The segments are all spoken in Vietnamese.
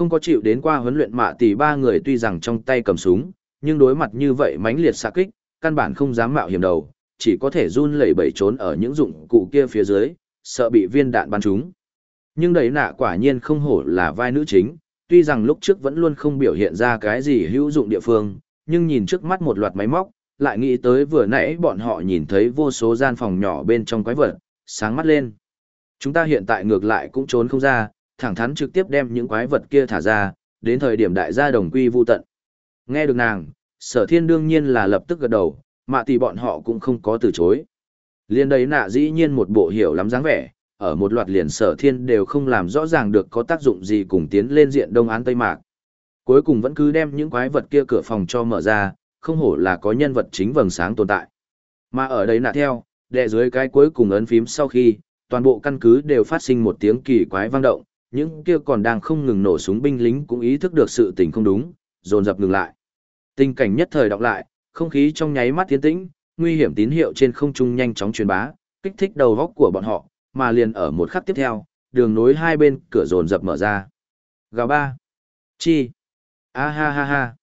Không có chịu đến qua huấn luyện mạ tỷ ba người tuy rằng trong tay cầm súng, nhưng đối mặt như vậy mãnh liệt xạ kích, căn bản không dám mạo hiểm đầu, chỉ có thể run lẩy bẩy trốn ở những dụng cụ kia phía dưới, sợ bị viên đạn bắn trúng. Nhưng đấy nạ quả nhiên không hổ là vai nữ chính, tuy rằng lúc trước vẫn luôn không biểu hiện ra cái gì hữu dụng địa phương, nhưng nhìn trước mắt một loạt máy móc, lại nghĩ tới vừa nãy bọn họ nhìn thấy vô số gian phòng nhỏ bên trong quái vật, sáng mắt lên. Chúng ta hiện tại ngược lại cũng trốn không ra, thẳng thắn trực tiếp đem những quái vật kia thả ra, đến thời điểm đại gia đồng quy vu tận. Nghe được nàng, sở thiên đương nhiên là lập tức gật đầu, mà thì bọn họ cũng không có từ chối. Liên đấy nạ dĩ nhiên một bộ hiểu lắm dáng vẻ, ở một loạt liền sở thiên đều không làm rõ ràng được có tác dụng gì cùng tiến lên diện đông án Tây Mạc. Cuối cùng vẫn cứ đem những quái vật kia cửa phòng cho mở ra, không hổ là có nhân vật chính vầng sáng tồn tại. Mà ở đấy nạ theo, đệ dưới cái cuối cùng ấn phím sau khi, toàn bộ căn cứ đều phát sinh một tiếng kỳ quái vang động, những kia còn đang không ngừng nổ súng binh lính cũng ý thức được sự tình không đúng, dồn dập ngừng lại. Tình cảnh nhất thời đọc lại, không khí trong nháy mắt tiến tĩnh, nguy hiểm tín hiệu trên không trung nhanh chóng truyền bá, kích thích đầu góc của bọn họ, mà liền ở một khắc tiếp theo, đường nối hai bên cửa dồn dập mở ra. Gào ba. Chi. A ha ha ha.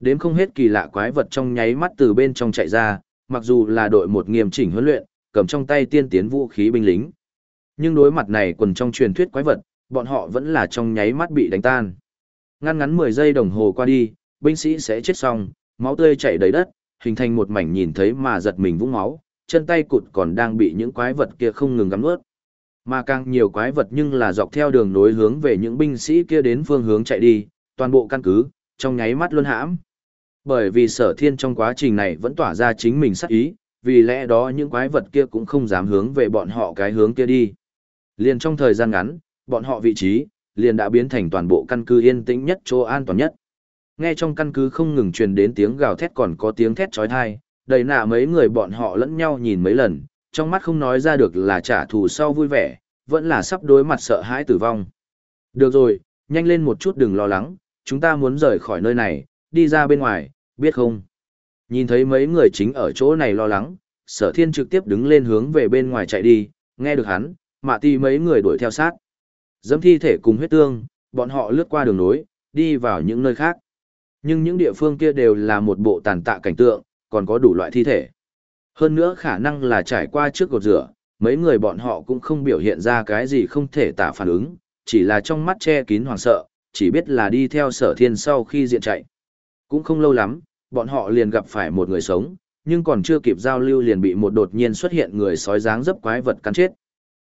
Đếm không hết kỳ lạ quái vật trong nháy mắt từ bên trong chạy ra, mặc dù là đội một nghiêm chỉnh huấn luyện, cầm trong tay tiên tiến vũ khí binh lính. Nhưng đối mặt này quần trong truyền thuyết quái vật, bọn họ vẫn là trong nháy mắt bị đánh tan. Ngăn ngắn 10 giây đồng hồ qua đi, binh sĩ sẽ chết xong, máu tươi chảy đầy đất, hình thành một mảnh nhìn thấy mà giật mình vũng máu, chân tay cụt còn đang bị những quái vật kia không ngừng gắm nuốt. Mà càng nhiều quái vật nhưng là dọc theo đường nối hướng về những binh sĩ kia đến phương hướng chạy đi, toàn bộ căn cứ, trong nháy mắt luôn hãm. Bởi vì sở thiên trong quá trình này vẫn tỏa ra chính mình sắc ý, vì lẽ đó những quái vật kia cũng không dám hướng về bọn họ cái hướng kia đi. Liền trong thời gian ngắn, bọn họ vị trí, liền đã biến thành toàn bộ căn cứ yên tĩnh nhất chỗ an toàn nhất. Nghe trong căn cứ không ngừng truyền đến tiếng gào thét còn có tiếng thét trói thai, đầy nạ mấy người bọn họ lẫn nhau nhìn mấy lần, trong mắt không nói ra được là trả thù sau vui vẻ, vẫn là sắp đối mặt sợ hãi tử vong. Được rồi, nhanh lên một chút đừng lo lắng, chúng ta muốn rời khỏi nơi này, đi ra bên ngoài, biết không? Nhìn thấy mấy người chính ở chỗ này lo lắng, sở thiên trực tiếp đứng lên hướng về bên ngoài chạy đi, nghe được hắn, mạ ti mấy người đuổi theo sát. Dẫm thi thể cùng huyết tương, bọn họ lướt qua đường nối, đi vào những nơi khác. Nhưng những địa phương kia đều là một bộ tàn tạ cảnh tượng, còn có đủ loại thi thể. Hơn nữa khả năng là trải qua trước gột rửa, mấy người bọn họ cũng không biểu hiện ra cái gì không thể tả phản ứng, chỉ là trong mắt che kín hoàng sợ, chỉ biết là đi theo sở thiên sau khi diện chạy. Cũng không lâu lắm, bọn họ liền gặp phải một người sống, nhưng còn chưa kịp giao lưu liền bị một đột nhiên xuất hiện người sói dáng dấp quái vật cắn chết.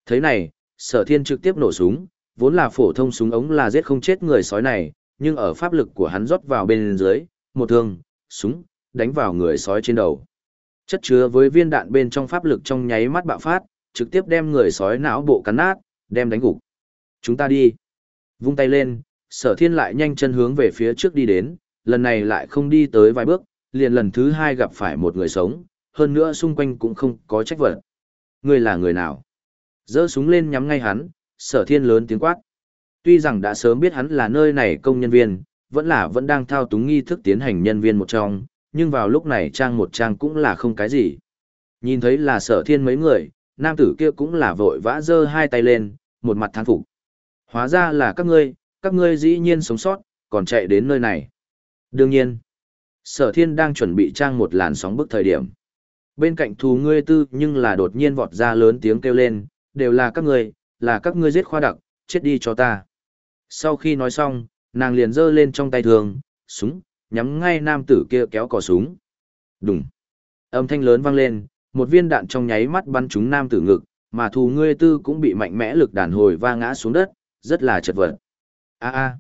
Thế này, sở thiên trực tiếp nổ súng, vốn là phổ thông súng ống là giết không chết người sói này, nhưng ở pháp lực của hắn rót vào bên dưới, một thương, súng, đánh vào người sói trên đầu. Chất chứa với viên đạn bên trong pháp lực trong nháy mắt bạo phát, trực tiếp đem người sói não bộ cắn nát, đem đánh gục. Chúng ta đi. Vung tay lên, sở thiên lại nhanh chân hướng về phía trước đi đến, lần này lại không đi tới vài bước, liền lần thứ hai gặp phải một người sống, hơn nữa xung quanh cũng không có trách vật. Người là người nào? Dơ súng lên nhắm ngay hắn, sở thiên lớn tiếng quát. Tuy rằng đã sớm biết hắn là nơi này công nhân viên, vẫn là vẫn đang thao túng nghi thức tiến hành nhân viên một trong, nhưng vào lúc này trang một trang cũng là không cái gì. Nhìn thấy là sở thiên mấy người, nam tử kia cũng là vội vã giơ hai tay lên, một mặt thán phục. Hóa ra là các ngươi, các ngươi dĩ nhiên sống sót, còn chạy đến nơi này. Đương nhiên, sở thiên đang chuẩn bị trang một làn sóng bức thời điểm. Bên cạnh thù ngươi tư nhưng là đột nhiên vọt ra lớn tiếng kêu lên, đều là các ngươi, là các ngươi giết khoa đặc, chết đi cho ta. Sau khi nói xong, nàng liền giơ lên trong tay thường, súng, nhắm ngay nam tử kia kéo cò súng. Đùng. Âm thanh lớn vang lên, một viên đạn trong nháy mắt bắn trúng nam tử ngực, mà thù ngươi tư cũng bị mạnh mẽ lực đàn hồi va ngã xuống đất, rất là chật vật. A a.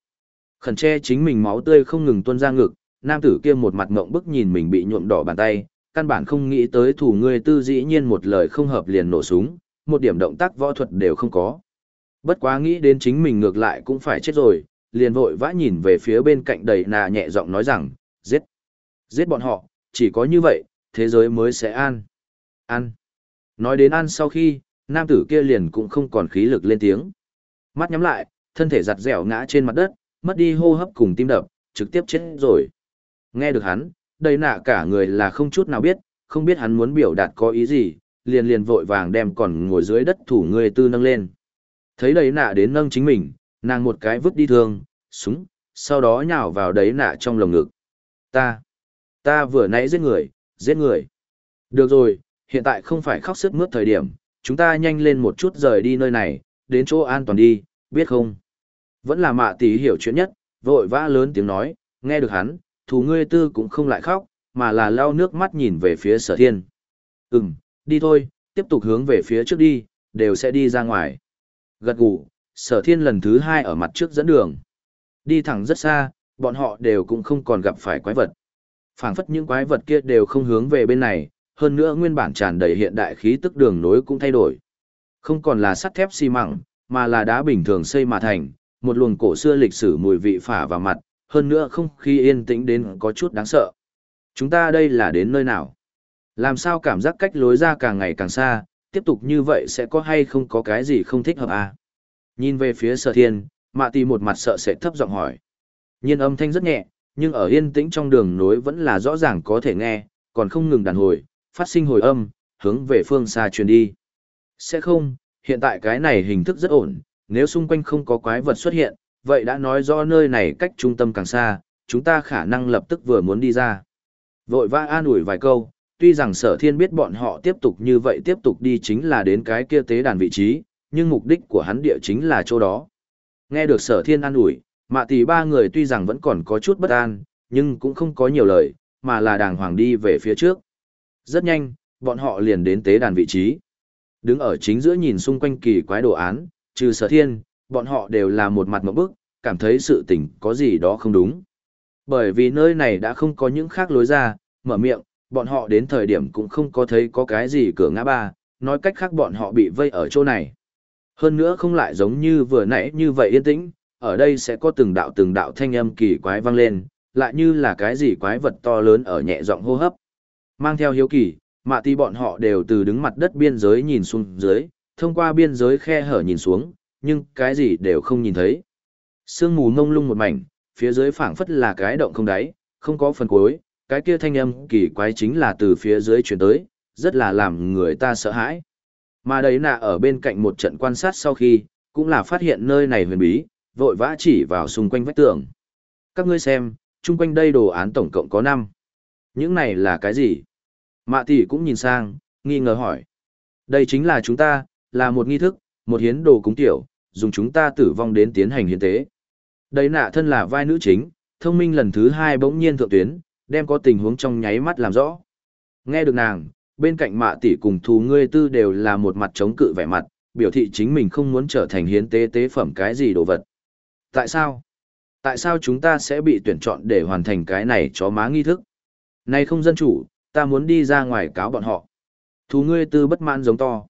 Khẩn che chính mình máu tươi không ngừng tuôn ra ngực, nam tử kia một mặt ngộng bức nhìn mình bị nhuộm đỏ bàn tay, căn bản không nghĩ tới thủ ngươi tư dĩ nhiên một lời không hợp liền nổ súng, một điểm động tác võ thuật đều không có. Bất quá nghĩ đến chính mình ngược lại cũng phải chết rồi, liền vội vã nhìn về phía bên cạnh đầy nà nhẹ giọng nói rằng, giết, giết bọn họ, chỉ có như vậy, thế giới mới sẽ an. An. Nói đến an sau khi, nam tử kia liền cũng không còn khí lực lên tiếng. Mắt nhắm lại, thân thể giặt dẻo ngã trên mặt đất, mất đi hô hấp cùng tim đập, trực tiếp chết rồi. Nghe được hắn, đầy nạ cả người là không chút nào biết, không biết hắn muốn biểu đạt có ý gì, liền liền vội vàng đem còn ngồi dưới đất thủ người tư nâng lên. Thấy đấy nạ đến nâng chính mình, nàng một cái vứt đi thương, súng, sau đó nhào vào đấy nạ trong lồng ngực. Ta, ta vừa nãy giết người, giết người. Được rồi, hiện tại không phải khóc sức mướt thời điểm, chúng ta nhanh lên một chút rời đi nơi này, đến chỗ an toàn đi, biết không? Vẫn là mạ tỷ hiểu chuyện nhất, vội vã lớn tiếng nói, nghe được hắn, thù ngươi tư cũng không lại khóc, mà là lau nước mắt nhìn về phía sở thiên. Ừm, đi thôi, tiếp tục hướng về phía trước đi, đều sẽ đi ra ngoài. Gật gù, sở thiên lần thứ hai ở mặt trước dẫn đường. Đi thẳng rất xa, bọn họ đều cũng không còn gặp phải quái vật. phảng phất những quái vật kia đều không hướng về bên này, hơn nữa nguyên bản tràn đầy hiện đại khí tức đường nối cũng thay đổi. Không còn là sắt thép xi măng, mà là đá bình thường xây mà thành, một luồng cổ xưa lịch sử mùi vị phả vào mặt, hơn nữa không khí yên tĩnh đến có chút đáng sợ. Chúng ta đây là đến nơi nào? Làm sao cảm giác cách lối ra càng ngày càng xa, tiếp tục như vậy sẽ có hay không có cái gì không thích hợp à? Nhìn về phía sở thiên, mạ tì một mặt sợ sẽ thấp giọng hỏi. Nhiên âm thanh rất nhẹ, nhưng ở yên tĩnh trong đường nối vẫn là rõ ràng có thể nghe, còn không ngừng đàn hồi, phát sinh hồi âm, hướng về phương xa truyền đi. Sẽ không, hiện tại cái này hình thức rất ổn, nếu xung quanh không có quái vật xuất hiện, vậy đã nói rõ nơi này cách trung tâm càng xa, chúng ta khả năng lập tức vừa muốn đi ra. Vội vã an ủi vài câu, tuy rằng sở thiên biết bọn họ tiếp tục như vậy tiếp tục đi chính là đến cái kia tế đàn vị trí, nhưng mục đích của hắn địa chính là chỗ đó. Nghe được sở thiên an ủi, mạ tỷ ba người tuy rằng vẫn còn có chút bất an, nhưng cũng không có nhiều lời, mà là đàng hoàng đi về phía trước. Rất nhanh, bọn họ liền đến tế đàn vị trí. Đứng ở chính giữa nhìn xung quanh kỳ quái đồ án, trừ sở thiên, bọn họ đều là một mặt một bức, cảm thấy sự tình có gì đó không đúng. Bởi vì nơi này đã không có những khác lối ra, mở miệng, bọn họ đến thời điểm cũng không có thấy có cái gì cửa ngã ba, nói cách khác bọn họ bị vây ở chỗ này. Hơn nữa không lại giống như vừa nãy như vậy yên tĩnh, ở đây sẽ có từng đạo từng đạo thanh âm kỳ quái vang lên, lại như là cái gì quái vật to lớn ở nhẹ giọng hô hấp. Mang theo hiếu kỳ, mạ ti bọn họ đều từ đứng mặt đất biên giới nhìn xuống dưới, thông qua biên giới khe hở nhìn xuống, nhưng cái gì đều không nhìn thấy. Sương mù ngông lung một mảnh, phía dưới phảng phất là cái động không đáy, không có phần cuối, cái kia thanh âm kỳ quái chính là từ phía dưới chuyển tới, rất là làm người ta sợ hãi. Mà đấy nạ ở bên cạnh một trận quan sát sau khi, cũng là phát hiện nơi này huyền bí, vội vã chỉ vào xung quanh vách tường. Các ngươi xem, chung quanh đây đồ án tổng cộng có 5. Những này là cái gì? Mạ tỷ cũng nhìn sang, nghi ngờ hỏi. Đây chính là chúng ta, là một nghi thức, một hiến đồ cúng tiểu, dùng chúng ta tử vong đến tiến hành hiến tế. Đấy nạ thân là vai nữ chính, thông minh lần thứ hai bỗng nhiên thượng tuyến, đem có tình huống trong nháy mắt làm rõ. Nghe được nàng, bên cạnh mạ tỷ cùng thù ngươi tư đều là một mặt chống cự vẻ mặt, biểu thị chính mình không muốn trở thành hiến tế tế phẩm cái gì đồ vật. Tại sao? Tại sao chúng ta sẽ bị tuyển chọn để hoàn thành cái này chó má nghi thức? Này không dân chủ, ta muốn đi ra ngoài cáo bọn họ. Thú ngươi tư bất mãn giống to.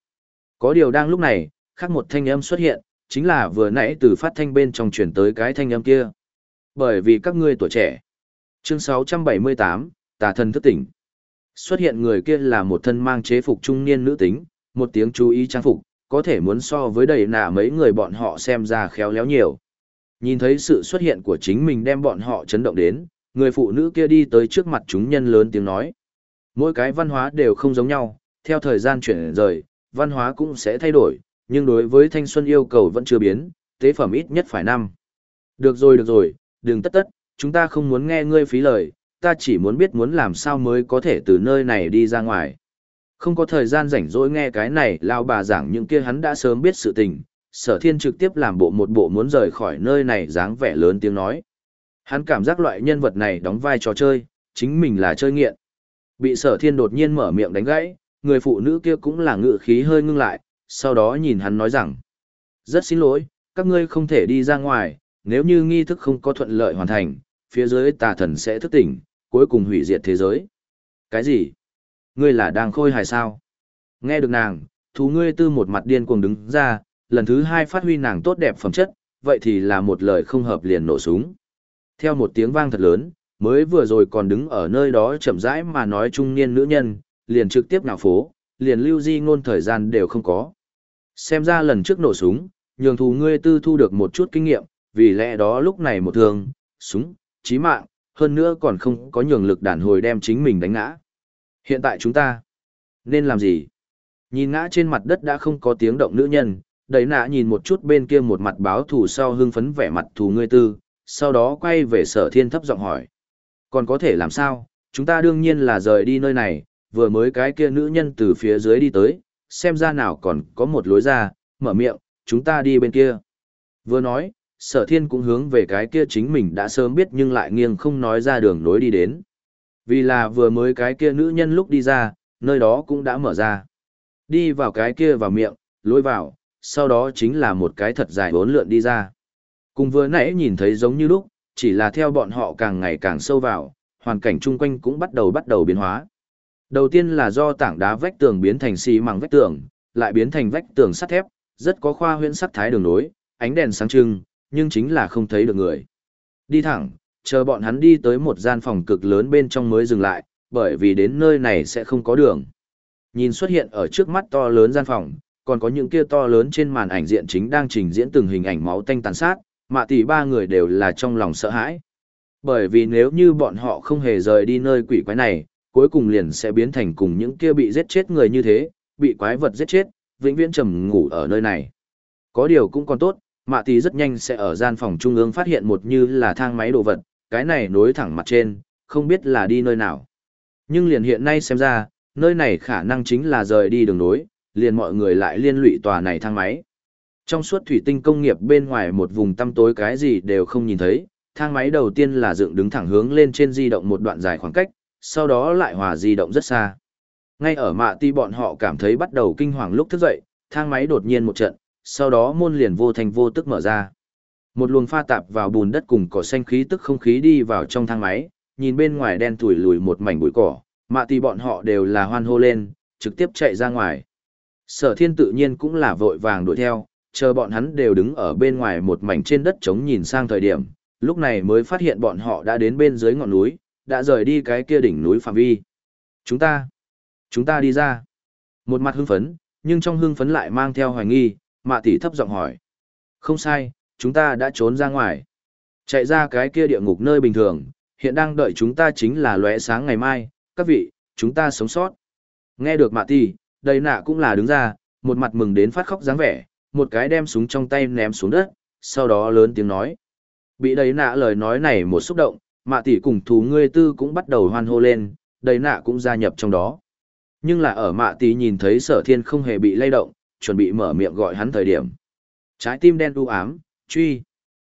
Có điều đang lúc này, khác một thanh âm xuất hiện, chính là vừa nãy từ phát thanh bên trong chuyển tới cái thanh âm kia. Bởi vì các ngươi tuổi trẻ. Chương 678, tà thần thức tỉnh. Xuất hiện người kia là một thân mang chế phục trung niên nữ tính, một tiếng chú ý trang phục, có thể muốn so với đầy nạ mấy người bọn họ xem ra khéo léo nhiều. Nhìn thấy sự xuất hiện của chính mình đem bọn họ chấn động đến, người phụ nữ kia đi tới trước mặt chúng nhân lớn tiếng nói. Mỗi cái văn hóa đều không giống nhau, theo thời gian chuyển rời, văn hóa cũng sẽ thay đổi, nhưng đối với thanh xuân yêu cầu vẫn chưa biến, tế phẩm ít nhất phải năm. Được rồi được rồi, đừng tất tất, chúng ta không muốn nghe ngươi phí lời, ta chỉ muốn biết muốn làm sao mới có thể từ nơi này đi ra ngoài. Không có thời gian rảnh rỗi nghe cái này, lao bà giảng những kia hắn đã sớm biết sự tình, sở thiên trực tiếp làm bộ một bộ muốn rời khỏi nơi này dáng vẻ lớn tiếng nói. Hắn cảm giác loại nhân vật này đóng vai trò chơi, chính mình là chơi nghiện. Bị sở thiên đột nhiên mở miệng đánh gãy, người phụ nữ kia cũng là ngự khí hơi ngưng lại, sau đó nhìn hắn nói rằng. Rất xin lỗi, các ngươi không thể đi ra ngoài, nếu như nghi thức không có thuận lợi hoàn thành, phía dưới tà thần sẽ thức tỉnh, cuối cùng hủy diệt thế giới. Cái gì? Ngươi là đang khôi hài sao? Nghe được nàng, thú ngươi tư một mặt điên cuồng đứng ra, lần thứ hai phát huy nàng tốt đẹp phẩm chất, vậy thì là một lời không hợp liền nổ súng. Theo một tiếng vang thật lớn, mới vừa rồi còn đứng ở nơi đó chậm rãi mà nói trung niên nữ nhân, liền trực tiếp nào phố, liền lưu di ngôn thời gian đều không có. Xem ra lần trước nổ súng, nhường thù ngươi tư thu được một chút kinh nghiệm, vì lẽ đó lúc này một thường, súng, chí mạng, hơn nữa còn không có nhường lực đàn hồi đem chính mình đánh ngã. Hiện tại chúng ta nên làm gì? Nhìn ngã trên mặt đất đã không có tiếng động nữ nhân, đầy nạ nhìn một chút bên kia một mặt báo thủ sau hưng phấn vẻ mặt thù ngươi tư, sau đó quay về sở thiên thấp giọng hỏi. Còn có thể làm sao, chúng ta đương nhiên là rời đi nơi này, vừa mới cái kia nữ nhân từ phía dưới đi tới, xem ra nào còn có một lối ra, mở miệng, chúng ta đi bên kia. Vừa nói, sở thiên cũng hướng về cái kia chính mình đã sớm biết nhưng lại nghiêng không nói ra đường lối đi đến. Vì là vừa mới cái kia nữ nhân lúc đi ra, nơi đó cũng đã mở ra. Đi vào cái kia vào miệng, lối vào, sau đó chính là một cái thật dài bốn lượn đi ra. Cùng vừa nãy nhìn thấy giống như lúc, chỉ là theo bọn họ càng ngày càng sâu vào, hoàn cảnh chung quanh cũng bắt đầu bắt đầu biến hóa. Đầu tiên là do tảng đá vách tường biến thành xi măng vách tường, lại biến thành vách tường sắt thép, rất có khoa huyễn sắt thái đường nối, ánh đèn sáng trưng, nhưng chính là không thấy được người. Đi thẳng, chờ bọn hắn đi tới một gian phòng cực lớn bên trong mới dừng lại, bởi vì đến nơi này sẽ không có đường. Nhìn xuất hiện ở trước mắt to lớn gian phòng, còn có những kia to lớn trên màn ảnh diện chính đang trình diễn từng hình ảnh máu tanh tàn sát, mà tỷ ba người đều là trong lòng sợ hãi. Bởi vì nếu như bọn họ không hề rời đi nơi quỷ quái này, cuối cùng liền sẽ biến thành cùng những kia bị giết chết người như thế, bị quái vật giết chết, vĩnh viễn trầm ngủ ở nơi này. Có điều cũng còn tốt, mạ tỷ rất nhanh sẽ ở gian phòng trung ương phát hiện một như là thang máy đồ vật, cái này nối thẳng mặt trên, không biết là đi nơi nào. Nhưng liền hiện nay xem ra, nơi này khả năng chính là rời đi đường nối, liền mọi người lại liên lụy tòa này thang máy. Trong suốt thủy tinh công nghiệp bên ngoài một vùng tăm tối cái gì đều không nhìn thấy, thang máy đầu tiên là dựng đứng thẳng hướng lên trên di động một đoạn dài khoảng cách, sau đó lại hòa di động rất xa. Ngay ở mạ ti bọn họ cảm thấy bắt đầu kinh hoàng lúc thức dậy, thang máy đột nhiên một trận, sau đó môn liền vô thành vô tức mở ra. Một luồng pha tạp vào bùn đất cùng cỏ xanh khí tức không khí đi vào trong thang máy, nhìn bên ngoài đen tủi lùi một mảnh bụi cỏ, mạ ti bọn họ đều là hoan hô lên, trực tiếp chạy ra ngoài. Sở thiên tự nhiên cũng là vội vàng đuổi theo, chờ bọn hắn đều đứng ở bên ngoài một mảnh trên đất trống nhìn sang thời điểm, lúc này mới phát hiện bọn họ đã đến bên dưới ngọn núi, đã rời đi cái kia đỉnh núi phạm vi. Chúng ta, chúng ta đi ra. Một mặt hưng phấn, nhưng trong hưng phấn lại mang theo hoài nghi, mạ tỷ thấp giọng hỏi. Không sai, chúng ta đã trốn ra ngoài. Chạy ra cái kia địa ngục nơi bình thường, hiện đang đợi chúng ta chính là lóe sáng ngày mai, các vị, chúng ta sống sót. Nghe được mạ tỷ, đầy nạ cũng là đứng ra, một mặt mừng đến phát khóc dáng vẻ, một cái đem súng trong tay ném xuống đất, sau đó lớn tiếng nói. Bị đầy nạ lời nói này một xúc động, mạ tỷ cùng thú ngươi tư cũng bắt đầu hoan hô lên, đầy nạ cũng gia nhập trong đó. Nhưng là ở mạ tỷ nhìn thấy sở thiên không hề bị lay động, chuẩn bị mở miệng gọi hắn thời điểm. Trái tim đen u ám, truy.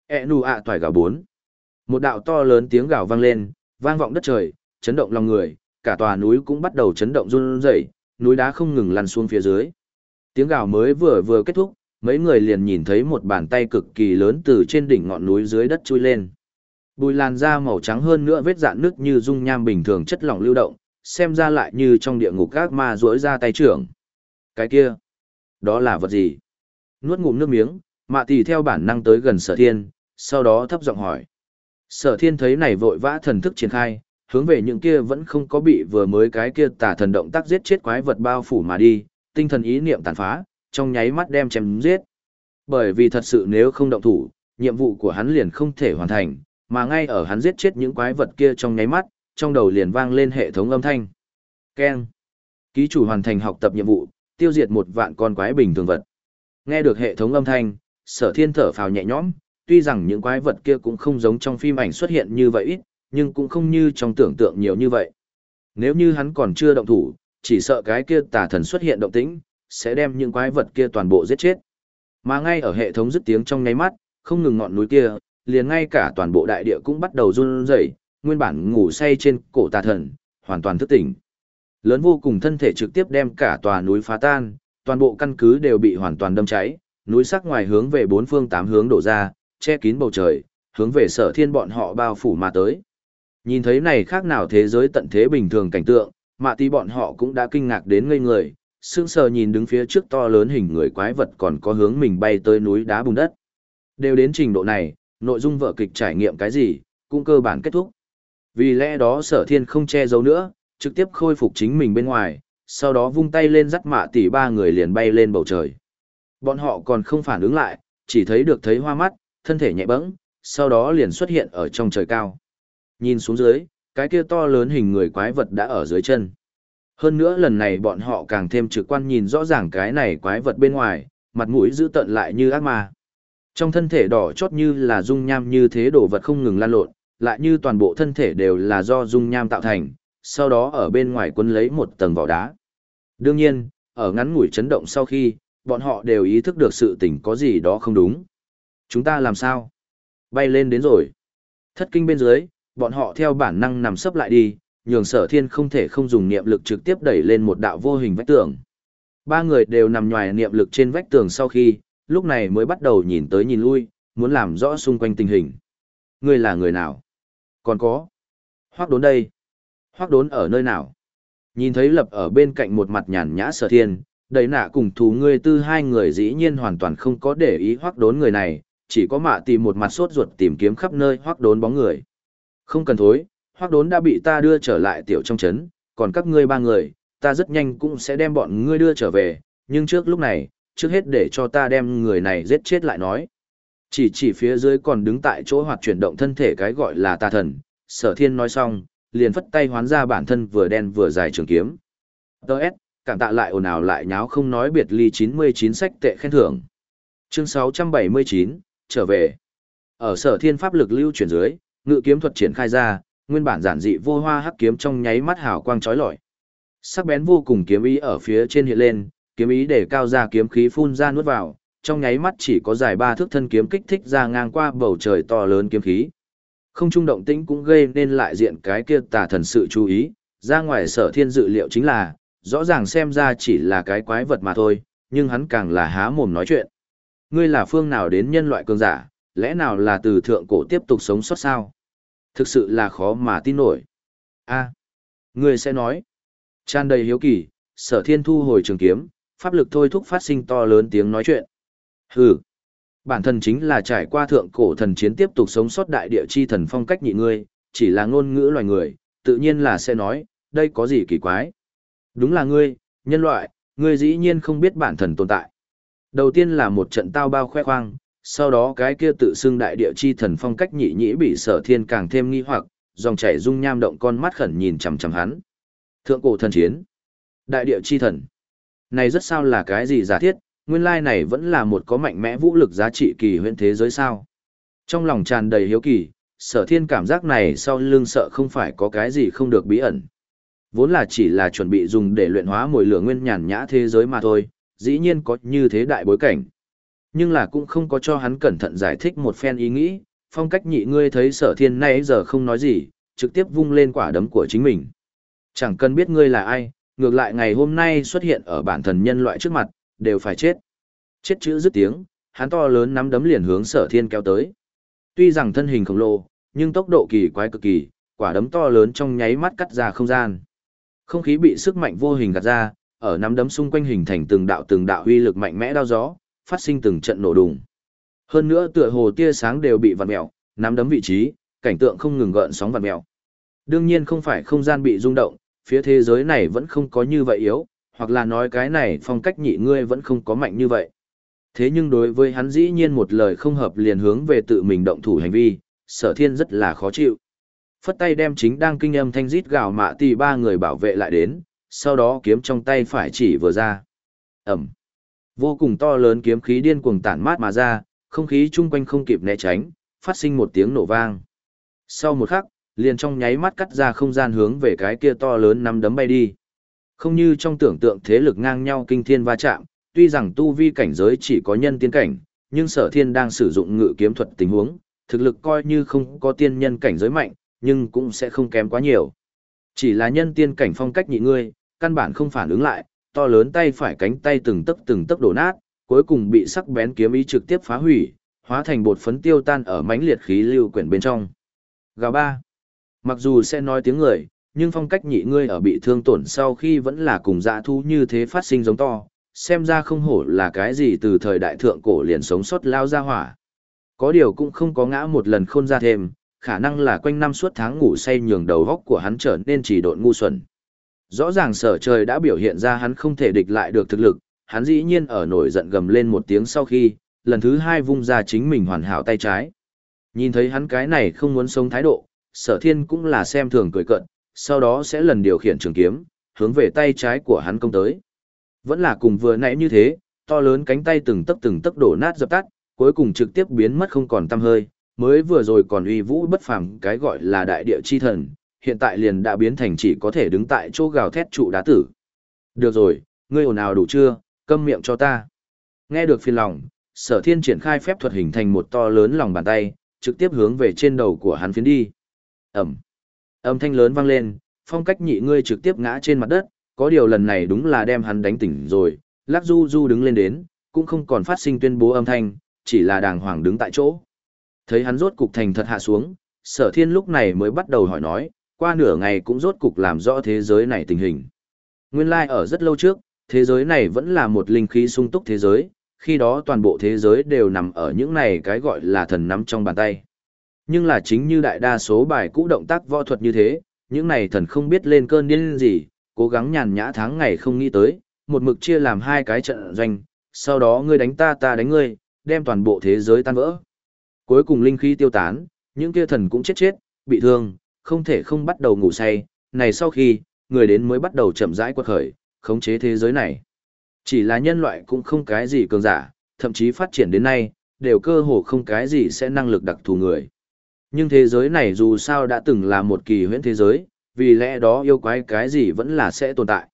E nu ạ toài gào bốn. Một đạo to lớn tiếng gào vang lên, vang vọng đất trời, chấn động lòng người, cả tòa núi cũng bắt đầu chấn động run rẩy, núi đá không ngừng lăn xuống phía dưới. Tiếng gào mới vừa vừa kết thúc, mấy người liền nhìn thấy một bàn tay cực kỳ lớn từ trên đỉnh ngọn núi dưới đất chui lên. Bùi làn da màu trắng hơn nữa vết dạn nước như dung nham bình thường chất lỏng lưu động, xem ra lại như trong địa ngục các ma duỗi ra tay trưởng. Cái kia, đó là vật gì? Nuốt ngụm nước miếng, mạ tỷ theo bản năng tới gần sở thiên, sau đó thấp giọng hỏi. Sở thiên thấy này vội vã thần thức triển khai, hướng về những kia vẫn không có bị vừa mới cái kia tả thần động tác giết chết quái vật bao phủ mà đi, tinh thần ý niệm tàn phá, trong nháy mắt đem chém giết. Bởi vì thật sự nếu không động thủ, nhiệm vụ của hắn liền không thể hoàn thành, mà ngay ở hắn giết chết những quái vật kia trong nháy mắt, trong đầu liền vang lên hệ thống âm thanh. Keng. Ký chủ hoàn thành học tập nhiệm vụ, tiêu diệt một vạn con quái bình thường vật. Nghe được hệ thống âm thanh, sở thiên thở phào nhẹ nhõm, tuy rằng những quái vật kia cũng không giống trong phim ảnh xuất hiện như vậy ít, nhưng cũng không như trong tưởng tượng nhiều như vậy. Nếu như hắn còn chưa động thủ, chỉ sợ cái kia tà thần xuất hiện động tĩnh, sẽ đem những quái vật kia toàn bộ giết chết. Mà ngay ở hệ thống dứt tiếng trong nháy mắt, không ngừng ngọn núi kia, liền ngay cả toàn bộ đại địa cũng bắt đầu run rẩy, nguyên bản ngủ say trên cổ tà thần, hoàn toàn thức tỉnh. Lớn vô cùng thân thể trực tiếp đem cả tòa núi phá tan, toàn bộ căn cứ đều bị hoàn toàn đâm cháy, núi sắc ngoài hướng về bốn phương tám hướng đổ ra, che kín bầu trời, hướng về sở thiên bọn họ bao phủ mà tới. Nhìn thấy này khác nào thế giới tận thế bình thường cảnh tượng, mà tí bọn họ cũng đã kinh ngạc đến ngây người, sững sờ nhìn đứng phía trước to lớn hình người quái vật còn có hướng mình bay tới núi đá bùn đất. Đều đến trình độ này, nội dung vở kịch trải nghiệm cái gì, cũng cơ bản kết thúc. Vì lẽ đó sở thiên không che giấu nữa, trực tiếp khôi phục chính mình bên ngoài, sau đó vung tay lên dắt mạ tỷ ba người liền bay lên bầu trời. Bọn họ còn không phản ứng lại, chỉ thấy được thấy hoa mắt, thân thể nhẹ bẫng, sau đó liền xuất hiện ở trong trời cao. Nhìn xuống dưới, cái kia to lớn hình người quái vật đã ở dưới chân. Hơn nữa lần này bọn họ càng thêm trực quan nhìn rõ ràng cái này quái vật bên ngoài, mặt mũi giữ tận lại như ác ma. Trong thân thể đỏ chót như là dung nham như thế đồ vật không ngừng lan lộn, lại như toàn bộ thân thể đều là do dung nham tạo thành, sau đó ở bên ngoài quân lấy một tầng vỏ đá. Đương nhiên, ở ngắn ngủi chấn động sau khi, bọn họ đều ý thức được sự tình có gì đó không đúng. Chúng ta làm sao? Bay lên đến rồi. Thất kinh bên dưới, bọn họ theo bản năng nằm sấp lại đi, nhường sở thiên không thể không dùng niệm lực trực tiếp đẩy lên một đạo vô hình vách tường. Ba người đều nằm nhòi niệm lực trên vách tường sau khi, lúc này mới bắt đầu nhìn tới nhìn lui, muốn làm rõ xung quanh tình hình. Ngươi là người nào? Còn có. Hoác đốn đây. Hoác đốn ở nơi nào? Nhìn thấy lập ở bên cạnh một mặt nhàn nhã sở thiên, đầy nạ cùng thú ngươi tư hai người dĩ nhiên hoàn toàn không có để ý hoác đốn người này, chỉ có mạ tìm một mặt sốt ruột tìm kiếm khắp nơi hoác đốn bóng người. Không cần thối, hoác đốn đã bị ta đưa trở lại tiểu trong chấn, còn các ngươi ba người, ta rất nhanh cũng sẽ đem bọn ngươi đưa trở về, nhưng trước lúc này, trước hết để cho ta đem người này giết chết lại nói. Chỉ chỉ phía dưới còn đứng tại chỗ hoặc chuyển động thân thể cái gọi là tà thần, sở thiên nói xong, liền phất tay hoán ra bản thân vừa đen vừa dài trường kiếm. Đợt, cảm tạ lại ồn ào lại nháo không nói biệt ly 99 sách tệ khen thưởng. Chương 679, trở về. Ở sở thiên pháp lực lưu chuyển dưới, ngự kiếm thuật triển khai ra, nguyên bản giản dị vô hoa hắc kiếm trong nháy mắt hào quang chói lọi. Sắc bén vô cùng kiếm ý ở phía trên hiện lên, kiếm ý để cao ra kiếm khí phun ra nuốt vào, trong nháy mắt chỉ có dài ba thước thân kiếm kích thích ra ngang qua bầu trời to lớn kiếm khí. Không trung động tĩnh cũng gây nên lại diện cái kia tà thần sự chú ý, ra ngoài sở thiên dự liệu chính là, rõ ràng xem ra chỉ là cái quái vật mà thôi, nhưng hắn càng là há mồm nói chuyện. Ngươi là phương nào đến nhân loại cường giả, lẽ nào là từ thượng cổ tiếp tục sống sót sao? Thực sự là khó mà tin nổi. a ngươi sẽ nói. Tràn đầy hiếu kỳ, sở thiên thu hồi trường kiếm, pháp lực thôi thúc phát sinh to lớn tiếng nói chuyện. Hừ, bản thân chính là trải qua thượng cổ thần chiến tiếp tục sống sót đại địa chi thần phong cách nhị ngươi, chỉ là ngôn ngữ loài người, tự nhiên là sẽ nói, đây có gì kỳ quái. Đúng là ngươi, nhân loại, ngươi dĩ nhiên không biết bản thần tồn tại. Đầu tiên là một trận tao bao khoe khoang, sau đó cái kia tự xưng đại địa chi thần phong cách nhị nhĩ bị sở thiên càng thêm nghi hoặc, dòng chảy dung nham động con mắt khẩn nhìn chằm chằm hắn. Thượng cổ thần chiến, đại địa chi thần. Này rất sao là cái gì giả thiết, nguyên lai này vẫn là một có mạnh mẽ vũ lực giá trị kỳ huyễn thế giới sao. Trong lòng tràn đầy hiếu kỳ, sở thiên cảm giác này sau lưng sợ không phải có cái gì không được bí ẩn. Vốn là chỉ là chuẩn bị dùng để luyện hóa mồi lửa nguyên nhàn nhã thế giới mà thôi, dĩ nhiên có như thế đại bối cảnh. Nhưng là cũng không có cho hắn cẩn thận giải thích một phen ý nghĩ, phong cách nhị ngươi thấy sở thiên nay giờ không nói gì, trực tiếp vung lên quả đấm của chính mình. Chẳng cần biết ngươi là ai, ngược lại ngày hôm nay xuất hiện ở bản thần nhân loại trước mặt, đều phải chết. Chết chữ dứt tiếng, hắn to lớn nắm đấm liền hướng sở thiên kéo tới. Tuy rằng thân hình khổng lồ, nhưng tốc độ kỳ quái cực kỳ, quả đấm to lớn trong nháy mắt cắt ra không gian. Không khí bị sức mạnh vô hình gạt ra, ở nắm đấm xung quanh hình thành từng đạo từng đạo huy lực mạnh mẽ đao gió, phát sinh từng trận nổ đùng. Hơn nữa tựa hồ tia sáng đều bị vặn mèo, nắm đấm vị trí, cảnh tượng không ngừng gợn sóng vặn mèo. Đương nhiên không phải không gian bị rung động, phía thế giới này vẫn không có như vậy yếu, hoặc là nói cái này phong cách nhị ngươi vẫn không có mạnh như vậy. Thế nhưng đối với hắn dĩ nhiên một lời không hợp liền hướng về tự mình động thủ hành vi, sở thiên rất là khó chịu. Phất tay đem chính đang kinh âm thanh rít gào mạ tì ba người bảo vệ lại đến, sau đó kiếm trong tay phải chỉ vừa ra. Ẩm. Vô cùng to lớn kiếm khí điên cuồng tản mát mà ra, không khí chung quanh không kịp né tránh, phát sinh một tiếng nổ vang. Sau một khắc, liền trong nháy mắt cắt ra không gian hướng về cái kia to lớn nắm đấm bay đi. Không như trong tưởng tượng thế lực ngang nhau kinh thiên va chạm, tuy rằng tu vi cảnh giới chỉ có nhân tiên cảnh, nhưng sở thiên đang sử dụng ngự kiếm thuật tình huống, thực lực coi như không có tiên nhân cảnh giới mạnh, nhưng cũng sẽ không kém quá nhiều. Chỉ là nhân tiên cảnh phong cách nhị ngươi, căn bản không phản ứng lại, to lớn tay phải cánh tay từng tấc từng tấc đổ nát, cuối cùng bị sắc bén kiếm ý trực tiếp phá hủy, hóa thành bột phấn tiêu tan ở mãnh liệt khí lưu quyển bên trong. Gà ba. Mặc dù sẽ nói tiếng người, nhưng phong cách nhị ngươi ở bị thương tổn sau khi vẫn là cùng dã thú như thế phát sinh giống to, xem ra không hổ là cái gì từ thời đại thượng cổ liền sống sót lao ra hỏa. Có điều cũng không có ngã một lần khôn ra thêm, khả năng là quanh năm suốt tháng ngủ say nhường đầu góc của hắn trở nên chỉ độn ngu xuẩn. Rõ ràng sở trời đã biểu hiện ra hắn không thể địch lại được thực lực, hắn dĩ nhiên ở nổi giận gầm lên một tiếng sau khi, lần thứ hai vung ra chính mình hoàn hảo tay trái. Nhìn thấy hắn cái này không muốn sống thái độ, sở thiên cũng là xem thường cười cận, sau đó sẽ lần điều khiển trường kiếm, hướng về tay trái của hắn công tới. Vẫn là cùng vừa nãy như thế, to lớn cánh tay từng tấc từng tấc đổ nát dập tắt, cuối cùng trực tiếp biến mất không còn tăm hơi, mới vừa rồi còn uy vũ bất phàm cái gọi là đại địa chi thần, hiện tại liền đã biến thành chỉ có thể đứng tại chỗ gào thét trụ đá tử. Được rồi, ngươi ồn ào đủ chưa, câm miệng cho ta. Nghe được phiền lòng, sở thiên triển khai phép thuật hình thành một to lớn lòng bàn tay, trực tiếp hướng về trên đầu của hắn phiến đi. Ẩm. Âm thanh lớn vang lên, phong cách nhị ngươi trực tiếp ngã trên mặt đất, có điều lần này đúng là đem hắn đánh tỉnh rồi, lắc du du đứng lên đến, cũng không còn phát sinh tuyên bố âm thanh, chỉ là đàng hoàng đứng tại chỗ. Thấy hắn rốt cục thành thật hạ xuống, sở thiên lúc này mới bắt đầu hỏi nói, qua nửa ngày cũng rốt cục làm rõ thế giới này tình hình. Nguyên lai like ở rất lâu trước, thế giới này vẫn là một linh khí sung túc thế giới, khi đó toàn bộ thế giới đều nằm ở những này cái gọi là thần nắm trong bàn tay. Nhưng là chính như đại đa số bài cũ động tác võ thuật như thế, những này thần không biết lên cơn điên gì, cố gắng nhàn nhã tháng ngày không nghĩ tới, một mực chia làm hai cái trận doanh, sau đó ngươi đánh ta ta đánh ngươi, đem toàn bộ thế giới tan vỡ. Cuối cùng linh khí tiêu tán, những kia thần cũng chết chết, bị thương, không thể không bắt đầu ngủ say, này sau khi, người đến mới bắt đầu chậm rãi quật khởi, khống chế thế giới này. Chỉ là nhân loại cũng không cái gì cường giả, thậm chí phát triển đến nay, đều cơ hồ không cái gì sẽ năng lực đặc thù người. Nhưng thế giới này dù sao đã từng là một kỳ huyễn thế giới, vì lẽ đó yêu quái cái gì vẫn là sẽ tồn tại.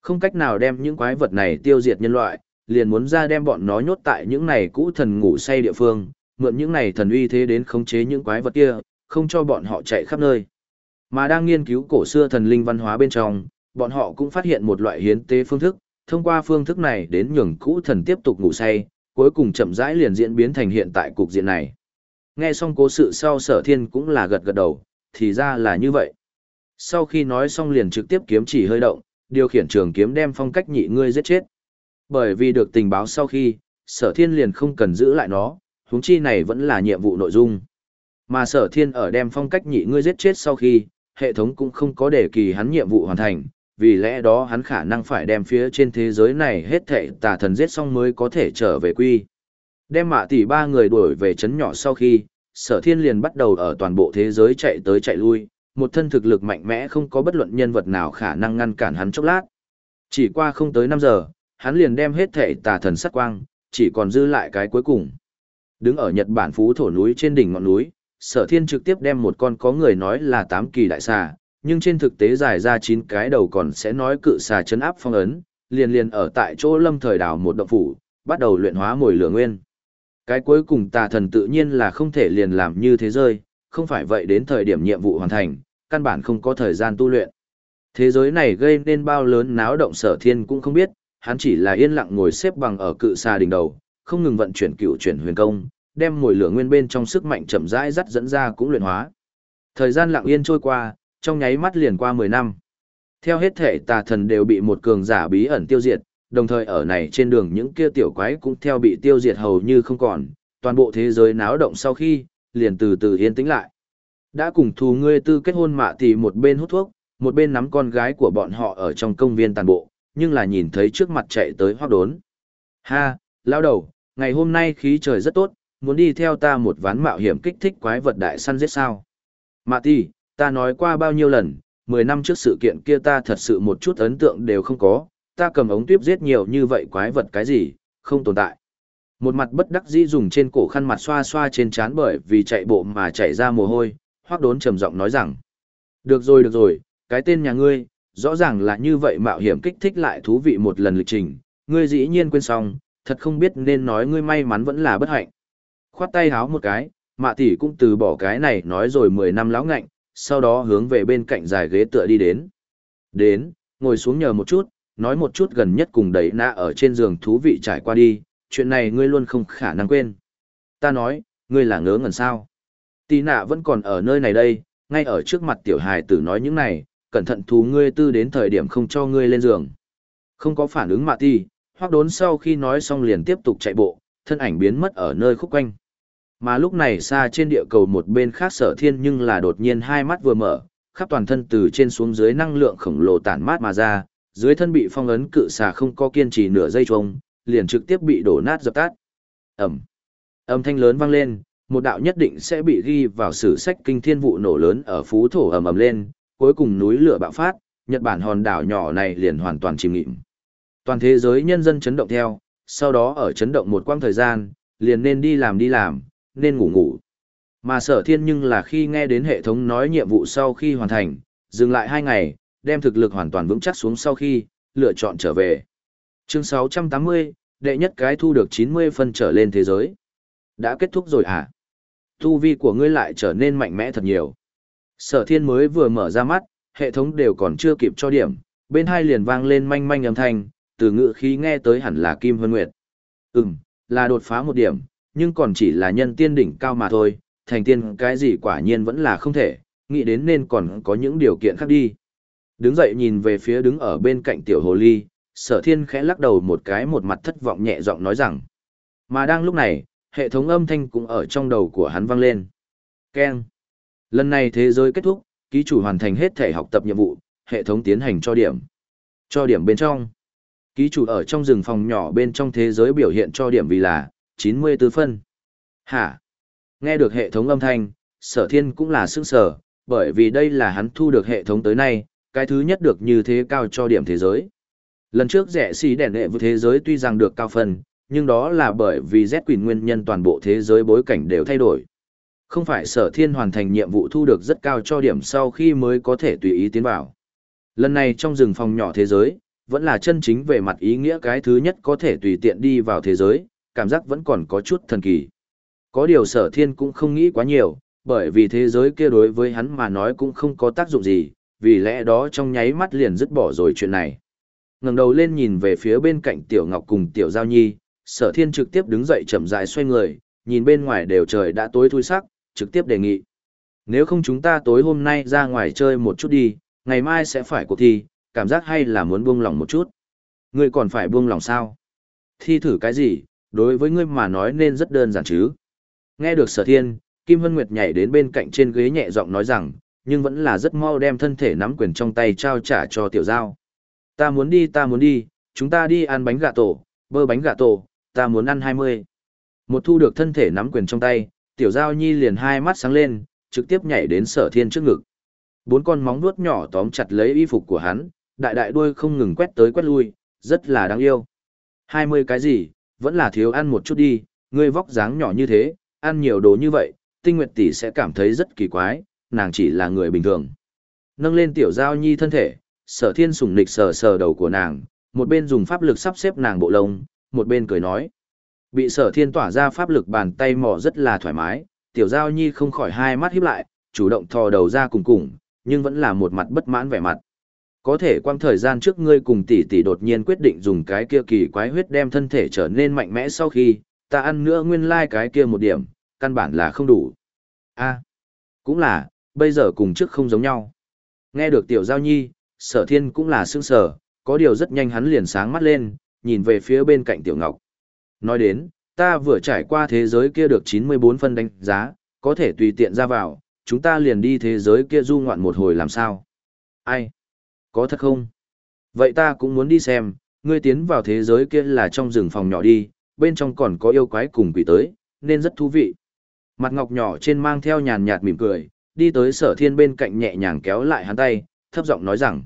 Không cách nào đem những quái vật này tiêu diệt nhân loại, liền muốn ra đem bọn nó nhốt tại những này cũ thần ngủ say địa phương, mượn những này thần uy thế đến khống chế những quái vật kia, không cho bọn họ chạy khắp nơi. Mà đang nghiên cứu cổ xưa thần linh văn hóa bên trong, bọn họ cũng phát hiện một loại hiến tế phương thức, thông qua phương thức này đến nhường cũ thần tiếp tục ngủ say, cuối cùng chậm rãi liền diễn biến thành hiện tại cục diện này. Nghe xong cố sự sau sở thiên cũng là gật gật đầu, thì ra là như vậy. Sau khi nói xong liền trực tiếp kiếm chỉ hơi động, điều khiển trường kiếm đem phong cách nhị ngươi giết chết. Bởi vì được tình báo sau khi, sở thiên liền không cần giữ lại nó, huống chi này vẫn là nhiệm vụ nội dung. Mà sở thiên ở đem phong cách nhị ngươi giết chết sau khi, hệ thống cũng không có để kỳ hắn nhiệm vụ hoàn thành, vì lẽ đó hắn khả năng phải đem phía trên thế giới này hết thệ tà thần giết xong mới có thể trở về quy. Đem mạ tỷ ba người đuổi về chấn nhỏ sau khi, sở thiên liền bắt đầu ở toàn bộ thế giới chạy tới chạy lui, một thân thực lực mạnh mẽ không có bất luận nhân vật nào khả năng ngăn cản hắn chốc lát. Chỉ qua không tới 5 giờ, hắn liền đem hết thể tà thần sát quang, chỉ còn dư lại cái cuối cùng. Đứng ở Nhật Bản phú thổ núi trên đỉnh ngọn núi, sở thiên trực tiếp đem một con có người nói là tám kỳ đại xà, nhưng trên thực tế dài ra chín cái đầu còn sẽ nói cự xà chấn áp phong ấn, liền liền ở tại chỗ lâm thời đào một động phủ, bắt đầu luyện hóa mồi lửa nguyên. Cái cuối cùng tà thần tự nhiên là không thể liền làm như thế rơi, không phải vậy đến thời điểm nhiệm vụ hoàn thành, căn bản không có thời gian tu luyện. Thế giới này gây nên bao lớn náo động sở thiên cũng không biết, hắn chỉ là yên lặng ngồi xếp bằng ở cự xa đỉnh đầu, không ngừng vận chuyển cựu chuyển huyền công, đem mùi lửa nguyên bên trong sức mạnh chậm rãi dắt dẫn ra cũng luyện hóa. Thời gian lặng yên trôi qua, trong nháy mắt liền qua 10 năm. Theo hết thể tà thần đều bị một cường giả bí ẩn tiêu diệt, đồng thời ở này trên đường những kia tiểu quái cũng theo bị tiêu diệt hầu như không còn, toàn bộ thế giới náo động sau khi, liền từ từ yên tĩnh lại. Đã cùng thù ngươi tư kết hôn mạ thì một bên hút thuốc, một bên nắm con gái của bọn họ ở trong công viên tàn bộ, nhưng là nhìn thấy trước mặt chạy tới hoác đốn. Ha, lao đầu, ngày hôm nay khí trời rất tốt, muốn đi theo ta một ván mạo hiểm kích thích quái vật đại săn giết sao. Mạ thì, ta nói qua bao nhiêu lần, 10 năm trước sự kiện kia ta thật sự một chút ấn tượng đều không có, ta cầm ống tuyếp giết nhiều như vậy quái vật cái gì, không tồn tại. Một mặt bất đắc dĩ dùng trên cổ khăn mặt xoa xoa trên trán bởi vì chạy bộ mà chảy ra mồ hôi, hoác đốn trầm giọng nói rằng. Được rồi được rồi, cái tên nhà ngươi, rõ ràng là như vậy mạo hiểm kích thích lại thú vị một lần lịch trình, ngươi dĩ nhiên quên xong, thật không biết nên nói ngươi may mắn vẫn là bất hạnh. Khoát tay háo một cái, mạ tỷ cũng từ bỏ cái này nói rồi 10 năm lão ngạnh, sau đó hướng về bên cạnh dài ghế tựa đi đến. Đến, ngồi xuống nhờ một chút, nói một chút gần nhất cùng đẩy nạ ở trên giường thú vị trải qua đi, chuyện này ngươi luôn không khả năng quên. Ta nói, ngươi là ngớ ngẩn sao. Tì nạ vẫn còn ở nơi này đây, ngay ở trước mặt tiểu hài tử nói những này, cẩn thận thú ngươi tư đến thời điểm không cho ngươi lên giường. Không có phản ứng mạ ti, hoặc đốn sau khi nói xong liền tiếp tục chạy bộ, thân ảnh biến mất ở nơi khúc quanh. Mà lúc này xa trên địa cầu một bên khác sở thiên nhưng là đột nhiên hai mắt vừa mở, khắp toàn thân từ trên xuống dưới năng lượng khổng lồ tản mát mà ra, dưới thân bị phong ấn cự xà không có kiên trì nửa giây trông, liền trực tiếp bị đổ nát dập tắt. Ẩm. Âm thanh lớn vang lên, một đạo nhất định sẽ bị ghi vào sử sách kinh thiên vụ nổ lớn ở phú thổ ầm ầm lên, cuối cùng núi lửa bạo phát, Nhật Bản hòn đảo nhỏ này liền hoàn toàn chìm ngịm. Toàn thế giới nhân dân chấn động theo, sau đó ở chấn động một quãng thời gian, liền nên đi làm đi làm, nên ngủ ngủ. Mà sở thiên nhưng là khi nghe đến hệ thống nói nhiệm vụ sau khi hoàn thành, dừng lại hai ngày, đem thực lực hoàn toàn vững chắc xuống sau khi, lựa chọn trở về. Chương 680, đệ nhất cái thu được 90 phân trở lên thế giới. Đã kết thúc rồi à? Tu vi của ngươi lại trở nên mạnh mẽ thật nhiều. Sở thiên mới vừa mở ra mắt, hệ thống đều còn chưa kịp cho điểm, bên hai liền vang lên manh manh âm thanh, từ ngữ khí nghe tới hẳn là Kim Vân Nguyệt. Ừm, là đột phá một điểm, nhưng còn chỉ là nhân tiên đỉnh cao mà thôi, thành tiên cái gì quả nhiên vẫn là không thể, nghĩ đến nên còn có những điều kiện khác đi. Đứng dậy nhìn về phía đứng ở bên cạnh tiểu hồ ly, sở thiên khẽ lắc đầu một cái một mặt thất vọng nhẹ giọng nói rằng. Mà đang lúc này, hệ thống âm thanh cũng ở trong đầu của hắn vang lên. Keng. Lần này thế giới kết thúc, ký chủ hoàn thành hết thể học tập nhiệm vụ, hệ thống tiến hành cho điểm. Cho điểm bên trong. Ký chủ ở trong rừng phòng nhỏ bên trong thế giới biểu hiện cho điểm vì là 94 phân. Hả? Nghe được hệ thống âm thanh, sở thiên cũng là sức sở, bởi vì đây là hắn thu được hệ thống tới nay, cái thứ nhất được như thế cao cho điểm thế giới. Lần trước rẻ xì đèn đệ với thế giới tuy rằng được cao phần, nhưng đó là bởi vì Z Quỷ nguyên nhân toàn bộ thế giới bối cảnh đều thay đổi. Không phải sở thiên hoàn thành nhiệm vụ thu được rất cao cho điểm sau khi mới có thể tùy ý tiến vào. Lần này trong rừng phòng nhỏ thế giới, vẫn là chân chính về mặt ý nghĩa cái thứ nhất có thể tùy tiện đi vào thế giới, cảm giác vẫn còn có chút thần kỳ. Có điều sở thiên cũng không nghĩ quá nhiều, bởi vì thế giới kia đối với hắn mà nói cũng không có tác dụng gì, vì lẽ đó trong nháy mắt liền dứt bỏ rồi chuyện này. ngẩng đầu lên nhìn về phía bên cạnh Tiểu Ngọc cùng Tiểu Giao Nhi, sở thiên trực tiếp đứng dậy chậm rãi xoay người, nhìn bên ngoài đều trời đã tối thui sắc, trực tiếp đề nghị. Nếu không chúng ta tối hôm nay ra ngoài chơi một chút đi, ngày mai sẽ phải cuộc thi, cảm giác hay là muốn buông lòng một chút. Ngươi còn phải buông lòng sao? Thi thử cái gì, đối với ngươi mà nói nên rất đơn giản chứ. Nghe được sở thiên, Kim Hân Nguyệt nhảy đến bên cạnh trên ghế nhẹ giọng nói rằng, nhưng vẫn là rất mau đem thân thể nắm quyền trong tay trao trả cho tiểu giao. Ta muốn đi ta muốn đi, chúng ta đi ăn bánh gà tổ, bơ bánh gà tổ, ta muốn ăn 20. Một thu được thân thể nắm quyền trong tay, tiểu giao nhi liền hai mắt sáng lên, trực tiếp nhảy đến sở thiên trước ngực. Bốn con móng vuốt nhỏ tóm chặt lấy y phục của hắn, đại đại đuôi không ngừng quét tới quét lui, rất là đáng yêu. 20 cái gì, vẫn là thiếu ăn một chút đi, ngươi vóc dáng nhỏ như thế, ăn nhiều đồ như vậy, tinh nguyệt tỷ sẽ cảm thấy rất kỳ quái, nàng chỉ là người bình thường. Nâng lên tiểu giao nhi thân thể, sở thiên sùng nịch sờ sờ đầu của nàng, một bên dùng pháp lực sắp xếp nàng bộ lông, một bên cười nói. Bị sở thiên tỏa ra pháp lực bàn tay mò rất là thoải mái, tiểu giao nhi không khỏi hai mắt híp lại, chủ động thò đầu ra cùng cùng, nhưng vẫn là một mặt bất mãn vẻ mặt. Có thể quang thời gian trước ngươi cùng tỷ tỷ đột nhiên quyết định dùng cái kia kỳ quái huyết đem thân thể trở nên mạnh mẽ sau khi, ta ăn nữa nguyên lai like cái kia một điểm, căn bản là không đủ. a cũng là, bây giờ cùng trước không giống nhau. Nghe được tiểu giao nhi, sở thiên cũng là sương sở, có điều rất nhanh hắn liền sáng mắt lên, nhìn về phía bên cạnh tiểu ngọc. Nói đến, ta vừa trải qua thế giới kia được 94 phân đánh giá, có thể tùy tiện ra vào, chúng ta liền đi thế giới kia du ngoạn một hồi làm sao. Ai? Có thật không? Vậy ta cũng muốn đi xem, ngươi tiến vào thế giới kia là trong rừng phòng nhỏ đi, bên trong còn có yêu quái cùng quỷ tới, nên rất thú vị. Mặt ngọc nhỏ trên mang theo nhàn nhạt mỉm cười, đi tới sở thiên bên cạnh nhẹ nhàng kéo lại hắn tay, thấp giọng nói rằng.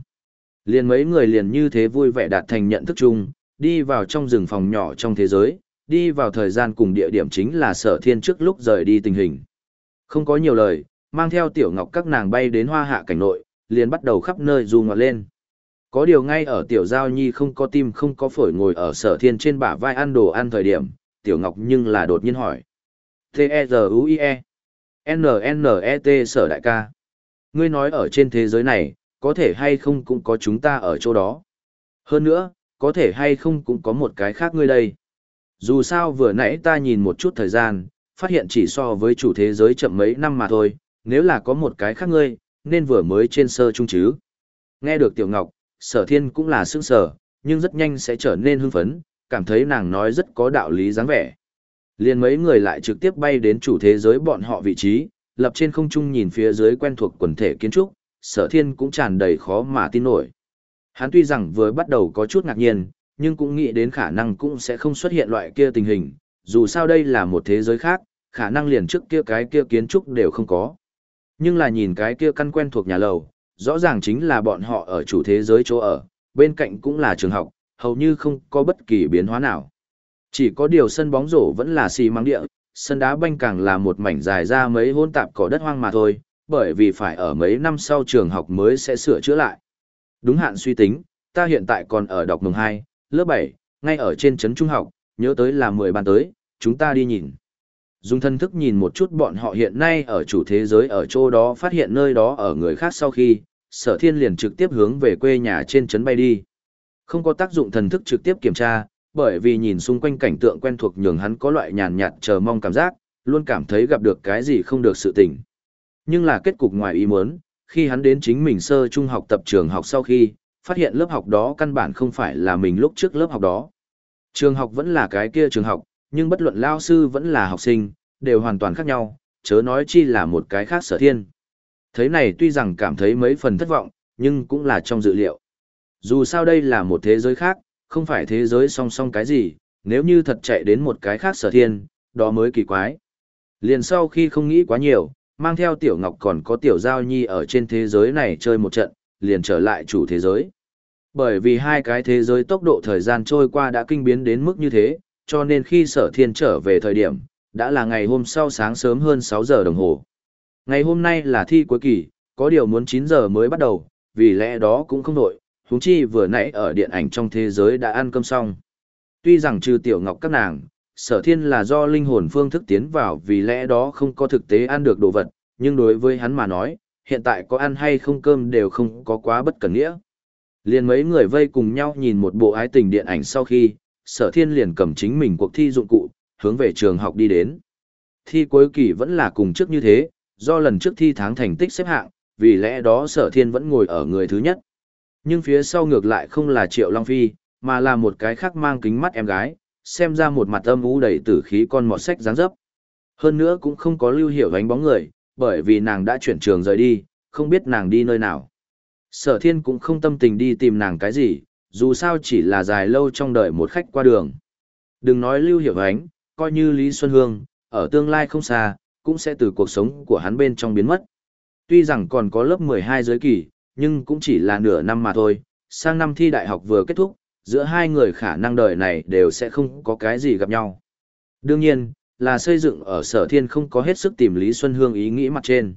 Liền mấy người liền như thế vui vẻ đạt thành nhận thức chung, đi vào trong rừng phòng nhỏ trong thế giới, đi vào thời gian cùng địa điểm chính là sở thiên trước lúc rời đi tình hình. Không có nhiều lời, mang theo tiểu ngọc các nàng bay đến hoa hạ cảnh nội, liền bắt đầu khắp nơi du ngoạn lên. Có điều ngay ở tiểu giao nhi không có tim không có phổi ngồi ở sở thiên trên bả vai ăn đồ ăn thời điểm, tiểu ngọc nhưng là đột nhiên hỏi. T-E-Z-U-I-E NNET sở đại ca. Ngươi nói ở trên thế giới này, có thể hay không cũng có chúng ta ở chỗ đó. Hơn nữa, có thể hay không cũng có một cái khác ngươi đây. Dù sao vừa nãy ta nhìn một chút thời gian, phát hiện chỉ so với chủ thế giới chậm mấy năm mà thôi, nếu là có một cái khác ngươi, nên vừa mới trên sơ chung chứ. Nghe được Tiểu Ngọc, sở thiên cũng là sững sở, nhưng rất nhanh sẽ trở nên hưng phấn, cảm thấy nàng nói rất có đạo lý dáng vẻ. Liền mấy người lại trực tiếp bay đến chủ thế giới bọn họ vị trí, lập trên không trung nhìn phía dưới quen thuộc quần thể kiến trúc, sở thiên cũng tràn đầy khó mà tin nổi. Hắn tuy rằng vừa bắt đầu có chút ngạc nhiên, nhưng cũng nghĩ đến khả năng cũng sẽ không xuất hiện loại kia tình hình, dù sao đây là một thế giới khác, khả năng liền trước kia cái kia kiến trúc đều không có. Nhưng là nhìn cái kia căn quen thuộc nhà lầu, rõ ràng chính là bọn họ ở chủ thế giới chỗ ở, bên cạnh cũng là trường học, hầu như không có bất kỳ biến hóa nào. Chỉ có điều sân bóng rổ vẫn là xì măng địa, sân đá banh càng là một mảnh dài ra mấy hôn tạp cỏ đất hoang mà thôi, bởi vì phải ở mấy năm sau trường học mới sẽ sửa chữa lại. Đúng hạn suy tính, ta hiện tại còn ở đọc mừng 2, lớp 7, ngay ở trên trấn trung học, nhớ tới là 10 ban tới, chúng ta đi nhìn. Dùng thân thức nhìn một chút bọn họ hiện nay ở chủ thế giới ở chỗ đó phát hiện nơi đó ở người khác sau khi, sở thiên liền trực tiếp hướng về quê nhà trên trấn bay đi. Không có tác dụng thần thức trực tiếp kiểm tra, bởi vì nhìn xung quanh cảnh tượng quen thuộc nhường hắn có loại nhàn nhạt chờ mong cảm giác, luôn cảm thấy gặp được cái gì không được sự tình. Nhưng là kết cục ngoài ý muốn, khi hắn đến chính mình sơ trung học tập trường học sau khi, phát hiện lớp học đó căn bản không phải là mình lúc trước lớp học đó. Trường học vẫn là cái kia trường học, nhưng bất luận lao sư vẫn là học sinh, đều hoàn toàn khác nhau, chớ nói chi là một cái khác sở thiên. Thế này tuy rằng cảm thấy mấy phần thất vọng, nhưng cũng là trong dự liệu. Dù sao đây là một thế giới khác, không phải thế giới song song cái gì, nếu như thật chạy đến một cái khác sở thiên, đó mới kỳ quái. Liền sau khi không nghĩ quá nhiều, mang theo tiểu ngọc còn có tiểu giao nhi ở trên thế giới này chơi một trận, liền trở lại chủ thế giới. Bởi vì hai cái thế giới tốc độ thời gian trôi qua đã kinh biến đến mức như thế, cho nên khi sở thiên trở về thời điểm, đã là ngày hôm sau sáng sớm hơn 6 giờ đồng hồ. Ngày hôm nay là thi cuối kỳ, có điều muốn 9 giờ mới bắt đầu, vì lẽ đó cũng không nổi, huống chi vừa nãy ở điện ảnh trong thế giới đã ăn cơm xong. Tuy rằng trừ tiểu ngọc các nàng, sở thiên là do linh hồn phương thức tiến vào vì lẽ đó không có thực tế ăn được đồ vật, nhưng đối với hắn mà nói, hiện tại có ăn hay không cơm đều không có quá bất cần nghĩa. Liền mấy người vây cùng nhau nhìn một bộ ái tình điện ảnh sau khi, sở thiên liền cầm chính mình cuộc thi dụng cụ, hướng về trường học đi đến. Thi cuối kỳ vẫn là cùng trước như thế, do lần trước thi tháng thành tích xếp hạng, vì lẽ đó sở thiên vẫn ngồi ở người thứ nhất. Nhưng phía sau ngược lại không là Triệu Long Phi, mà là một cái khác mang kính mắt em gái, xem ra một mặt âm u đầy tử khí con mọt sách dáng dấp. Hơn nữa cũng không có lưu hiểu ánh bóng người, bởi vì nàng đã chuyển trường rời đi, không biết nàng đi nơi nào. Sở thiên cũng không tâm tình đi tìm nàng cái gì, dù sao chỉ là dài lâu trong đời một khách qua đường. Đừng nói lưu hiểu ánh, coi như Lý Xuân Hương, ở tương lai không xa, cũng sẽ từ cuộc sống của hắn bên trong biến mất. Tuy rằng còn có lớp 12 giới kỳ, nhưng cũng chỉ là nửa năm mà thôi, sang năm thi đại học vừa kết thúc, giữa hai người khả năng đời này đều sẽ không có cái gì gặp nhau. Đương nhiên, là xây dựng ở sở thiên không có hết sức tìm Lý Xuân Hương ý nghĩ mặt trên.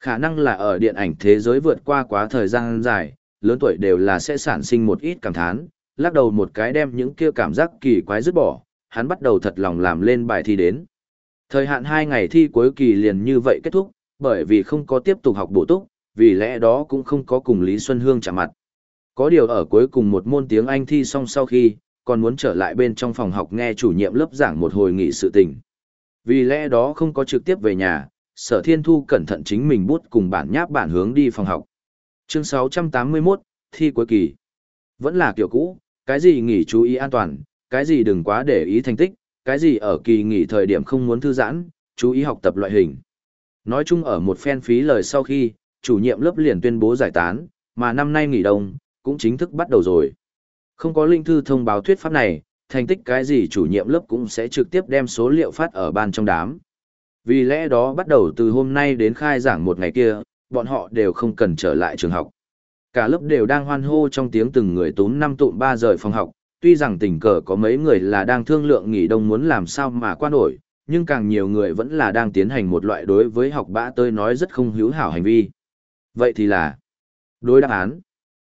Khả năng là ở điện ảnh thế giới vượt qua quá thời gian dài, lớn tuổi đều là sẽ sản sinh một ít cảm thán, lắc đầu một cái đem những kia cảm giác kỳ quái dứt bỏ, hắn bắt đầu thật lòng làm lên bài thi đến. Thời hạn 2 ngày thi cuối kỳ liền như vậy kết thúc, bởi vì không có tiếp tục học bổ túc, vì lẽ đó cũng không có cùng Lý Xuân Hương chạm mặt. Có điều ở cuối cùng một môn tiếng Anh thi xong sau khi, còn muốn trở lại bên trong phòng học nghe chủ nhiệm lớp giảng một hồi nghị sự tình. Vì lẽ đó không có trực tiếp về nhà, sở thiên thu cẩn thận chính mình bút cùng bản nháp bản hướng đi phòng học. Chương 681, thi cuối kỳ. Vẫn là kiểu cũ, cái gì nghỉ chú ý an toàn, cái gì đừng quá để ý thành tích, cái gì ở kỳ nghỉ thời điểm không muốn thư giãn, chú ý học tập loại hình. Nói chung ở một phen phí lời sau khi, chủ nhiệm lớp liền tuyên bố giải tán, mà năm nay nghỉ đông, cũng chính thức bắt đầu rồi. Không có linh thư thông báo thuyết pháp này, thành tích cái gì chủ nhiệm lớp cũng sẽ trực tiếp đem số liệu phát ở ban trong đám. Vì lẽ đó bắt đầu từ hôm nay đến khai giảng một ngày kia, bọn họ đều không cần trở lại trường học. Cả lớp đều đang hoan hô trong tiếng từng người tốn năm tụm ba rời phòng học, tuy rằng tình cờ có mấy người là đang thương lượng nghỉ đông muốn làm sao mà qua nổi, nhưng càng nhiều người vẫn là đang tiến hành một loại đối với học bã tôi nói rất không hữu hảo hành vi. Vậy thì là đối đáp án.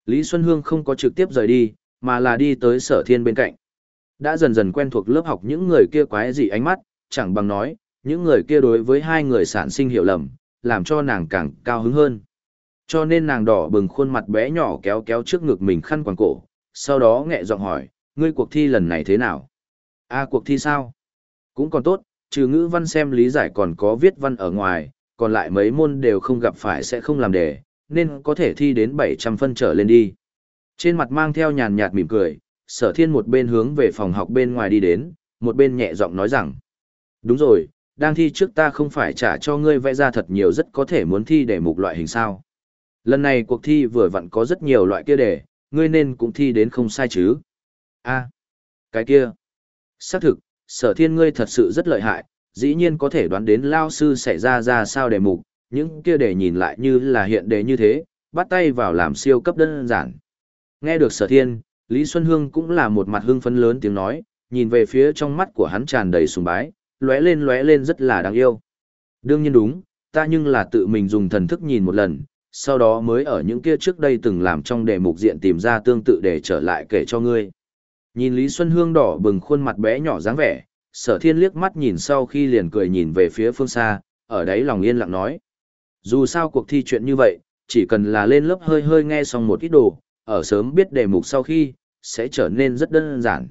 Lý Xuân Hương không có trực tiếp rời đi, mà là đi tới sở thiên bên cạnh. Đã dần dần quen thuộc lớp học những người kia quái dị ánh mắt, chẳng bằng nói, những người kia đối với hai người sản sinh hiểu lầm, làm cho nàng càng cao hứng hơn. Cho nên nàng đỏ bừng khuôn mặt bé nhỏ kéo kéo trước ngực mình khăn quàng cổ, sau đó nghẹ giọng hỏi, ngươi cuộc thi lần này thế nào? a cuộc thi sao? Cũng còn tốt, trừ ngữ văn xem lý giải còn có viết văn ở ngoài, còn lại mấy môn đều không gặp phải sẽ không làm đề, nên có thể thi đến 700 phân trở lên đi. Trên mặt mang theo nhàn nhạt mỉm cười, sở thiên một bên hướng về phòng học bên ngoài đi đến, một bên nhẹ giọng nói rằng, đúng rồi, đang thi trước ta không phải trả cho ngươi vẽ ra thật nhiều rất có thể muốn thi để mục loại hình sao. Lần này cuộc thi vừa vặn có rất nhiều loại kia đề, ngươi nên cũng thi đến không sai chứ. a cái kia. Xác thực, sở thiên ngươi thật sự rất lợi hại, dĩ nhiên có thể đoán đến lao sư sẽ ra ra sao đề mục, những kia để nhìn lại như là hiện đề như thế, bắt tay vào làm siêu cấp đơn giản. Nghe được sở thiên, Lý Xuân Hương cũng là một mặt hưng phấn lớn tiếng nói, nhìn về phía trong mắt của hắn tràn đầy sùng bái, lóe lên lóe lên rất là đáng yêu. Đương nhiên đúng, ta nhưng là tự mình dùng thần thức nhìn một lần, sau đó mới ở những kia trước đây từng làm trong đề mục diện tìm ra tương tự để trở lại kể cho ngươi. Nhìn Lý Xuân Hương đỏ bừng khuôn mặt bé nhỏ dáng vẻ, sở thiên liếc mắt nhìn sau khi liền cười nhìn về phía phương xa, ở đấy lòng yên lặng nói. Dù sao cuộc thi chuyện như vậy, chỉ cần là lên lớp hơi hơi nghe xong một ít đồ, ở sớm biết đề mục sau khi, sẽ trở nên rất đơn giản.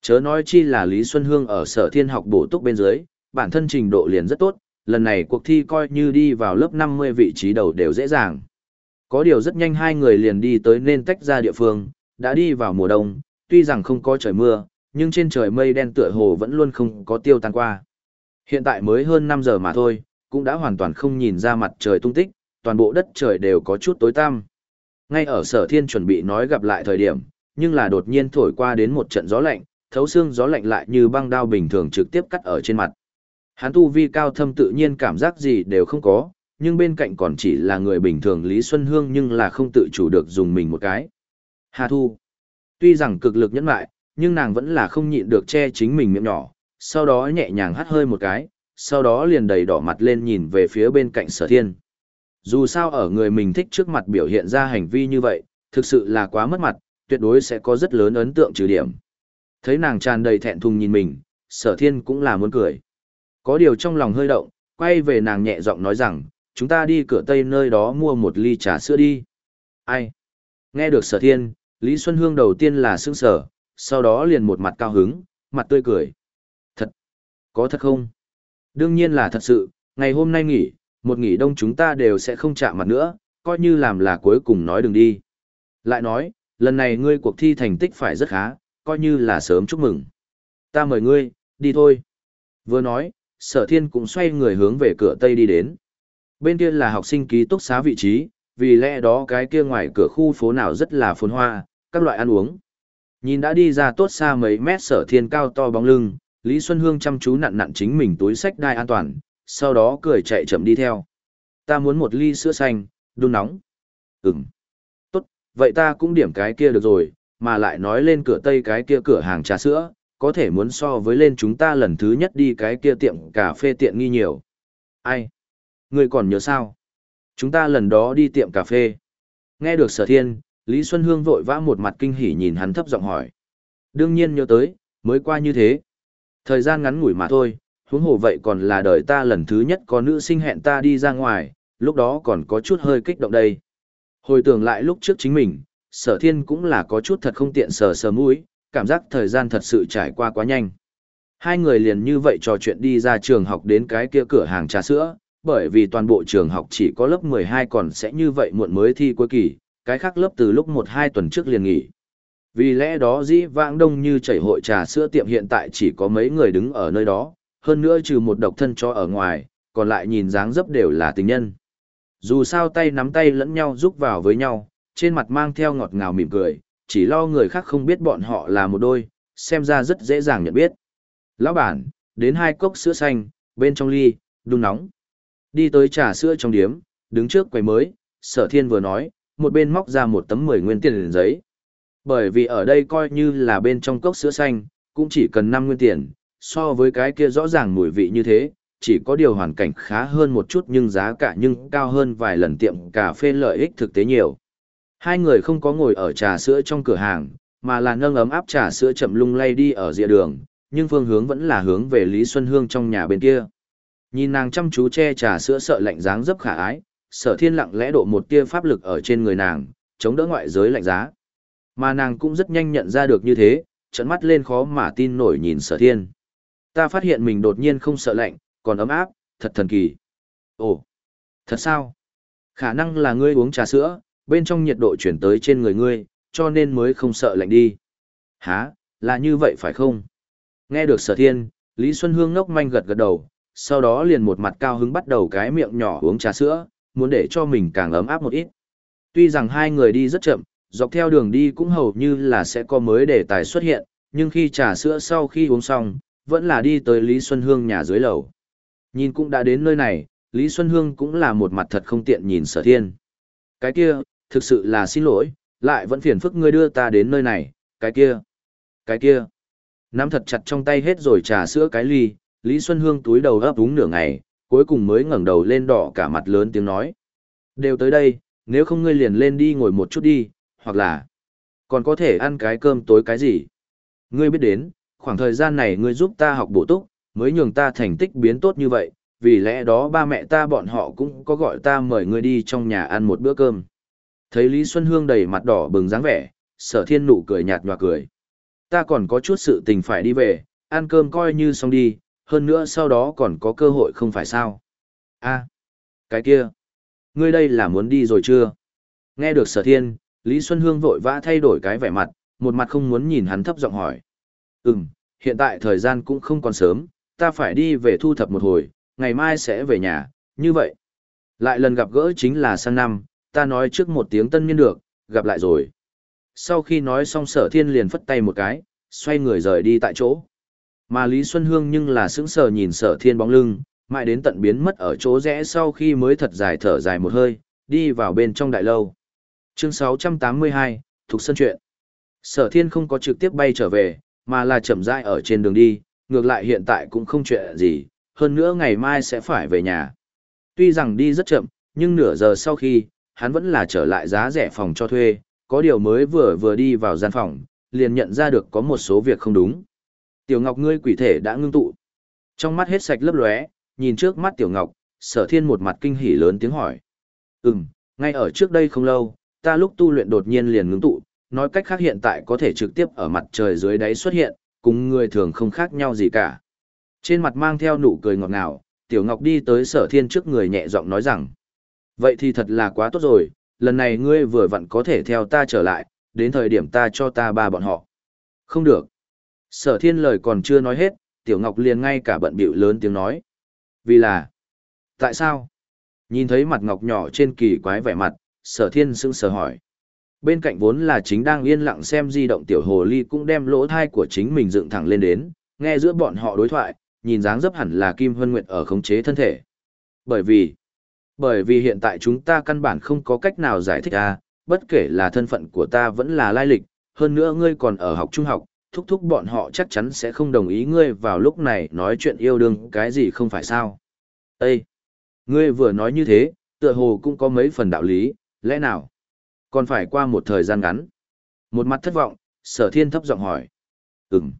Chớ nói chi là Lý Xuân Hương ở sở thiên học bổ túc bên dưới, bản thân trình độ liền rất tốt, lần này cuộc thi coi như đi vào lớp 50 vị trí đầu đều dễ dàng. Có điều rất nhanh hai người liền đi tới nên tách ra địa phương, đã đi vào mùa đông, tuy rằng không có trời mưa, nhưng trên trời mây đen tựa hồ vẫn luôn không có tiêu tan qua. Hiện tại mới hơn 5 giờ mà thôi, cũng đã hoàn toàn không nhìn ra mặt trời tung tích, toàn bộ đất trời đều có chút tối tăm. Ngay ở sở thiên chuẩn bị nói gặp lại thời điểm, nhưng là đột nhiên thổi qua đến một trận gió lạnh, thấu xương gió lạnh lại như băng đao bình thường trực tiếp cắt ở trên mặt. Hắn tu vi cao thâm tự nhiên cảm giác gì đều không có, nhưng bên cạnh còn chỉ là người bình thường Lý Xuân Hương nhưng là không tự chủ được dùng mình một cái. Hà Thu. Tuy rằng cực lực nhẫn lại, nhưng nàng vẫn là không nhịn được che chính mình miệng nhỏ, sau đó nhẹ nhàng hắt hơi một cái, sau đó liền đầy đỏ mặt lên nhìn về phía bên cạnh sở thiên. Dù sao ở người mình thích trước mặt biểu hiện ra hành vi như vậy, thực sự là quá mất mặt, tuyệt đối sẽ có rất lớn ấn tượng trừ điểm. Thấy nàng tràn đầy thẹn thùng nhìn mình, sở thiên cũng là muốn cười. Có điều trong lòng hơi động, quay về nàng nhẹ giọng nói rằng, chúng ta đi cửa tây nơi đó mua một ly trà sữa đi. Ai? Nghe được sở thiên, Lý Xuân Hương đầu tiên là sững sở, sau đó liền một mặt cao hứng, mặt tươi cười. Thật? Có thật không? Đương nhiên là thật sự, ngày hôm nay nghỉ, một nghỉ đông chúng ta đều sẽ không chạm mặt nữa, coi như làm là cuối cùng nói đừng đi. Lại nói, lần này ngươi cuộc thi thành tích phải rất khá, coi như là sớm chúc mừng. Ta mời ngươi, đi thôi. Vừa nói, sở thiên cũng xoay người hướng về cửa tây đi đến. Bên kia là học sinh ký túc xá vị trí, vì lẽ đó cái kia ngoài cửa khu phố nào rất là phồn hoa, các loại ăn uống. Nhìn đã đi ra tốt xa mấy mét sở thiên cao to bóng lưng, Lý Xuân Hương chăm chú nặn nặn chính mình túi sách đai an toàn, sau đó cười chạy chậm đi theo. Ta muốn một ly sữa xanh, đun nóng. Ừm. Tốt, vậy ta cũng điểm cái kia được rồi, mà lại nói lên cửa tây cái kia cửa hàng trà sữa, có thể muốn so với lên chúng ta lần thứ nhất đi cái kia tiệm cà phê tiện nghi nhiều. Ai? Người còn nhớ sao? Chúng ta lần đó đi tiệm cà phê. Nghe được sở thiên, Lý Xuân Hương vội vã một mặt kinh hỉ nhìn hắn thấp giọng hỏi. Đương nhiên nhớ tới, mới qua như thế. Thời gian ngắn ngủi mà thôi, huống hồ vậy còn là đời ta lần thứ nhất có nữ sinh hẹn ta đi ra ngoài, lúc đó còn có chút hơi kích động đây. Hồi tưởng lại lúc trước chính mình, sở thiên cũng là có chút thật không tiện sờ sờ mũi, cảm giác thời gian thật sự trải qua quá nhanh. Hai người liền như vậy trò chuyện đi ra trường học đến cái kia cửa hàng trà sữa, bởi vì toàn bộ trường học chỉ có lớp 12 còn sẽ như vậy muộn mới thi cuối kỳ, cái khác lớp từ lúc 1-2 tuần trước liền nghỉ. Vì lẽ đó dĩ vãng đông như chảy hội trà sữa tiệm hiện tại chỉ có mấy người đứng ở nơi đó, hơn nữa trừ một độc thân cho ở ngoài, còn lại nhìn dáng dấp đều là tình nhân. Dù sao tay nắm tay lẫn nhau giúp vào với nhau, trên mặt mang theo ngọt ngào mỉm cười, chỉ lo người khác không biết bọn họ là một đôi, xem ra rất dễ dàng nhận biết. Lão bản, đến hai cốc sữa xanh, bên trong ly, đun nóng. Đi tới trà sữa trong điếm, đứng trước quầy mới, sở thiên vừa nói, một bên móc ra một tấm 10 nguyên tiền giấy. Bởi vì ở đây coi như là bên trong cốc sữa xanh, cũng chỉ cần 5 nguyên tiền, so với cái kia rõ ràng mùi vị như thế, chỉ có điều hoàn cảnh khá hơn một chút nhưng giá cả nhưng cao hơn vài lần tiệm cà phê lợi ích thực tế nhiều. Hai người không có ngồi ở trà sữa trong cửa hàng, mà là nâng ấm áp trà sữa chậm lung lay đi ở dịa đường, nhưng phương hướng vẫn là hướng về Lý Xuân Hương trong nhà bên kia. Nhìn nàng chăm chú che trà sữa sợ lạnh dáng dấp khả ái, sở thiên lặng lẽ độ một tia pháp lực ở trên người nàng, chống đỡ ngoại giới lạnh giá. Mà nàng cũng rất nhanh nhận ra được như thế, trận mắt lên khó mà tin nổi nhìn sở thiên. Ta phát hiện mình đột nhiên không sợ lạnh, còn ấm áp, thật thần kỳ. Ồ, thật sao? Khả năng là ngươi uống trà sữa, bên trong nhiệt độ chuyển tới trên người ngươi, cho nên mới không sợ lạnh đi. Hả, là như vậy phải không? Nghe được sở thiên, Lý Xuân Hương ngốc manh gật gật đầu, sau đó liền một mặt cao hứng bắt đầu cái miệng nhỏ uống trà sữa, muốn để cho mình càng ấm áp một ít. Tuy rằng hai người đi rất chậm, dọc theo đường đi cũng hầu như là sẽ có mới đề tài xuất hiện, nhưng khi trà sữa sau khi uống xong, vẫn là đi tới Lý Xuân Hương nhà dưới lầu. Nhìn cũng đã đến nơi này, Lý Xuân Hương cũng là một mặt thật không tiện nhìn sở thiên. Cái kia, thực sự là xin lỗi, lại vẫn phiền phức ngươi đưa ta đến nơi này, cái kia, cái kia. Nắm thật chặt trong tay hết rồi trà sữa cái ly, Lý Xuân Hương túi đầu ấp úng nửa ngày, cuối cùng mới ngẩng đầu lên đỏ cả mặt lớn tiếng nói. Đều tới đây, nếu không ngươi liền lên đi ngồi một chút đi, hoặc là còn có thể ăn cái cơm tối cái gì. Ngươi biết đến, khoảng thời gian này ngươi giúp ta học bổ túc, mới nhường ta thành tích biến tốt như vậy, vì lẽ đó ba mẹ ta bọn họ cũng có gọi ta mời ngươi đi trong nhà ăn một bữa cơm. Thấy Lý Xuân Hương đầy mặt đỏ bừng dáng vẻ, sở thiên nụ cười nhạt nhòa cười. Ta còn có chút sự tình phải đi về, ăn cơm coi như xong đi, hơn nữa sau đó còn có cơ hội không phải sao. a cái kia, ngươi đây là muốn đi rồi chưa? Nghe được sở thiên, Lý Xuân Hương vội vã thay đổi cái vẻ mặt, một mặt không muốn nhìn hắn thấp giọng hỏi. Ừm, hiện tại thời gian cũng không còn sớm, ta phải đi về thu thập một hồi, ngày mai sẽ về nhà, như vậy. Lại lần gặp gỡ chính là sang năm, ta nói trước một tiếng tân niên được, gặp lại rồi. Sau khi nói xong sở thiên liền phất tay một cái, xoay người rời đi tại chỗ. Mà Lý Xuân Hương nhưng là sững sờ nhìn sở thiên bóng lưng, mãi đến tận biến mất ở chỗ rẽ sau khi mới thật dài thở dài một hơi, đi vào bên trong đại lâu. Chương 682, Thục Sân Chuyện. Sở thiên không có trực tiếp bay trở về, mà là chậm rãi ở trên đường đi, ngược lại hiện tại cũng không chuyện gì, hơn nữa ngày mai sẽ phải về nhà. Tuy rằng đi rất chậm, nhưng nửa giờ sau khi, hắn vẫn là trở lại giá rẻ phòng cho thuê, có điều mới vừa vừa đi vào gian phòng, liền nhận ra được có một số việc không đúng. Tiểu Ngọc ngươi quỷ thể đã ngưng tụ. Trong mắt hết sạch lấp lóe, nhìn trước mắt Tiểu Ngọc, sở thiên một mặt kinh hỉ lớn tiếng hỏi. Ừm, ngay ở trước đây không lâu, ta lúc tu luyện đột nhiên liền ngưng tụ, nói cách khác hiện tại có thể trực tiếp ở mặt trời dưới đáy xuất hiện, cùng người thường không khác nhau gì cả. Trên mặt mang theo nụ cười ngọt ngào, Tiểu Ngọc đi tới sở thiên trước người nhẹ giọng nói rằng. Vậy thì thật là quá tốt rồi, lần này ngươi vừa vặn có thể theo ta trở lại, đến thời điểm ta cho ta ba bọn họ. Không được. Sở thiên lời còn chưa nói hết, Tiểu Ngọc liền ngay cả bận bịu lớn tiếng nói. Vì là... Tại sao? Nhìn thấy mặt Ngọc nhỏ trên kỳ quái vẻ mặt, sở thiên sững sờ hỏi. Bên cạnh vốn là chính đang yên lặng xem di động Tiểu Hồ Ly cũng đem lỗ thai của chính mình dựng thẳng lên đến, nghe giữa bọn họ đối thoại, nhìn dáng dấp hẳn là Kim Hân Nguyệt ở khống chế thân thể. Bởi vì... Bởi vì hiện tại chúng ta căn bản không có cách nào giải thích à, bất kể là thân phận của ta vẫn là lai lịch, hơn nữa ngươi còn ở học trung học, thúc thúc bọn họ chắc chắn sẽ không đồng ý ngươi vào lúc này nói chuyện yêu đương cái gì không phải sao. Ê! Ngươi vừa nói như thế, tựa hồ cũng có mấy phần đạo lý, lẽ nào? Còn phải qua một thời gian ngắn. Một mặt thất vọng, sở thiên thấp giọng hỏi. Ừm.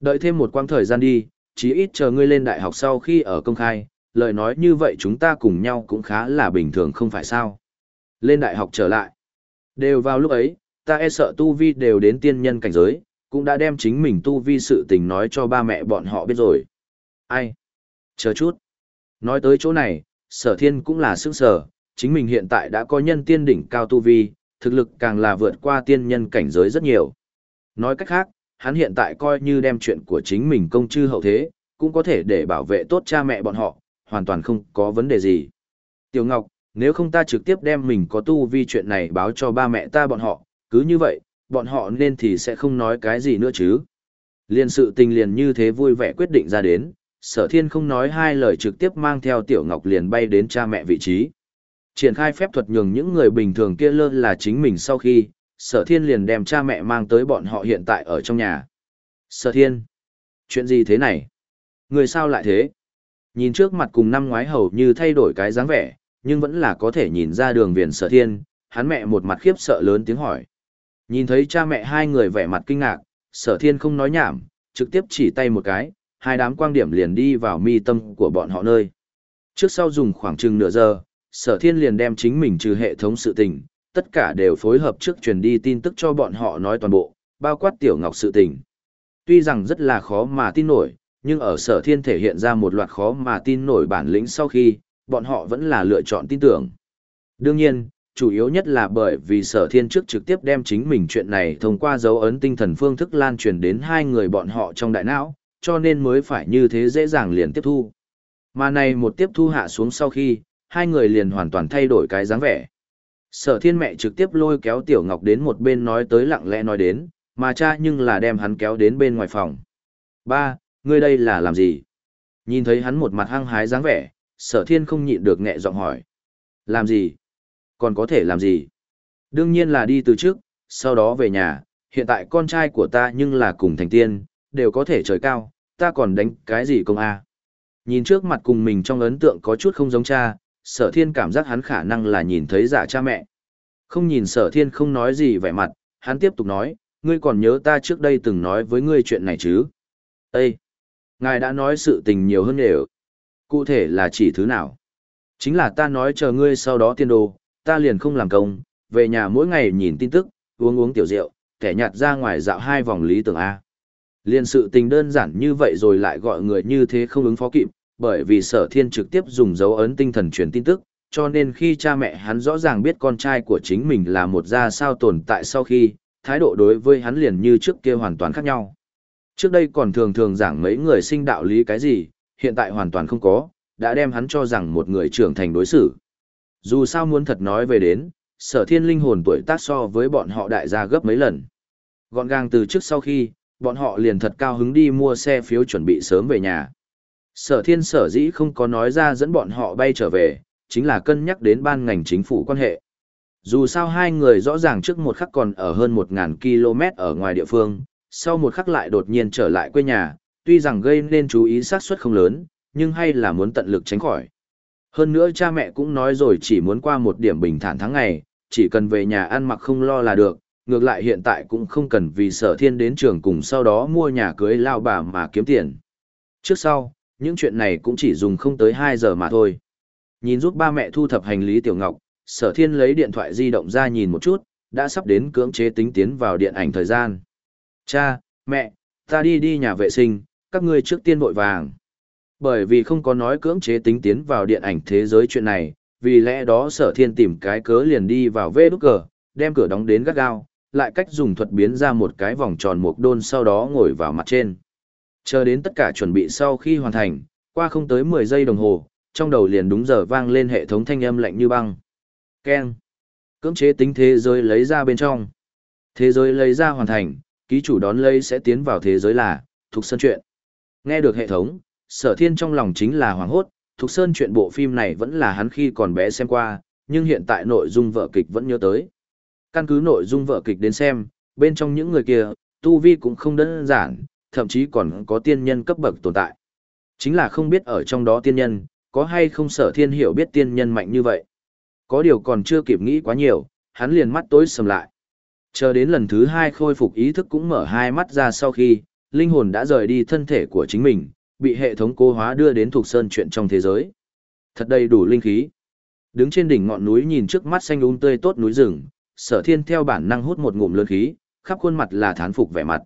Đợi thêm một quãng thời gian đi, chí ít chờ ngươi lên đại học sau khi ở công khai, lời nói như vậy chúng ta cùng nhau cũng khá là bình thường không phải sao. Lên đại học trở lại. Đều vào lúc ấy, ta e sợ tu vi đều đến tiên nhân cảnh giới, cũng đã đem chính mình tu vi sự tình nói cho ba mẹ bọn họ biết rồi. Ai? Chờ chút. Nói tới chỗ này, sở thiên cũng là sức sở, chính mình hiện tại đã có nhân tiên đỉnh cao tu vi, thực lực càng là vượt qua tiên nhân cảnh giới rất nhiều. Nói cách khác, hắn hiện tại coi như đem chuyện của chính mình công chư hậu thế, cũng có thể để bảo vệ tốt cha mẹ bọn họ, hoàn toàn không có vấn đề gì. Tiểu Ngọc, nếu không ta trực tiếp đem mình có tu vi chuyện này báo cho ba mẹ ta bọn họ, cứ như vậy, bọn họ nên thì sẽ không nói cái gì nữa chứ. Liên sự tình liền như thế vui vẻ quyết định ra đến, sở thiên không nói hai lời trực tiếp mang theo Tiểu Ngọc liền bay đến cha mẹ vị trí. Triển khai phép thuật nhường những người bình thường kia lơ là chính mình sau khi, sở thiên liền đem cha mẹ mang tới bọn họ hiện tại ở trong nhà. Sở thiên, chuyện gì thế này? Người sao lại thế? Nhìn trước mặt cùng năm ngoái hầu như thay đổi cái dáng vẻ, nhưng vẫn là có thể nhìn ra đường viền sở thiên, hắn mẹ một mặt khiếp sợ lớn tiếng hỏi. Nhìn thấy cha mẹ hai người vẻ mặt kinh ngạc, sở thiên không nói nhảm, trực tiếp chỉ tay một cái, hai đám quang điểm liền đi vào mi tâm của bọn họ nơi. Trước sau dùng khoảng chừng nửa giờ, sở thiên liền đem chính mình trừ hệ thống sự tình, tất cả đều phối hợp trước truyền đi tin tức cho bọn họ nói toàn bộ, bao quát tiểu ngọc sự tình. Tuy rằng rất là khó mà tin nổi, nhưng ở sở thiên thể hiện ra một loạt khó mà tin nổi bản lĩnh sau khi, bọn họ vẫn là lựa chọn tin tưởng. Đương nhiên, chủ yếu nhất là bởi vì sở thiên trước trực tiếp đem chính mình chuyện này thông qua dấu ấn tinh thần phương thức lan truyền đến hai người bọn họ trong đại não, cho nên mới phải như thế dễ dàng liền tiếp thu. Mà này một tiếp thu hạ xuống sau khi, hai người liền hoàn toàn thay đổi cái dáng vẻ. Sở thiên mẹ trực tiếp lôi kéo Tiểu Ngọc đến một bên nói tới lặng lẽ nói đến, mà cha nhưng là đem hắn kéo đến bên ngoài phòng. Ba, ngươi đây là làm gì? Nhìn thấy hắn một mặt hăng hái dáng vẻ, sở thiên không nhịn được nhẹ giọng hỏi. Làm gì? Còn có thể làm gì? Đương nhiên là đi từ trước, sau đó về nhà, hiện tại con trai của ta nhưng là cùng thành tiên, đều có thể trời cao, ta còn đánh cái gì công a? Nhìn trước mặt cùng mình trong ấn tượng có chút không giống cha, sở thiên cảm giác hắn khả năng là nhìn thấy giả cha mẹ. Không nhìn sở thiên không nói gì vẻ mặt, hắn tiếp tục nói, ngươi còn nhớ ta trước đây từng nói với ngươi chuyện này chứ? Ê! Ngài đã nói sự tình nhiều hơn đều. Cụ thể là chỉ thứ nào? Chính là ta nói chờ ngươi sau đó tiên đồ, ta liền không làm công, về nhà mỗi ngày nhìn tin tức, uống uống tiểu rượu, kẻ nhạt ra ngoài dạo hai vòng lý tưởng A. Liên sự tình đơn giản như vậy rồi lại gọi người như thế không ứng phó kịp, bởi vì sở thiên trực tiếp dùng dấu ấn tinh thần truyền tin tức, cho nên khi cha mẹ hắn rõ ràng biết con trai của chính mình là một gia sao tồn tại sau khi, thái độ đối với hắn liền như trước kia hoàn toàn khác nhau. Trước đây còn thường thường giảng mấy người sinh đạo lý cái gì, hiện tại hoàn toàn không có, đã đem hắn cho rằng một người trưởng thành đối xử. Dù sao muốn thật nói về đến, sở thiên linh hồn tuổi tác so với bọn họ đại gia gấp mấy lần. Gọn gàng từ trước sau khi, bọn họ liền thật cao hứng đi mua xe phiếu chuẩn bị sớm về nhà. Sở thiên sở dĩ không có nói ra dẫn bọn họ bay trở về, chính là cân nhắc đến ban ngành chính phủ quan hệ. Dù sao hai người rõ ràng trước một khắc còn ở hơn 1.000 km ở ngoài địa phương, sau một khắc lại đột nhiên trở lại quê nhà, tuy rằng gây nên chú ý xác suất không lớn, nhưng hay là muốn tận lực tránh khỏi. Hơn nữa cha mẹ cũng nói rồi chỉ muốn qua một điểm bình thản tháng ngày, chỉ cần về nhà ăn mặc không lo là được, ngược lại hiện tại cũng không cần vì sở thiên đến trường cùng sau đó mua nhà cưới lao bà mà kiếm tiền. Trước sau, những chuyện này cũng chỉ dùng không tới 2 giờ mà thôi. Nhìn giúp ba mẹ thu thập hành lý Tiểu Ngọc, sở thiên lấy điện thoại di động ra nhìn một chút, đã sắp đến cưỡng chế tính tiến vào điện ảnh thời gian. Cha, mẹ, ta đi đi nhà vệ sinh, các ngươi trước tiên vội vàng. Bởi vì không có nói cưỡng chế tính tiến vào điện ảnh thế giới chuyện này, vì lẽ đó sở thiên tìm cái cớ liền đi vào vê đúc cờ, đem cửa đóng đến gắt gao, lại cách dùng thuật biến ra một cái vòng tròn mục đôn sau đó ngồi vào mặt trên. Chờ đến tất cả chuẩn bị sau khi hoàn thành, qua không tới 10 giây đồng hồ, trong đầu liền đúng giờ vang lên hệ thống thanh âm lạnh như băng. Keng. Cưỡng chế tính thế giới lấy ra bên trong. Thế giới lấy ra hoàn thành, ký chủ đón lấy sẽ tiến vào thế giới là, thuộc sân chuyện. Nghe được hệ thống, sở thiên trong lòng chính là hoảng hốt, Thục sơn chuyện bộ phim này vẫn là hắn khi còn bé xem qua, nhưng hiện tại nội dung vợ kịch vẫn nhớ tới. Căn cứ nội dung vợ kịch đến xem, bên trong những người kia, tu vi cũng không đơn giản, thậm chí còn có tiên nhân cấp bậc tồn tại. Chính là không biết ở trong đó tiên nhân, có hay không sở thiên hiểu biết tiên nhân mạnh như vậy. Có điều còn chưa kịp nghĩ quá nhiều, hắn liền mắt tối sầm lại. Chờ đến lần thứ hai khôi phục ý thức cũng mở hai mắt ra sau khi, linh hồn đã rời đi thân thể của chính mình, bị hệ thống cố hóa đưa đến thuộc sơn chuyện trong thế giới. Thật đầy đủ linh khí. Đứng trên đỉnh ngọn núi nhìn trước mắt xanh um tươi tốt núi rừng, sở thiên theo bản năng hút một ngụm lớn khí, khắp khuôn mặt là thán phục vẻ mặt.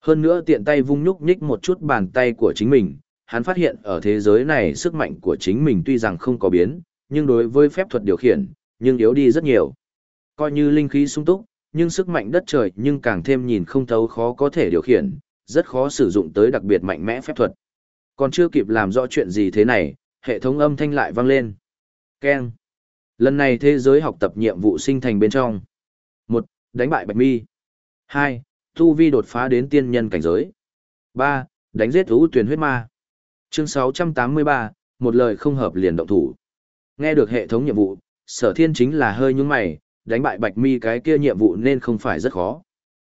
Hơn nữa tiện tay vung nhúc nhích một chút bàn tay của chính mình, hắn phát hiện ở thế giới này sức mạnh của chính mình tuy rằng không có biến, nhưng đối với phép thuật điều khiển, nhưng yếu đi rất nhiều. Coi như linh khí sung túc, nhưng sức mạnh đất trời nhưng càng thêm nhìn không thấu khó có thể điều khiển, rất khó sử dụng tới đặc biệt mạnh mẽ phép thuật. Còn chưa kịp làm rõ chuyện gì thế này, hệ thống âm thanh lại vang lên. Keng. Lần này thế giới học tập nhiệm vụ sinh thành bên trong. một Đánh bại Bạch Mi. hai Tu vi đột phá đến tiên nhân cảnh giới. ba Đánh giết thú tuyển huyết ma. Chương 683, một lời không hợp liền động thủ. Nghe được hệ thống nhiệm vụ, sở thiên chính là hơi nhúng mày, đánh bại Bạch Mi cái kia nhiệm vụ nên không phải rất khó.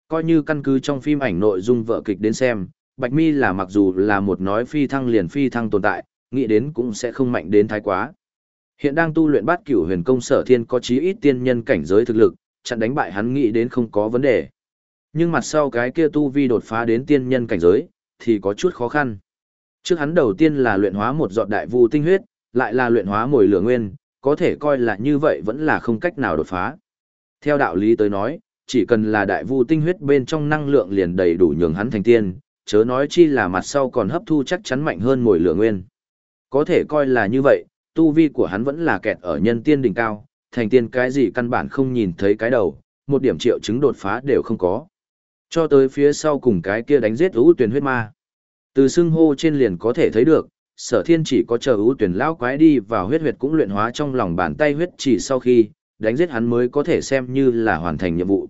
Coi như căn cứ trong phim ảnh nội dung vợ kịch đến xem, Bạch Mi là mặc dù là một nói phi thăng liền phi thăng tồn tại, nghĩ đến cũng sẽ không mạnh đến thái quá. Hiện đang tu luyện bát cửu huyền công sở thiên có chí ít tiên nhân cảnh giới thực lực, chặn đánh bại hắn nghĩ đến không có vấn đề. Nhưng mặt sau cái kia tu vi đột phá đến tiên nhân cảnh giới, thì có chút khó khăn. Trước hắn đầu tiên là luyện hóa một giọt đại vu tinh huyết, lại là luyện hóa mồi lửa nguyên, có thể coi là như vậy vẫn là không cách nào đột phá. Theo đạo lý tới nói, chỉ cần là đại vu tinh huyết bên trong năng lượng liền đầy đủ nhường hắn thành tiên, chớ nói chi là mặt sau còn hấp thu chắc chắn mạnh hơn mồi lửa nguyên. Có thể coi là như vậy, tu vi của hắn vẫn là kẹt ở nhân tiên đỉnh cao, thành tiên cái gì căn bản không nhìn thấy cái đầu, một điểm triệu chứng đột phá đều không có. Cho tới phía sau cùng cái kia đánh giết ưu tuyển huyết ma. Từ xưng hô trên liền có thể thấy được, sở thiên chỉ có chờ ưu tuyển lão quái đi vào huyết huyệt cũng luyện hóa trong lòng bàn tay huyết chỉ sau khi, đánh giết hắn mới có thể xem như là hoàn thành nhiệm vụ.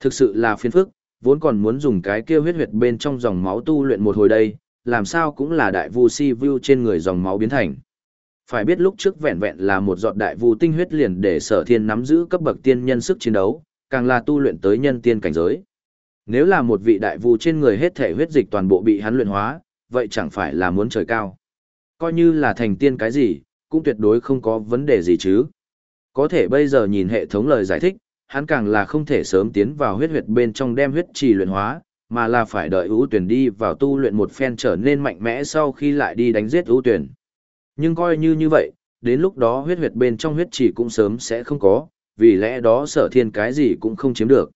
Thực sự là phiền phức, vốn còn muốn dùng cái kia huyết huyệt bên trong dòng máu tu luyện một hồi đây, làm sao cũng là đại vu si vu trên người dòng máu biến thành. Phải biết lúc trước vẹn vẹn là một giọt đại vu tinh huyết liền để sở thiên nắm giữ cấp bậc tiên nhân sức chiến đấu, càng là tu luyện tới nhân tiên cảnh giới. Nếu là một vị đại vu trên người hết thể huyết dịch toàn bộ bị hắn luyện hóa, vậy chẳng phải là muốn trời cao. Coi như là thành tiên cái gì, cũng tuyệt đối không có vấn đề gì chứ. Có thể bây giờ nhìn hệ thống lời giải thích, hắn càng là không thể sớm tiến vào huyết huyệt bên trong đem huyết trì luyện hóa, mà là phải đợi ưu tuyển đi vào tu luyện một phen trở nên mạnh mẽ sau khi lại đi đánh giết ưu tuyển. Nhưng coi như như vậy, đến lúc đó huyết huyệt bên trong huyết trì cũng sớm sẽ không có, vì lẽ đó sở thiên cái gì cũng không chiếm được.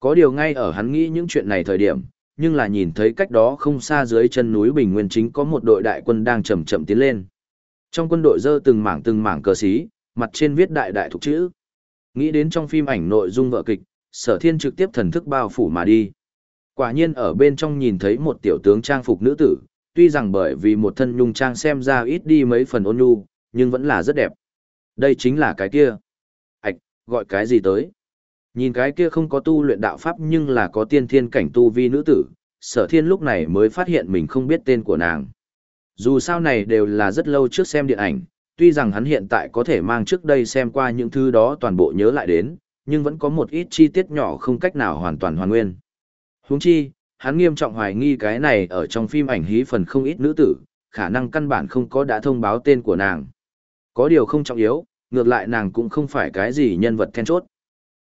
Có điều ngay ở hắn nghĩ những chuyện này thời điểm, nhưng là nhìn thấy cách đó không xa dưới chân núi Bình Nguyên chính có một đội đại quân đang chậm chậm tiến lên. Trong quân đội dơ từng mảng từng mảng cờ xí, mặt trên viết đại đại thuộc chữ. Nghĩ đến trong phim ảnh nội dung vợ kịch, sở thiên trực tiếp thần thức bao phủ mà đi. Quả nhiên ở bên trong nhìn thấy một tiểu tướng trang phục nữ tử, tuy rằng bởi vì một thân nhung trang xem ra ít đi mấy phần ôn nhu, nhưng vẫn là rất đẹp. Đây chính là cái kia. Ảch, gọi cái gì tới? Nhìn cái kia không có tu luyện đạo pháp nhưng là có tiên thiên cảnh tu vi nữ tử, sở thiên lúc này mới phát hiện mình không biết tên của nàng. Dù sao này đều là rất lâu trước xem điện ảnh, tuy rằng hắn hiện tại có thể mang trước đây xem qua những thứ đó toàn bộ nhớ lại đến, nhưng vẫn có một ít chi tiết nhỏ không cách nào hoàn toàn hoàn nguyên. Huống chi, hắn nghiêm trọng hoài nghi cái này ở trong phim ảnh hí phần không ít nữ tử, khả năng căn bản không có đã thông báo tên của nàng. Có điều không trọng yếu, ngược lại nàng cũng không phải cái gì nhân vật then chốt.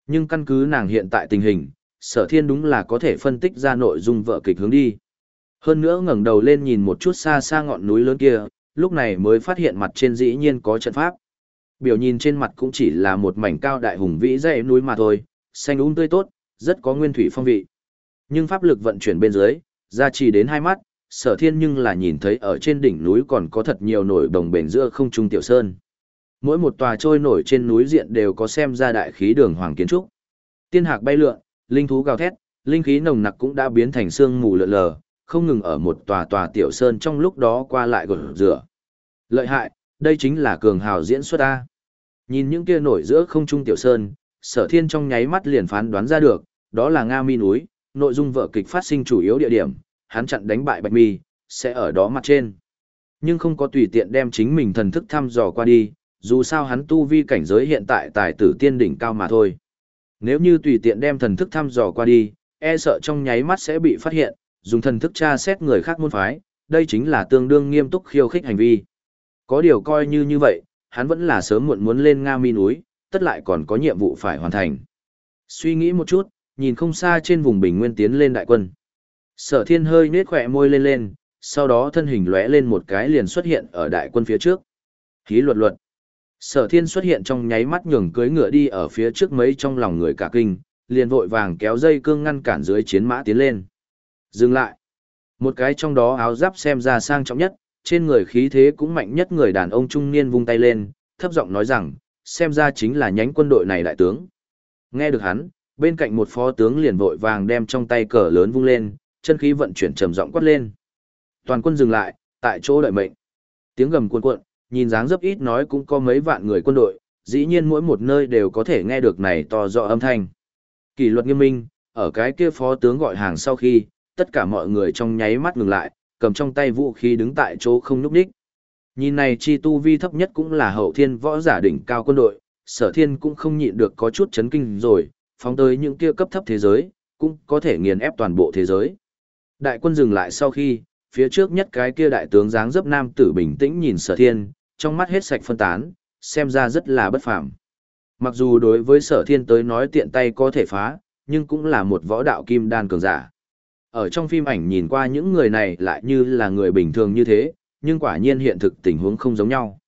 Nhưng căn cứ nàng hiện tại tình hình, sở thiên đúng là có thể phân tích ra nội dung vợ kịch hướng đi. Hơn nữa ngẩng đầu lên nhìn một chút xa xa ngọn núi lớn kia, lúc này mới phát hiện mặt trên dĩ nhiên có trận pháp. Biểu nhìn trên mặt cũng chỉ là một mảnh cao đại hùng vĩ dãy núi mà thôi, xanh úng tươi tốt, rất có nguyên thủy phong vị. Nhưng pháp lực vận chuyển bên dưới, ra chỉ đến hai mắt, sở thiên nhưng là nhìn thấy ở trên đỉnh núi còn có thật nhiều nổi đồng bền giữa không trung tiểu sơn. Mỗi một tòa trôi nổi trên núi diện đều có xem ra đại khí đường hoàng kiến trúc. Tiên hạc bay lượn, linh thú gào thét, linh khí nồng nặc cũng đã biến thành sương mù lợ lờ, không ngừng ở một tòa tòa tiểu sơn trong lúc đó qua lại gột rửa. Lợi hại, đây chính là cường hào diễn xuất A. Nhìn những kia nổi giữa không trung tiểu sơn, sở thiên trong nháy mắt liền phán đoán ra được, đó là Nga mi núi, nội dung vở kịch phát sinh chủ yếu địa điểm, hắn chặn đánh bại bạch mi, sẽ ở đó mặt trên. Nhưng không có tùy tiện đem chính mình thần thức thăm dò qua đi, dù sao hắn tu vi cảnh giới hiện tại tài tử tiên đỉnh cao mà thôi. Nếu như tùy tiện đem thần thức thăm dò qua đi, e sợ trong nháy mắt sẽ bị phát hiện, dùng thần thức tra xét người khác môn phái, đây chính là tương đương nghiêm túc khiêu khích hành vi. Có điều coi như như vậy, hắn vẫn là sớm muộn muốn lên Nga mi núi, tất lại còn có nhiệm vụ phải hoàn thành. Suy nghĩ một chút, nhìn không xa trên vùng bình nguyên tiến lên đại quân. Sở thiên hơi nết khỏe môi lên lên, sau đó thân hình lóe lên một cái liền xuất hiện ở đại quân phía trước. khí luật luật. Sở thiên xuất hiện trong nháy mắt nhường cưới ngựa đi ở phía trước mấy trong lòng người cả kinh, liền vội vàng kéo dây cương ngăn cản dưới chiến mã tiến lên. Dừng lại. Một cái trong đó áo giáp xem ra sang trọng nhất, trên người khí thế cũng mạnh nhất người đàn ông trung niên vung tay lên, thấp giọng nói rằng, xem ra chính là nhánh quân đội này đại tướng. Nghe được hắn, bên cạnh một phó tướng liền vội vàng đem trong tay cờ lớn vung lên, chân khí vận chuyển trầm giọng quát lên. Toàn quân dừng lại, tại chỗ đợi mệnh. Tiếng gầm cuồn cuộn, nhìn dáng dấp ít nói cũng có mấy vạn người quân đội, dĩ nhiên mỗi một nơi đều có thể nghe được này to rõ âm thanh. Kỷ luật nghiêm minh, ở cái kia phó tướng gọi hàng sau khi, tất cả mọi người trong nháy mắt ngừng lại, cầm trong tay vũ khí đứng tại chỗ không núp đích. Nhìn này chi tu vi thấp nhất cũng là hậu thiên võ giả đỉnh cao quân đội, sở thiên cũng không nhịn được có chút chấn kinh rồi, phóng tới những kia cấp thấp thế giới, cũng có thể nghiền ép toàn bộ thế giới. Đại quân dừng lại sau khi, phía trước nhất cái kia đại tướng dáng dấp nam tử bình tĩnh nhìn sở thiên, trong mắt hết sạch phân tán, xem ra rất là bất phàm. Mặc dù đối với sở thiên tới nói tiện tay có thể phá, nhưng cũng là một võ đạo kim đan cường giả. Ở trong phim ảnh nhìn qua những người này lại như là người bình thường như thế, nhưng quả nhiên hiện thực tình huống không giống nhau.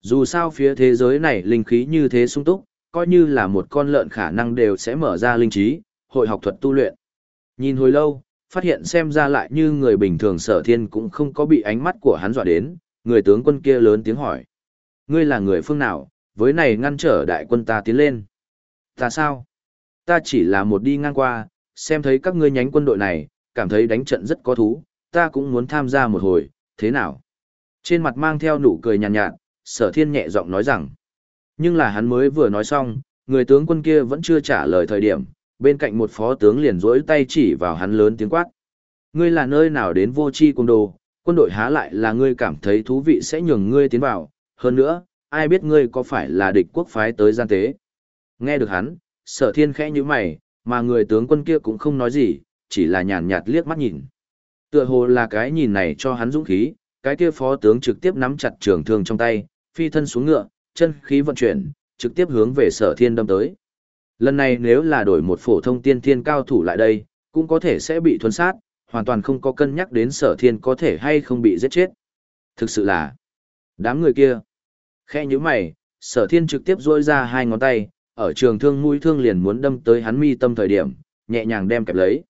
Dù sao phía thế giới này linh khí như thế sung túc, coi như là một con lợn khả năng đều sẽ mở ra linh trí, hội học thuật tu luyện. Nhìn hồi lâu, phát hiện xem ra lại như người bình thường sở thiên cũng không có bị ánh mắt của hắn dọa đến, người tướng quân kia lớn tiếng hỏi. Ngươi là người phương nào, với này ngăn trở đại quân ta tiến lên. Ta sao? Ta chỉ là một đi ngang qua, xem thấy các ngươi nhánh quân đội này, cảm thấy đánh trận rất có thú, ta cũng muốn tham gia một hồi, thế nào? Trên mặt mang theo nụ cười nhàn nhạt, nhạt, sở thiên nhẹ giọng nói rằng. Nhưng là hắn mới vừa nói xong, người tướng quân kia vẫn chưa trả lời thời điểm, bên cạnh một phó tướng liền rỗi tay chỉ vào hắn lớn tiếng quát. Ngươi là nơi nào đến vô chi cung đồ, quân đội há lại là ngươi cảm thấy thú vị sẽ nhường ngươi tiến vào, hơn nữa, ai biết ngươi có phải là địch quốc phái tới gian tế. Nghe được hắn, sở thiên khẽ như mày, mà người tướng quân kia cũng không nói gì, chỉ là nhàn nhạt liếc mắt nhìn. Tựa hồ là cái nhìn này cho hắn dũng khí, cái kia phó tướng trực tiếp nắm chặt trường thương trong tay, phi thân xuống ngựa, chân khí vận chuyển, trực tiếp hướng về sở thiên đâm tới. Lần này nếu là đổi một phổ thông tiên thiên cao thủ lại đây, cũng có thể sẽ bị thuần sát, hoàn toàn không có cân nhắc đến sở thiên có thể hay không bị giết chết. Thực sự là, đám người kia. Khe như mày, sở thiên trực tiếp rôi ra hai ngón tay, ở trường thương mũi thương liền muốn đâm tới hắn mi tâm thời điểm, nhẹ nhàng đem kẹp lấy.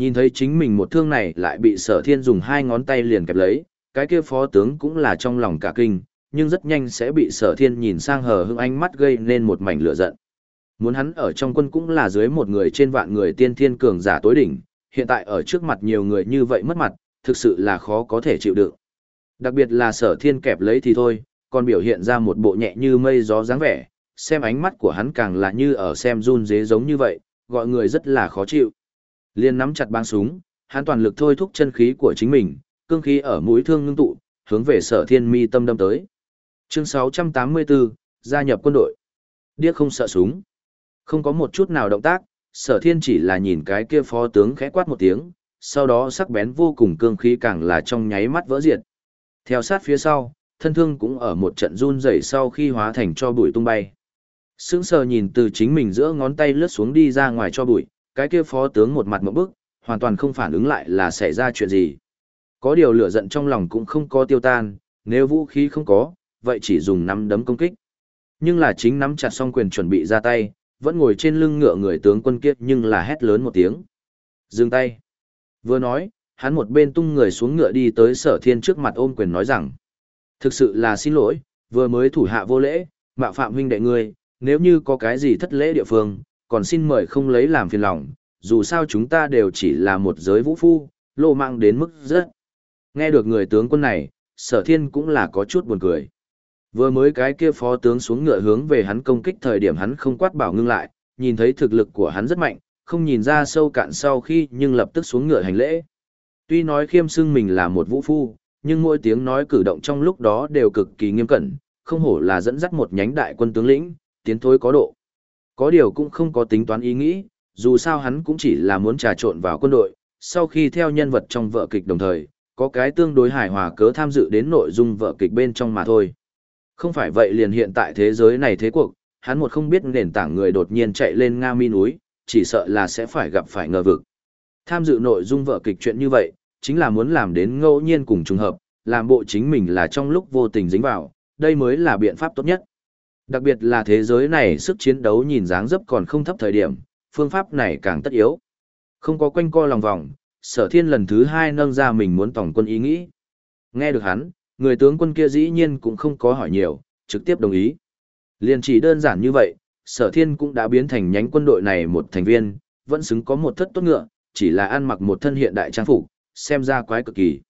Nhìn thấy chính mình một thương này lại bị sở thiên dùng hai ngón tay liền kẹp lấy, cái kia phó tướng cũng là trong lòng cả kinh, nhưng rất nhanh sẽ bị sở thiên nhìn sang hờ hững ánh mắt gây nên một mảnh lửa giận. Muốn hắn ở trong quân cũng là dưới một người trên vạn người tiên thiên cường giả tối đỉnh, hiện tại ở trước mặt nhiều người như vậy mất mặt, thực sự là khó có thể chịu đựng. Đặc biệt là sở thiên kẹp lấy thì thôi, còn biểu hiện ra một bộ nhẹ như mây gió dáng vẻ, xem ánh mắt của hắn càng là như ở xem run dế giống như vậy, gọi người rất là khó chịu. Liên nắm chặt băng súng, hắn toàn lực thôi thúc chân khí của chính mình, cương khí ở mũi thương ngưng tụ, hướng về sở thiên mi tâm đâm tới. Chương 684, gia nhập quân đội. Điếc không sợ súng. Không có một chút nào động tác, sở thiên chỉ là nhìn cái kia phó tướng khẽ quát một tiếng, sau đó sắc bén vô cùng cương khí càng là trong nháy mắt vỡ diệt. Theo sát phía sau, thân thương cũng ở một trận run rẩy sau khi hóa thành cho bụi tung bay. Sững sờ nhìn từ chính mình giữa ngón tay lướt xuống đi ra ngoài cho bụi, cái kia phó tướng một mặt một bức, hoàn toàn không phản ứng lại là xảy ra chuyện gì. Có điều lửa giận trong lòng cũng không có tiêu tan, nếu vũ khí không có, vậy chỉ dùng nắm đấm công kích. Nhưng là chính nắm chặt xong quyền chuẩn bị ra tay, vẫn ngồi trên lưng ngựa người tướng quân kiếp nhưng là hét lớn một tiếng. Dừng tay. Vừa nói, hắn một bên tung người xuống ngựa đi tới sở thiên trước mặt ôm quyền nói rằng. Thực sự là xin lỗi, vừa mới thủ hạ vô lễ, mạo phạm huynh đệ ngươi, nếu như có cái gì thất lễ địa phương, còn xin mời không lấy làm phiền lòng, dù sao chúng ta đều chỉ là một giới vũ phu, lô mang đến mức rất. Nghe được người tướng quân này, sở thiên cũng là có chút buồn cười. Vừa mới cái kia phó tướng xuống ngựa hướng về hắn công kích thời điểm hắn không quát bảo ngưng lại, nhìn thấy thực lực của hắn rất mạnh, không nhìn ra sâu cạn sau khi nhưng lập tức xuống ngựa hành lễ. Tuy nói khiêm xưng mình là một vũ phu, nhưng mỗi tiếng nói cử động trong lúc đó đều cực kỳ nghiêm cẩn, không hổ là dẫn dắt một nhánh đại quân tướng lĩnh, tiến thối có độ. Có điều cũng không có tính toán ý nghĩ, dù sao hắn cũng chỉ là muốn trà trộn vào quân đội, sau khi theo nhân vật trong vợ kịch đồng thời, có cái tương đối hài hòa cớ tham dự đến nội dung vợ kịch bên trong mà thôi. Không phải vậy liền hiện tại thế giới này thế cuộc, hắn một không biết nền tảng người đột nhiên chạy lên Nga mi núi, chỉ sợ là sẽ phải gặp phải ngờ vực. Tham dự nội dung vợ kịch chuyện như vậy, chính là muốn làm đến ngẫu nhiên cùng trùng hợp, làm bộ chính mình là trong lúc vô tình dính vào, đây mới là biện pháp tốt nhất. Đặc biệt là thế giới này sức chiến đấu nhìn dáng dấp còn không thấp thời điểm, phương pháp này càng tất yếu. Không có quanh co lòng vòng, sở thiên lần thứ hai nâng ra mình muốn tổng quân ý nghĩ. Nghe được hắn, người tướng quân kia dĩ nhiên cũng không có hỏi nhiều, trực tiếp đồng ý. Liền chỉ đơn giản như vậy, sở thiên cũng đã biến thành nhánh quân đội này một thành viên, vẫn xứng có một thất tốt ngựa, chỉ là ăn mặc một thân hiện đại trang phục, xem ra quái cực kỳ.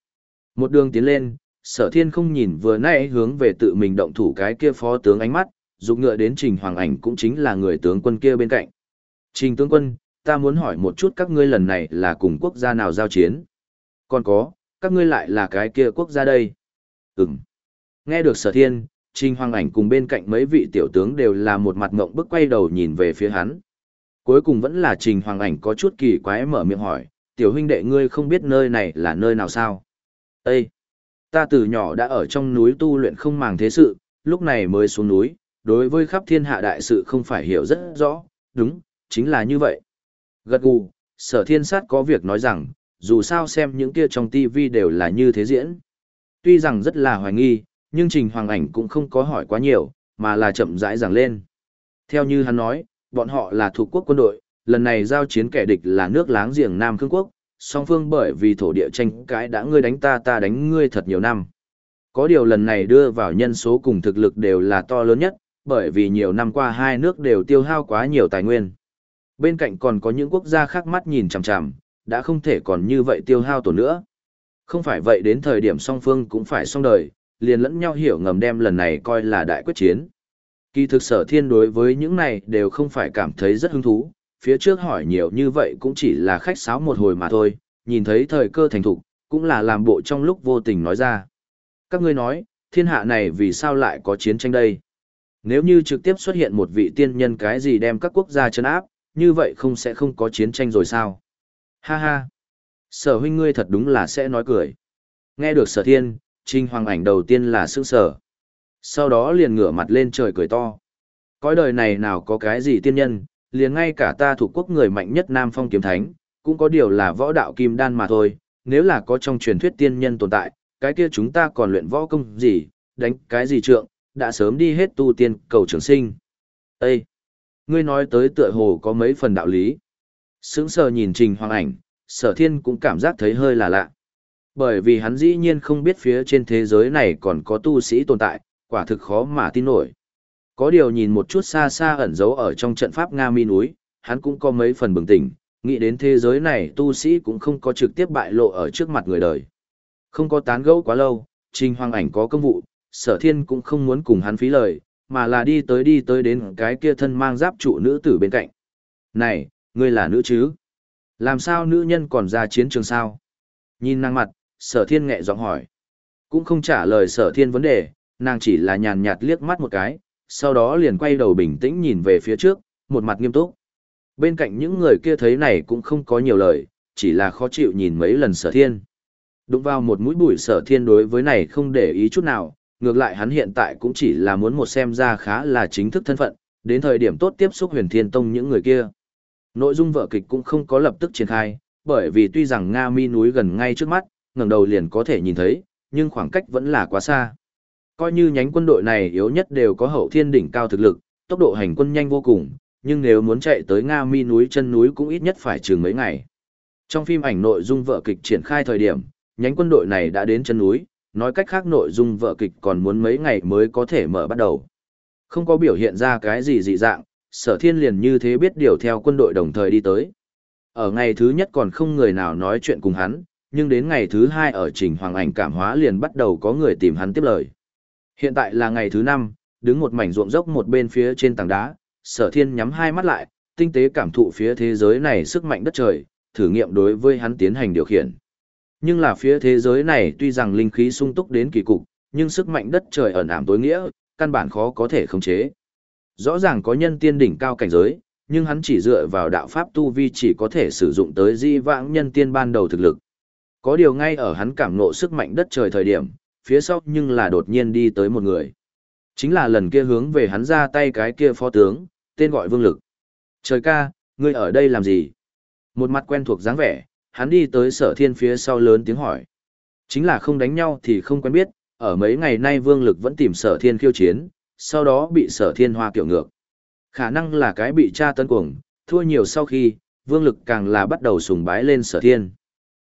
Một đường tiến lên, sở thiên không nhìn vừa nãy hướng về tự mình động thủ cái kia phó tướng ánh mắt, dục ngựa đến trình hoàng ảnh cũng chính là người tướng quân kia bên cạnh. Trình tướng quân, ta muốn hỏi một chút các ngươi lần này là cùng quốc gia nào giao chiến? Còn có, các ngươi lại là cái kia quốc gia đây? Ừm. Nghe được sở thiên, trình hoàng ảnh cùng bên cạnh mấy vị tiểu tướng đều là một mặt ngộng bức quay đầu nhìn về phía hắn. Cuối cùng vẫn là trình hoàng ảnh có chút kỳ quái mở miệng hỏi, tiểu huynh đệ ngươi không biết nơi này là nơi nào sao? Ê! Ta từ nhỏ đã ở trong núi tu luyện không màng thế sự, lúc này mới xuống núi, đối với khắp thiên hạ đại sự không phải hiểu rất rõ, đúng, chính là như vậy. Gật gù, sở thiên sát có việc nói rằng, dù sao xem những kia trong TV đều là như thế diễn. Tuy rằng rất là hoài nghi, nhưng Trình Hoàng Ảnh cũng không có hỏi quá nhiều, mà là chậm rãi giảng lên. Theo như hắn nói, bọn họ là thuộc quốc quân đội, lần này giao chiến kẻ địch là nước láng giềng Nam khương Quốc, song phương bởi vì thổ địa tranh cãi đã ngươi đánh ta ta đánh ngươi thật nhiều năm. Có điều lần này đưa vào nhân số cùng thực lực đều là to lớn nhất, bởi vì nhiều năm qua hai nước đều tiêu hao quá nhiều tài nguyên. Bên cạnh còn có những quốc gia khác mắt nhìn chằm chằm, đã không thể còn như vậy tiêu hao tổn nữa. Không phải vậy đến thời điểm song phương cũng phải xong đời, liền lẫn nhau hiểu ngầm đem lần này coi là đại quyết chiến. Kỳ thực sở thiên đối với những này đều không phải cảm thấy rất hứng thú, phía trước hỏi nhiều như vậy cũng chỉ là khách sáo một hồi mà thôi, nhìn thấy thời cơ thành thục, cũng là làm bộ trong lúc vô tình nói ra. Các ngươi nói, thiên hạ này vì sao lại có chiến tranh đây? Nếu như trực tiếp xuất hiện một vị tiên nhân cái gì đem các quốc gia chấn áp, như vậy không sẽ không có chiến tranh rồi sao? Ha ha. Sở huynh ngươi thật đúng là sẽ nói cười. Nghe được sở thiên, trinh Hoàng ảnh đầu tiên là sững sở. Sau đó liền ngửa mặt lên trời cười to. Cõi đời này nào có cái gì tiên nhân, liền ngay cả ta thủ quốc người mạnh nhất Nam Phong Kiếm Thánh, cũng có điều là võ đạo kim đan mà thôi, nếu là có trong truyền thuyết tiên nhân tồn tại, cái kia chúng ta còn luyện võ công gì, đánh cái gì trượng, đã sớm đi hết tu tiên cầu trường sinh. Ê! Ngươi nói tới tựa hồ có mấy phần đạo lý. Sững sờ nhìn trình hoàng ảnh, sở thiên cũng cảm giác thấy hơi là lạ. Bởi vì hắn dĩ nhiên không biết phía trên thế giới này còn có tu sĩ tồn tại, quả thực khó mà tin nổi. Có điều nhìn một chút xa xa ẩn giấu ở trong trận pháp Nga mi núi, hắn cũng có mấy phần bừng tỉnh, nghĩ đến thế giới này tu sĩ cũng không có trực tiếp bại lộ ở trước mặt người đời. Không có tán gẫu quá lâu, Trình Hoàng Ảnh có công vụ, sở thiên cũng không muốn cùng hắn phí lời, mà là đi tới đi tới đến cái kia thân mang giáp trụ nữ tử bên cạnh. Này, ngươi là nữ chứ? Làm sao nữ nhân còn ra chiến trường sao? Nhìn nàng mặt, sở thiên nghẹ giọng hỏi. Cũng không trả lời sở thiên vấn đề, nàng chỉ là nhàn nhạt liếc mắt một cái, sau đó liền quay đầu bình tĩnh nhìn về phía trước, một mặt nghiêm túc. Bên cạnh những người kia thấy này cũng không có nhiều lời, chỉ là khó chịu nhìn mấy lần sở thiên. Đụng vào một mũi bụi sở thiên đối với này không để ý chút nào, ngược lại hắn hiện tại cũng chỉ là muốn một xem ra khá là chính thức thân phận, đến thời điểm tốt tiếp xúc huyền thiên tông những người kia. Nội dung vở kịch cũng không có lập tức triển khai, bởi vì tuy rằng Nga mi núi gần ngay trước mắt, ngẩng đầu liền có thể nhìn thấy, nhưng khoảng cách vẫn là quá xa. Coi như nhánh quân đội này yếu nhất đều có hậu thiên đỉnh cao thực lực, tốc độ hành quân nhanh vô cùng, nhưng nếu muốn chạy tới Nga mi núi chân núi cũng ít nhất phải chừng mấy ngày. Trong phim ảnh nội dung vở kịch triển khai thời điểm, nhánh quân đội này đã đến chân núi, nói cách khác nội dung vở kịch còn muốn mấy ngày mới có thể mở bắt đầu. Không có biểu hiện ra cái gì dị dạng, sở thiên liền như thế biết điều theo quân đội đồng thời đi tới. Ở ngày thứ nhất còn không người nào nói chuyện cùng hắn, nhưng đến ngày thứ hai ở trình hoàng ảnh cảm hóa liền bắt đầu có người tìm hắn tiếp lời. Hiện tại là ngày thứ năm, đứng một mảnh ruộng dốc một bên phía trên tảng đá, sở thiên nhắm hai mắt lại, tinh tế cảm thụ phía thế giới này sức mạnh đất trời, thử nghiệm đối với hắn tiến hành điều khiển. Nhưng là phía thế giới này tuy rằng linh khí sung túc đến kỳ cục, nhưng sức mạnh đất trời ẩn ảm tối nghĩa, căn bản khó có thể khống chế. Rõ ràng có nhân tiên đỉnh cao cảnh giới, nhưng hắn chỉ dựa vào đạo pháp tu vi chỉ có thể sử dụng tới di vãng nhân tiên ban đầu thực lực. Có điều ngay ở hắn cảm ngộ sức mạnh đất trời thời điểm, phía sau nhưng là đột nhiên đi tới một người. Chính là lần kia hướng về hắn ra tay cái kia phó tướng, tên gọi Vương Lực. Trời ca, ngươi ở đây làm gì? Một mặt quen thuộc dáng vẻ, hắn đi tới sở thiên phía sau lớn tiếng hỏi. Chính là không đánh nhau thì không quen biết, ở mấy ngày nay Vương Lực vẫn tìm sở thiên khiêu chiến, sau đó bị sở thiên hoa kiểu ngược. Khả năng là cái bị cha tấn cuồng, thua nhiều sau khi, Vương Lực càng là bắt đầu sùng bái lên sở thiên.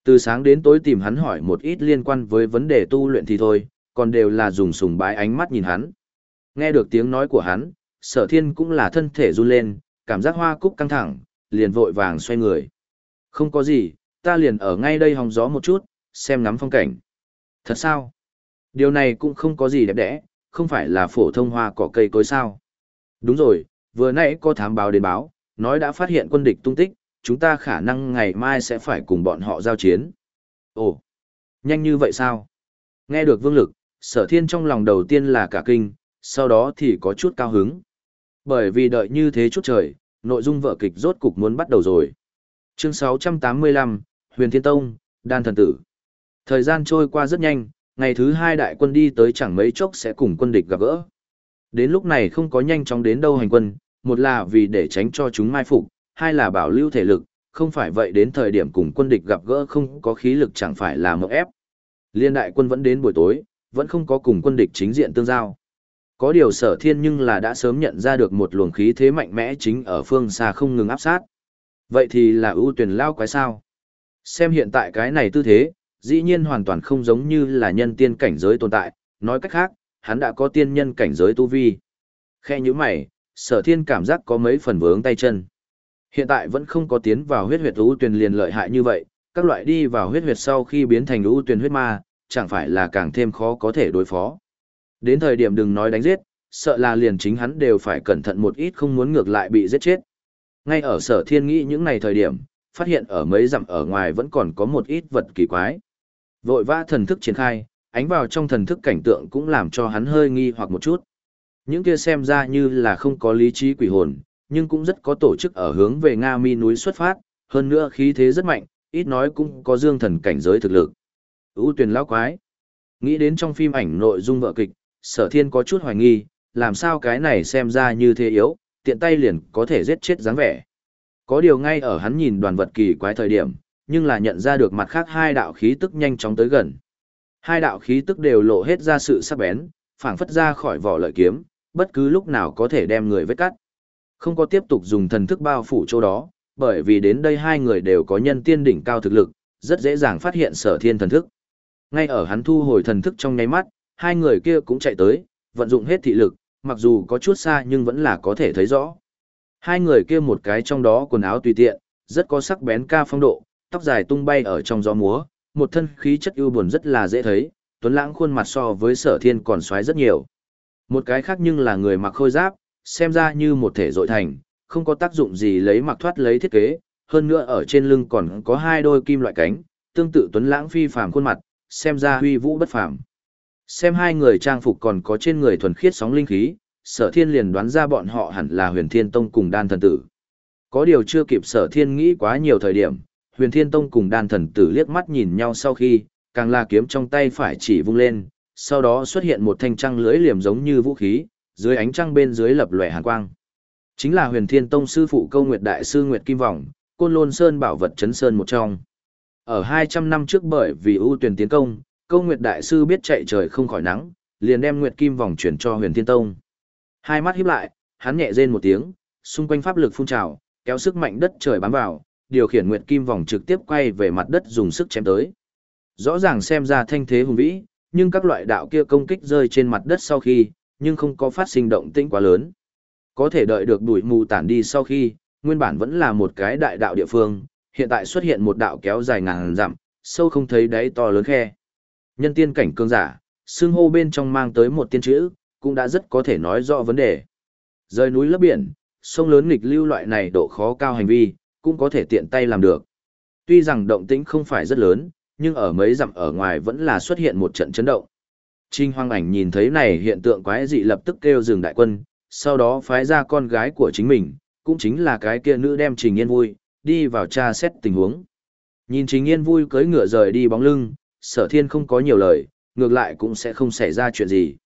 Từ sáng đến tối tìm hắn hỏi một ít liên quan với vấn đề tu luyện thì thôi, còn đều là dùng sùng bái ánh mắt nhìn hắn. Nghe được tiếng nói của hắn, sở thiên cũng là thân thể run lên, cảm giác hoa cúc căng thẳng, liền vội vàng xoay người. Không có gì, ta liền ở ngay đây hòng gió một chút, xem ngắm phong cảnh. Thật sao? Điều này cũng không có gì đẹp đẽ, không phải là phổ thông hoa cỏ cây cối sao. Đúng rồi, vừa nãy có thám báo đến báo, nói đã phát hiện quân địch tung tích, chúng ta khả năng ngày mai sẽ phải cùng bọn họ giao chiến. Ồ, nhanh như vậy sao? Nghe được vương lực, sở thiên trong lòng đầu tiên là cả kinh, sau đó thì có chút cao hứng. Bởi vì đợi như thế chút trời, nội dung vở kịch rốt cục muốn bắt đầu rồi. Chương 685, Huyền Thiên Tông, Đan Thần Tử. Thời gian trôi qua rất nhanh, ngày thứ hai đại quân đi tới chẳng mấy chốc sẽ cùng quân địch gặp gỡ. Đến lúc này không có nhanh chóng đến đâu hành quân, một là vì để tránh cho chúng mai phục, hai là bảo lưu thể lực, không phải vậy đến thời điểm cùng quân địch gặp gỡ không có khí lực chẳng phải là mậu ép. Liên đại quân vẫn đến buổi tối, vẫn không có cùng quân địch chính diện tương giao. Có điều sở thiên nhưng là đã sớm nhận ra được một luồng khí thế mạnh mẽ chính ở phương xa không ngừng áp sát. Vậy thì là ưu tuyển lao quái sao? Xem hiện tại cái này tư thế, dĩ nhiên hoàn toàn không giống như là nhân tiên cảnh giới tồn tại, nói cách khác, hắn đã có tiên nhân cảnh giới tu vi. Khe như mày, sở thiên cảm giác có mấy phần vướng tay chân. Hiện tại vẫn không có tiến vào huyết huyệt ưu tuyền liền lợi hại như vậy, các loại đi vào huyết huyệt sau khi biến thành ưu tuyền huyết ma, chẳng phải là càng thêm khó có thể đối phó. Đến thời điểm đừng nói đánh giết, sợ là liền chính hắn đều phải cẩn thận một ít không muốn ngược lại bị giết chết. Ngay ở sở thiên nghĩ những ngày thời điểm, phát hiện ở mấy dặm ở ngoài vẫn còn có một ít vật kỳ quái. Vội vã thần thức triển khai, ánh vào trong thần thức cảnh tượng cũng làm cho hắn hơi nghi hoặc một chút. Những kia xem ra như là không có lý trí quỷ hồn, nhưng cũng rất có tổ chức ở hướng về Nga mi núi xuất phát, hơn nữa khí thế rất mạnh, ít nói cũng có dương thần cảnh giới thực lực. U tuyển lão quái. Nghĩ đến trong phim ảnh nội dung vợ kịch, sở thiên có chút hoài nghi, làm sao cái này xem ra như thế yếu, tiện tay liền có thể giết chết dáng vẻ. Có điều ngay ở hắn nhìn đoàn vật kỳ quái thời điểm, nhưng là nhận ra được mặt khác hai đạo khí tức nhanh chóng tới gần. Hai đạo khí tức đều lộ hết ra sự sắc bén, phảng phất ra khỏi vỏ lợi kiếm, bất cứ lúc nào có thể đem người vết cắt. Không có tiếp tục dùng thần thức bao phủ chỗ đó, bởi vì đến đây hai người đều có nhân tiên đỉnh cao thực lực, rất dễ dàng phát hiện sở thiên thần thức. Ngay ở hắn thu hồi thần thức trong nháy mắt, hai người kia cũng chạy tới, vận dụng hết thị lực, mặc dù có chút xa nhưng vẫn là có thể thấy rõ. Hai người kia một cái trong đó quần áo tùy tiện, rất có sắc bén ca phong độ, tóc dài tung bay ở trong gió múa, một thân khí chất ưu buồn rất là dễ thấy, tuấn lãng khuôn mặt so với sở thiên còn xoáy rất nhiều. Một cái khác nhưng là người mặc khôi giáp, xem ra như một thể dội thành, không có tác dụng gì lấy mặc thoát lấy thiết kế, hơn nữa ở trên lưng còn có hai đôi kim loại cánh, tương tự tuấn lãng phi phàm khuôn mặt, xem ra huy vũ bất phàm. Xem hai người trang phục còn có trên người thuần khiết sóng linh khí, sở thiên liền đoán ra bọn họ hẳn là huyền thiên tông cùng đan thần tử. Có điều chưa kịp sở thiên nghĩ quá nhiều thời điểm, huyền thiên tông cùng đan thần tử liếc mắt nhìn nhau sau khi, càng là kiếm trong tay phải chỉ vung lên, sau đó xuất hiện một thanh trăng lưỡi liềm giống như vũ khí, dưới ánh trăng bên dưới lập lòe hàn quang. Chính là huyền thiên tông sư phụ câu nguyệt đại sư Nguyệt Kim Vọng, côn lôn sơn bảo vật chấn sơn một trong. Ở 200 năm trước bởi vì ưu tuyển tiến công, câu nguyệt đại sư biết chạy trời không khỏi nắng, liền đem Nguyệt Kim Vòng chuyển cho huyền thiên tông. Hai mắt híp lại, hắn nhẹ rên một tiếng, xung quanh pháp lực phun trào, kéo sức mạnh đất trời bám vào, điều khiển Nguyệt Kim Vòng trực tiếp quay về mặt đất dùng sức chém tới. Rõ ràng xem ra thanh thế hùng vĩ, nhưng các loại đạo kia công kích rơi trên mặt đất sau khi, nhưng không có phát sinh động tĩnh quá lớn. Có thể đợi được đuổi mù tản đi sau khi, nguyên bản vẫn là một cái đại đạo địa phương, hiện tại xuất hiện một đạo kéo dài ngàn dặm, sâu không thấy đáy to lớn khe. Nhân tiên cảnh cương giả, xương hô bên trong mang tới một tiên chữ, cũng đã rất có thể nói rõ vấn đề. Rời núi lấp biển, sông lớn nghịch lưu loại này độ khó cao hành vi, cũng có thể tiện tay làm được. Tuy rằng động tĩnh không phải rất lớn, nhưng ở mấy dặm ở ngoài vẫn là xuất hiện một trận chấn động. Trinh Hoang Ảnh nhìn thấy này hiện tượng quái dị lập tức kêu dừng đại quân, sau đó phái ra con gái của chính mình, cũng chính là cái kia nữ đem Trình Yên vui, đi vào tra xét tình huống. Nhìn Trình Yên vui cưỡi ngựa rời đi bóng lưng, sở thiên không có nhiều lời, ngược lại cũng sẽ không xảy ra chuyện gì.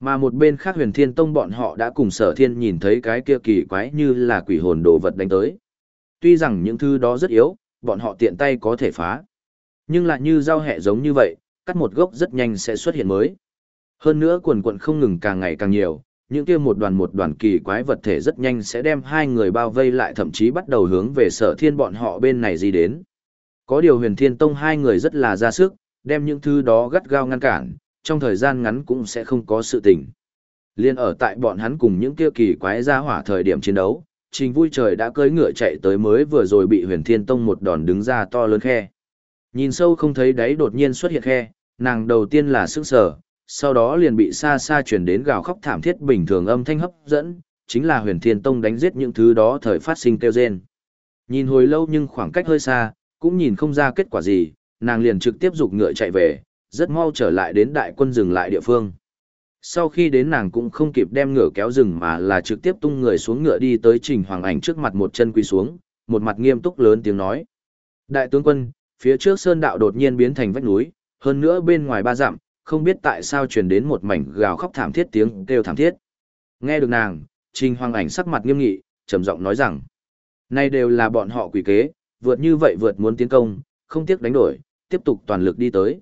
Mà một bên khác huyền thiên tông bọn họ đã cùng sở thiên nhìn thấy cái kia kỳ quái như là quỷ hồn đồ vật đánh tới. Tuy rằng những thứ đó rất yếu, bọn họ tiện tay có thể phá. Nhưng lại như dao hẹ giống như vậy, cắt một gốc rất nhanh sẽ xuất hiện mới. Hơn nữa quần quần không ngừng càng ngày càng nhiều, những kia một đoàn một đoàn kỳ quái vật thể rất nhanh sẽ đem hai người bao vây lại thậm chí bắt đầu hướng về sở thiên bọn họ bên này gì đến. Có điều huyền thiên tông hai người rất là ra sức, đem những thứ đó gắt gao ngăn cản, trong thời gian ngắn cũng sẽ không có sự tình. Liên ở tại bọn hắn cùng những kia kỳ quái ra hỏa thời điểm chiến đấu, trình vui trời đã cưỡi ngựa chạy tới mới vừa rồi bị huyền thiên tông một đòn đứng ra to lớn khe. Nhìn sâu không thấy đáy đột nhiên xuất hiện khe, nàng đầu tiên là sức sở, sau đó liền bị xa xa chuyển đến gào khóc thảm thiết bình thường âm thanh hấp dẫn, chính là huyền thiên tông đánh giết những thứ đó thời phát sinh kêu rên. Nhìn hồi lâu nhưng khoảng cách hơi xa, cũng nhìn không ra kết quả gì, nàng liền trực tiếp dục ngựa chạy về, rất mau trở lại đến đại quân dừng lại địa phương. Sau khi đến nàng cũng không kịp đem ngựa kéo rừng mà là trực tiếp tung người xuống ngựa đi tới trình hoàng ảnh trước mặt một chân quỳ xuống, một mặt nghiêm túc lớn tiếng nói. Đại tướng quân, phía trước sơn đạo đột nhiên biến thành vách núi, hơn nữa bên ngoài ba dặm, không biết tại sao truyền đến một mảnh gào khóc thảm thiết tiếng kêu thảm thiết. Nghe được nàng, Trình Hoàng Ảnh sắc mặt nghiêm nghị, trầm giọng nói rằng, nay đều là bọn họ quỷ kế, vượt như vậy vượt muốn tiến công, không tiếc đánh đổi, tiếp tục toàn lực đi tới.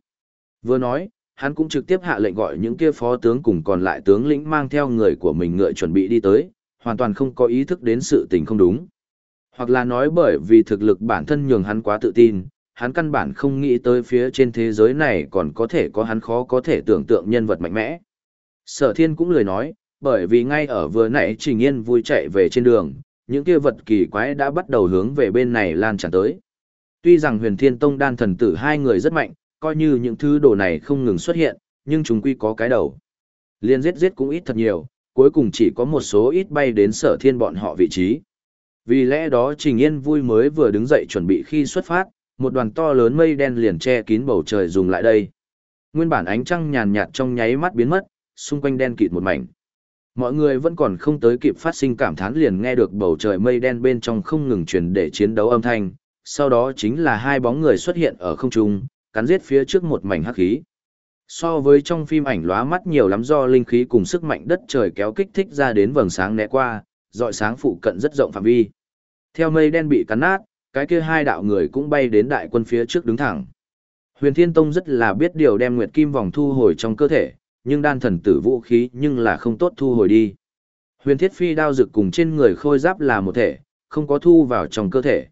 Vừa nói, hắn cũng trực tiếp hạ lệnh gọi những kia phó tướng cùng còn lại tướng lĩnh mang theo người của mình ngựa chuẩn bị đi tới, hoàn toàn không có ý thức đến sự tình không đúng. Hoặc là nói bởi vì thực lực bản thân nhường hắn quá tự tin, hắn căn bản không nghĩ tới phía trên thế giới này còn có thể có hắn khó có thể tưởng tượng nhân vật mạnh mẽ. Sở thiên cũng lười nói, bởi vì ngay ở vừa nãy Trình Yên vui chạy về trên đường, những kia vật kỳ quái đã bắt đầu hướng về bên này lan tràn tới. Tuy rằng huyền thiên tông đan thần tử hai người rất mạnh, coi như những thứ đồ này không ngừng xuất hiện, nhưng chúng quy có cái đầu. Liên giết giết cũng ít thật nhiều, cuối cùng chỉ có một số ít bay đến sở thiên bọn họ vị trí. Vì lẽ đó Trình Yên vui mới vừa đứng dậy chuẩn bị khi xuất phát, một đoàn to lớn mây đen liền che kín bầu trời dùng lại đây. Nguyên bản ánh trăng nhàn nhạt trong nháy mắt biến mất, xung quanh đen kịt một mảnh. Mọi người vẫn còn không tới kịp phát sinh cảm thán liền nghe được bầu trời mây đen bên trong không ngừng truyền để chiến đấu âm thanh, sau đó chính là hai bóng người xuất hiện ở không trung, cắn giết phía trước một mảnh hắc khí. So với trong phim ảnh lóa mắt nhiều lắm do linh khí cùng sức mạnh đất trời kéo kích thích ra đến vầng sáng né qua, dọi sáng phụ cận rất rộng phạm vi. Theo mây đen bị cắn nát, cái kia hai đạo người cũng bay đến đại quân phía trước đứng thẳng. Huyền Thiên Tông rất là biết điều đem Nguyệt Kim vòng thu hồi trong cơ thể, nhưng đan thần tử vũ khí nhưng là không tốt thu hồi đi. Huyền Thiết Phi đao Dực cùng trên người khôi giáp là một thể, không có thu vào trong cơ thể.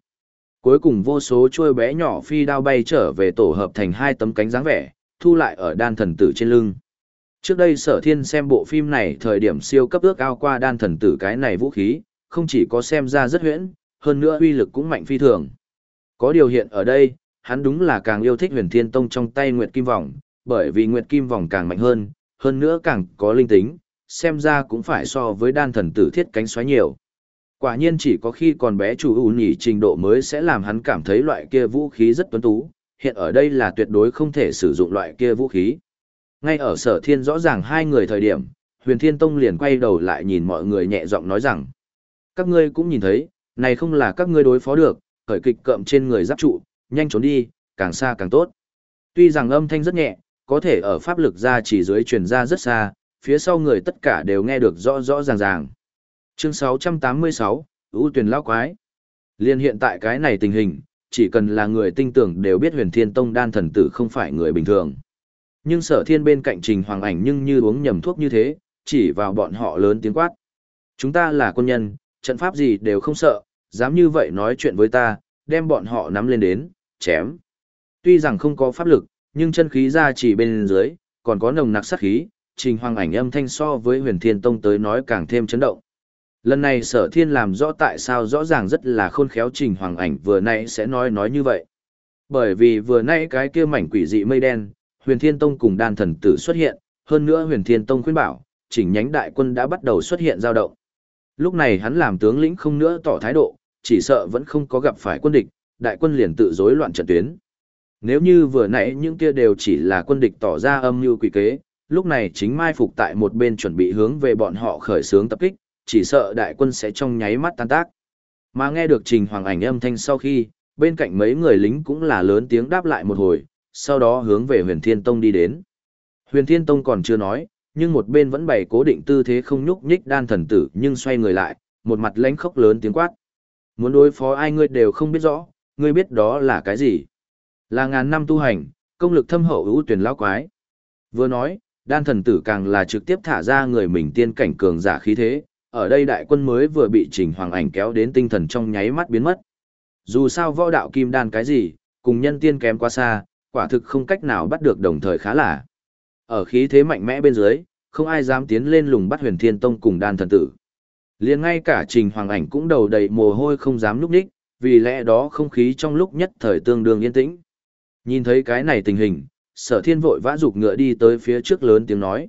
Cuối cùng vô số chuôi bé nhỏ phi đao bay trở về tổ hợp thành hai tấm cánh dáng vẻ, thu lại ở đan thần tử trên lưng. Trước đây sở thiên xem bộ phim này thời điểm siêu cấp ước ao qua đan thần tử cái này vũ khí, không chỉ có xem ra rất huyễn, hơn nữa uy lực cũng mạnh phi thường. Có điều hiện ở đây, hắn đúng là càng yêu thích huyền thiên tông trong tay Nguyệt Kim Vòng, bởi vì Nguyệt Kim Vòng càng mạnh hơn, hơn nữa càng có linh tính, xem ra cũng phải so với đan thần tử thiết cánh xoáy nhiều. Quả nhiên chỉ có khi còn bé chủ ủ nhỉ trình độ mới sẽ làm hắn cảm thấy loại kia vũ khí rất tuấn tú, hiện ở đây là tuyệt đối không thể sử dụng loại kia vũ khí. Ngay ở sở thiên rõ ràng hai người thời điểm, huyền thiên tông liền quay đầu lại nhìn mọi người nhẹ giọng nói rằng, các ngươi cũng nhìn thấy, này không là các ngươi đối phó được, khởi kịch cậm trên người giáp trụ, nhanh trốn đi, càng xa càng tốt. Tuy rằng âm thanh rất nhẹ, có thể ở pháp lực ra chỉ dưới truyền ra rất xa, phía sau người tất cả đều nghe được rõ rõ ràng ràng. Chương 686, ưu tuyển lao quái. Liên hiện tại cái này tình hình, chỉ cần là người tinh tưởng đều biết huyền thiên tông đan thần tử không phải người bình thường. Nhưng sở thiên bên cạnh trình hoàng ảnh nhưng như uống nhầm thuốc như thế, chỉ vào bọn họ lớn tiếng quát. Chúng ta là quân nhân, trận pháp gì đều không sợ, dám như vậy nói chuyện với ta, đem bọn họ nắm lên đến, chém. Tuy rằng không có pháp lực, nhưng chân khí ra chỉ bên dưới, còn có nồng nặc sát khí, trình hoàng ảnh âm thanh so với huyền thiên tông tới nói càng thêm chấn động. Lần này sở thiên làm rõ tại sao rõ ràng rất là khôn khéo trình hoàng ảnh vừa nãy sẽ nói nói như vậy. Bởi vì vừa nãy cái kia mảnh quỷ dị mây đen, huyền thiên tông cùng đan thần tử xuất hiện, hơn nữa huyền thiên tông khuyên bảo, chỉnh nhánh đại quân đã bắt đầu xuất hiện dao động. Lúc này hắn làm tướng lĩnh không nữa tỏ thái độ, chỉ sợ vẫn không có gặp phải quân địch, đại quân liền tự rối loạn trận tuyến. Nếu như vừa nãy những kia đều chỉ là quân địch tỏ ra âm mưu quỷ kế, lúc này chính mai phục tại một bên chuẩn bị hướng về bọn họ khởi xướng tập kích, chỉ sợ đại quân sẽ trong nháy mắt tan tác. Mà nghe được Trình Hoàng ảnh âm thanh sau khi, bên cạnh mấy người lính cũng là lớn tiếng đáp lại một hồi, sau đó hướng về huyền thiên tông đi đến. Huyền thiên tông còn chưa nói, nhưng một bên vẫn bày cố định tư thế không nhúc nhích đan thần tử nhưng xoay người lại, một mặt lãnh khốc lớn tiếng quát. Muốn đối phó ai ngươi đều không biết rõ, ngươi biết đó là cái gì. Là ngàn năm tu hành, công lực thâm hậu ưu tuyển lão quái. Vừa nói, đan thần tử càng là trực tiếp thả ra người mình tiên cảnh cường giả khí thế, ở đây đại quân mới vừa bị trình hoàng ảnh kéo đến tinh thần trong nháy mắt biến mất. Dù sao võ đạo kim đan cái gì, cùng nhân tiên kém quá xa, quả thực không cách nào bắt được đồng thời khá là. Ở khí thế mạnh mẽ bên dưới, không ai dám tiến lên lùng bắt huyền thiên tông cùng đan thần tử. liền ngay cả trình hoàng ảnh cũng đầu đầy mồ hôi không dám núp đích, vì lẽ đó không khí trong lúc nhất thời tương đương yên tĩnh. Nhìn thấy cái này tình hình, sở thiên vội vã rục ngựa đi tới phía trước lớn tiếng nói.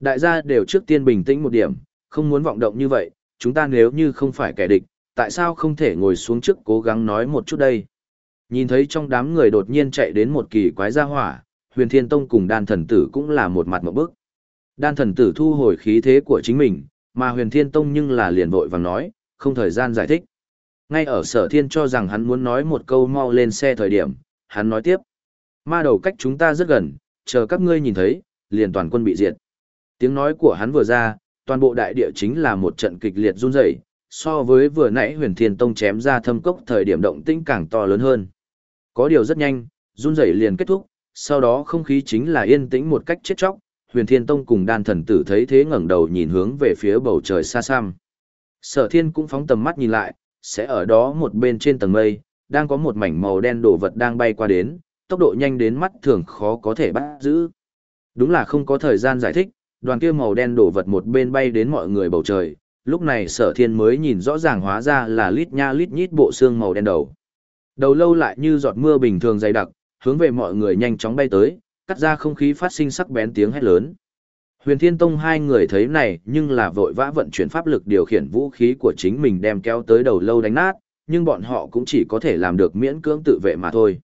Đại gia đều trước tiên bình tĩnh một điểm, không muốn vọng động như vậy, chúng ta nếu như không phải kẻ địch, tại sao không thể ngồi xuống trước cố gắng nói một chút đây? Nhìn thấy trong đám người đột nhiên chạy đến một kỳ quái gia hỏa, huyền thiên tông cùng đan thần tử cũng là một mặt một bước. Đan thần tử thu hồi khí thế của chính mình, mà huyền thiên tông nhưng là liền vội vàng nói, không thời gian giải thích. Ngay ở sở thiên cho rằng hắn muốn nói một câu mau lên xe thời điểm, hắn nói tiếp. Ma đầu cách chúng ta rất gần, chờ các ngươi nhìn thấy, liền toàn quân bị diệt. Tiếng nói của hắn vừa ra, toàn bộ đại địa chính là một trận kịch liệt run rẩy, so với vừa nãy huyền thiên tông chém ra thâm cốc thời điểm động tĩnh càng to lớn hơn. Có điều rất nhanh, run rẩy liền kết thúc, sau đó không khí chính là yên tĩnh một cách chết chóc, huyền thiên tông cùng đan thần tử thấy thế ngẩng đầu nhìn hướng về phía bầu trời xa xăm. Sở thiên cũng phóng tầm mắt nhìn lại, sẽ ở đó một bên trên tầng mây, đang có một mảnh màu đen đồ vật đang bay qua đến, tốc độ nhanh đến mắt thường khó có thể bắt giữ. Đúng là không có thời gian giải thích, đoàn kia màu đen đổ vật một bên bay đến mọi người bầu trời, lúc này sở thiên mới nhìn rõ ràng hóa ra là lít nha lít nhít bộ xương màu đen đầu. Đầu lâu lại như giọt mưa bình thường dày đặc, hướng về mọi người nhanh chóng bay tới, cắt ra không khí phát sinh sắc bén tiếng hét lớn. Huyền Thiên Tông hai người thấy này nhưng là vội vã vận chuyển pháp lực điều khiển vũ khí của chính mình đem kéo tới đầu lâu đánh nát, nhưng bọn họ cũng chỉ có thể làm được miễn cưỡng tự vệ mà thôi.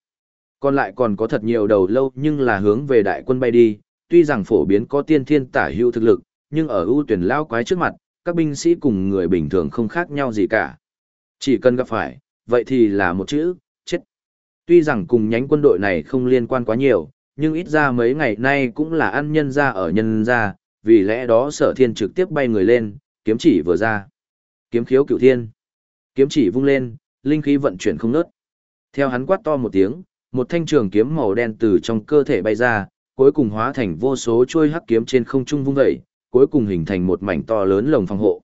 Còn lại còn có thật nhiều đầu lâu nhưng là hướng về đại quân bay đi, tuy rằng phổ biến có tiên thiên tả hữu thực lực, nhưng ở ưu tuyển lao quái trước mặt, các binh sĩ cùng người bình thường không khác nhau gì cả. Chỉ cần gặp phải, vậy thì là một chữ, chết. Tuy rằng cùng nhánh quân đội này không liên quan quá nhiều, nhưng ít ra mấy ngày nay cũng là ăn nhân ra ở nhân ra, vì lẽ đó sở thiên trực tiếp bay người lên, kiếm chỉ vừa ra. Kiếm khiếu cửu thiên. Kiếm chỉ vung lên, linh khí vận chuyển không nớt. Theo hắn quát to một tiếng, một thanh trường kiếm màu đen từ trong cơ thể bay ra, cuối cùng hóa thành vô số chuôi hắc kiếm trên không trung vung vẩy, cuối cùng hình thành một mảnh to lớn lồng phòng hộ.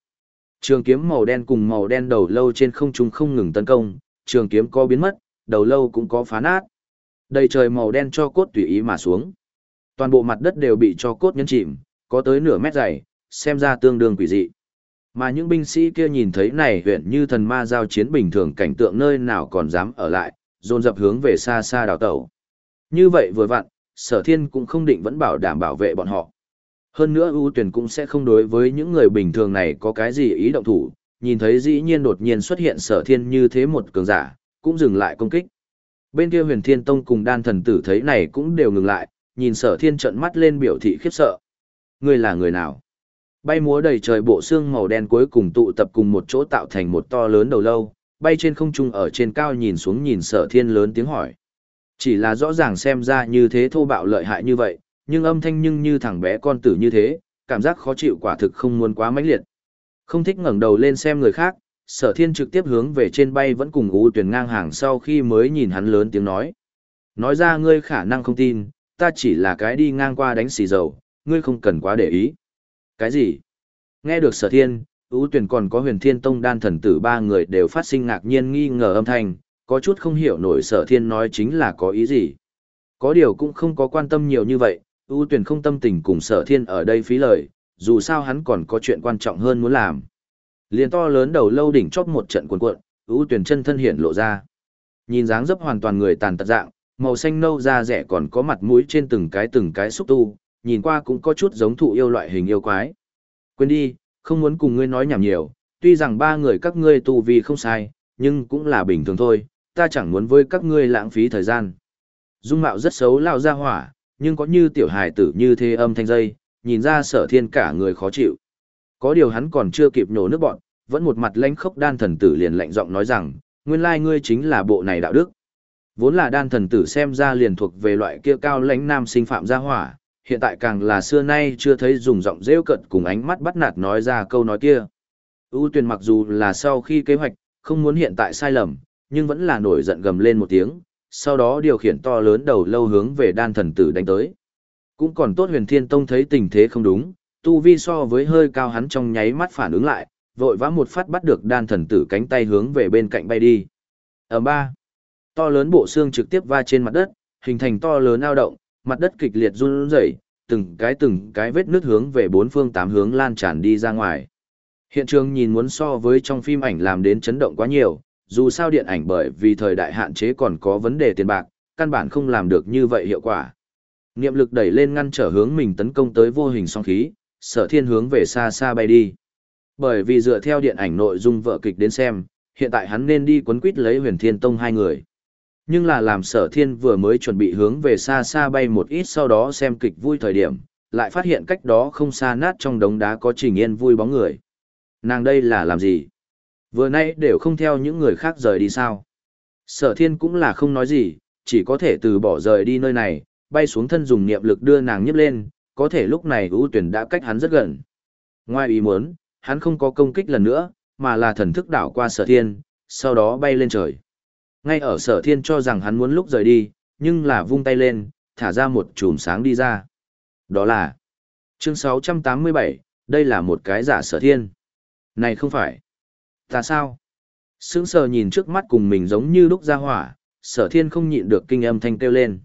Trường kiếm màu đen cùng màu đen đầu lâu trên không trung không ngừng tấn công, trường kiếm có biến mất, đầu lâu cũng có phá nát. Đầy trời màu đen cho cốt tùy ý mà xuống. Toàn bộ mặt đất đều bị cho cốt nhấn chìm, có tới nửa mét dày, xem ra tương đương quỷ dị. Mà những binh sĩ kia nhìn thấy này huyện như thần ma giao chiến bình thường cảnh tượng nơi nào còn dám ở lại, dồn dập hướng về xa xa đào tẩu. Như vậy vừa vặn, sở thiên cũng không định vẫn bảo đảm bảo vệ bọn họ. Hơn nữa ưu tuyển cũng sẽ không đối với những người bình thường này có cái gì ý động thủ, nhìn thấy dĩ nhiên đột nhiên xuất hiện sở thiên như thế một cường giả, cũng dừng lại công kích. Bên kia huyền thiên tông cùng đan thần tử thấy này cũng đều ngừng lại, nhìn sở thiên trận mắt lên biểu thị khiếp sợ. Người là người nào? Bay múa đầy trời bộ xương màu đen cuối cùng tụ tập cùng một chỗ tạo thành một to lớn đầu lâu, bay trên không trung ở trên cao nhìn xuống nhìn sở thiên lớn tiếng hỏi. Chỉ là rõ ràng xem ra như thế thô bạo lợi hại như vậy, nhưng âm thanh nhưng như thằng bé con tử như thế, cảm giác khó chịu quả thực không muốn quá mãnh liệt. Không thích ngẩng đầu lên xem người khác, sở thiên trực tiếp hướng về trên bay vẫn cùng ú tuyển ngang hàng sau khi mới nhìn hắn lớn tiếng nói. Nói ra ngươi khả năng không tin, ta chỉ là cái đi ngang qua đánh xì dầu, ngươi không cần quá để ý. Cái gì? Nghe được sở thiên, ú tuyển còn có huyền thiên tông đan thần tử ba người đều phát sinh ngạc nhiên nghi ngờ âm thanh, có chút không hiểu nổi sở thiên nói chính là có ý gì. Có điều cũng không có quan tâm nhiều như vậy, ưu tuyển không tâm tình cùng sở thiên ở đây phí lời, dù sao hắn còn có chuyện quan trọng hơn muốn làm. Liền to lớn đầu lâu đỉnh chóp một trận cuộn cuộn, ưu tuyển chân thân hiện lộ ra. Nhìn dáng dấp hoàn toàn người tàn tật dạng, màu xanh nâu da rẻ còn có mặt mũi trên từng cái từng cái xúc tu, nhìn qua cũng có chút giống thụ yêu loại hình yêu quái. Quên đi, không muốn cùng ngươi nói nhảm nhiều, tuy rằng ba người các ngươi tu vi không sai, nhưng cũng là bình thường thôi, ta chẳng muốn với các ngươi lãng phí thời gian. Dung mạo rất xấu lao ra hỏa, nhưng có như tiểu hài tử như thế âm thanh dây, nhìn ra sở thiên cả người khó chịu. Có điều hắn còn chưa kịp nổ nước bọn, vẫn một mặt lãnh khốc đan thần tử liền lạnh giọng nói rằng, nguyên lai ngươi chính là bộ này đạo đức. Vốn là đan thần tử xem ra liền thuộc về loại kia cao lãnh nam sinh phạm gia hỏa, hiện tại càng là xưa nay chưa thấy dùng giọng rêu cận cùng ánh mắt bắt nạt nói ra câu nói kia. ưu tuyền mặc dù là sau khi kế hoạch, không muốn hiện tại sai lầm, nhưng vẫn là nổi giận gầm lên một tiếng, sau đó điều khiển to lớn đầu lâu hướng về đan thần tử đánh tới. Cũng còn tốt huyền thiên tông thấy tình thế không đúng, tu vi so với hơi cao hắn trong nháy mắt phản ứng lại, vội vã một phát bắt được đan thần tử cánh tay hướng về bên cạnh bay đi. Ở ba, to lớn bộ xương trực tiếp va trên mặt đất, hình thành to lớn ao động, mặt đất kịch liệt run rẩy, từng cái từng cái vết nước hướng về bốn phương tám hướng lan tràn đi ra ngoài. Hiện trường nhìn muốn so với trong phim ảnh làm đến chấn động quá nhiều, dù sao điện ảnh bởi vì thời đại hạn chế còn có vấn đề tiền bạc, căn bản không làm được như vậy hiệu quả. Niệm lực đẩy lên ngăn trở hướng mình tấn công tới vô hình song khí, sở thiên hướng về xa xa bay đi. Bởi vì dựa theo điện ảnh nội dung vợ kịch đến xem, hiện tại hắn nên đi quấn quýt lấy huyền thiên tông hai người. Nhưng là làm sở thiên vừa mới chuẩn bị hướng về xa xa bay một ít sau đó xem kịch vui thời điểm, lại phát hiện cách đó không xa nát trong đống đá có trình yên vui bóng người. Nàng đây là làm gì? Vừa nay đều không theo những người khác rời đi sao. Sở thiên cũng là không nói gì, chỉ có thể từ bỏ rời đi nơi này, bay xuống thân dùng niệm lực đưa nàng nhấp lên, có thể lúc này ưu tuyển đã cách hắn rất gần. Ngoài ý muốn, hắn không có công kích lần nữa, mà là thần thức đảo qua sở thiên, sau đó bay lên trời. Ngay ở sở thiên cho rằng hắn muốn lúc rời đi, nhưng là vung tay lên, thả ra một chùm sáng đi ra. Đó là chương 687, đây là một cái giả sở thiên. Này không phải. Ta sao? Sững sờ nhìn trước mắt cùng mình giống như lúc ra hỏa, sở thiên không nhịn được kinh âm thanh kêu lên.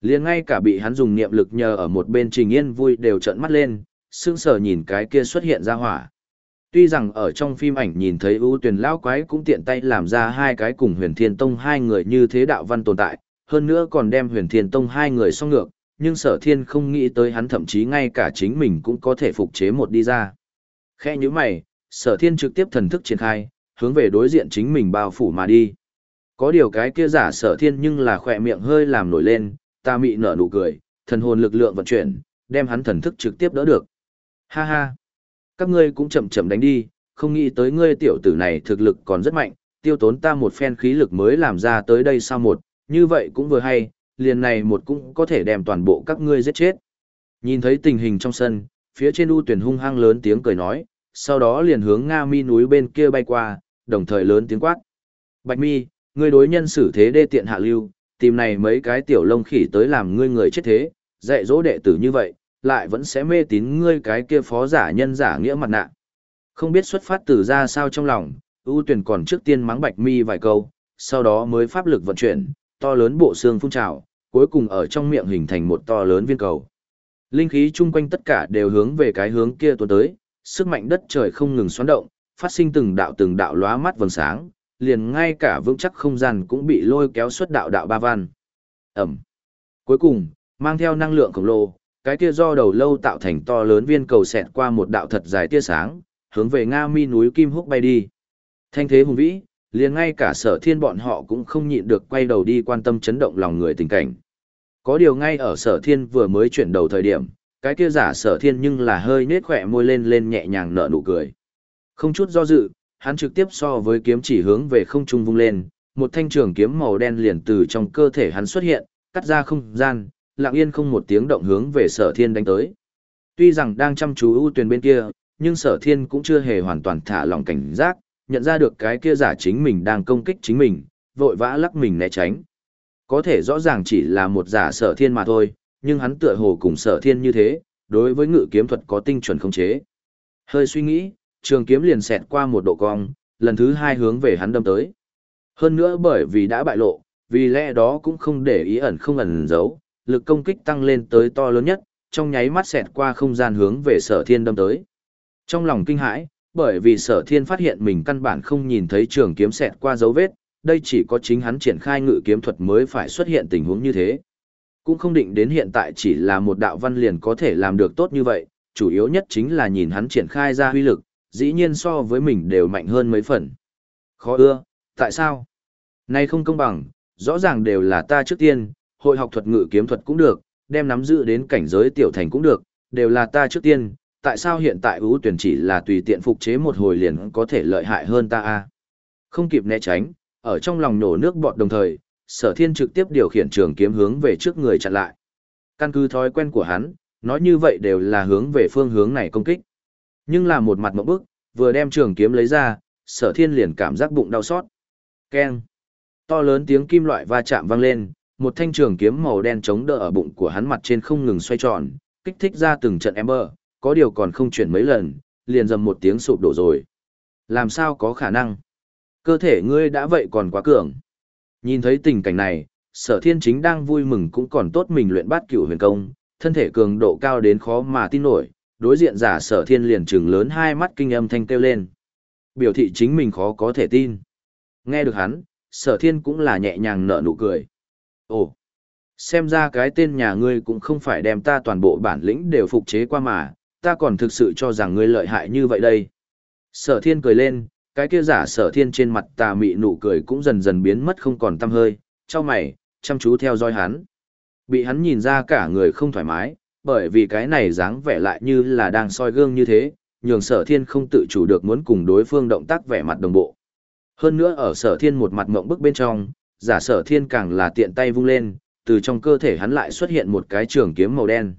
liền ngay cả bị hắn dùng niệm lực nhờ ở một bên trình yên vui đều trợn mắt lên, sững sờ nhìn cái kia xuất hiện ra hỏa. Tuy rằng ở trong phim ảnh nhìn thấy ưu tuyển lão quái cũng tiện tay làm ra hai cái cùng huyền thiên tông hai người như thế đạo văn tồn tại, hơn nữa còn đem huyền thiên tông hai người song ngược, nhưng sở thiên không nghĩ tới hắn thậm chí ngay cả chính mình cũng có thể phục chế một đi ra. Khe như mày, sở thiên trực tiếp thần thức triển khai, hướng về đối diện chính mình bao phủ mà đi. Có điều cái kia giả sở thiên nhưng là khỏe miệng hơi làm nổi lên, ta mị nở nụ cười, thần hồn lực lượng vận chuyển, đem hắn thần thức trực tiếp đỡ được. Ha ha! Các ngươi cũng chậm chậm đánh đi, không nghĩ tới ngươi tiểu tử này thực lực còn rất mạnh, tiêu tốn ta một phen khí lực mới làm ra tới đây sao một, như vậy cũng vừa hay, liền này một cũng có thể đem toàn bộ các ngươi giết chết. Nhìn thấy tình hình trong sân, phía trên u tuyển hung hăng lớn tiếng cười nói, sau đó liền hướng Nga mi núi bên kia bay qua, đồng thời lớn tiếng quát. Bạch mi, ngươi đối nhân xử thế đê tiện hạ lưu, tìm này mấy cái tiểu lông khỉ tới làm ngươi người chết thế, dạy dỗ đệ tử như vậy, lại vẫn sẽ mê tín ngươi cái kia phó giả nhân giả nghĩa mặt nạ. Không biết xuất phát từ ra sao trong lòng, ưu tuyển còn trước tiên mắng bạch mi vài câu, sau đó mới pháp lực vận chuyển, to lớn bộ xương phun trào, cuối cùng ở trong miệng hình thành một to lớn viên cầu. Linh khí chung quanh tất cả đều hướng về cái hướng kia tuôn tới, sức mạnh đất trời không ngừng xoắn động, phát sinh từng đạo từng đạo lóa mắt vầng sáng, liền ngay cả vững chắc không gian cũng bị lôi kéo xuất đạo đạo ba văn. Ẩm. Cuối cùng, mang theo năng lượng khổng lồ, cái kia do đầu lâu tạo thành to lớn viên cầu xẹt qua một đạo thật dài tia sáng, hướng về Nga mi núi Kim Húc bay đi. Thanh thế hùng vĩ, liền ngay cả sở thiên bọn họ cũng không nhịn được quay đầu đi quan tâm chấn động lòng người tình cảnh. Có điều ngay ở sở thiên vừa mới chuyển đầu thời điểm, cái kia giả sở thiên nhưng là hơi nết khỏe môi lên lên nhẹ nhàng nở nụ cười. Không chút do dự, hắn trực tiếp so với kiếm chỉ hướng về không trung vung lên, một thanh trường kiếm màu đen liền từ trong cơ thể hắn xuất hiện, cắt ra không gian, lặng yên không một tiếng động hướng về sở thiên đánh tới. Tuy rằng đang chăm chú ưu tuyển bên kia, nhưng sở thiên cũng chưa hề hoàn toàn thả lỏng cảnh giác, nhận ra được cái kia giả chính mình đang công kích chính mình, vội vã lắc mình né tránh. Có thể rõ ràng chỉ là một giả sở thiên mà thôi, nhưng hắn tựa hồ cùng sở thiên như thế, đối với ngự kiếm thuật có tinh chuẩn khống chế. Hơi suy nghĩ, trường kiếm liền xẹt qua một độ cong, lần thứ hai hướng về hắn đâm tới. Hơn nữa bởi vì đã bại lộ, vì lẽ đó cũng không để ý ẩn không ẩn giấu, lực công kích tăng lên tới to lớn nhất, trong nháy mắt xẹt qua không gian hướng về sở thiên đâm tới. Trong lòng kinh hãi, bởi vì sở thiên phát hiện mình căn bản không nhìn thấy trường kiếm xẹt qua dấu vết, đây chỉ có chính hắn triển khai ngự kiếm thuật mới phải xuất hiện tình huống như thế. Cũng không định đến hiện tại chỉ là một đạo văn liền có thể làm được tốt như vậy, chủ yếu nhất chính là nhìn hắn triển khai ra huy lực, dĩ nhiên so với mình đều mạnh hơn mấy phần. Khó ưa, tại sao? nay không công bằng, rõ ràng đều là ta trước tiên, hội học thuật ngữ kiếm thuật cũng được, đem nắm giữ đến cảnh giới tiểu thành cũng được, đều là ta trước tiên, tại sao hiện tại ưu tuyển chỉ là tùy tiện phục chế một hồi liền có thể lợi hại hơn ta a Không kịp né tránh, ở trong lòng nổ nước bọt đồng thời, sở thiên trực tiếp điều khiển trường kiếm hướng về trước người chặn lại. Căn cứ thói quen của hắn, nói như vậy đều là hướng về phương hướng này công kích. Nhưng là một mặt mẫu bức, vừa đem trường kiếm lấy ra, sở thiên liền cảm giác bụng đau xót. Keng. To lớn tiếng kim loại va chạm vang lên, một thanh trường kiếm màu đen chống đỡ ở bụng của hắn mặt trên không ngừng xoay tròn, kích thích ra từng trận ember, có điều còn không chuyển mấy lần, liền dầm một tiếng sụp đổ rồi. Làm sao có khả năng? Cơ thể ngươi đã vậy còn quá cường. Nhìn thấy tình cảnh này, sở thiên chính đang vui mừng cũng còn tốt mình luyện bát cửu huyền công, thân thể cường độ cao đến khó mà tin nổi, đối diện giả sở thiên liền trừng lớn hai mắt kinh âm thanh kêu lên. Biểu thị chính mình khó có thể tin. Nghe được hắn, sở thiên cũng là nhẹ nhàng nở nụ cười. Ồ, xem ra cái tên nhà ngươi cũng không phải đem ta toàn bộ bản lĩnh đều phục chế qua mà, ta còn thực sự cho rằng ngươi lợi hại như vậy đây. Sở thiên cười lên, cái kia giả sở thiên trên mặt tà mị nụ cười cũng dần dần biến mất không còn tăm hơi, cho mày, chăm chú theo dõi hắn. Bị hắn nhìn ra cả người không thoải mái, bởi vì cái này dáng vẻ lại như là đang soi gương như thế, nhường sở thiên không tự chủ được muốn cùng đối phương động tác vẻ mặt đồng bộ. Hơn nữa ở sở thiên một mặt mộng bức bên trong, giả sở thiên càng là tiện tay vung lên, từ trong cơ thể hắn lại xuất hiện một cái trường kiếm màu đen.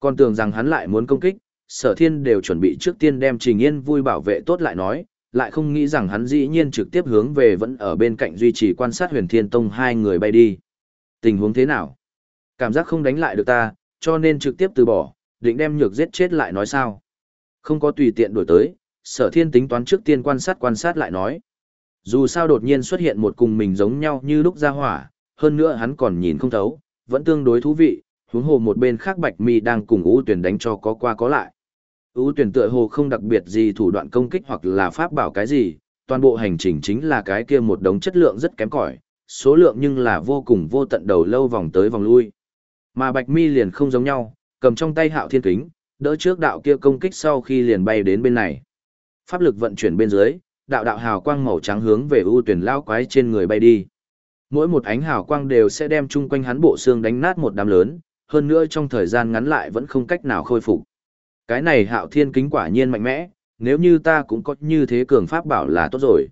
Còn tưởng rằng hắn lại muốn công kích, sở thiên đều chuẩn bị trước tiên đem trình yên vui bảo vệ tốt lại nói, lại không nghĩ rằng hắn dĩ nhiên trực tiếp hướng về vẫn ở bên cạnh duy trì quan sát huyền thiên tông hai người bay đi. Tình huống thế nào? Cảm giác không đánh lại được ta, cho nên trực tiếp từ bỏ, định đem nhược giết chết lại nói sao? Không có tùy tiện đổi tới, sở thiên tính toán trước tiên quan sát quan sát lại nói. Dù sao đột nhiên xuất hiện một cùng mình giống nhau như lúc ra hỏa, hơn nữa hắn còn nhìn không thấu, vẫn tương đối thú vị, huống hồ một bên khác bạch mi đang cùng ưu tuyển đánh cho có qua có lại ưu tuyển tựa hồ không đặc biệt gì thủ đoạn công kích hoặc là pháp bảo cái gì, toàn bộ hành trình chính là cái kia một đống chất lượng rất kém cỏi, số lượng nhưng là vô cùng vô tận đầu lâu vòng tới vòng lui. Mà bạch mi liền không giống nhau, cầm trong tay hạo thiên kính, đỡ trước đạo kia công kích sau khi liền bay đến bên này. Pháp lực vận chuyển bên dưới, đạo đạo hào quang màu trắng hướng về ưu tuyển lao quái trên người bay đi. Mỗi một ánh hào quang đều sẽ đem chung quanh hắn bộ xương đánh nát một đám lớn, hơn nữa trong thời gian ngắn lại vẫn không cách nào khôi phục. Cái này hạo thiên kính quả nhiên mạnh mẽ, nếu như ta cũng có như thế cường pháp bảo là tốt rồi.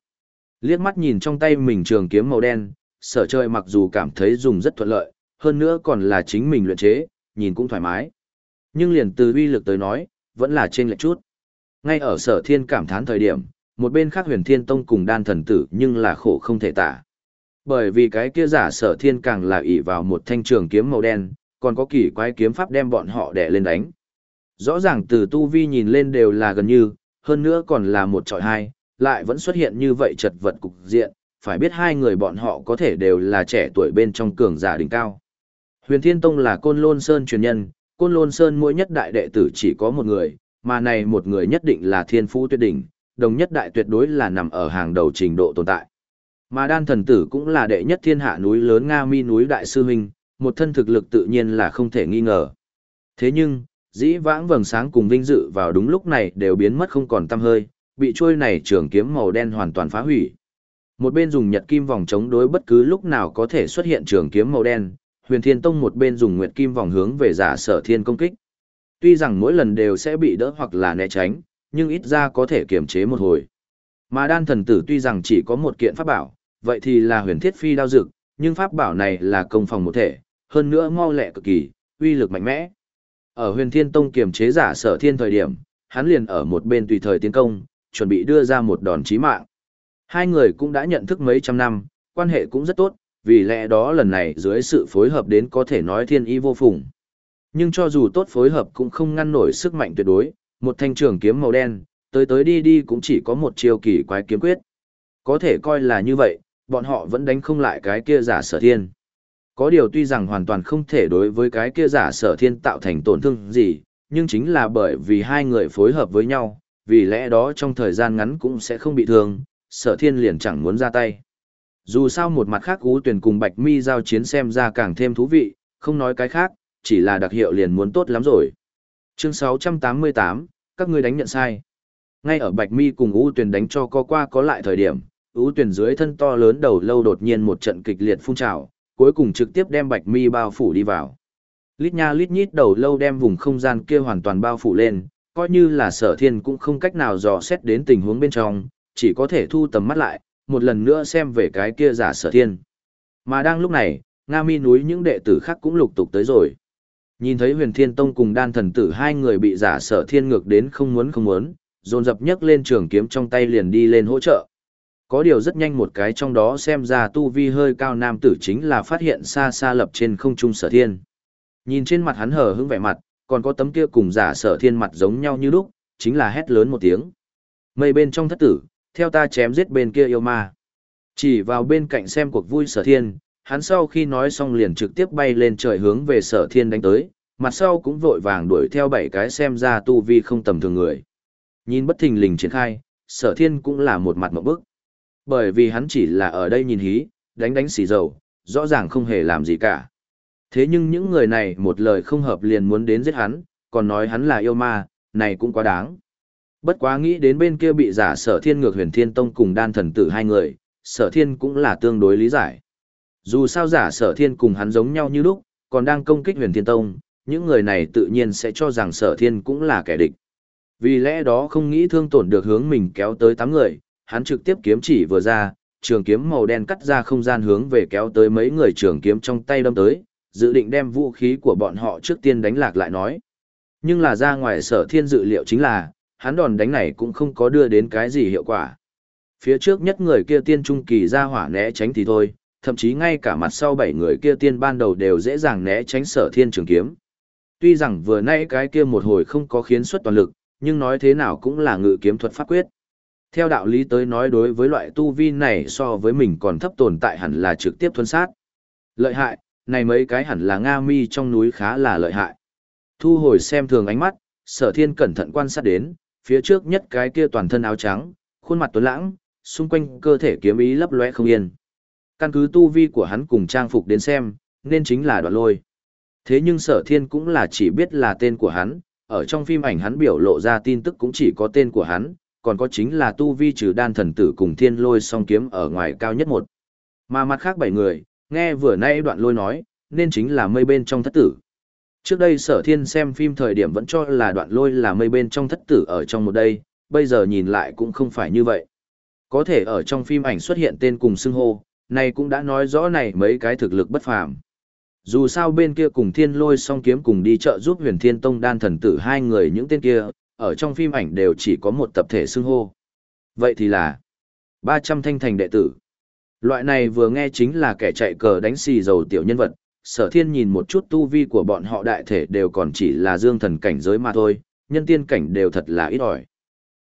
Liếc mắt nhìn trong tay mình trường kiếm màu đen, sở trời mặc dù cảm thấy dùng rất thuận lợi, hơn nữa còn là chính mình luyện chế, nhìn cũng thoải mái. Nhưng liền từ uy lực tới nói, vẫn là trên lệch chút. Ngay ở sở thiên cảm thán thời điểm, một bên khác huyền thiên tông cùng đan thần tử nhưng là khổ không thể tả. Bởi vì cái kia giả sở thiên càng là ỷ vào một thanh trường kiếm màu đen, còn có kỳ quái kiếm pháp đem bọn họ đè lên đánh. Rõ ràng từ tu vi nhìn lên đều là gần như, hơn nữa còn là một trọi hai, lại vẫn xuất hiện như vậy chật vật cục diện, phải biết hai người bọn họ có thể đều là trẻ tuổi bên trong cường giả đỉnh cao. Huyền Thiên Tông là Côn Lôn Sơn truyền nhân, Côn Lôn Sơn mỗi nhất đại đệ tử chỉ có một người, mà này một người nhất định là thiên phú tuyệt đỉnh, đồng nhất đại tuyệt đối là nằm ở hàng đầu trình độ tồn tại. Mà đan thần tử cũng là đệ nhất thiên hạ núi lớn Nga mi núi đại sư huynh, một thân thực lực tự nhiên là không thể nghi ngờ. Thế nhưng, dĩ vãng vầng sáng cùng vinh dự vào đúng lúc này đều biến mất không còn tăm hơi, bị trôi này trường kiếm màu đen hoàn toàn phá hủy. Một bên dùng nhật kim vòng chống đối bất cứ lúc nào có thể xuất hiện trường kiếm màu đen, huyền thiên tông một bên dùng nguyệt kim vòng hướng về giả sở thiên công kích. Tuy rằng mỗi lần đều sẽ bị đỡ hoặc là né tránh, nhưng ít ra có thể kiềm chế một hồi. Mà đan thần tử tuy rằng chỉ có một kiện pháp bảo, vậy thì là huyền thiết phi đao Dược, nhưng pháp bảo này là công phòng một thể, hơn nữa mau lẹ cực kỳ, uy lực mạnh mẽ. Ở huyền thiên tông kiềm chế giả sở thiên thời điểm, hắn liền ở một bên tùy thời tiến công, chuẩn bị đưa ra một đòn chí mạng. Hai người cũng đã nhận thức mấy trăm năm, quan hệ cũng rất tốt, vì lẽ đó lần này dưới sự phối hợp đến có thể nói thiên y vô phùng. Nhưng cho dù tốt phối hợp cũng không ngăn nổi sức mạnh tuyệt đối, một thanh trường kiếm màu đen, tới tới đi đi cũng chỉ có một chiêu kỳ quái kiếm quyết. Có thể coi là như vậy, bọn họ vẫn đánh không lại cái kia giả sở thiên. Có điều tuy rằng hoàn toàn không thể đối với cái kia giả sở thiên tạo thành tổn thương gì, nhưng chính là bởi vì hai người phối hợp với nhau, vì lẽ đó trong thời gian ngắn cũng sẽ không bị thương, sở thiên liền chẳng muốn ra tay. Dù sao một mặt khác Ú Tuyển cùng Bạch Mi giao chiến xem ra càng thêm thú vị, không nói cái khác, chỉ là đặc hiệu liền muốn tốt lắm rồi. Chương 688, các ngươi đánh nhận sai. Ngay ở Bạch Mi cùng Ú Tuyển đánh cho co qua có lại thời điểm, Ú Tuyển dưới thân to lớn đầu lâu đột nhiên một trận kịch liệt phun trào, cuối cùng trực tiếp đem Bạch Mi bao phủ đi vào. Lít nha lít nhít đầu lâu đem vùng không gian kia hoàn toàn bao phủ lên, coi như là sở thiên cũng không cách nào dò xét đến tình huống bên trong, chỉ có thể thu tầm mắt lại, một lần nữa xem về cái kia giả sở thiên. Mà đang lúc này, Nga mi núi những đệ tử khác cũng lục tục tới rồi. Nhìn thấy huyền thiên tông cùng đan thần tử hai người bị giả sở thiên ngược đến không muốn không muốn, dồn dập nhấc lên trường kiếm trong tay liền đi lên hỗ trợ. Có điều rất nhanh một cái trong đó xem ra tu vi hơi cao nam tử chính là phát hiện xa xa lập trên không trung sở thiên. Nhìn trên mặt hắn hờ hững vẻ mặt, còn có tấm kia cùng giả sở thiên mặt giống nhau như lúc, chính là hét lớn một tiếng. Mây bên trong thất tử, theo ta chém giết bên kia yêu ma. Chỉ vào bên cạnh xem cuộc vui sở thiên, hắn sau khi nói xong liền trực tiếp bay lên trời hướng về sở thiên đánh tới, mặt sau cũng vội vàng đuổi theo bảy cái xem ra tu vi không tầm thường người. Nhìn bất thình lình triển khai, sở thiên cũng là một mặt một bức. Bởi vì hắn chỉ là ở đây nhìn hí, đánh đánh xì dầu, rõ ràng không hề làm gì cả. Thế nhưng những người này một lời không hợp liền muốn đến giết hắn, còn nói hắn là yêu ma, này cũng quá đáng. Bất quá nghĩ đến bên kia bị giả sở thiên ngược huyền thiên tông cùng đan thần tử hai người, sở thiên cũng là tương đối lý giải. Dù sao giả sở thiên cùng hắn giống nhau như lúc, còn đang công kích huyền thiên tông, những người này tự nhiên sẽ cho rằng sở thiên cũng là kẻ địch. Vì lẽ đó không nghĩ thương tổn được hướng mình kéo tới tám người, hắn trực tiếp kiếm chỉ vừa ra, trường kiếm màu đen cắt ra không gian hướng về kéo tới mấy người trường kiếm trong tay đâm tới, dự định đem vũ khí của bọn họ trước tiên đánh lạc lại nói. Nhưng là ra ngoài sở thiên dự liệu chính là, hắn đòn đánh này cũng không có đưa đến cái gì hiệu quả. Phía trước nhất người kia tiên trung kỳ ra hỏa né tránh thì thôi, thậm chí ngay cả mặt sau bảy người kia tiên ban đầu đều dễ dàng né tránh sở thiên trường kiếm. Tuy rằng vừa nãy cái kia một hồi không có khiến xuất toàn lực, nhưng nói thế nào cũng là ngự kiếm thuật pháp quyết. Theo đạo lý tới nói đối với loại tu vi này so với mình còn thấp tồn tại hẳn là trực tiếp thuần sát. Lợi hại, này mấy cái hẳn là Nga mi trong núi khá là lợi hại. Thu hồi xem thường ánh mắt, sở thiên cẩn thận quan sát đến, phía trước nhất cái kia toàn thân áo trắng, khuôn mặt tuấn lãng, xung quanh cơ thể kiếm ý lấp lóe không yên. Căn cứ tu vi của hắn cùng trang phục đến xem, nên chính là đoạn lôi. Thế nhưng sở thiên cũng là chỉ biết là tên của hắn, ở trong phim ảnh hắn biểu lộ ra tin tức cũng chỉ có tên của hắn, còn có chính là tu vi trừ đan thần tử cùng thiên lôi song kiếm ở ngoài cao nhất một. Mà mặt khác bảy người, nghe vừa nay đoạn lôi nói, nên chính là mây bên trong thất tử. Trước đây sở thiên xem phim thời điểm vẫn cho là đoạn lôi là mây bên trong thất tử ở trong một đây, bây giờ nhìn lại cũng không phải như vậy. Có thể ở trong phim ảnh xuất hiện tên cùng xưng hô, này cũng đã nói rõ này mấy cái thực lực bất phàm. Dù sao bên kia cùng thiên lôi song kiếm cùng đi chợ giúp huyền thiên tông đan thần tử hai người những tên kia, ở trong phim ảnh đều chỉ có một tập thể xưng hô. Vậy thì là 300 thanh thành đệ tử. Loại này vừa nghe chính là kẻ chạy cờ đánh xì dầu tiểu nhân vật, sở thiên nhìn một chút tu vi của bọn họ đại thể đều còn chỉ là dương thần cảnh giới mà thôi, nhân tiên cảnh đều thật là ít ỏi.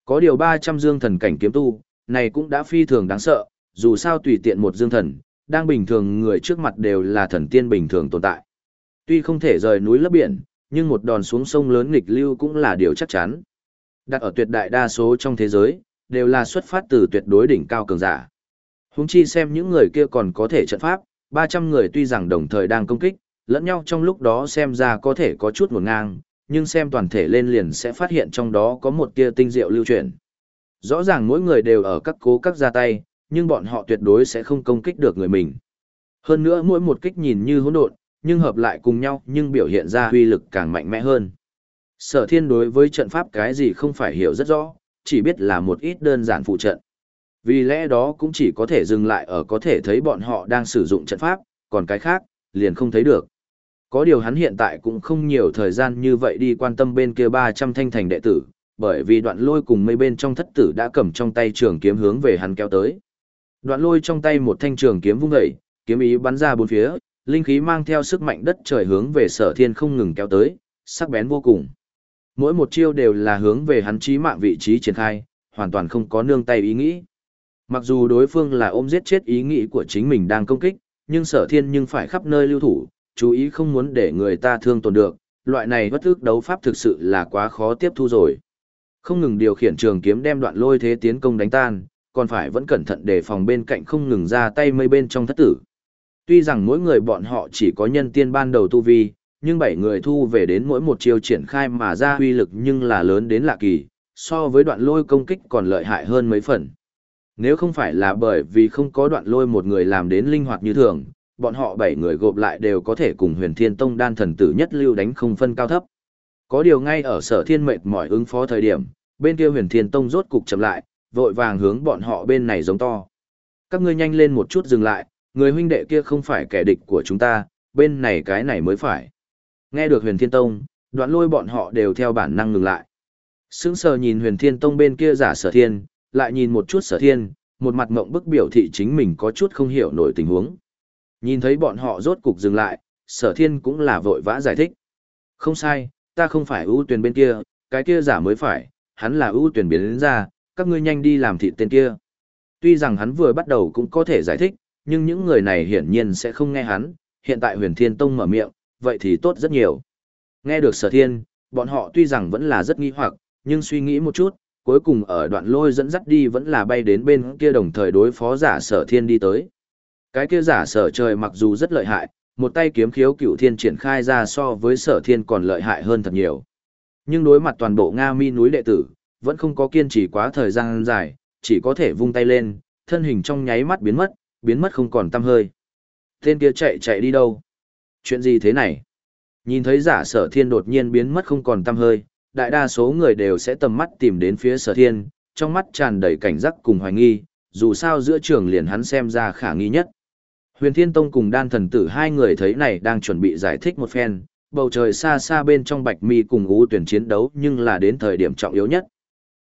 Có điều 300 dương thần cảnh kiếm tu, này cũng đã phi thường đáng sợ, dù sao tùy tiện một dương thần, đang bình thường người trước mặt đều là thần tiên bình thường tồn tại. Tuy không thể rời núi lấp biển, nhưng một đòn xuống sông lớn nghịch lưu cũng là điều chắc chắn. Đặt ở tuyệt đại đa số trong thế giới, đều là xuất phát từ tuyệt đối đỉnh cao cường giả. Húng chi xem những người kia còn có thể trận pháp, 300 người tuy rằng đồng thời đang công kích, lẫn nhau trong lúc đó xem ra có thể có chút nguồn ngang, nhưng xem toàn thể lên liền sẽ phát hiện trong đó có một tia tinh diệu lưu chuyển. Rõ ràng mỗi người đều ở các cố các ra tay, nhưng bọn họ tuyệt đối sẽ không công kích được người mình. Hơn nữa mỗi một kích nhìn như hỗn độn, nhưng hợp lại cùng nhau nhưng biểu hiện ra uy lực càng mạnh mẽ hơn. Sở thiên đối với trận pháp cái gì không phải hiểu rất rõ, chỉ biết là một ít đơn giản phụ trận. Vì lẽ đó cũng chỉ có thể dừng lại ở có thể thấy bọn họ đang sử dụng trận pháp, còn cái khác, liền không thấy được. Có điều hắn hiện tại cũng không nhiều thời gian như vậy đi quan tâm bên kia 300 thanh thành đệ tử, bởi vì đoạn lôi cùng mấy bên trong thất tử đã cầm trong tay trường kiếm hướng về hắn kéo tới. Đoạn lôi trong tay một thanh trường kiếm vung dậy, kiếm ý bắn ra bốn phía, linh khí mang theo sức mạnh đất trời hướng về sở thiên không ngừng kéo tới, sắc bén vô cùng. Mỗi một chiêu đều là hướng về hắn chí mạng vị trí triển khai, hoàn toàn không có nương tay ý nghĩ. Mặc dù đối phương là ôm giết chết ý nghĩ của chính mình đang công kích, nhưng sở thiên nhưng phải khắp nơi lưu thủ, chú ý không muốn để người ta thương tổn được, loại này bất ước đấu pháp thực sự là quá khó tiếp thu rồi. Không ngừng điều khiển trường kiếm đem đoạn lôi thế tiến công đánh tan, còn phải vẫn cẩn thận đề phòng bên cạnh không ngừng ra tay mây bên trong thất tử. Tuy rằng mỗi người bọn họ chỉ có nhân tiên ban đầu tu vi, nhưng bảy người thu về đến mỗi một chiêu triển khai mà ra uy lực nhưng là lớn đến lạ kỳ, so với đoạn lôi công kích còn lợi hại hơn mấy phần. Nếu không phải là bởi vì không có đoạn lôi một người làm đến linh hoạt như thường, bọn họ bảy người gộp lại đều có thể cùng huyền thiên tông đan thần tử nhất lưu đánh không phân cao thấp. Có điều ngay ở sở thiên mệt mỏi ứng phó thời điểm, bên kia huyền thiên tông rốt cục chậm lại, vội vàng hướng bọn họ bên này giống to. Các ngươi nhanh lên một chút dừng lại, người huynh đệ kia không phải kẻ địch của chúng ta, bên này cái này mới phải. Nghe được huyền thiên tông, đoạn lôi bọn họ đều theo bản năng ngừng lại. Sững sờ nhìn huyền thiên tông bên kia giả sở thiên, lại nhìn một chút sở thiên, một mặt mộng bức biểu thị chính mình có chút không hiểu nổi tình huống. Nhìn thấy bọn họ rốt cục dừng lại, sở thiên cũng là vội vã giải thích. Không sai, ta không phải ưu tuyển bên kia, cái kia giả mới phải, hắn là ưu tuyển biến đến ra, các ngươi nhanh đi làm thịt tên kia. Tuy rằng hắn vừa bắt đầu cũng có thể giải thích, nhưng những người này hiển nhiên sẽ không nghe hắn, hiện tại huyền thiên tông mở miệng, vậy thì tốt rất nhiều. Nghe được sở thiên, bọn họ tuy rằng vẫn là rất nghi hoặc, nhưng suy nghĩ một chút, cuối cùng ở đoạn lôi dẫn dắt đi vẫn là bay đến bên kia đồng thời đối phó giả sở thiên đi tới. Cái kia giả sở trời mặc dù rất lợi hại, một tay kiếm khiếu cựu thiên triển khai ra so với sở thiên còn lợi hại hơn thật nhiều. Nhưng đối mặt toàn bộ Nga mi núi đệ tử, vẫn không có kiên trì quá thời gian dài, chỉ có thể vung tay lên, thân hình trong nháy mắt biến mất, biến mất không còn tăm hơi. Tên kia chạy chạy đi đâu? Chuyện gì thế này? Nhìn thấy giả sở thiên đột nhiên biến mất không còn tăm hơi, đại đa số người đều sẽ tầm mắt tìm đến phía sở thiên, trong mắt tràn đầy cảnh giác cùng hoài nghi, dù sao giữa trường liền hắn xem ra khả nghi nhất. Huyền Thiên Tông cùng đan thần tử hai người thấy này đang chuẩn bị giải thích một phen, bầu trời xa xa bên trong bạch mi cùng ú tuyển chiến đấu nhưng là đến thời điểm trọng yếu nhất.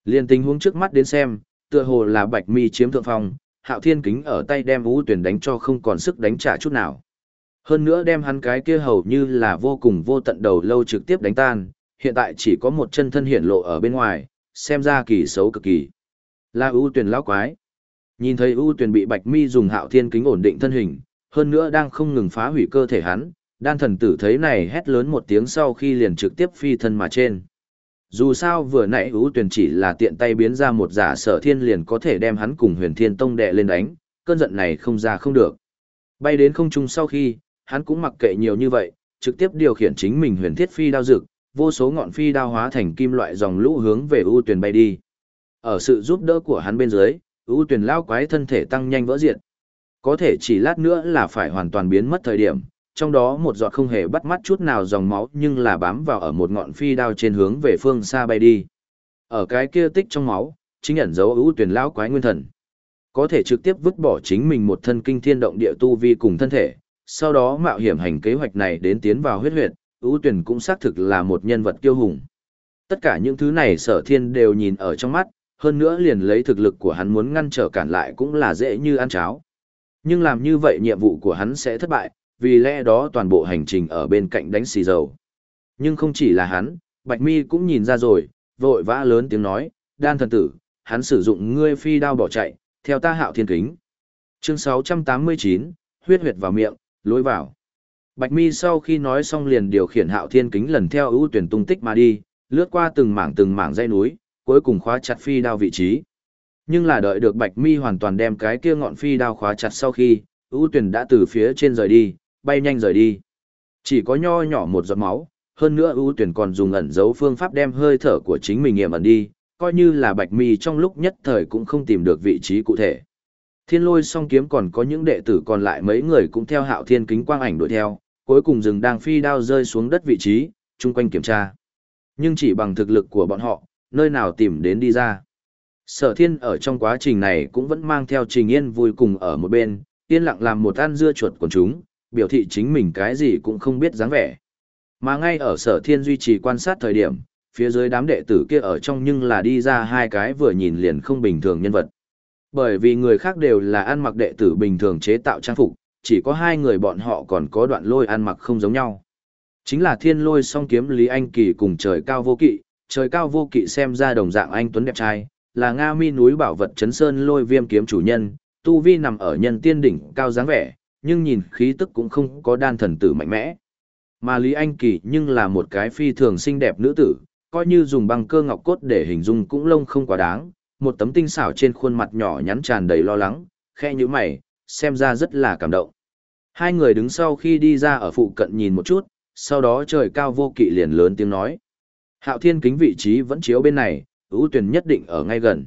Liên tình huống trước mắt đến xem, tựa hồ là bạch mi chiếm thượng phong, hạo thiên kính ở tay đem vũ tuyển đánh cho không còn sức đánh trả chút nào. Hơn nữa đem hắn cái kia hầu như là vô cùng vô tận đầu lâu trực tiếp đánh tan, hiện tại chỉ có một chân thân hiện lộ ở bên ngoài, xem ra kỳ xấu cực kỳ. Là ưu tuyển lão quái. Nhìn thấy ưu tuyển bị bạch mi dùng hạo thiên kính ổn định thân hình, hơn nữa đang không ngừng phá hủy cơ thể hắn, đan thần tử thấy này hét lớn một tiếng sau khi liền trực tiếp phi thân mà trên. Dù sao vừa nãy ưu tuyển chỉ là tiện tay biến ra một giả sở thiên liền có thể đem hắn cùng huyền thiên tông đệ lên đánh, cơn giận này không ra không được. Bay đến không trung sau khi, hắn cũng mặc kệ nhiều như vậy, trực tiếp điều khiển chính mình huyền thiết phi đao dực, vô số ngọn phi đao hóa thành kim loại dòng lũ hướng về ưu tuyển bay đi. Ở sự giúp đỡ của hắn bên dưới, ưu tuyển lao quái thân thể tăng nhanh vỡ diện. Có thể chỉ lát nữa là phải hoàn toàn biến mất thời điểm, trong đó một giọt không hề bắt mắt chút nào dòng máu nhưng là bám vào ở một ngọn phi đao trên hướng về phương xa bay đi. Ở cái kia tích trong máu, chính ẩn dấu ưu tuyển lão quái nguyên thần. có thể trực tiếp vứt bỏ chính mình một thân kinh thiên động địa tu vi cùng thân thể, sau đó mạo hiểm hành kế hoạch này đến tiến vào huyết huyệt, ưu tuyển cũng xác thực là một nhân vật kiêu hùng. Tất cả những thứ này sở thiên đều nhìn ở trong mắt, hơn nữa liền lấy thực lực của hắn muốn ngăn trở cản lại cũng là dễ như ăn cháo. Nhưng làm như vậy nhiệm vụ của hắn sẽ thất bại, vì lẽ đó toàn bộ hành trình ở bên cạnh đánh xì dầu. Nhưng không chỉ là hắn, Bạch Mi cũng nhìn ra rồi, vội vã lớn tiếng nói, đan thần tử, hắn sử dụng ngươi phi đao bỏ chạy, theo ta hạo thiên kính. Chương 689, huyết huyệt vào miệng, lối vào. Bạch Mi sau khi nói xong liền điều khiển hạo thiên kính lần theo ưu tuyển tung tích mà đi, lướt qua từng mảng từng mảng dây núi, cuối cùng khóa chặt phi đao vị trí. Nhưng là đợi được Bạch Mi hoàn toàn đem cái kia ngọn phi đao khóa chặt sau khi, ưu tuyển đã từ phía trên rời đi, bay nhanh rời đi. Chỉ có nho nhỏ một giọt máu, hơn nữa ưu tuyển còn dùng ẩn giấu phương pháp đem hơi thở của chính mình nghiệm ẩn đi, coi như là Bạch Mi trong lúc nhất thời cũng không tìm được vị trí cụ thể. Thiên lôi song kiếm còn có những đệ tử còn lại mấy người cũng theo hạo thiên kính quang ảnh đuổi theo, cuối cùng rừng đang phi đao rơi xuống đất vị trí, chung quanh kiểm tra. Nhưng chỉ bằng thực lực của bọn họ, nơi nào tìm đến đi ra. Sở thiên ở trong quá trình này cũng vẫn mang theo trình yên vui cùng ở một bên, yên lặng làm một ăn dưa chuột của chúng, biểu thị chính mình cái gì cũng không biết dáng vẻ. Mà ngay ở sở thiên duy trì quan sát thời điểm, phía dưới đám đệ tử kia ở trong nhưng là đi ra hai cái vừa nhìn liền không bình thường nhân vật. Bởi vì người khác đều là ăn mặc đệ tử bình thường chế tạo trang phục, chỉ có hai người bọn họ còn có đoạn lôi ăn mặc không giống nhau. Chính là thiên lôi song kiếm Lý Anh Kỳ cùng trời cao vô kỵ, trời cao vô kỵ xem ra đồng dạng anh tuấn đẹp trai, là Nga mi núi bảo vật chấn sơn lôi viêm kiếm chủ nhân, tu vi nằm ở nhân tiên đỉnh cao dáng vẻ, nhưng nhìn khí tức cũng không có đan thần tử mạnh mẽ. Mà Lý Anh Kỳ nhưng là một cái phi thường xinh đẹp nữ tử, coi như dùng băng cơ ngọc cốt để hình dung cũng lông không quá đáng, một tấm tinh xảo trên khuôn mặt nhỏ nhắn tràn đầy lo lắng, khe như mày, xem ra rất là cảm động. Hai người đứng sau khi đi ra ở phụ cận nhìn một chút, sau đó trời cao vô kỵ liền lớn tiếng nói. Hạo thiên kính vị trí vẫn chiếu bên này, ưu tuyển nhất định ở ngay gần.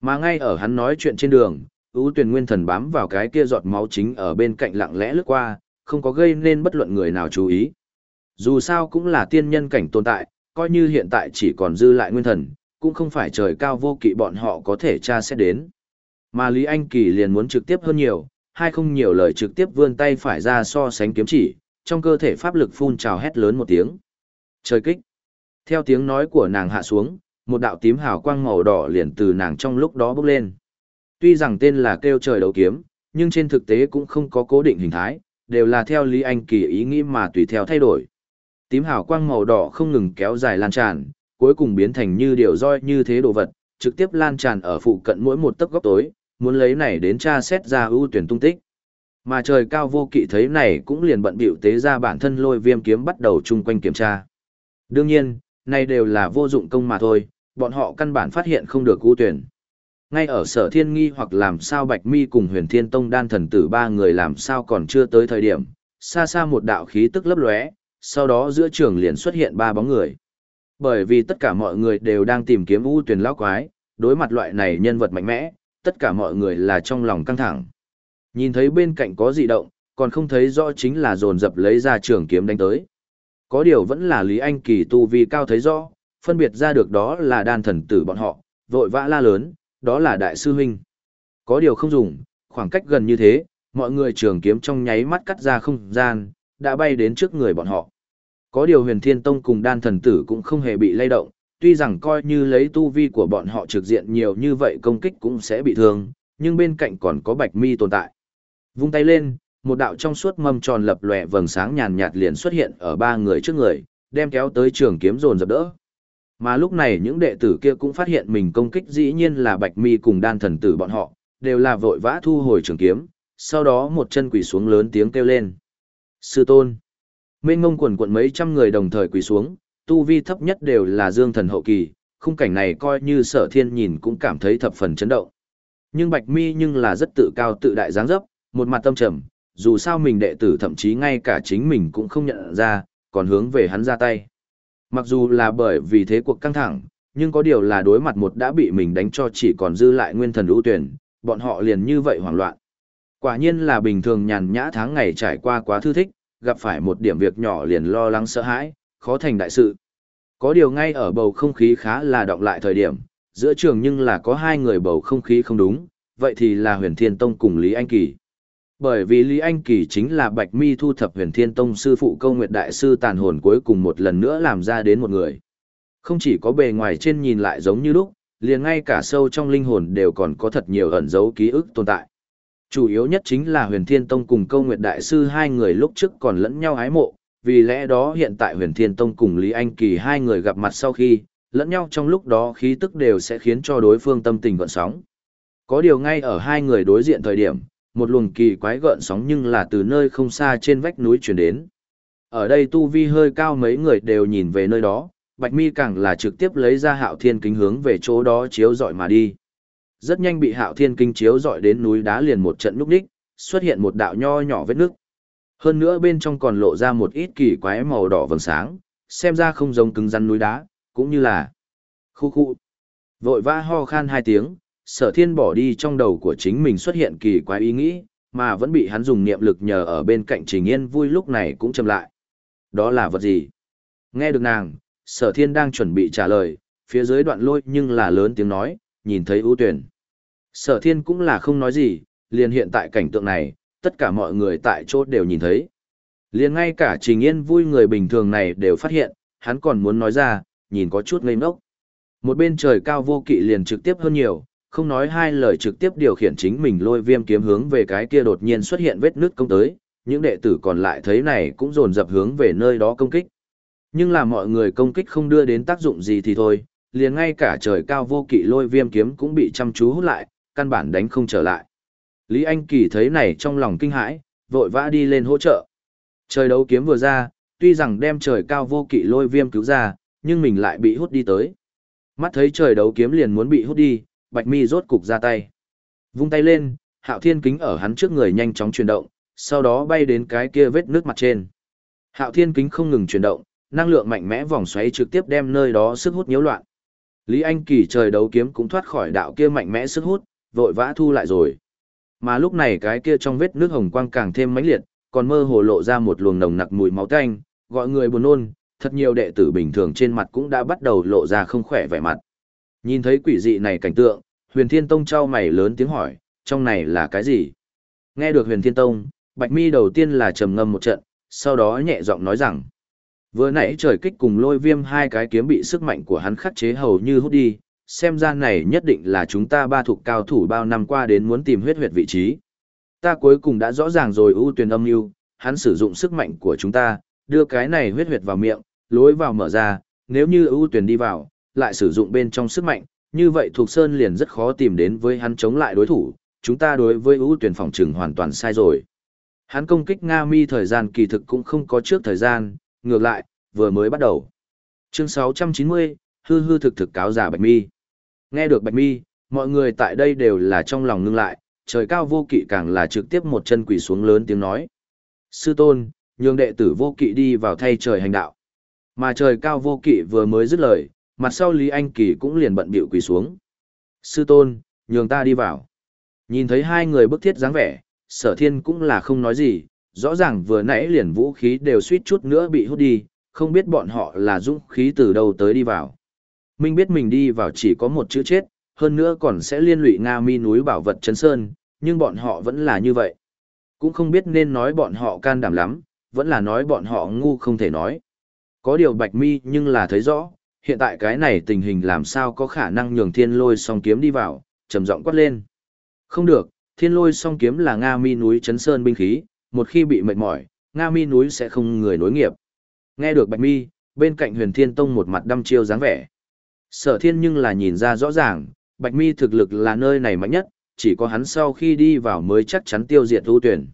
Mà ngay ở hắn nói chuyện trên đường, ưu tuyển nguyên thần bám vào cái kia giọt máu chính ở bên cạnh lặng lẽ lướt qua, không có gây nên bất luận người nào chú ý. Dù sao cũng là tiên nhân cảnh tồn tại, coi như hiện tại chỉ còn dư lại nguyên thần, cũng không phải trời cao vô kỵ bọn họ có thể tra xét đến. Mà Lý Anh Kỳ liền muốn trực tiếp hơn nhiều, hay không nhiều lời trực tiếp vươn tay phải ra so sánh kiếm chỉ, trong cơ thể pháp lực phun trào hét lớn một tiếng. Trời kích. Theo tiếng nói của nàng hạ xuống, một đạo tím hào quang màu đỏ liền từ nàng trong lúc đó bốc lên. Tuy rằng tên là kêu trời đấu kiếm, nhưng trên thực tế cũng không có cố định hình thái, đều là theo Lý Anh Kỳ ý nghĩ mà tùy theo thay đổi. Tím hào quang màu đỏ không ngừng kéo dài lan tràn, cuối cùng biến thành như điều roi như thế đồ vật, trực tiếp lan tràn ở phụ cận mỗi một tấc góc tối, muốn lấy này đến tra xét ra ưu tuyển tung tích. Mà trời cao vô kỵ thấy này cũng liền bận bịu tế ra bản thân lôi viêm kiếm bắt đầu chung quanh kiểm tra. Đương nhiên, này đều là vô dụng công mà thôi, bọn họ căn bản phát hiện không được ưu tuyển. Ngay ở sở thiên nghi hoặc làm sao Bạch Mi cùng huyền thiên tông đan thần tử ba người làm sao còn chưa tới thời điểm, xa xa một đạo khí tức lấp lóe, sau đó giữa trường liền xuất hiện ba bóng người. Bởi vì tất cả mọi người đều đang tìm kiếm u tuyển lão quái, đối mặt loại này nhân vật mạnh mẽ, tất cả mọi người là trong lòng căng thẳng. Nhìn thấy bên cạnh có dị động, còn không thấy rõ chính là dồn dập lấy ra trường kiếm đánh tới. Có điều vẫn là Lý Anh Kỳ tu vi cao thấy rõ, phân biệt ra được đó là đan thần tử bọn họ, vội vã la lớn, đó là đại sư huynh. Có điều không dùng, khoảng cách gần như thế, mọi người trường kiếm trong nháy mắt cắt ra không gian, đã bay đến trước người bọn họ. Có điều huyền thiên tông cùng đan thần tử cũng không hề bị lay động, tuy rằng coi như lấy tu vi của bọn họ trực diện nhiều như vậy công kích cũng sẽ bị thương, nhưng bên cạnh còn có bạch mi tồn tại. Vung tay lên, một đạo trong suốt mâm tròn lập lòe vầng sáng nhàn nhạt liền xuất hiện ở ba người trước người, đem kéo tới trường kiếm dồn dập đỡ. Mà lúc này những đệ tử kia cũng phát hiện mình công kích dĩ nhiên là bạch mi cùng đan thần tử bọn họ, đều là vội vã thu hồi trường kiếm, sau đó một chân quỳ xuống lớn tiếng kêu lên. Sư tôn. Mênh ngông quần quận mấy trăm người đồng thời quỳ xuống, tu vi thấp nhất đều là dương thần hậu kỳ, khung cảnh này coi như sở thiên nhìn cũng cảm thấy thập phần chấn động. Nhưng Bạch Mi nhưng là rất tự cao tự đại dáng dấp, một mặt tâm trầm, dù sao mình đệ tử thậm chí ngay cả chính mình cũng không nhận ra, còn hướng về hắn ra tay. Mặc dù là bởi vì thế cuộc căng thẳng, nhưng có điều là đối mặt một đã bị mình đánh cho chỉ còn dư lại nguyên thần ưu tuyển, bọn họ liền như vậy hoảng loạn. Quả nhiên là bình thường nhàn nhã tháng ngày trải qua quá thư thích, gặp phải một điểm việc nhỏ liền lo lắng sợ hãi, khó thành đại sự. Có điều ngay ở bầu không khí khá là động lại thời điểm, giữa trường nhưng là có hai người bầu không khí không đúng, vậy thì là huyền thiên tông cùng Lý Anh Kỳ. Bởi vì Lý Anh Kỳ chính là Bạch Mi thu thập huyền thiên tông sư phụ câu nguyệt đại sư tàn hồn cuối cùng một lần nữa làm ra đến một người. Không chỉ có bề ngoài trên nhìn lại giống như lúc, liền ngay cả sâu trong linh hồn đều còn có thật nhiều ẩn dấu ký ức tồn tại. Chủ yếu nhất chính là huyền thiên tông cùng câu nguyệt đại sư hai người lúc trước còn lẫn nhau ái mộ, vì lẽ đó hiện tại huyền thiên tông cùng Lý Anh Kỳ hai người gặp mặt sau khi, lẫn nhau trong lúc đó khí tức đều sẽ khiến cho đối phương tâm tình gọn sóng. Có điều ngay ở hai người đối diện thời điểm, một luồng kỳ quái gợn sóng nhưng là từ nơi không xa trên vách núi chuyển đến. Ở đây tu vi hơi cao mấy người đều nhìn về nơi đó, Bạch Mi càng là trực tiếp lấy ra Hạo Thiên kính hướng về chỗ đó chiếu dọi mà đi. Rất nhanh bị Hạo Thiên kính chiếu dọi đến núi đá liền một trận núc đích, xuất hiện một đạo nho nhỏ vết nước. Hơn nữa bên trong còn lộ ra một ít kỳ quái màu đỏ vầng sáng, xem ra không giống cứng rắn núi đá, cũng như là khu khu. Vội vã ho khan hai tiếng, sở thiên bỏ đi trong đầu của chính mình xuất hiện kỳ quái ý nghĩ, mà vẫn bị hắn dùng niệm lực nhờ ở bên cạnh trình yên vui lúc này cũng chậm lại. Đó là vật gì? Nghe được nàng, sở thiên đang chuẩn bị trả lời, phía dưới đoạn lôi nhưng là lớn tiếng nói, nhìn thấy ưu tuyển. Sở thiên cũng là không nói gì, liền hiện tại cảnh tượng này, tất cả mọi người tại chỗ đều nhìn thấy. Liền ngay cả trình yên vui người bình thường này đều phát hiện, hắn còn muốn nói ra, nhìn có chút ngây ngốc. Một bên trời cao vô kỵ liền trực tiếp hơn nhiều, không nói hai lời trực tiếp điều khiển chính mình lôi viêm kiếm hướng về cái kia đột nhiên xuất hiện vết nứt công tới, những đệ tử còn lại thấy này cũng dồn dập hướng về nơi đó công kích. Nhưng là mọi người công kích không đưa đến tác dụng gì thì thôi, liền ngay cả trời cao vô kỵ lôi viêm kiếm cũng bị chăm chú hút lại, căn bản đánh không trở lại. Lý Anh Kỳ thấy này trong lòng kinh hãi, vội vã đi lên hỗ trợ. Trời đấu kiếm vừa ra, tuy rằng đem trời cao vô kỵ lôi viêm cứu ra, nhưng mình lại bị hút đi tới. Mắt thấy trời đấu kiếm liền muốn bị hút đi, Bạch Mi rốt cục ra tay. Vung tay lên, Hạo Thiên kính ở hắn trước người nhanh chóng chuyển động, sau đó bay đến cái kia vết nước mặt trên. Hạo Thiên kính không ngừng chuyển động, năng lượng mạnh mẽ vòng xoáy trực tiếp đem nơi đó sức hút nhiễu loạn. Lý Anh Kỳ trời đấu kiếm cũng thoát khỏi đạo kia mạnh mẽ sức hút, vội vã thu lại rồi. Mà lúc này cái kia trong vết nước hồng quang càng thêm mãnh liệt, còn mơ hồ lộ ra một luồng nồng nặc mùi máu tanh, gọi người buồn nôn, thật nhiều đệ tử bình thường trên mặt cũng đã bắt đầu lộ ra không khỏe vẻ mặt. Nhìn thấy quỷ dị này cảnh tượng, Huyền Thiên Tông trao mày lớn tiếng hỏi, trong này là cái gì? Nghe được Huyền Thiên Tông, Bạch Mi đầu tiên là trầm ngâm một trận, sau đó nhẹ giọng nói rằng, vừa nãy trời kích cùng lôi viêm hai cái kiếm bị sức mạnh của hắn khắc chế hầu như hút đi, xem ra này nhất định là chúng ta ba thuộc cao thủ bao năm qua đến muốn tìm huyết huyệt vị trí. Ta cuối cùng đã rõ ràng rồi ưu tuyển âm mưu, hắn sử dụng sức mạnh của chúng ta, đưa cái này huyết huyệt vào miệng, lối vào mở ra, nếu như ưu tuyển đi vào, lại sử dụng bên trong sức mạnh, như vậy thuộc sơn liền rất khó tìm đến với hắn chống lại đối thủ, chúng ta đối với ưu tuyển phòng trừng hoàn toàn sai rồi. Hắn công kích Nga mi thời gian kỳ thực cũng không có trước thời gian, ngược lại, vừa mới bắt đầu. Chương 690, hư hư thực thực cáo giả Bạch Mi. Nghe được Bạch Mi, mọi người tại đây đều là trong lòng ngưng lại, trời cao vô kỵ càng là trực tiếp một chân quỳ xuống lớn tiếng nói. Sư tôn, nhường đệ tử vô kỵ đi vào thay trời hành đạo. Mà trời cao vô kỵ vừa mới dứt lời, mặt sau Lý Anh Kỳ cũng liền bận bịu quỳ xuống. Sư tôn, nhường ta đi vào. Nhìn thấy hai người bức thiết dáng vẻ, sở thiên cũng là không nói gì, rõ ràng vừa nãy liền vũ khí đều suýt chút nữa bị hút đi, không biết bọn họ là dũng khí từ đâu tới đi vào. Minh biết mình đi vào chỉ có một chữ chết, hơn nữa còn sẽ liên lụy Nga mi núi bảo vật chấn sơn, nhưng bọn họ vẫn là như vậy. Cũng không biết nên nói bọn họ can đảm lắm, vẫn là nói bọn họ ngu không thể nói. Có điều bạch mi nhưng là thấy rõ, hiện tại cái này tình hình làm sao có khả năng nhường thiên lôi song kiếm đi vào, trầm giọng quát lên. Không được, thiên lôi song kiếm là Nga mi núi chấn sơn binh khí, một khi bị mệt mỏi, Nga mi núi sẽ không người nối nghiệp. Nghe được bạch mi, bên cạnh huyền thiên tông một mặt đăm chiêu dáng vẻ. Sở thiên nhưng là nhìn ra rõ ràng, bạch mi thực lực là nơi này mạnh nhất, chỉ có hắn sau khi đi vào mới chắc chắn tiêu diệt ưu tuyển.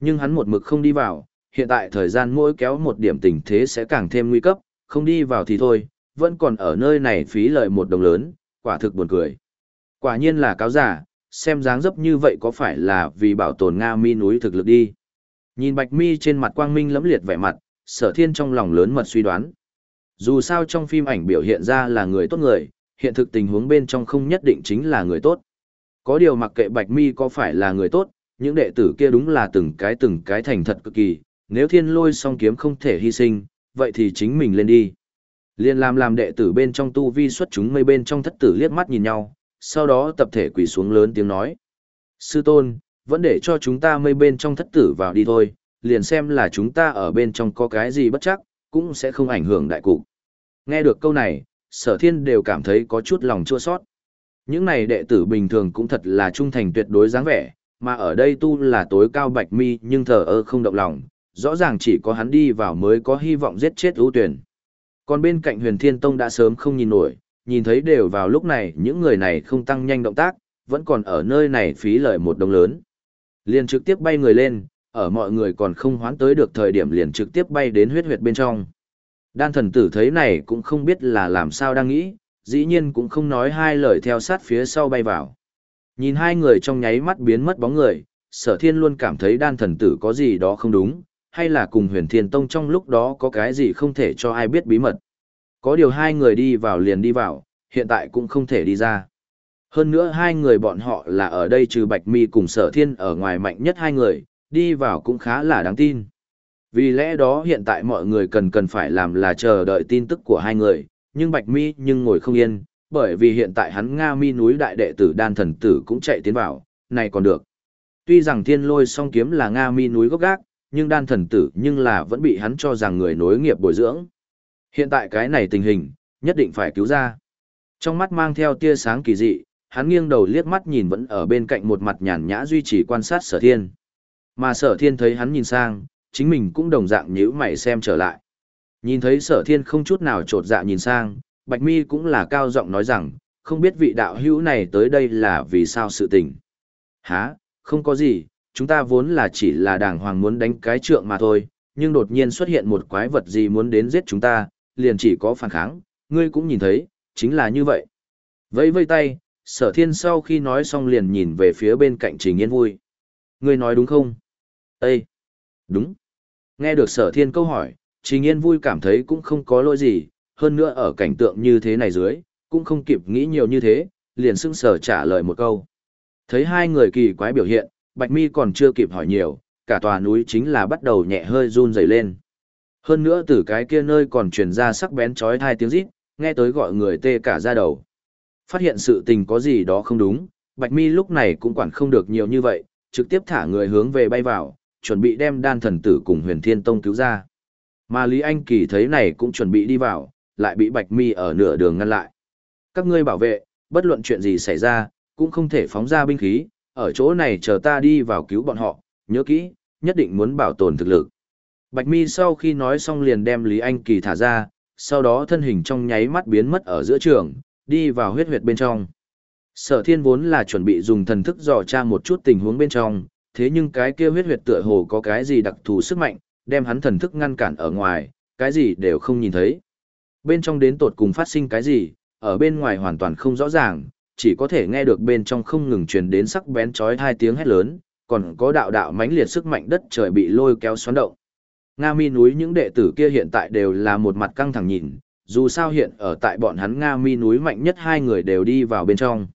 Nhưng hắn một mực không đi vào, hiện tại thời gian mỗi kéo một điểm tình thế sẽ càng thêm nguy cấp, không đi vào thì thôi, vẫn còn ở nơi này phí lợi một đồng lớn, quả thực buồn cười. Quả nhiên là cáo giả, xem dáng dấp như vậy có phải là vì bảo tồn Nga mi núi thực lực đi. Nhìn bạch mi trên mặt quang minh lẫm liệt vẻ mặt, sở thiên trong lòng lớn mật suy đoán. Dù sao trong phim ảnh biểu hiện ra là người tốt người, hiện thực tình huống bên trong không nhất định chính là người tốt. Có điều mặc kệ bạch mi có phải là người tốt, những đệ tử kia đúng là từng cái từng cái thành thật cực kỳ, nếu thiên lôi song kiếm không thể hy sinh, vậy thì chính mình lên đi. Liên làm làm đệ tử bên trong tu vi xuất chúng mây bên trong thất tử liếc mắt nhìn nhau, sau đó tập thể quỳ xuống lớn tiếng nói. Sư tôn, vẫn để cho chúng ta mây bên trong thất tử vào đi thôi, liền xem là chúng ta ở bên trong có cái gì bất chắc, cũng sẽ không ảnh hưởng đại cục. Nghe được câu này, sở thiên đều cảm thấy có chút lòng chua sót. Những này đệ tử bình thường cũng thật là trung thành tuyệt đối dáng vẻ, mà ở đây tu là tối cao bạch mi nhưng thờ ơ không động lòng, rõ ràng chỉ có hắn đi vào mới có hy vọng giết chết ưu tuyển. Còn bên cạnh huyền thiên tông đã sớm không nhìn nổi, nhìn thấy đều vào lúc này những người này không tăng nhanh động tác, vẫn còn ở nơi này phí lời một đồng lớn. Liền trực tiếp bay người lên, ở mọi người còn không hoán tới được thời điểm liền trực tiếp bay đến huyết huyệt bên trong. Đan thần tử thấy này cũng không biết là làm sao đang nghĩ, dĩ nhiên cũng không nói hai lời theo sát phía sau bay vào. Nhìn hai người trong nháy mắt biến mất bóng người, sở thiên luôn cảm thấy đan thần tử có gì đó không đúng, hay là cùng huyền thiên tông trong lúc đó có cái gì không thể cho ai biết bí mật. Có điều hai người đi vào liền đi vào, hiện tại cũng không thể đi ra. Hơn nữa hai người bọn họ là ở đây trừ Bạch Mi cùng Sở Thiên ở ngoài mạnh nhất hai người, đi vào cũng khá là đáng tin. Vì lẽ đó hiện tại mọi người cần cần phải làm là chờ đợi tin tức của hai người, nhưng Bạch Mi nhưng ngồi không yên, bởi vì hiện tại hắn Nga Mi núi đại đệ tử đan thần tử cũng chạy tiến vào, này còn được. Tuy rằng thiên lôi song kiếm là Nga Mi núi gốc gác, nhưng đan thần tử nhưng là vẫn bị hắn cho rằng người nối nghiệp bồi dưỡng. Hiện tại cái này tình hình, nhất định phải cứu ra. Trong mắt mang theo tia sáng kỳ dị, hắn nghiêng đầu liếc mắt nhìn vẫn ở bên cạnh một mặt nhàn nhã duy trì quan sát sở thiên. Mà sở thiên thấy hắn nhìn sang, chính mình cũng đồng dạng nhíu mày xem trở lại. Nhìn thấy sở thiên không chút nào trột dạ nhìn sang, Bạch Mi cũng là cao giọng nói rằng, không biết vị đạo hữu này tới đây là vì sao sự tình. Hả, không có gì, chúng ta vốn là chỉ là đàng hoàng muốn đánh cái trượng mà thôi, nhưng đột nhiên xuất hiện một quái vật gì muốn đến giết chúng ta, liền chỉ có phản kháng, ngươi cũng nhìn thấy, chính là như vậy. Vẫy vây tay, sở thiên sau khi nói xong liền nhìn về phía bên cạnh trình yên vui. Ngươi nói đúng không? Ê! Đúng. Nghe được sở thiên câu hỏi, trình yên vui cảm thấy cũng không có lỗi gì, hơn nữa ở cảnh tượng như thế này dưới, cũng không kịp nghĩ nhiều như thế, liền sững sở trả lời một câu. Thấy hai người kỳ quái biểu hiện, Bạch Mi còn chưa kịp hỏi nhiều, cả tòa núi chính là bắt đầu nhẹ hơi run rẩy lên. Hơn nữa từ cái kia nơi còn truyền ra sắc bén chói tai tiếng rít, nghe tới gọi người tê cả da đầu. Phát hiện sự tình có gì đó không đúng, Bạch Mi lúc này cũng quản không được nhiều như vậy, trực tiếp thả người hướng về bay vào, chuẩn bị đem đan thần tử cùng huyền thiên tông cứu ra. Mà Lý Anh Kỳ thấy này cũng chuẩn bị đi vào, lại bị Bạch Mi ở nửa đường ngăn lại. Các ngươi bảo vệ, bất luận chuyện gì xảy ra, cũng không thể phóng ra binh khí, ở chỗ này chờ ta đi vào cứu bọn họ, nhớ kỹ, nhất định muốn bảo tồn thực lực. Bạch Mi sau khi nói xong liền đem Lý Anh Kỳ thả ra, sau đó thân hình trong nháy mắt biến mất ở giữa trường, đi vào huyết huyệt bên trong. Sở thiên vốn là chuẩn bị dùng thần thức dò tra một chút tình huống bên trong, thế nhưng cái kia huyết huyệt tựa hồ có cái gì đặc thù sức mạnh, đem hắn thần thức ngăn cản ở ngoài, cái gì đều không nhìn thấy. Bên trong đến tột cùng phát sinh cái gì, ở bên ngoài hoàn toàn không rõ ràng, chỉ có thể nghe được bên trong không ngừng truyền đến sắc bén chói hai tiếng hét lớn, còn có đạo đạo mãnh liệt sức mạnh đất trời bị lôi kéo xoắn động. Nga mi núi những đệ tử kia hiện tại đều là một mặt căng thẳng nhìn, dù sao hiện ở tại bọn hắn Nga mi núi mạnh nhất hai người đều đi vào bên trong.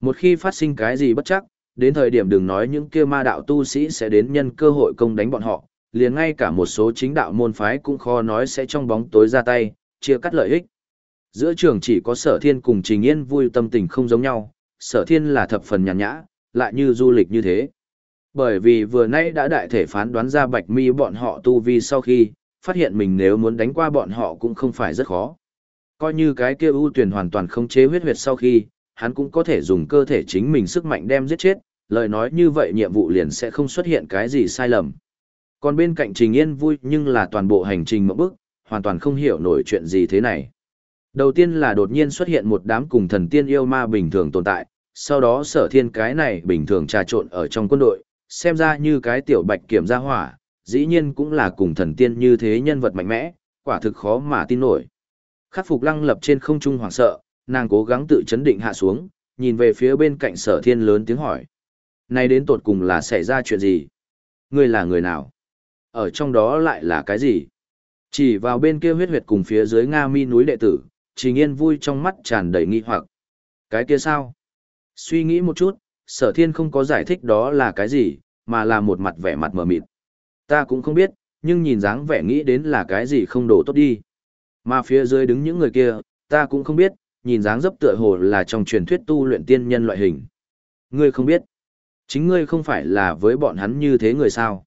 Một khi phát sinh cái gì bất chắc, đến thời điểm đừng nói những kia ma đạo tu sĩ sẽ đến nhân cơ hội công đánh bọn họ, liền ngay cả một số chính đạo môn phái cũng khó nói sẽ trong bóng tối ra tay, chia cắt lợi ích. Giữa trường chỉ có sở thiên cùng trình yên vui tâm tình không giống nhau, sở thiên là thập phần nhàn nhã, lại như du lịch như thế. Bởi vì vừa nãy đã đại thể phán đoán ra bạch mi bọn họ tu vi sau khi, phát hiện mình nếu muốn đánh qua bọn họ cũng không phải rất khó. Coi như cái kia ưu tuyển hoàn toàn không chế huyết huyệt sau khi, hắn cũng có thể dùng cơ thể chính mình sức mạnh đem giết chết, lời nói như vậy nhiệm vụ liền sẽ không xuất hiện cái gì sai lầm. Còn bên cạnh Trình Yên vui nhưng là toàn bộ hành trình mộng bức, hoàn toàn không hiểu nổi chuyện gì thế này. Đầu tiên là đột nhiên xuất hiện một đám cùng thần tiên yêu ma bình thường tồn tại, sau đó sở thiên cái này bình thường trà trộn ở trong quân đội, xem ra như cái tiểu bạch kiểm gia hỏa, dĩ nhiên cũng là cùng thần tiên như thế nhân vật mạnh mẽ, quả thực khó mà tin nổi. Khắc phục lăng lập trên không trung hoảng sợ, nàng cố gắng tự chấn định hạ xuống, nhìn về phía bên cạnh sở thiên lớn tiếng hỏi. Này đến tột cùng là xảy ra chuyện gì? Ngươi là người nào? Ở trong đó lại là cái gì? Chỉ vào bên kia huyết huyệt cùng phía dưới Nga mi núi đệ tử, Trình Yên vui trong mắt tràn đầy nghi hoặc. Cái kia sao? Suy nghĩ một chút, sở thiên không có giải thích đó là cái gì, mà là một mặt vẻ mặt mờ mịt. Ta cũng không biết, nhưng nhìn dáng vẻ nghĩ đến là cái gì không đổ tốt đi. Mà phía dưới đứng những người kia, ta cũng không biết, nhìn dáng dấp tựa hồ là trong truyền thuyết tu luyện tiên nhân loại hình. Ngươi không biết. Chính ngươi không phải là với bọn hắn như thế người sao.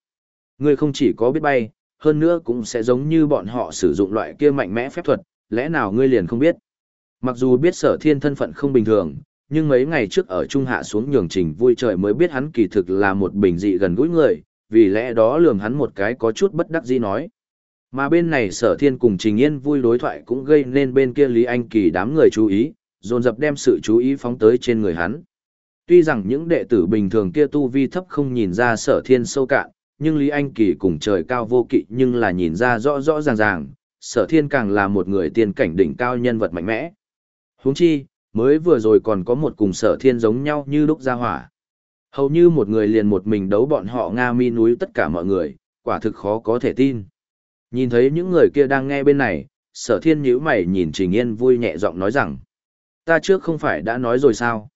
Ngươi không chỉ có biết bay, hơn nữa cũng sẽ giống như bọn họ sử dụng loại kia mạnh mẽ phép thuật, lẽ nào ngươi liền không biết. Mặc dù biết sở thiên thân phận không bình thường, nhưng mấy ngày trước ở Trung Hạ xuống nhường trình vui trời mới biết hắn kỳ thực là một bình dị gần gũi người, vì lẽ đó lường hắn một cái có chút bất đắc dĩ nói. Mà bên này sở thiên cùng trình yên vui đối thoại cũng gây nên bên kia Lý Anh Kỳ đám người chú ý, dồn dập đem sự chú ý phóng tới trên người hắn. Tuy rằng những đệ tử bình thường kia tu vi thấp không nhìn ra sở thiên sâu cạn, nhưng Lý Anh Kỳ cùng trời cao vô kỵ nhưng là nhìn ra rõ rõ ràng ràng, sở thiên càng là một người tiên cảnh đỉnh cao nhân vật mạnh mẽ. Huống chi, mới vừa rồi còn có một cùng sở thiên giống nhau như lúc ra hỏa. Hầu như một người liền một mình đấu bọn họ Nga mi núi tất cả mọi người, quả thực khó có thể tin. Nhìn thấy những người kia đang nghe bên này, sở thiên nhíu mày nhìn Trình Yên vui nhẹ giọng nói rằng. Ta trước không phải đã nói rồi sao?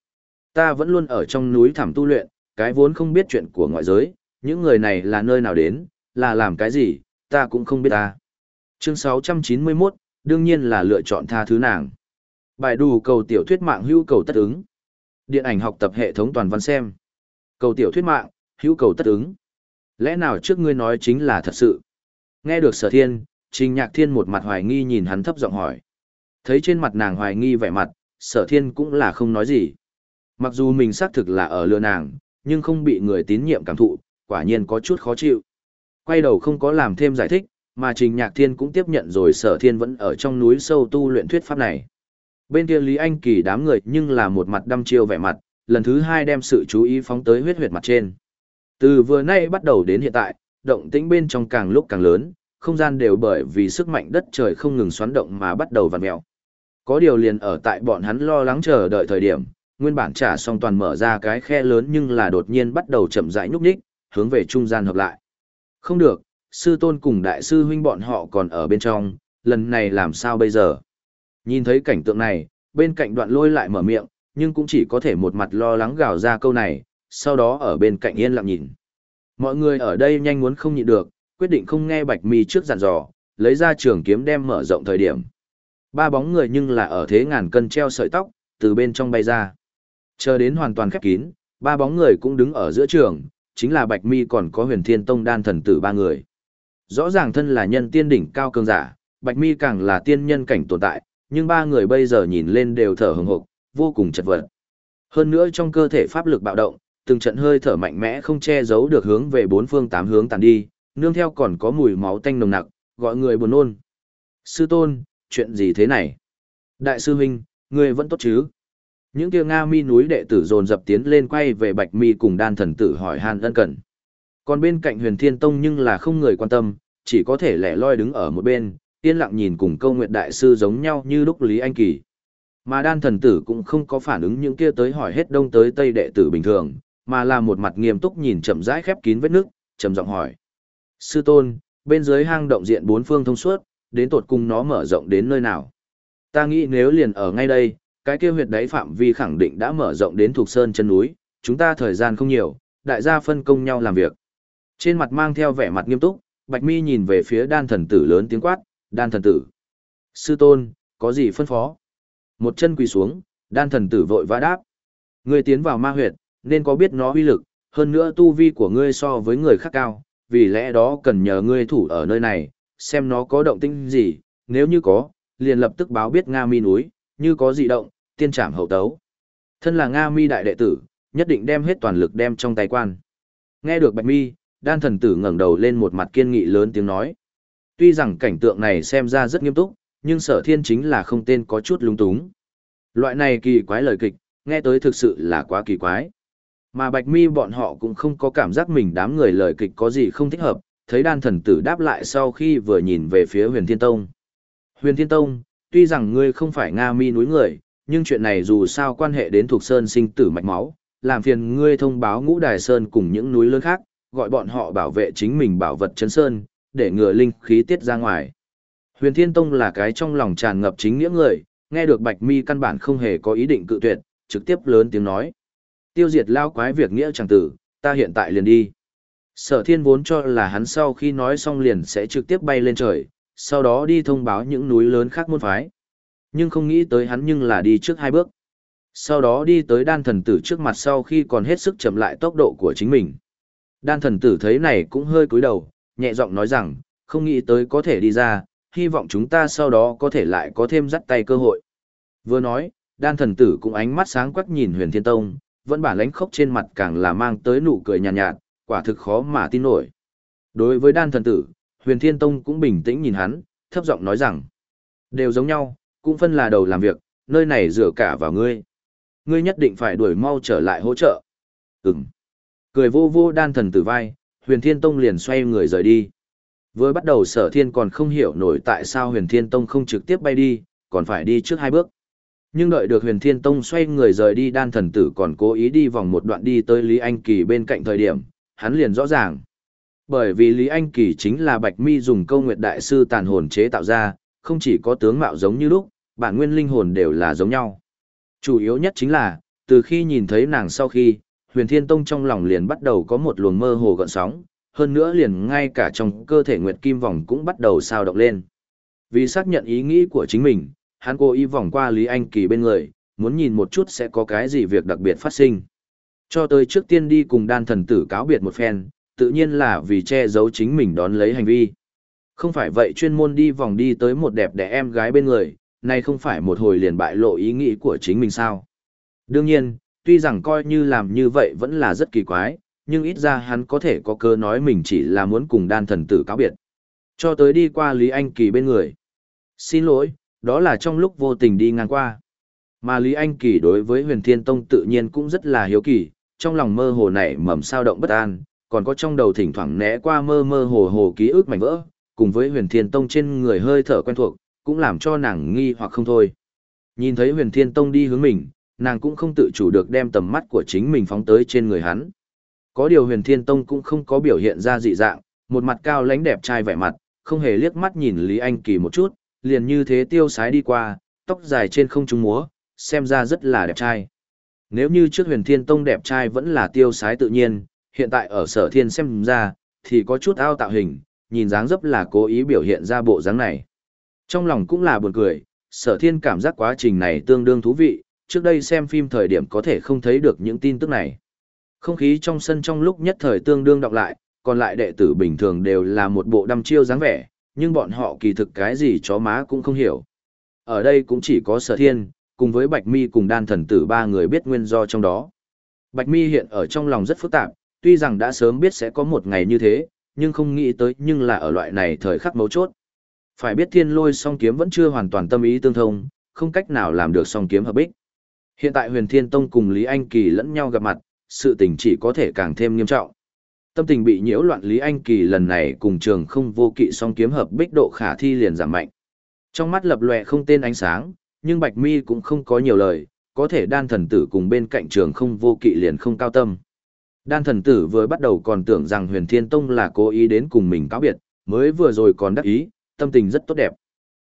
Ta vẫn luôn ở trong núi thẳm tu luyện, cái vốn không biết chuyện của ngoại giới, những người này là nơi nào đến, là làm cái gì, ta cũng không biết ta. Chương 691, đương nhiên là lựa chọn tha thứ nàng. Bài đủ cầu tiểu thuyết mạng hữu cầu tất ứng. Điện ảnh học tập hệ thống toàn văn xem. Cầu tiểu thuyết mạng, hữu cầu tất ứng. Lẽ nào trước ngươi nói chính là thật sự? Nghe được sở thiên, trình nhạc thiên một mặt hoài nghi nhìn hắn thấp giọng hỏi. Thấy trên mặt nàng hoài nghi vẻ mặt, sở thiên cũng là không nói gì. Mặc dù mình xác thực là ở lừa nàng, nhưng không bị người tín nhiệm cảm thụ, quả nhiên có chút khó chịu. Quay đầu không có làm thêm giải thích, mà Trình Nhạc Thiên cũng tiếp nhận rồi sở thiên vẫn ở trong núi sâu tu luyện thuyết pháp này. Bên kia Lý Anh Kỳ đám người nhưng là một mặt đăm chiêu vẻ mặt, lần thứ hai đem sự chú ý phóng tới huyết huyệt mặt trên. Từ vừa nay bắt đầu đến hiện tại, động tĩnh bên trong càng lúc càng lớn, không gian đều bởi vì sức mạnh đất trời không ngừng xoắn động mà bắt đầu vặn mèo. Có điều liền ở tại bọn hắn lo lắng chờ đợi thời điểm, nguyên bản trả xong toàn mở ra cái khe lớn nhưng là đột nhiên bắt đầu chậm rãi nhúc nhích, hướng về trung gian hợp lại. Không được, sư tôn cùng đại sư huynh bọn họ còn ở bên trong, lần này làm sao bây giờ? Nhìn thấy cảnh tượng này, bên cạnh đoạn lôi lại mở miệng, nhưng cũng chỉ có thể một mặt lo lắng gào ra câu này, sau đó ở bên cạnh yên lặng nhìn. Mọi người ở đây nhanh muốn không nhịn được, quyết định không nghe bạch mi trước dặn dò, lấy ra trường kiếm đem mở rộng thời điểm. Ba bóng người nhưng là ở thế ngàn cân treo sợi tóc, từ bên trong bay ra. Chờ đến hoàn toàn khép kín, ba bóng người cũng đứng ở giữa trường, chính là Bạch Mi còn có huyền thiên tông đan thần tử ba người. Rõ ràng thân là nhân tiên đỉnh cao cường giả, Bạch Mi càng là tiên nhân cảnh tồn tại, nhưng ba người bây giờ nhìn lên đều thở hừng hực, vô cùng chật vật. Hơn nữa trong cơ thể pháp lực bạo động, từng trận hơi thở mạnh mẽ không che giấu được hướng về bốn phương tám hướng tàn đi, nương theo còn có mùi máu tanh nồng nặc, gọi người buồn nôn. Sư tôn, chuyện gì thế này? Đại sư huynh, người vẫn tốt chứ? Những kia Nga mi núi đệ tử dồn dập tiến lên quay về Bạch Mi cùng đan thần tử hỏi han ân cần. Còn bên cạnh huyền thiên tông nhưng là không người quan tâm, chỉ có thể lẻ loi đứng ở một bên, yên lặng nhìn cùng câu nguyện đại sư giống nhau như lúc Lý Anh Kỳ. Mà đan thần tử cũng không có phản ứng những kia tới hỏi hết đông tới tây đệ tử bình thường, mà là một mặt nghiêm túc nhìn chậm rãi khép kín vết nước, trầm giọng hỏi. Sư tôn, bên dưới hang động diện bốn phương thông suốt, đến tột cùng nó mở rộng đến nơi nào? Ta nghĩ nếu liền ở ngay đây, cái kia huyệt đáy phạm vi khẳng định đã mở rộng đến thuộc sơn chân núi, chúng ta thời gian không nhiều, đại gia phân công nhau làm việc. Trên mặt mang theo vẻ mặt nghiêm túc, Bạch Mi nhìn về phía đan thần tử lớn tiếng quát, đan thần tử. Sư tôn, có gì phân phó? Một chân quỳ xuống, đan thần tử vội vã đáp. Ngươi tiến vào ma huyệt, nên có biết nó uy lực, hơn nữa tu vi của ngươi so với người khác cao, vì lẽ đó cần nhờ ngươi thủ ở nơi này, xem nó có động tĩnh gì, nếu như có, liền lập tức báo biết Nga Mi núi, như có dị động, tiên trảm hậu tấu. Thân là Nga Mi đại đệ tử, nhất định đem hết toàn lực đem trong tay quan. Nghe được Bạch Mi, đan thần tử ngẩng đầu lên một mặt kiên nghị lớn tiếng nói. Tuy rằng cảnh tượng này xem ra rất nghiêm túc, nhưng sở thiên chính là không tên có chút lung túng. Loại này kỳ quái lời kịch, nghe tới thực sự là quá kỳ quái. Mà Bạch Mi bọn họ cũng không có cảm giác mình đám người lời kịch có gì không thích hợp, thấy đan thần tử đáp lại sau khi vừa nhìn về phía huyền thiên tông. Huyền thiên tông, tuy rằng ngươi không phải Nga mi núi người, nhưng chuyện này dù sao quan hệ đến thuộc sơn sinh tử mạch máu, làm phiền ngươi thông báo ngũ đài sơn cùng những núi lớn khác, gọi bọn họ bảo vệ chính mình bảo vật chấn sơn, để ngừa linh khí tiết ra ngoài. Huyền Thiên Tông là cái trong lòng tràn ngập chính nghĩa người, nghe được Bạch Mi căn bản không hề có ý định cự tuyệt, trực tiếp lớn tiếng nói. Tiêu diệt lao quái việc nghĩa chẳng tử, ta hiện tại liền đi. Sở thiên vốn cho là hắn sau khi nói xong liền sẽ trực tiếp bay lên trời, sau đó đi thông báo những núi lớn khác môn phái. Nhưng không nghĩ tới hắn nhưng là đi trước hai bước. Sau đó đi tới đan thần tử trước mặt sau khi còn hết sức chậm lại tốc độ của chính mình. Đan thần tử thấy này cũng hơi cúi đầu, nhẹ giọng nói rằng, không nghĩ tới có thể đi ra, hy vọng chúng ta sau đó có thể lại có thêm dắt tay cơ hội. Vừa nói, đan thần tử cũng ánh mắt sáng quắc nhìn huyền thiên tông, vẫn bản lánh khốc trên mặt càng là mang tới nụ cười nhàn nhạt, nhạt, quả thực khó mà tin nổi. Đối với đan thần tử, huyền thiên tông cũng bình tĩnh nhìn hắn, thấp giọng nói rằng, đều giống nhau, cũng phân là đầu làm việc, nơi này dựa cả vào ngươi. Ngươi nhất định phải đuổi mau trở lại hỗ trợ. Ừm. Cười vô vô đan thần tử vai, huyền thiên tông liền xoay người rời đi. Vừa bắt đầu sở thiên còn không hiểu nổi tại sao huyền thiên tông không trực tiếp bay đi, còn phải đi trước hai bước. Nhưng đợi được huyền thiên tông xoay người rời đi đan thần tử còn cố ý đi vòng một đoạn đi tới Lý Anh Kỳ bên cạnh thời điểm, hắn liền rõ ràng. Bởi vì Lý Anh Kỳ chính là Bạch Mi dùng câu nguyệt đại sư tàn hồn chế tạo ra, không chỉ có tướng mạo giống như lúc, bản nguyên linh hồn đều là giống nhau. Chủ yếu nhất chính là, từ khi nhìn thấy nàng sau khi, huyền thiên tông trong lòng liền bắt đầu có một luồng mơ hồ gợn sóng, hơn nữa liền ngay cả trong cơ thể nguyệt kim vòng cũng bắt đầu sao động lên. Vì xác nhận ý nghĩ của chính mình, hắn cố ý vòng qua Lý Anh Kỳ bên người, muốn nhìn một chút sẽ có cái gì việc đặc biệt phát sinh. Cho tới trước tiên đi cùng đan thần tử cáo biệt một phen, tự nhiên là vì che giấu chính mình đón lấy hành vi. Không phải vậy chuyên môn đi vòng đi tới một đẹp đẽ em gái bên người, nay không phải một hồi liền bại lộ ý nghĩ của chính mình sao. Đương nhiên, tuy rằng coi như làm như vậy vẫn là rất kỳ quái, nhưng ít ra hắn có thể có cơ nói mình chỉ là muốn cùng đan thần tử cáo biệt. Cho tới đi qua Lý Anh Kỳ bên người. Xin lỗi, đó là trong lúc vô tình đi ngang qua. Mà Lý Anh Kỳ đối với huyền thiên tông tự nhiên cũng rất là hiếu kỳ, trong lòng mơ hồ này mầm sao động bất an, còn có trong đầu thỉnh thoảng né qua mơ mơ hồ hồ ký ức mảnh vỡ, cùng với huyền thiên tông trên người hơi thở quen thuộc, cũng làm cho nàng nghi hoặc không thôi. Nhìn thấy huyền thiên tông đi hướng mình, nàng cũng không tự chủ được đem tầm mắt của chính mình phóng tới trên người hắn. Có điều huyền thiên tông cũng không có biểu hiện ra dị dạng, một mặt cao lãnh đẹp trai vẻ mặt, không hề liếc mắt nhìn Lý Anh Kỳ một chút, liền như thế tiêu sái đi qua, tóc dài trên không trung múa, xem ra rất là đẹp trai. Nếu như trước huyền thiên tông đẹp trai vẫn là tiêu sái tự nhiên, hiện tại ở sở thiên xem ra, thì có chút ao tạo hình, nhìn dáng dấp là cố ý biểu hiện ra bộ dáng này. Trong lòng cũng là buồn cười, sở thiên cảm giác quá trình này tương đương thú vị, trước đây xem phim thời điểm có thể không thấy được những tin tức này. Không khí trong sân trong lúc nhất thời tương đương đọc lại, còn lại đệ tử bình thường đều là một bộ đăm chiêu dáng vẻ, nhưng bọn họ kỳ thực cái gì chó má cũng không hiểu. Ở đây cũng chỉ có sở thiên, cùng với Bạch Mi cùng đan thần tử ba người biết nguyên do trong đó. Bạch Mi hiện ở trong lòng rất phức tạp, tuy rằng đã sớm biết sẽ có một ngày như thế, nhưng không nghĩ tới nhưng là ở loại này thời khắc mấu chốt. Phải biết thiên lôi song kiếm vẫn chưa hoàn toàn tâm ý tương thông, không cách nào làm được song kiếm hợp bích. Hiện tại huyền thiên tông cùng Lý Anh Kỳ lẫn nhau gặp mặt, sự tình chỉ có thể càng thêm nghiêm trọng. Tâm tình bị nhiễu loạn Lý Anh Kỳ lần này cùng trường không vô kỵ song kiếm hợp bích độ khả thi liền giảm mạnh. Trong mắt lập lòe không tên ánh sáng, nhưng Bạch Mi cũng không có nhiều lời, có thể đan thần tử cùng bên cạnh trường không vô kỵ liền không cao tâm. Đan thần tử vừa bắt đầu còn tưởng rằng huyền thiên tông là cố ý đến cùng mình cáo biệt, mới vừa rồi còn đắc ý, tâm tình rất tốt đẹp.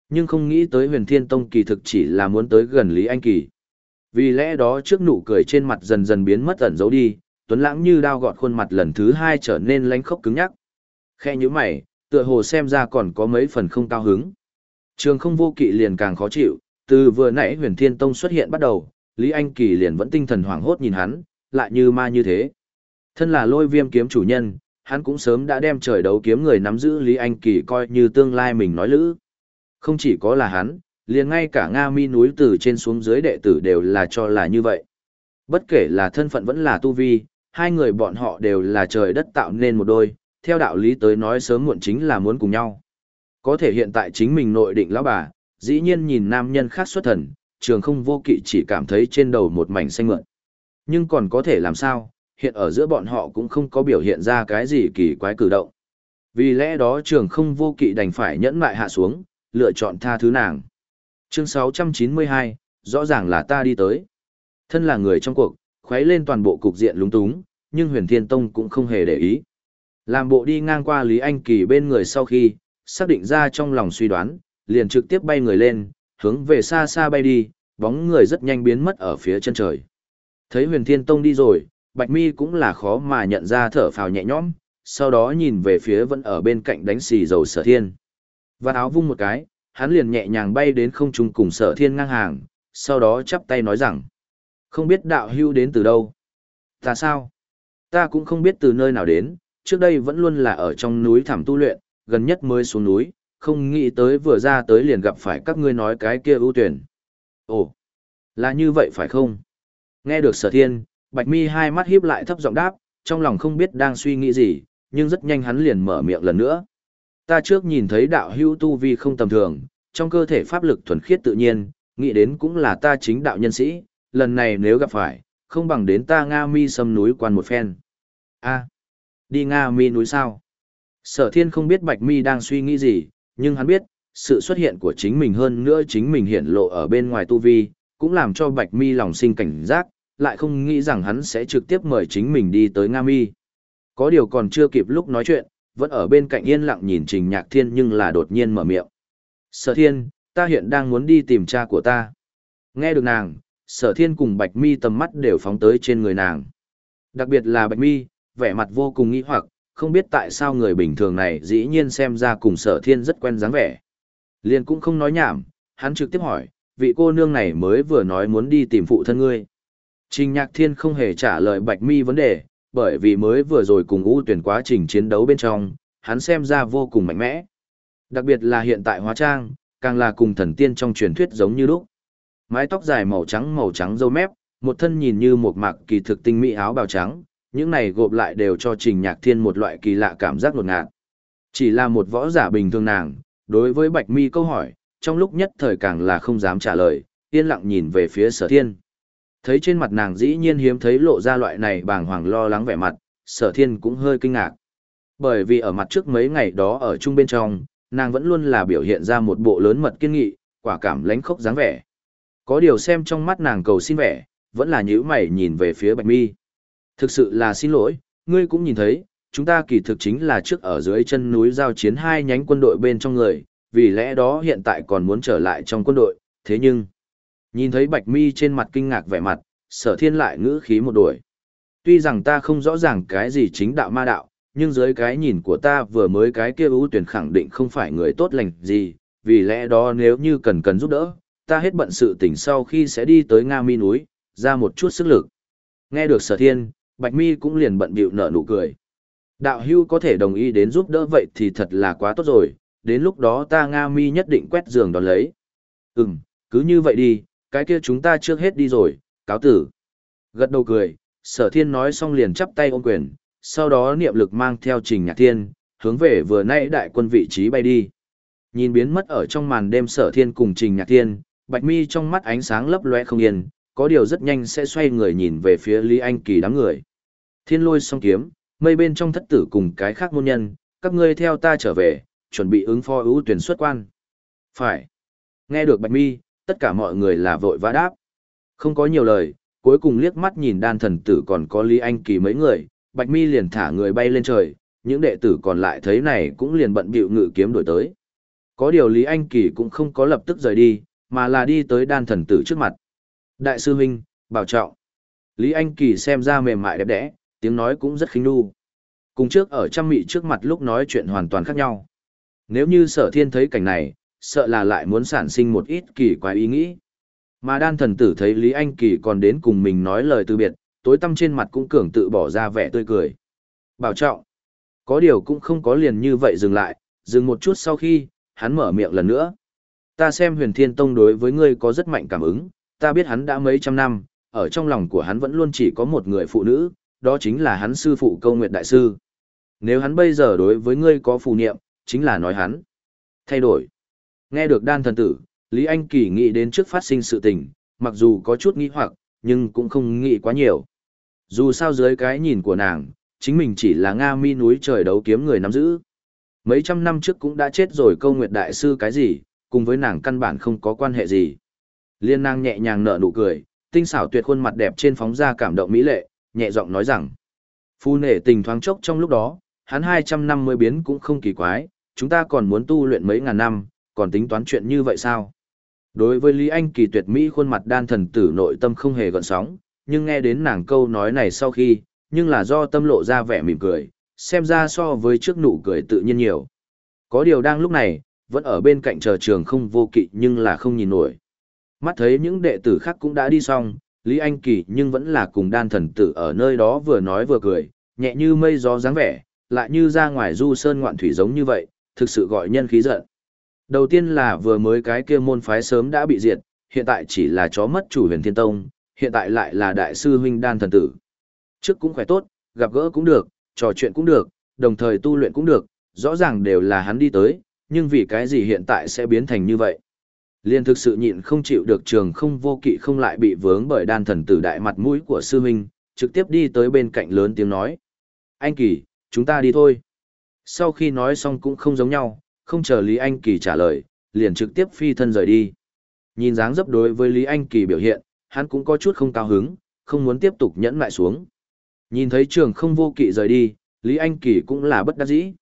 Nhưng không nghĩ tới huyền thiên tông kỳ thực chỉ là muốn tới gần Lý Anh Kỳ. Vì lẽ đó trước nụ cười trên mặt dần dần biến mất ẩn giấu đi, Tuấn Lãng như đao gọt khuôn mặt lần thứ hai trở nên lánh khốc cứng nhắc. Khe như mày, tựa hồ xem ra còn có mấy phần không cao hứng. Trường không vô kỵ liền càng khó chịu, từ vừa nãy huyền thiên tông xuất hiện bắt đầu, Lý Anh Kỳ liền vẫn tinh thần hoảng hốt nhìn hắn, lại như ma như thế. Thân là lôi viêm kiếm chủ nhân, hắn cũng sớm đã đem trời đấu kiếm người nắm giữ Lý Anh Kỳ coi như tương lai mình nói lữ. Không chỉ có là hắn, liền ngay cả Nga mi núi từ trên xuống dưới đệ tử đều là cho là như vậy. Bất kể là thân phận vẫn là tu vi, hai người bọn họ đều là trời đất tạo nên một đôi, theo đạo lý tới nói sớm muộn chính là muốn cùng nhau. Có thể hiện tại chính mình nội định lão bà, dĩ nhiên nhìn nam nhân khác xuất thần, trường không vô kỵ chỉ cảm thấy trên đầu một mảnh xanh mượn. Nhưng còn có thể làm sao, hiện ở giữa bọn họ cũng không có biểu hiện ra cái gì kỳ quái cử động. Vì lẽ đó trường không vô kỵ đành phải nhẫn mại hạ xuống, lựa chọn tha thứ nàng. Chương 692, rõ ràng là ta đi tới. Thân là người trong cuộc, khuấy lên toàn bộ cục diện lúng túng, nhưng huyền thiên tông cũng không hề để ý. Làm bộ đi ngang qua Lý Anh Kỳ bên người sau khi, xác định ra trong lòng suy đoán, liền trực tiếp bay người lên, hướng về xa xa bay đi, bóng người rất nhanh biến mất ở phía chân trời. Thấy huyền thiên tông đi rồi, Bạch Mi cũng là khó mà nhận ra thở phào nhẹ nhõm, sau đó nhìn về phía vẫn ở bên cạnh đánh xì dầu sở thiên. Và áo vung một cái, hắn liền nhẹ nhàng bay đến không trung cùng sở thiên ngang hàng, sau đó chắp tay nói rằng. Không biết đạo hưu đến từ đâu? Ta sao? Ta cũng không biết từ nơi nào đến, trước đây vẫn luôn là ở trong núi thảm tu luyện, gần nhất mới xuống núi, không nghĩ tới vừa ra tới liền gặp phải các ngươi nói cái kia ưu tuyển. Ồ, là như vậy phải không? Nghe được sở thiên, bạch mi hai mắt híp lại thấp giọng đáp, trong lòng không biết đang suy nghĩ gì, nhưng rất nhanh hắn liền mở miệng lần nữa. Ta trước nhìn thấy đạo hữu tu vi không tầm thường, trong cơ thể pháp lực thuần khiết tự nhiên, nghĩ đến cũng là ta chính đạo nhân sĩ, lần này nếu gặp phải, không bằng đến ta Nga mi sâm núi quan một phen. a đi Nga mi núi sao? Sở thiên không biết Bạch mi đang suy nghĩ gì, nhưng hắn biết, sự xuất hiện của chính mình hơn nữa chính mình hiện lộ ở bên ngoài tu vi, cũng làm cho Bạch mi lòng sinh cảnh giác, lại không nghĩ rằng hắn sẽ trực tiếp mời chính mình đi tới Nga mi. Có điều còn chưa kịp lúc nói chuyện, vẫn ở bên cạnh yên lặng nhìn Trình Nhạc Thiên nhưng là đột nhiên mở miệng. Sở Thiên, ta hiện đang muốn đi tìm cha của ta. Nghe được nàng, Sở Thiên cùng Bạch Mi tầm mắt đều phóng tới trên người nàng. Đặc biệt là Bạch Mi, vẻ mặt vô cùng nghi hoặc, không biết tại sao người bình thường này dĩ nhiên xem ra cùng Sở Thiên rất quen dáng vẻ. Liền cũng không nói nhảm, hắn trực tiếp hỏi, vị cô nương này mới vừa nói muốn đi tìm phụ thân ngươi. Trình Nhạc Thiên không hề trả lời Bạch Mi vấn đề, bởi vì mới vừa rồi cùng U tuyển quá trình chiến đấu bên trong, hắn xem ra vô cùng mạnh mẽ. Đặc biệt là hiện tại hóa trang, càng là cùng thần tiên trong truyền thuyết giống như lúc. Mái tóc dài màu trắng màu trắng râu mép, một thân nhìn như một mạc kỳ thực tinh mỹ áo bào trắng, những này gộp lại đều cho Trình Nhạc Thiên một loại kỳ lạ cảm giác ngột ngạt. Chỉ là một võ giả bình thường nàng, đối với Bạch Mi câu hỏi, trong lúc nhất thời càng là không dám trả lời, yên lặng nhìn về phía Sở Thiên. Thấy trên mặt nàng dĩ nhiên hiếm thấy lộ ra loại này bàng hoàng lo lắng vẻ mặt, sở thiên cũng hơi kinh ngạc. Bởi vì ở mặt trước mấy ngày đó ở chung bên trong, nàng vẫn luôn là biểu hiện ra một bộ lớn mật kiên nghị, quả cảm lánh khốc dáng vẻ. Có điều xem trong mắt nàng cầu xin vẻ, vẫn là nhíu mày nhìn về phía bạch mi. Thực sự là xin lỗi, ngươi cũng nhìn thấy, chúng ta kỳ thực chính là trước ở dưới chân núi giao chiến hai nhánh quân đội bên trong người, vì lẽ đó hiện tại còn muốn trở lại trong quân đội, thế nhưng... Nhìn thấy Bạch Mi trên mặt kinh ngạc vẻ mặt, sở thiên lại ngữ khí một đuổi. Tuy rằng ta không rõ ràng cái gì chính đạo ma đạo, nhưng dưới cái nhìn của ta vừa mới cái kia ưu tuyển khẳng định không phải người tốt lành gì, vì lẽ đó nếu như cần cần giúp đỡ, ta hết bận sự tỉnh sau khi sẽ đi tới Nga Mi núi, ra một chút sức lực. Nghe được sở thiên, Bạch Mi cũng liền bận bịu nở nụ cười. Đạo hưu có thể đồng ý đến giúp đỡ vậy thì thật là quá tốt rồi, đến lúc đó ta Nga Mi nhất định quét giường đón lấy. Ừm, cứ như vậy đi, cái kia chúng ta trước hết đi rồi, cáo tử. Gật đầu cười, sở thiên nói xong liền chắp tay ôm quyền, sau đó niệm lực mang theo trình nhạc thiên, hướng về vừa nãy đại quân vị trí bay đi. Nhìn biến mất ở trong màn đêm sở thiên cùng trình nhạc thiên, bạch mi trong mắt ánh sáng lấp loe không yên, có điều rất nhanh sẽ xoay người nhìn về phía Lý Anh Kỳ đám người. Thiên lôi song kiếm, mây bên trong thất tử cùng cái khác môn nhân, các ngươi theo ta trở về, chuẩn bị ứng phó ưu tuyển xuất quan. Phải. Nghe được bạch mi, tất cả mọi người là vội vã đáp. Không có nhiều lời, cuối cùng liếc mắt nhìn đan thần tử còn có Lý Anh Kỳ mấy người, Bạch Mi liền thả người bay lên trời, những đệ tử còn lại thấy này cũng liền bận bịu ngự kiếm đổi tới. Có điều Lý Anh Kỳ cũng không có lập tức rời đi, mà là đi tới đan thần tử trước mặt. Đại sư huynh, bảo trọng. Lý Anh Kỳ xem ra mềm mại đẹp đẽ, tiếng nói cũng rất khinh nu. Cùng trước ở trăm mị trước mặt lúc nói chuyện hoàn toàn khác nhau. Nếu như sở thiên thấy cảnh này, sợ là lại muốn sản sinh một ít kỳ quái ý nghĩ. Mà đan thần tử thấy Lý Anh Kỳ còn đến cùng mình nói lời từ biệt, tối tâm trên mặt cũng cường tự bỏ ra vẻ tươi cười. Bảo trọng. Có điều cũng không có liền như vậy dừng lại, dừng một chút sau khi, hắn mở miệng lần nữa. Ta xem huyền thiên tông đối với ngươi có rất mạnh cảm ứng, ta biết hắn đã mấy trăm năm, ở trong lòng của hắn vẫn luôn chỉ có một người phụ nữ, đó chính là hắn sư phụ câu nguyệt đại sư. Nếu hắn bây giờ đối với ngươi có phù niệm, chính là nói hắn. Thay đổi. Nghe được đan thần tử, Lý Anh Kỳ nghĩ đến trước phát sinh sự tình, mặc dù có chút nghĩ hoặc, nhưng cũng không nghĩ quá nhiều. Dù sao dưới cái nhìn của nàng, chính mình chỉ là Nga mi núi trời đấu kiếm người nắm giữ. Mấy trăm năm trước cũng đã chết rồi câu nguyệt đại sư cái gì, cùng với nàng căn bản không có quan hệ gì. Liên nàng nhẹ nhàng nở nụ cười, tinh xảo tuyệt khuôn mặt đẹp trên phóng ra cảm động mỹ lệ, nhẹ giọng nói rằng. Phu nể tình thoáng chốc trong lúc đó, hắn 250 biến cũng không kỳ quái, chúng ta còn muốn tu luyện mấy ngàn năm, còn tính toán chuyện như vậy sao? Đối với Lý Anh Kỳ tuyệt mỹ khuôn mặt đan thần tử nội tâm không hề gợn sóng, nhưng nghe đến nàng câu nói này sau khi, nhưng là do tâm lộ ra vẻ mỉm cười, xem ra so với trước nụ cười tự nhiên nhiều. Có điều đang lúc này, vẫn ở bên cạnh chờ trường không vô kỵ nhưng là không nhìn nổi. Mắt thấy những đệ tử khác cũng đã đi xong, Lý Anh Kỳ nhưng vẫn là cùng đan thần tử ở nơi đó vừa nói vừa cười, nhẹ như mây gió dáng vẻ, lại như ra ngoài du sơn ngoạn thủy giống như vậy, thực sự gọi nhân khí giận. Đầu tiên là vừa mới cái kia môn phái sớm đã bị diệt, hiện tại chỉ là chó mất chủ huyền thiên tông, hiện tại lại là đại sư huynh đan thần tử. Trước cũng khỏe tốt, gặp gỡ cũng được, trò chuyện cũng được, đồng thời tu luyện cũng được, rõ ràng đều là hắn đi tới, nhưng vì cái gì hiện tại sẽ biến thành như vậy. Liên thực sự nhịn không chịu được trường không vô kỵ không lại bị vướng bởi đan thần tử đại mặt mũi của sư huynh, trực tiếp đi tới bên cạnh lớn tiếng nói. Anh Kỳ, chúng ta đi thôi. Sau khi nói xong cũng không giống nhau, không chờ Lý Anh Kỳ trả lời, liền trực tiếp phi thân rời đi. Nhìn dáng dấp đối với Lý Anh Kỳ biểu hiện, hắn cũng có chút không cao hứng, không muốn tiếp tục nhẫn lại xuống. Nhìn thấy trường không vô kỵ rời đi, Lý Anh Kỳ cũng là bất đắc dĩ.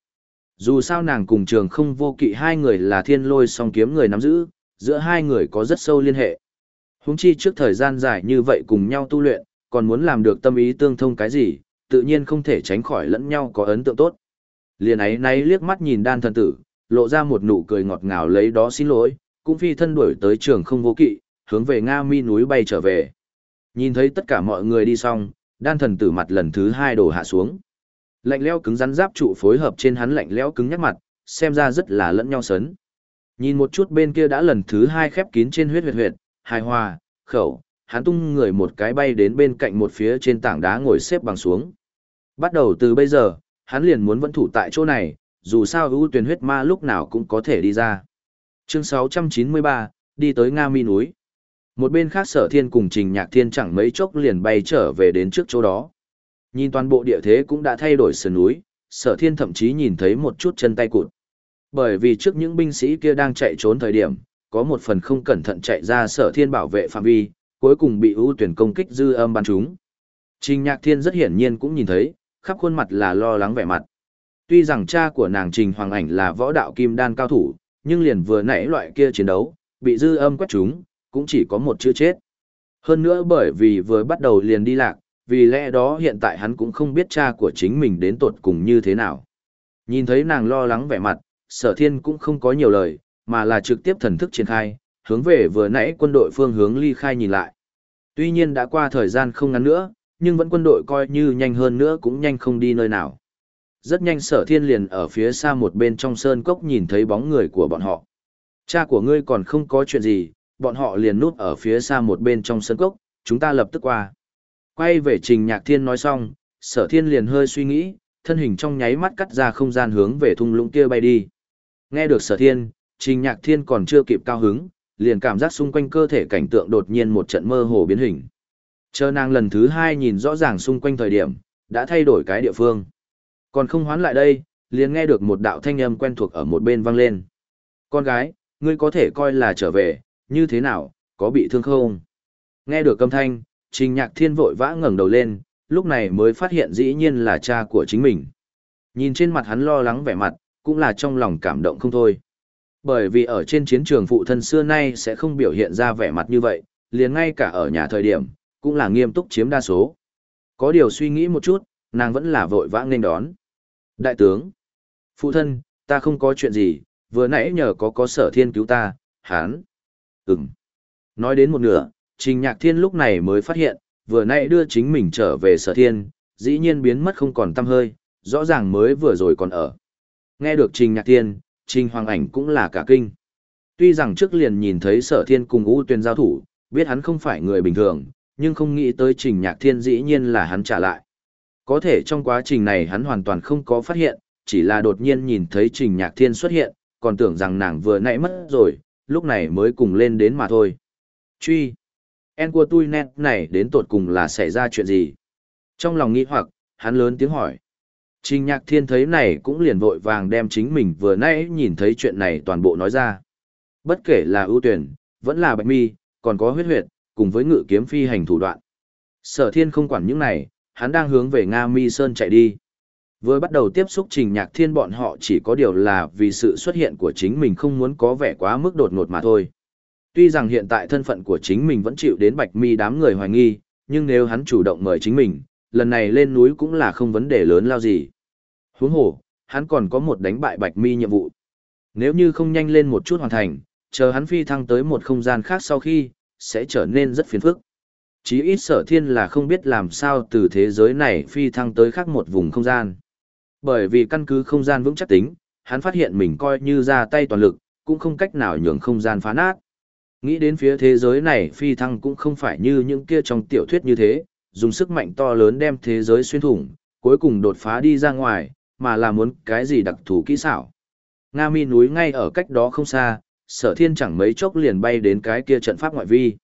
Dù sao nàng cùng trường không vô kỵ hai người là thiên lôi song kiếm người nắm giữ, giữa hai người có rất sâu liên hệ. Húng chi trước thời gian dài như vậy cùng nhau tu luyện, còn muốn làm được tâm ý tương thông cái gì, tự nhiên không thể tránh khỏi lẫn nhau có ấn tượng tốt. Liền ấy nay liếc mắt nhìn đan thần tử, lộ ra một nụ cười ngọt ngào lấy đó xin lỗi, cũng phi thân đuổi tới trường không vô kỵ, hướng về Nga mi núi bay trở về. Nhìn thấy tất cả mọi người đi xong, đan thần tử mặt lần thứ hai đổ hạ xuống. Lạnh lẽo cứng rắn giáp trụ phối hợp trên hắn lạnh lẽo cứng nhắc mặt, xem ra rất là lẫn nhau sấn. Nhìn một chút bên kia đã lần thứ hai khép kín trên huyết huyệt huyệt, hài hòa, khẩu, hắn tung người một cái bay đến bên cạnh một phía trên tảng đá ngồi xếp bằng xuống. Bắt đầu từ bây giờ, hắn liền muốn vẫn thủ tại chỗ này, dù sao ưu tuyển huyết ma lúc nào cũng có thể đi ra. Chương 693, đi tới Nga Mi núi. Một bên khác sở thiên cùng trình nhạc thiên chẳng mấy chốc liền bay trở về đến trước chỗ đó. Nhìn toàn bộ địa thế cũng đã thay đổi sườn núi, sở thiên thậm chí nhìn thấy một chút chân tay cụt. Bởi vì trước những binh sĩ kia đang chạy trốn thời điểm, có một phần không cẩn thận chạy ra sở thiên bảo vệ phạm vi, cuối cùng bị ưu tuyển công kích dư âm bắn chúng. Trình nhạc thiên rất hiển nhiên cũng nhìn thấy, khắp khuôn mặt là lo lắng vẻ mặt. Tuy rằng cha của nàng Trình Hoàng Ảnh là võ đạo kim đan cao thủ, nhưng liền vừa nãy loại kia chiến đấu, bị dư âm quét chúng, cũng chỉ có một chữ chết. Hơn nữa bởi vì vừa bắt đầu liền đi lạc, vì lẽ đó hiện tại hắn cũng không biết cha của chính mình đến tột cùng như thế nào. Nhìn thấy nàng lo lắng vẻ mặt, sở thiên cũng không có nhiều lời, mà là trực tiếp thần thức triển khai, hướng về vừa nãy quân đội phương hướng ly khai nhìn lại. Tuy nhiên đã qua thời gian không ngắn nữa, nhưng vẫn quân đội coi như nhanh hơn nữa cũng nhanh không đi nơi nào. Rất nhanh sở thiên liền ở phía xa một bên trong sơn cốc nhìn thấy bóng người của bọn họ. Cha của ngươi còn không có chuyện gì, bọn họ liền núp ở phía xa một bên trong sơn cốc, chúng ta lập tức qua. Quay về trình nhạc thiên nói xong, sở thiên liền hơi suy nghĩ, thân hình trong nháy mắt cắt ra không gian hướng về thung lũng kia bay đi. Nghe được sở thiên, trình nhạc thiên còn chưa kịp cao hứng, liền cảm giác xung quanh cơ thể cảnh tượng đột nhiên một trận mơ hồ biến hình. Chờ nàng lần thứ hai nhìn rõ ràng xung quanh thời điểm, đã thay đổi cái địa phương. Còn không hoán lại đây, liền nghe được một đạo thanh âm quen thuộc ở một bên vang lên. Con gái, ngươi có thể coi là trở về, như thế nào, có bị thương không? Nghe được âm thanh, trình nhạc thiên vội vã ngẩng đầu lên, lúc này mới phát hiện dĩ nhiên là cha của chính mình. Nhìn trên mặt hắn lo lắng vẻ mặt, cũng là trong lòng cảm động không thôi. Bởi vì ở trên chiến trường phụ thân xưa nay sẽ không biểu hiện ra vẻ mặt như vậy, liền ngay cả ở nhà thời điểm, cũng là nghiêm túc chiếm đa số. Có điều suy nghĩ một chút, nàng vẫn là vội vã nên đón. Đại tướng, phụ thân, ta không có chuyện gì, vừa nãy nhờ có có sở thiên cứu ta, hán. Ừm. Nói đến một nửa, trình nhạc thiên lúc này mới phát hiện, vừa nãy đưa chính mình trở về sở thiên, dĩ nhiên biến mất không còn tâm hơi, rõ ràng mới vừa rồi còn ở. Nghe được trình nhạc thiên, trình hoàng ảnh cũng là cả kinh. Tuy rằng trước liền nhìn thấy sở thiên cùng U tuyên giao thủ, biết hắn không phải người bình thường, nhưng không nghĩ tới trình nhạc thiên dĩ nhiên là hắn trả lại. Có thể trong quá trình này hắn hoàn toàn không có phát hiện, chỉ là đột nhiên nhìn thấy trình nhạc thiên xuất hiện, còn tưởng rằng nàng vừa nãy mất rồi, lúc này mới cùng lên đến mà thôi. Truy! En của tôi nét này đến tột cùng là xảy ra chuyện gì? Trong lòng nghĩ hoặc, hắn lớn tiếng hỏi. Trình nhạc thiên thấy này cũng liền vội vàng đem chính mình vừa nãy nhìn thấy chuyện này toàn bộ nói ra. Bất kể là ưu tuyển, vẫn là bạch mi, còn có huyết huyệt, cùng với ngự kiếm phi hành thủ đoạn. Sở thiên không quản những này, hắn đang hướng về Nga Mi Sơn chạy đi. Vừa bắt đầu tiếp xúc trình nhạc thiên bọn họ chỉ có điều là vì sự xuất hiện của chính mình không muốn có vẻ quá mức đột ngột mà thôi. Tuy rằng hiện tại thân phận của chính mình vẫn chịu đến bạch mi đám người hoài nghi, nhưng nếu hắn chủ động mời chính mình, lần này lên núi cũng là không vấn đề lớn lao gì. Huống hồ, hắn còn có một đánh bại bạch mi nhiệm vụ. Nếu như không nhanh lên một chút hoàn thành, chờ hắn phi thăng tới một không gian khác sau khi, sẽ trở nên rất phiền phức. Chí ít sở thiên là không biết làm sao từ thế giới này phi thăng tới khác một vùng không gian. Bởi vì căn cứ không gian vững chắc tính, hắn phát hiện mình coi như ra tay toàn lực, cũng không cách nào nhường không gian phá nát. Nghĩ đến phía thế giới này phi thăng cũng không phải như những kia trong tiểu thuyết như thế, dùng sức mạnh to lớn đem thế giới xuyên thủng, cuối cùng đột phá đi ra ngoài, mà là muốn cái gì đặc thù kỹ xảo. Nga mi núi ngay ở cách đó không xa, sở thiên chẳng mấy chốc liền bay đến cái kia trận pháp ngoại vi.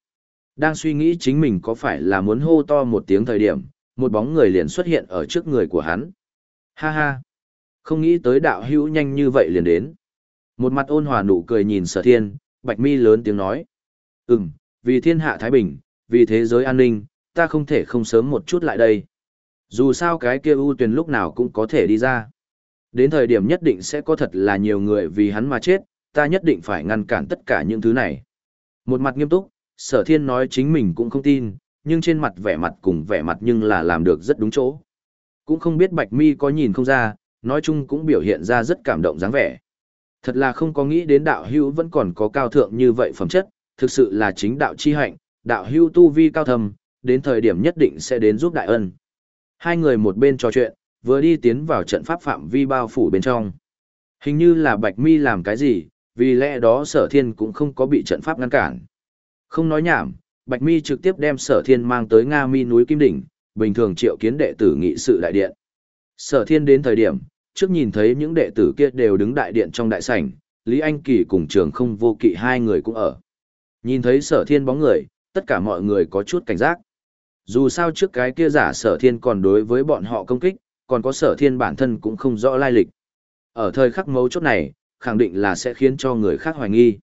Đang suy nghĩ chính mình có phải là muốn hô to một tiếng thời điểm, một bóng người liền xuất hiện ở trước người của hắn. Ha ha! Không nghĩ tới đạo hữu nhanh như vậy liền đến. Một mặt ôn hòa nụ cười nhìn sở thiên, bạch mi lớn tiếng nói. Ừm, vì thiên hạ Thái Bình, vì thế giới an ninh, ta không thể không sớm một chút lại đây. Dù sao cái kia ưu tuyển lúc nào cũng có thể đi ra. Đến thời điểm nhất định sẽ có thật là nhiều người vì hắn mà chết, ta nhất định phải ngăn cản tất cả những thứ này. Một mặt nghiêm túc, sở thiên nói chính mình cũng không tin, nhưng trên mặt vẻ mặt cùng vẻ mặt nhưng là làm được rất đúng chỗ. Cũng không biết bạch mi có nhìn không ra, nói chung cũng biểu hiện ra rất cảm động dáng vẻ. Thật là không có nghĩ đến đạo hữu vẫn còn có cao thượng như vậy phẩm chất, thực sự là chính đạo chi hạnh, đạo hữu tu vi cao thầm, đến thời điểm nhất định sẽ đến giúp đại ân. Hai người một bên trò chuyện, vừa đi tiến vào trận pháp phạm vi bao phủ bên trong. Hình như là Bạch Mi làm cái gì, vì lẽ đó sở thiên cũng không có bị trận pháp ngăn cản. Không nói nhảm, Bạch Mi trực tiếp đem sở thiên mang tới Nga Mi núi Kim Đỉnh, bình thường triệu kiến đệ tử nghị sự đại điện. Sở thiên đến thời điểm, trước nhìn thấy những đệ tử kia đều đứng đại điện trong đại sảnh, Lý Anh Kỳ cùng trường không vô kỵ hai người cũng ở. Nhìn thấy sở thiên bóng người, tất cả mọi người có chút cảnh giác. Dù sao trước cái kia giả sở thiên còn đối với bọn họ công kích, còn có sở thiên bản thân cũng không rõ lai lịch. Ở thời khắc mấu chốt này, khẳng định là sẽ khiến cho người khác hoài nghi.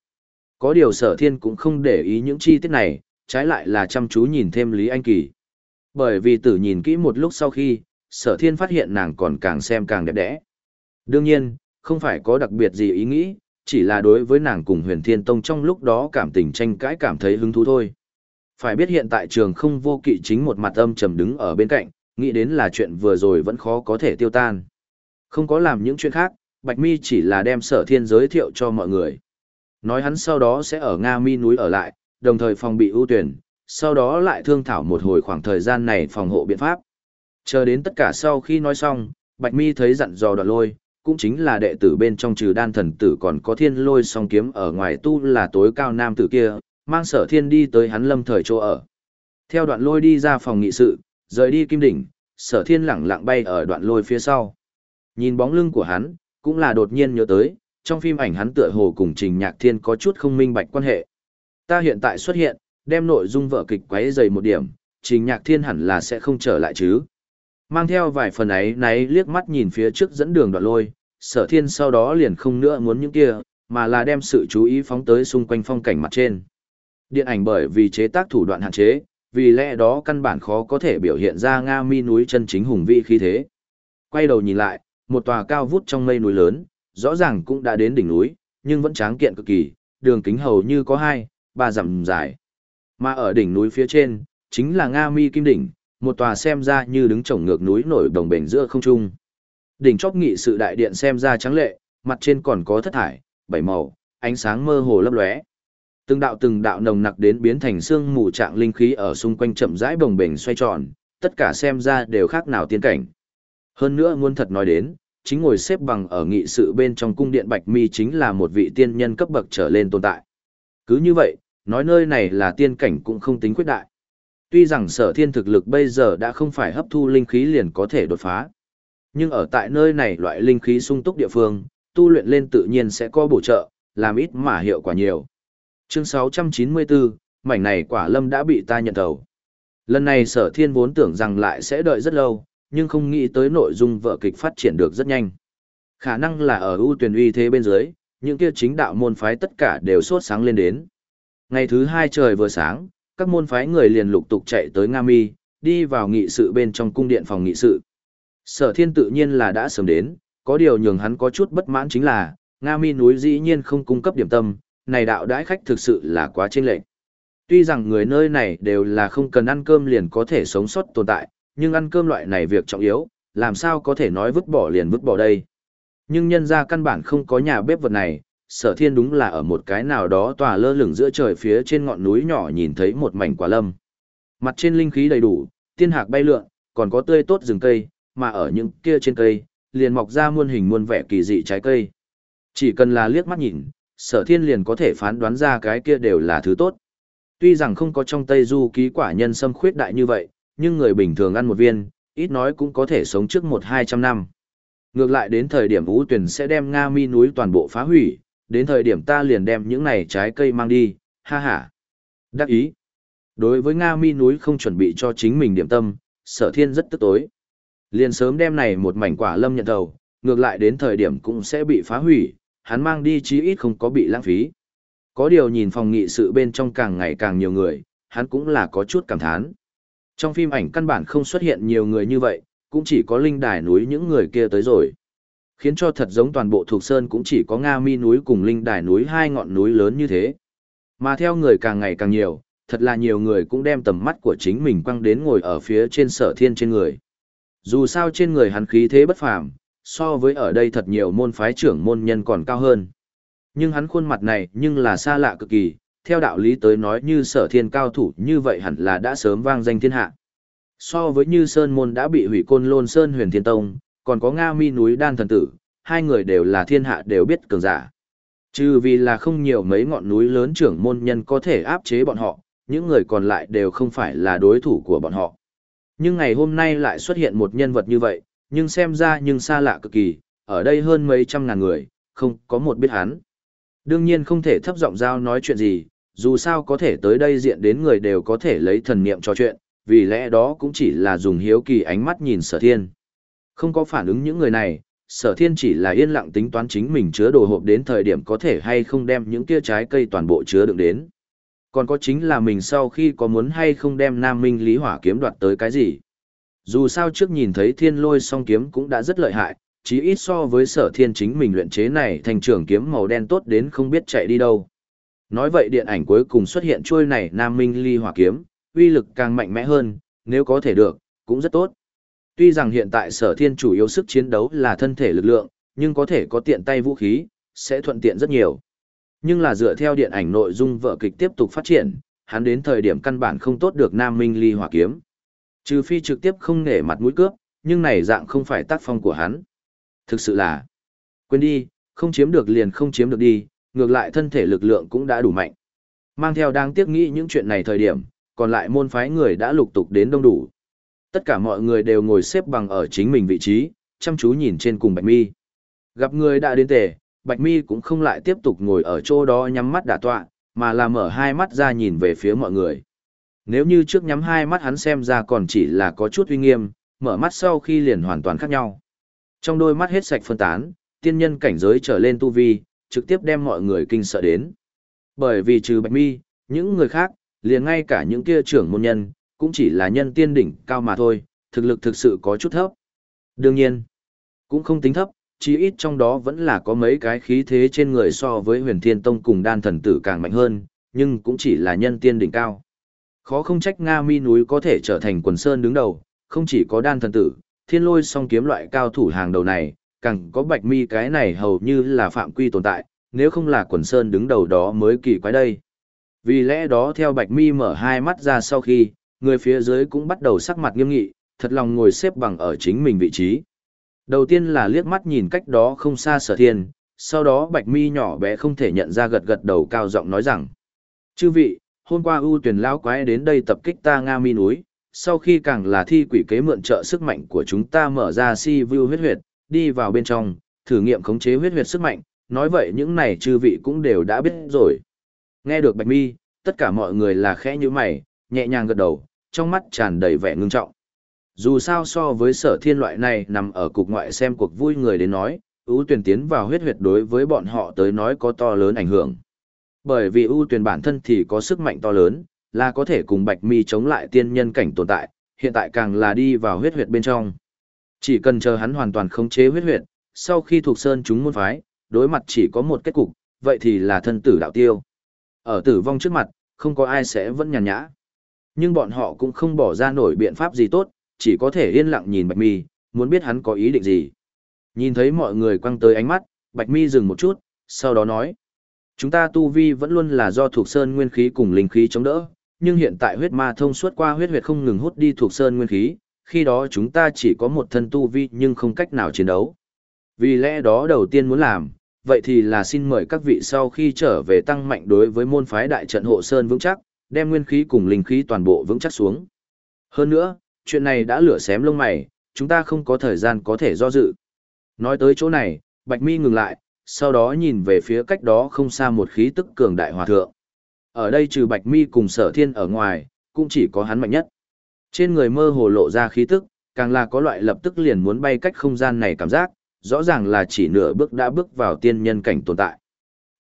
Có điều sở thiên cũng không để ý những chi tiết này, trái lại là chăm chú nhìn thêm Lý Anh Kỳ. Bởi vì tử nhìn kỹ một lúc sau khi, sở thiên phát hiện nàng còn càng xem càng đẹp đẽ. Đương nhiên, không phải có đặc biệt gì ý nghĩ, chỉ là đối với nàng cùng huyền thiên tông trong lúc đó cảm tình tranh cãi cảm thấy hứng thú thôi. Phải biết hiện tại trường không vô kỵ chính một mặt âm trầm đứng ở bên cạnh, nghĩ đến là chuyện vừa rồi vẫn khó có thể tiêu tan. Không có làm những chuyện khác, Bạch Mi chỉ là đem sở thiên giới thiệu cho mọi người. Nói hắn sau đó sẽ ở Nga Mi núi ở lại, đồng thời phòng bị ưu tuyển, sau đó lại thương thảo một hồi khoảng thời gian này phòng hộ biện pháp. Chờ đến tất cả sau khi nói xong, Bạch Mi thấy dặn dò đoạn lôi, cũng chính là đệ tử bên trong trừ đan thần tử còn có thiên lôi song kiếm ở ngoài tu là tối cao nam tử kia, mang sở thiên đi tới hắn lâm thời chỗ ở. Theo đoạn lôi đi ra phòng nghị sự, rời đi kim đỉnh, sở thiên lẳng lặng bay ở đoạn lôi phía sau. Nhìn bóng lưng của hắn, cũng là đột nhiên nhớ tới, trong phim ảnh hắn tựa hồ cùng trình nhạc thiên có chút không minh bạch quan hệ. Ta hiện tại xuất hiện, đem nội dung vợ kịch quấy dày một điểm, trình nhạc thiên hẳn là sẽ không trở lại chứ. Mang theo vài phần ấy náy liếc mắt nhìn phía trước dẫn đường đoạn lôi, sở thiên sau đó liền không nữa muốn những kia, mà là đem sự chú ý phóng tới xung quanh phong cảnh mặt trên. Điện ảnh bởi vì chế tác thủ đoạn hạn chế, vì lẽ đó căn bản khó có thể biểu hiện ra Nga mi núi chân chính hùng vĩ khí thế. Quay đầu nhìn lại, một tòa cao vút trong mây núi lớn, rõ ràng cũng đã đến đỉnh núi, nhưng vẫn tráng kiện cực kỳ, đường kính hầu như có hai, ba dặm dài. Mà ở đỉnh núi phía trên, chính là Nga mi kim đỉnh, một tòa xem ra như đứng trồng ngược núi nổi đồng bền giữa không trung. Đỉnh chóp nghị sự đại điện xem ra trắng lệ, mặt trên còn có thất thải, bảy màu, ánh sáng mơ hồ lấp lóe. Từng đạo từng đạo nồng nặc đến biến thành xương mù trạng linh khí ở xung quanh chậm rãi bồng bềnh xoay tròn, tất cả xem ra đều khác nào tiên cảnh. Hơn nữa muốn thật nói đến, chính ngồi xếp bằng ở nghị sự bên trong cung điện Bạch Mi chính là một vị tiên nhân cấp bậc trở lên tồn tại. Cứ như vậy, nói nơi này là tiên cảnh cũng không tính quyết đại. Tuy rằng sở thiên thực lực bây giờ đã không phải hấp thu linh khí liền có thể đột phá. Nhưng ở tại nơi này loại linh khí sung túc địa phương, tu luyện lên tự nhiên sẽ có bổ trợ, làm ít mà hiệu quả nhiều. Chương 694, mảnh này quả lâm đã bị ta nhận đầu Lần này sở thiên vốn tưởng rằng lại sẽ đợi rất lâu, nhưng không nghĩ tới nội dung vở kịch phát triển được rất nhanh. Khả năng là ở ưu tuyển uy thế bên dưới, những kia chính đạo môn phái tất cả đều sốt sáng lên đến. Ngày thứ hai trời vừa sáng, các môn phái người liền lục tục chạy tới Nga Mi, đi vào nghị sự bên trong cung điện phòng nghị sự. Sở thiên tự nhiên là đã sớm đến, có điều nhường hắn có chút bất mãn chính là, Nga Mi núi dĩ nhiên không cung cấp điểm tâm, này đạo đãi khách thực sự là quá chênh lệch. Tuy rằng người nơi này đều là không cần ăn cơm liền có thể sống sót tồn tại, nhưng ăn cơm loại này việc trọng yếu, làm sao có thể nói vứt bỏ liền vứt bỏ đây. Nhưng nhân ra căn bản không có nhà bếp vật này, sở thiên đúng là ở một cái nào đó tòa lơ lửng giữa trời phía trên ngọn núi nhỏ nhìn thấy một mảnh quả lâm. Mặt trên linh khí đầy đủ, tiên hạc bay lượn, còn có tươi tốt rừng cây, mà ở những kia trên cây, liền mọc ra muôn hình muôn vẻ kỳ dị trái cây. Chỉ cần là liếc mắt nhìn, sở thiên liền có thể phán đoán ra cái kia đều là thứ tốt. Tuy rằng không có trong Tây Du ký quả nhân sâm khuyết đại như vậy, nhưng người bình thường ăn một viên, ít nói cũng có thể sống trước một hai trăm năm. Ngược lại đến thời điểm Ú Tuyền sẽ đem Nga mi núi toàn bộ phá hủy, đến thời điểm ta liền đem những này trái cây mang đi, ha ha. Đắc ý. Đối với Nga mi núi không chuẩn bị cho chính mình điểm tâm, sở thiên rất tức tối. Liền sớm đem này một mảnh quả lâm nhận đầu, ngược lại đến thời điểm cũng sẽ bị phá hủy, hắn mang đi chí ít không có bị lãng phí. Có điều nhìn phòng nghị sự bên trong càng ngày càng nhiều người, hắn cũng là có chút cảm thán. Trong phim ảnh căn bản không xuất hiện nhiều người như vậy, cũng chỉ có linh đài núi những người kia tới rồi. Khiến cho thật giống toàn bộ thuộc sơn cũng chỉ có Nga mi núi cùng linh đài núi hai ngọn núi lớn như thế. Mà theo người càng ngày càng nhiều, thật là nhiều người cũng đem tầm mắt của chính mình quăng đến ngồi ở phía trên sở thiên trên người. Dù sao trên người hắn khí thế bất phàm, so với ở đây thật nhiều môn phái trưởng môn nhân còn cao hơn. Nhưng hắn khuôn mặt này nhưng là xa lạ cực kỳ, theo đạo lý tới nói như sở thiên cao thủ như vậy hẳn là đã sớm vang danh thiên hạ. So với như Sơn Môn đã bị hủy côn lôn Sơn huyền thiên tông, còn có Nga mi núi đan thần tử, hai người đều là thiên hạ đều biết cường giả. Trừ vì là không nhiều mấy ngọn núi lớn trưởng môn nhân có thể áp chế bọn họ, những người còn lại đều không phải là đối thủ của bọn họ. Nhưng ngày hôm nay lại xuất hiện một nhân vật như vậy, nhưng xem ra nhưng xa lạ cực kỳ, ở đây hơn mấy trăm ngàn người, không có một biết hắn. Đương nhiên không thể thấp giọng giao nói chuyện gì, dù sao có thể tới đây diện đến người đều có thể lấy thần niệm cho chuyện, vì lẽ đó cũng chỉ là dùng hiếu kỳ ánh mắt nhìn sở thiên. Không có phản ứng những người này, sở thiên chỉ là yên lặng tính toán chính mình chứa đồ hộp đến thời điểm có thể hay không đem những kia trái cây toàn bộ chứa đựng đến. Còn có chính là mình sau khi có muốn hay không đem Nam Minh Lý Hỏa kiếm đoạt tới cái gì. Dù sao trước nhìn thấy thiên lôi song kiếm cũng đã rất lợi hại, chí ít so với sở thiên chính mình luyện chế này thành trưởng kiếm màu đen tốt đến không biết chạy đi đâu. Nói vậy điện ảnh cuối cùng xuất hiện trôi này Nam Minh Ly hỏa kiếm, uy lực càng mạnh mẽ hơn, nếu có thể được, cũng rất tốt. Tuy rằng hiện tại sở thiên chủ yếu sức chiến đấu là thân thể lực lượng, nhưng có thể có tiện tay vũ khí, sẽ thuận tiện rất nhiều. Nhưng là dựa theo điện ảnh nội dung vở kịch tiếp tục phát triển, hắn đến thời điểm căn bản không tốt được Nam Minh Ly hỏa kiếm. Trừ phi trực tiếp không nể mặt mũi cướp, nhưng này dạng không phải tác phong của hắn. Thực sự là, quên đi, không chiếm được liền không chiếm được đi, ngược lại thân thể lực lượng cũng đã đủ mạnh. Mang theo đang tiếc nghĩ những chuyện này thời điểm, còn lại môn phái người đã lục tục đến đông đủ. Tất cả mọi người đều ngồi xếp bằng ở chính mình vị trí, chăm chú nhìn trên cùng Bạch Mi. Gặp người đã đến tề, Bạch Mi cũng không lại tiếp tục ngồi ở chỗ đó nhắm mắt đả tọa, mà là mở hai mắt ra nhìn về phía mọi người. Nếu như trước nhắm hai mắt hắn xem ra còn chỉ là có chút uy nghiêm, mở mắt sau khi liền hoàn toàn khác nhau. Trong đôi mắt hết sạch phân tán, tiên nhân cảnh giới trở lên tu vi, trực tiếp đem mọi người kinh sợ đến. Bởi vì trừ Bạch Mi, những người khác, liền ngay cả những kia trưởng môn nhân, cũng chỉ là nhân tiên đỉnh cao mà thôi, thực lực thực sự có chút thấp. Đương nhiên, cũng không tính thấp, chỉ ít trong đó vẫn là có mấy cái khí thế trên người so với huyền thiên tông cùng đan thần tử càng mạnh hơn, nhưng cũng chỉ là nhân tiên đỉnh cao. Khó không trách Nga mi núi có thể trở thành quần sơn đứng đầu, không chỉ có đan thần tử, thiên lôi song kiếm loại cao thủ hàng đầu này, càng có bạch mi cái này hầu như là phạm quy tồn tại, nếu không là quần sơn đứng đầu đó mới kỳ quái đây. Vì lẽ đó theo bạch mi mở hai mắt ra sau khi, người phía dưới cũng bắt đầu sắc mặt nghiêm nghị, thật lòng ngồi xếp bằng ở chính mình vị trí. Đầu tiên là liếc mắt nhìn cách đó không xa sở thiên, sau đó bạch mi nhỏ bé không thể nhận ra gật gật đầu cao giọng nói rằng. Chư vị, hôm qua ưu tuyển lão quái đến đây tập kích ta Nga mi núi, sau khi càng là thi quỷ kế mượn trợ sức mạnh của chúng ta mở ra si view huyết huyệt, đi vào bên trong, thử nghiệm khống chế huyết huyệt sức mạnh, nói vậy những này chư vị cũng đều đã biết rồi. Nghe được Bạch Mi, tất cả mọi người là khẽ như mày, nhẹ nhàng gật đầu, trong mắt tràn đầy vẻ ngưng trọng. Dù sao so với sở thiên loại này nằm ở cục ngoại xem cuộc vui người đến nói, ưu tuyển tiến vào huyết huyệt đối với bọn họ tới nói có to lớn ảnh hưởng. Bởi vì ưu tuyển bản thân thì có sức mạnh to lớn, là có thể cùng bạch mi chống lại tiên nhân cảnh tồn tại, hiện tại càng là đi vào huyết huyệt bên trong. Chỉ cần chờ hắn hoàn toàn khống chế huyết huyệt, sau khi thuộc sơn chúng môn phái, đối mặt chỉ có một kết cục, vậy thì là thân tử đạo tiêu. Ở tử vong trước mặt, không có ai sẽ vẫn nhàn nhã. Nhưng bọn họ cũng không bỏ ra nổi biện pháp gì tốt, chỉ có thể yên lặng nhìn Bạch Mi, muốn biết hắn có ý định gì. Nhìn thấy mọi người quăng tới ánh mắt, Bạch Mi dừng một chút, sau đó nói. Chúng ta tu vi vẫn luôn là do thuộc sơn nguyên khí cùng linh khí chống đỡ, nhưng hiện tại huyết ma thông suốt qua huyết huyệt không ngừng hút đi thuộc sơn nguyên khí, khi đó chúng ta chỉ có một thân tu vi nhưng không cách nào chiến đấu. Vì lẽ đó đầu tiên muốn làm, vậy thì là xin mời các vị sau khi trở về tăng mạnh đối với môn phái đại trận hộ sơn vững chắc, đem nguyên khí cùng linh khí toàn bộ vững chắc xuống. Hơn nữa, chuyện này đã lửa xém lông mày, chúng ta không có thời gian có thể do dự. Nói tới chỗ này, Bạch Mi ngừng lại, sau đó nhìn về phía cách đó không xa một khí tức cường đại hòa thượng. Ở đây trừ Bạch Mi cùng Sở Thiên ở ngoài, cũng chỉ có hắn mạnh nhất. Trên người mơ hồ lộ ra khí tức, càng là có loại lập tức liền muốn bay cách không gian này cảm giác, rõ ràng là chỉ nửa bước đã bước vào tiên nhân cảnh tồn tại.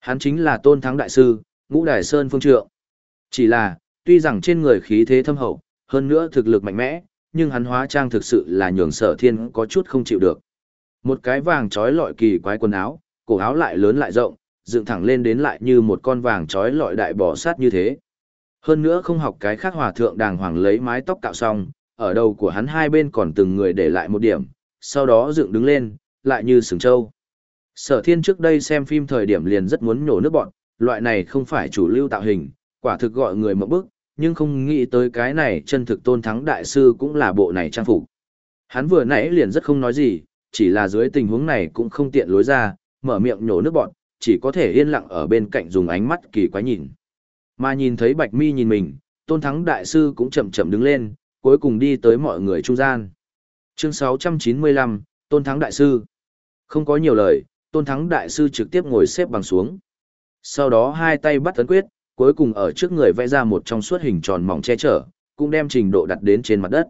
Hắn chính là Tôn Thắng Đại Sư, Ngũ Đài Sơn Phương Trượng. Chỉ là, tuy rằng trên người khí thế thâm hậu, hơn nữa thực lực mạnh mẽ, nhưng hắn hóa trang thực sự là nhường sở thiên có chút không chịu được. Một cái vàng trói lọi kỳ quái quần áo, cổ áo lại lớn lại rộng, dựng thẳng lên đến lại như một con vàng trói lọi đại bò sát như thế. Hơn nữa không học cái khác hòa thượng đàng hoàng lấy mái tóc cạo xong, ở đầu của hắn hai bên còn từng người để lại một điểm, sau đó dựng đứng lên, lại như sừng trâu. Sở thiên trước đây xem phim thời điểm liền rất muốn nhổ nước bọn, loại này không phải chủ lưu tạo hình, quả thực gọi người mộng bức, nhưng không nghĩ tới cái này chân thực tôn thắng đại sư cũng là bộ này trang phục. Hắn vừa nãy liền rất không nói gì, chỉ là dưới tình huống này cũng không tiện lối ra, mở miệng nhổ nước bọn, chỉ có thể yên lặng ở bên cạnh dùng ánh mắt kỳ quái nhìn. Mà nhìn thấy Bạch Mi nhìn mình, tôn thắng đại sư cũng chậm chậm đứng lên, cuối cùng đi tới mọi người trung gian. Chương 695, Tôn Thắng Đại Sư Không có nhiều lời, Tôn Thắng Đại Sư trực tiếp ngồi xếp bằng xuống. Sau đó hai tay bắt ấn quyết, cuối cùng ở trước người vẽ ra một trong suốt hình tròn mỏng che chở, cũng đem trình độ đặt đến trên mặt đất.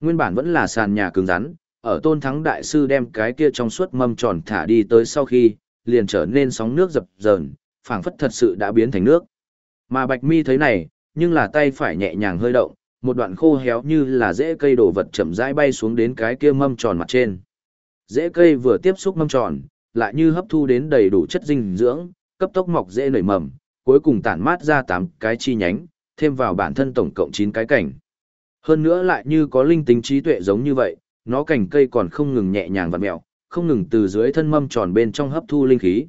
Nguyên bản vẫn là sàn nhà cứng rắn, ở Tôn Thắng Đại Sư đem cái kia trong suốt mâm tròn thả đi tới sau khi, liền trở nên sóng nước dập dờn, phảng phất thật sự đã biến thành nước. Mà Bạch Mi thấy này, nhưng là tay phải nhẹ nhàng hơi động, một đoạn khô héo như là rễ cây đổ vật chậm rãi bay xuống đến cái kia mâm tròn mặt trên. Rễ cây vừa tiếp xúc mâm tròn, lại như hấp thu đến đầy đủ chất dinh dưỡng, cấp tốc mọc rễ nảy mầm, cuối cùng tản mát ra 8 cái chi nhánh, thêm vào bản thân tổng cộng 9 cái cảnh. Hơn nữa lại như có linh tính trí tuệ giống như vậy, nó cành cây còn không ngừng nhẹ nhàng vặn mèo, không ngừng từ dưới thân mâm tròn bên trong hấp thu linh khí.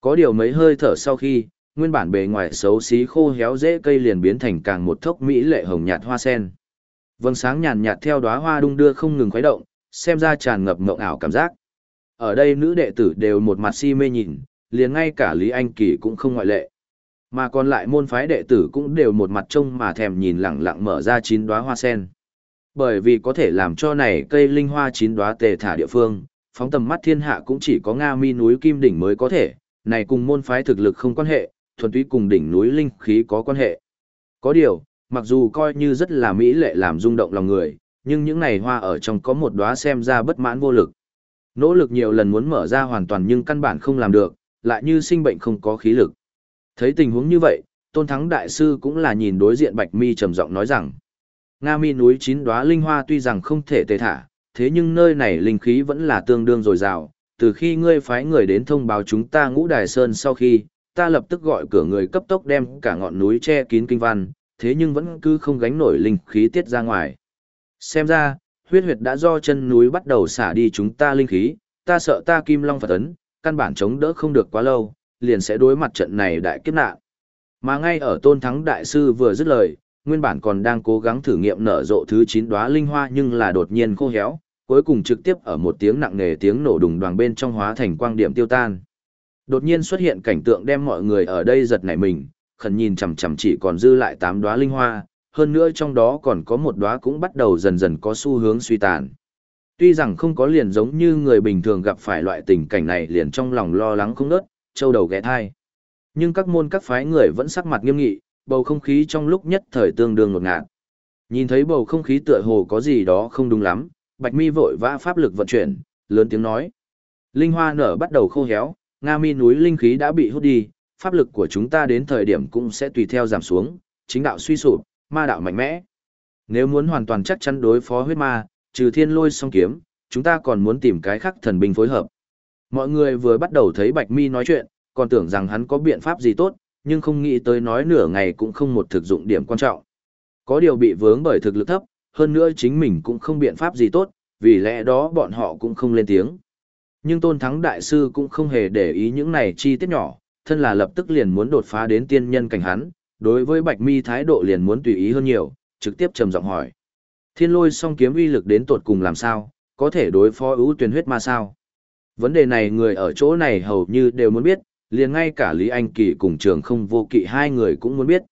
Có điều mấy hơi thở sau khi, nguyên bản bề ngoài xấu xí khô héo dễ cây liền biến thành càng một thốc mỹ lệ hồng nhạt hoa sen. Vầng sáng nhàn nhạt theo đóa hoa đung đưa không ngừng khuấy động, xem ra tràn ngập mộng ảo cảm giác. Ở đây nữ đệ tử đều một mặt si mê nhìn, liền ngay cả Lý Anh Kỳ cũng không ngoại lệ. Mà còn lại môn phái đệ tử cũng đều một mặt trông mà thèm nhìn lẳng lặng mở ra chín đóa hoa sen. Bởi vì có thể làm cho này cây linh hoa chín đóa tề thả địa phương, phóng tầm mắt thiên hạ cũng chỉ có Nga Mi núi Kim Đỉnh mới có thể, này cùng môn phái thực lực không quan hệ, thuần túy cùng đỉnh núi linh khí có quan hệ. Có điều, mặc dù coi như rất là mỹ lệ làm rung động lòng người, nhưng những này hoa ở trong có một đóa xem ra bất mãn vô lực. Nỗ lực nhiều lần muốn mở ra hoàn toàn nhưng căn bản không làm được, lại như sinh bệnh không có khí lực. Thấy tình huống như vậy, Tôn Thắng Đại Sư cũng là nhìn đối diện Bạch Mi trầm giọng nói rằng, Nga Mi núi chín đóa linh hoa tuy rằng không thể tề thả, thế nhưng nơi này linh khí vẫn là tương đương dồi dào. Từ khi ngươi phái người đến thông báo chúng ta ngũ đài sơn sau khi, ta lập tức gọi cửa người cấp tốc đem cả ngọn núi che kín kinh văn, thế nhưng vẫn cứ không gánh nổi linh khí tiết ra ngoài. Xem ra, huyết huyệt đã do chân núi bắt đầu xả đi chúng ta linh khí, ta sợ ta kim long phật ấn, căn bản chống đỡ không được quá lâu, liền sẽ đối mặt trận này đại kiếp nạn. Mà ngay ở tôn thắng đại sư vừa dứt lời, nguyên bản còn đang cố gắng thử nghiệm nở rộ thứ 9 đóa linh hoa nhưng là đột nhiên khô héo, cuối cùng trực tiếp ở một tiếng nặng nề tiếng nổ đùng đoàn bên trong hóa thành quang điểm tiêu tan. Đột nhiên xuất hiện cảnh tượng đem mọi người ở đây giật nảy mình, khẩn nhìn chằm chằm chỉ còn dư lại tám đóa linh hoa, hơn nữa trong đó còn có một đóa cũng bắt đầu dần dần có xu hướng suy tàn. Tuy rằng không có liền giống như người bình thường gặp phải loại tình cảnh này liền trong lòng lo lắng không nớt, châu đầu ghé thai. Nhưng các môn các phái người vẫn sắc mặt nghiêm nghị, bầu không khí trong lúc nhất thời tương đương ngột ngạt. Nhìn thấy bầu không khí tựa hồ có gì đó không đúng lắm, Bạch Mi vội vã pháp lực vận chuyển, lớn tiếng nói: "Linh hoa nở bắt đầu khô héo, Nga mi núi linh khí đã bị hút đi, pháp lực của chúng ta đến thời điểm cũng sẽ tùy theo giảm xuống, chính đạo suy sụp, ma đạo mạnh mẽ. Nếu muốn hoàn toàn chắc chắn đối phó huyết ma, trừ thiên lôi song kiếm, chúng ta còn muốn tìm cái khác thần binh phối hợp. Mọi người vừa bắt đầu thấy Bạch Mi nói chuyện, còn tưởng rằng hắn có biện pháp gì tốt, nhưng không nghĩ tới nói nửa ngày cũng không một thực dụng điểm quan trọng. Có điều bị vướng bởi thực lực thấp, hơn nữa chính mình cũng không biện pháp gì tốt, vì lẽ đó bọn họ cũng không lên tiếng. Nhưng Tôn Thắng Đại Sư cũng không hề để ý những này chi tiết nhỏ, thân là lập tức liền muốn đột phá đến tiên nhân cảnh hắn, đối với Bạch Mi thái độ liền muốn tùy ý hơn nhiều, trực tiếp trầm giọng hỏi. Thiên lôi song kiếm uy lực đến tột cùng làm sao, có thể đối phó ưu tuyển huyết ma sao? Vấn đề này người ở chỗ này hầu như đều muốn biết, liền ngay cả Lý Anh Kỳ cùng trường không vô kỵ hai người cũng muốn biết.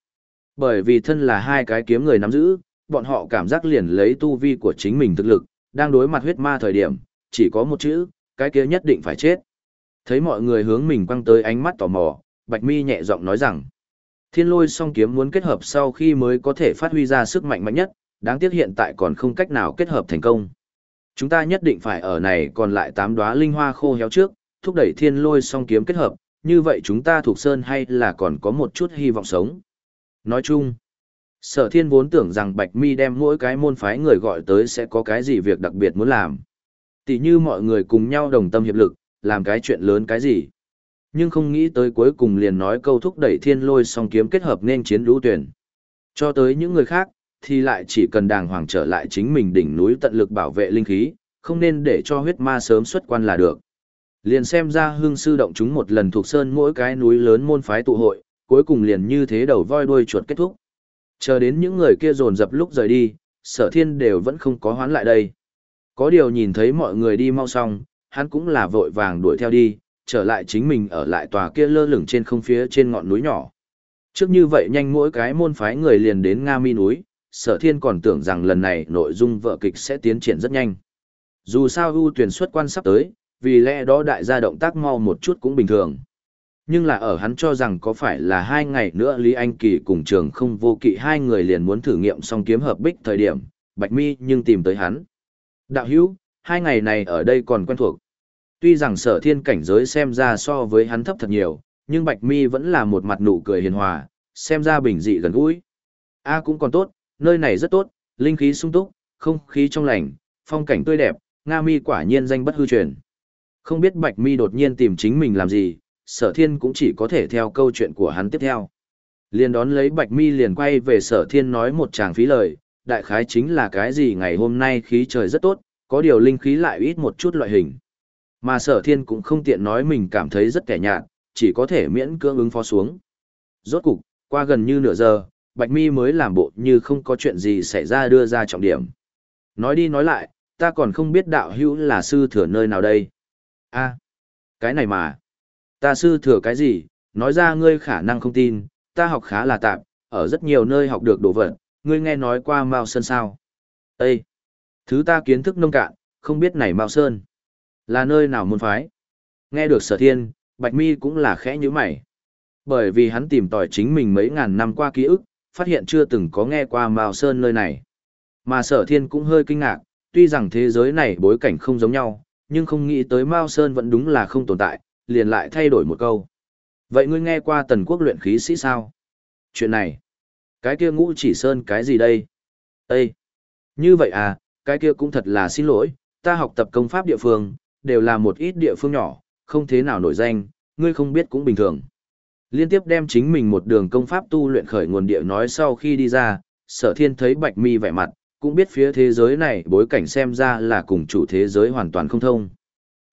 Bởi vì thân là hai cái kiếm người nắm giữ, bọn họ cảm giác liền lấy tu vi của chính mình thực lực, đang đối mặt huyết ma thời điểm, chỉ có một chữ, cái kia nhất định phải chết. Thấy mọi người hướng mình quăng tới ánh mắt tò mò, Bạch Mi nhẹ giọng nói rằng, thiên lôi song kiếm muốn kết hợp sau khi mới có thể phát huy ra sức mạnh mạnh nhất, đáng tiếc hiện tại còn không cách nào kết hợp thành công. Chúng ta nhất định phải ở này còn lại tám đóa linh hoa khô héo trước, thúc đẩy thiên lôi song kiếm kết hợp, như vậy chúng ta thuộc sơn hay là còn có một chút hy vọng sống. Nói chung, sở thiên vốn tưởng rằng Bạch Mi đem mỗi cái môn phái người gọi tới sẽ có cái gì việc đặc biệt muốn làm. Tỷ như mọi người cùng nhau đồng tâm hiệp lực, làm cái chuyện lớn cái gì. Nhưng không nghĩ tới cuối cùng liền nói câu thúc đẩy thiên lôi song kiếm kết hợp nên chiến lũ tuyển. Cho tới những người khác, thì lại chỉ cần đàng hoàng trở lại chính mình đỉnh núi tận lực bảo vệ linh khí, không nên để cho huyết ma sớm xuất quan là được. Liền xem ra hương sư động chúng một lần thuộc sơn mỗi cái núi lớn môn phái tụ hội, cuối cùng liền như thế đầu voi đuôi chuột kết thúc. Chờ đến những người kia dồn dập lúc rời đi, sở thiên đều vẫn không có hoán lại đây. Có điều nhìn thấy mọi người đi mau xong, hắn cũng là vội vàng đuổi theo đi, trở lại chính mình ở lại tòa kia lơ lửng trên không phía trên ngọn núi nhỏ. Trước như vậy nhanh mỗi cái môn phái người liền đến Nga Mi núi, sở thiên còn tưởng rằng lần này nội dung vợ kịch sẽ tiến triển rất nhanh. Dù sao ưu tuyển xuất quan sắp tới, vì lẽ đó đại gia động tác mau một chút cũng bình thường. Nhưng là ở hắn cho rằng có phải là hai ngày nữa Lý Anh Kỳ cùng trường không vô kỵ hai người liền muốn thử nghiệm xong kiếm hợp bích thời điểm, Bạch Mi nhưng tìm tới hắn. Đạo hữu, hai ngày này ở đây còn quen thuộc. Tuy rằng sở thiên cảnh giới xem ra so với hắn thấp thật nhiều, nhưng Bạch Mi vẫn là một mặt nụ cười hiền hòa, xem ra bình dị gần gũi. A cũng còn tốt, nơi này rất tốt, linh khí sung túc, không khí trong lành, phong cảnh tươi đẹp, Nga Mi quả nhiên danh bất hư truyền. Không biết Bạch Mi đột nhiên tìm chính mình làm gì, sở thiên cũng chỉ có thể theo câu chuyện của hắn tiếp theo. Liền đón lấy Bạch Mi liền quay về sở thiên nói một tràng phí lời, đại khái chính là cái gì ngày hôm nay khí trời rất tốt, có điều linh khí lại ít một chút loại hình. Mà sở thiên cũng không tiện nói mình cảm thấy rất kẻ nhạt, chỉ có thể miễn cưỡng ứng phó xuống. Rốt cục, qua gần như nửa giờ, Bạch Mi mới làm bộ như không có chuyện gì xảy ra đưa ra trọng điểm. Nói đi nói lại, ta còn không biết đạo hữu là sư thừa nơi nào đây. a cái này mà. Ta sư thừa cái gì, nói ra ngươi khả năng không tin, ta học khá là tạm, ở rất nhiều nơi học được đồ vật, ngươi nghe nói qua Mao Sơn sao. Ê! Thứ ta kiến thức nông cạn, không biết này Mao Sơn. Là nơi nào môn phái? Nghe được sở thiên, Bạch Mi cũng là khẽ như mày. Bởi vì hắn tìm tòi chính mình mấy ngàn năm qua ký ức, phát hiện chưa từng có nghe qua Mao Sơn nơi này. Mà sở thiên cũng hơi kinh ngạc, tuy rằng thế giới này bối cảnh không giống nhau, nhưng không nghĩ tới Mao Sơn vẫn đúng là không tồn tại, liền lại thay đổi một câu. Vậy ngươi nghe qua tần quốc luyện khí sĩ sao? Chuyện này, cái kia ngũ chỉ sơn cái gì đây? Ê! Như vậy à, cái kia cũng thật là xin lỗi, ta học tập công pháp địa phương, đều là một ít địa phương nhỏ, không thế nào nổi danh, ngươi không biết cũng bình thường. Liên tiếp đem chính mình một đường công pháp tu luyện khởi nguồn địa nói sau khi đi ra, sở thiên thấy bạch mi vẻ mặt, cũng biết phía thế giới này bối cảnh xem ra là cùng chủ thế giới hoàn toàn không thông.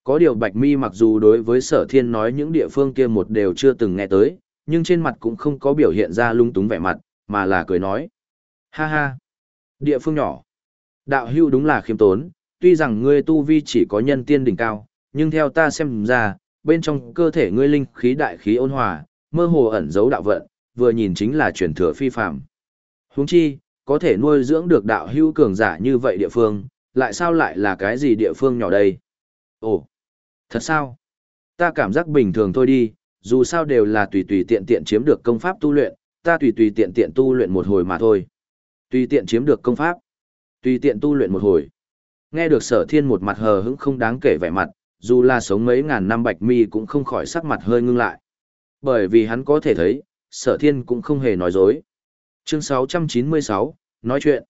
Có điều bạch mi mặc dù đối với sở thiên nói những địa phương kia một đều chưa từng nghe tới, nhưng trên mặt cũng không có biểu hiện ra lung túng vẻ mặt, mà là cười nói. Ha ha! Địa phương nhỏ. Đạo hưu đúng là khiêm tốn, tuy rằng ngươi tu vi chỉ có nhân tiên đỉnh cao, nhưng theo ta xem ra, bên trong cơ thể ngươi linh khí đại khí ôn hòa, mơ hồ ẩn giấu đạo vận, vừa nhìn chính là truyền thừa phi phàm. Huống chi, có thể nuôi dưỡng được đạo hữu cường giả như vậy địa phương, lại sao lại là cái gì địa phương nhỏ đây? Ồ, thật sao? Ta cảm giác bình thường thôi đi, dù sao đều là tùy tùy tiện tiện chiếm được công pháp tu luyện, ta tùy tùy tiện tiện tu luyện một hồi mà thôi. Tùy tiện chiếm được công pháp, tùy tiện tu luyện một hồi. Nghe được sở thiên một mặt hờ hững không đáng kể vẻ mặt, dù là sống mấy ngàn năm bạch mi cũng không khỏi sắc mặt hơi ngưng lại. Bởi vì hắn có thể thấy, sở thiên cũng không hề nói dối. Chương 696, nói chuyện.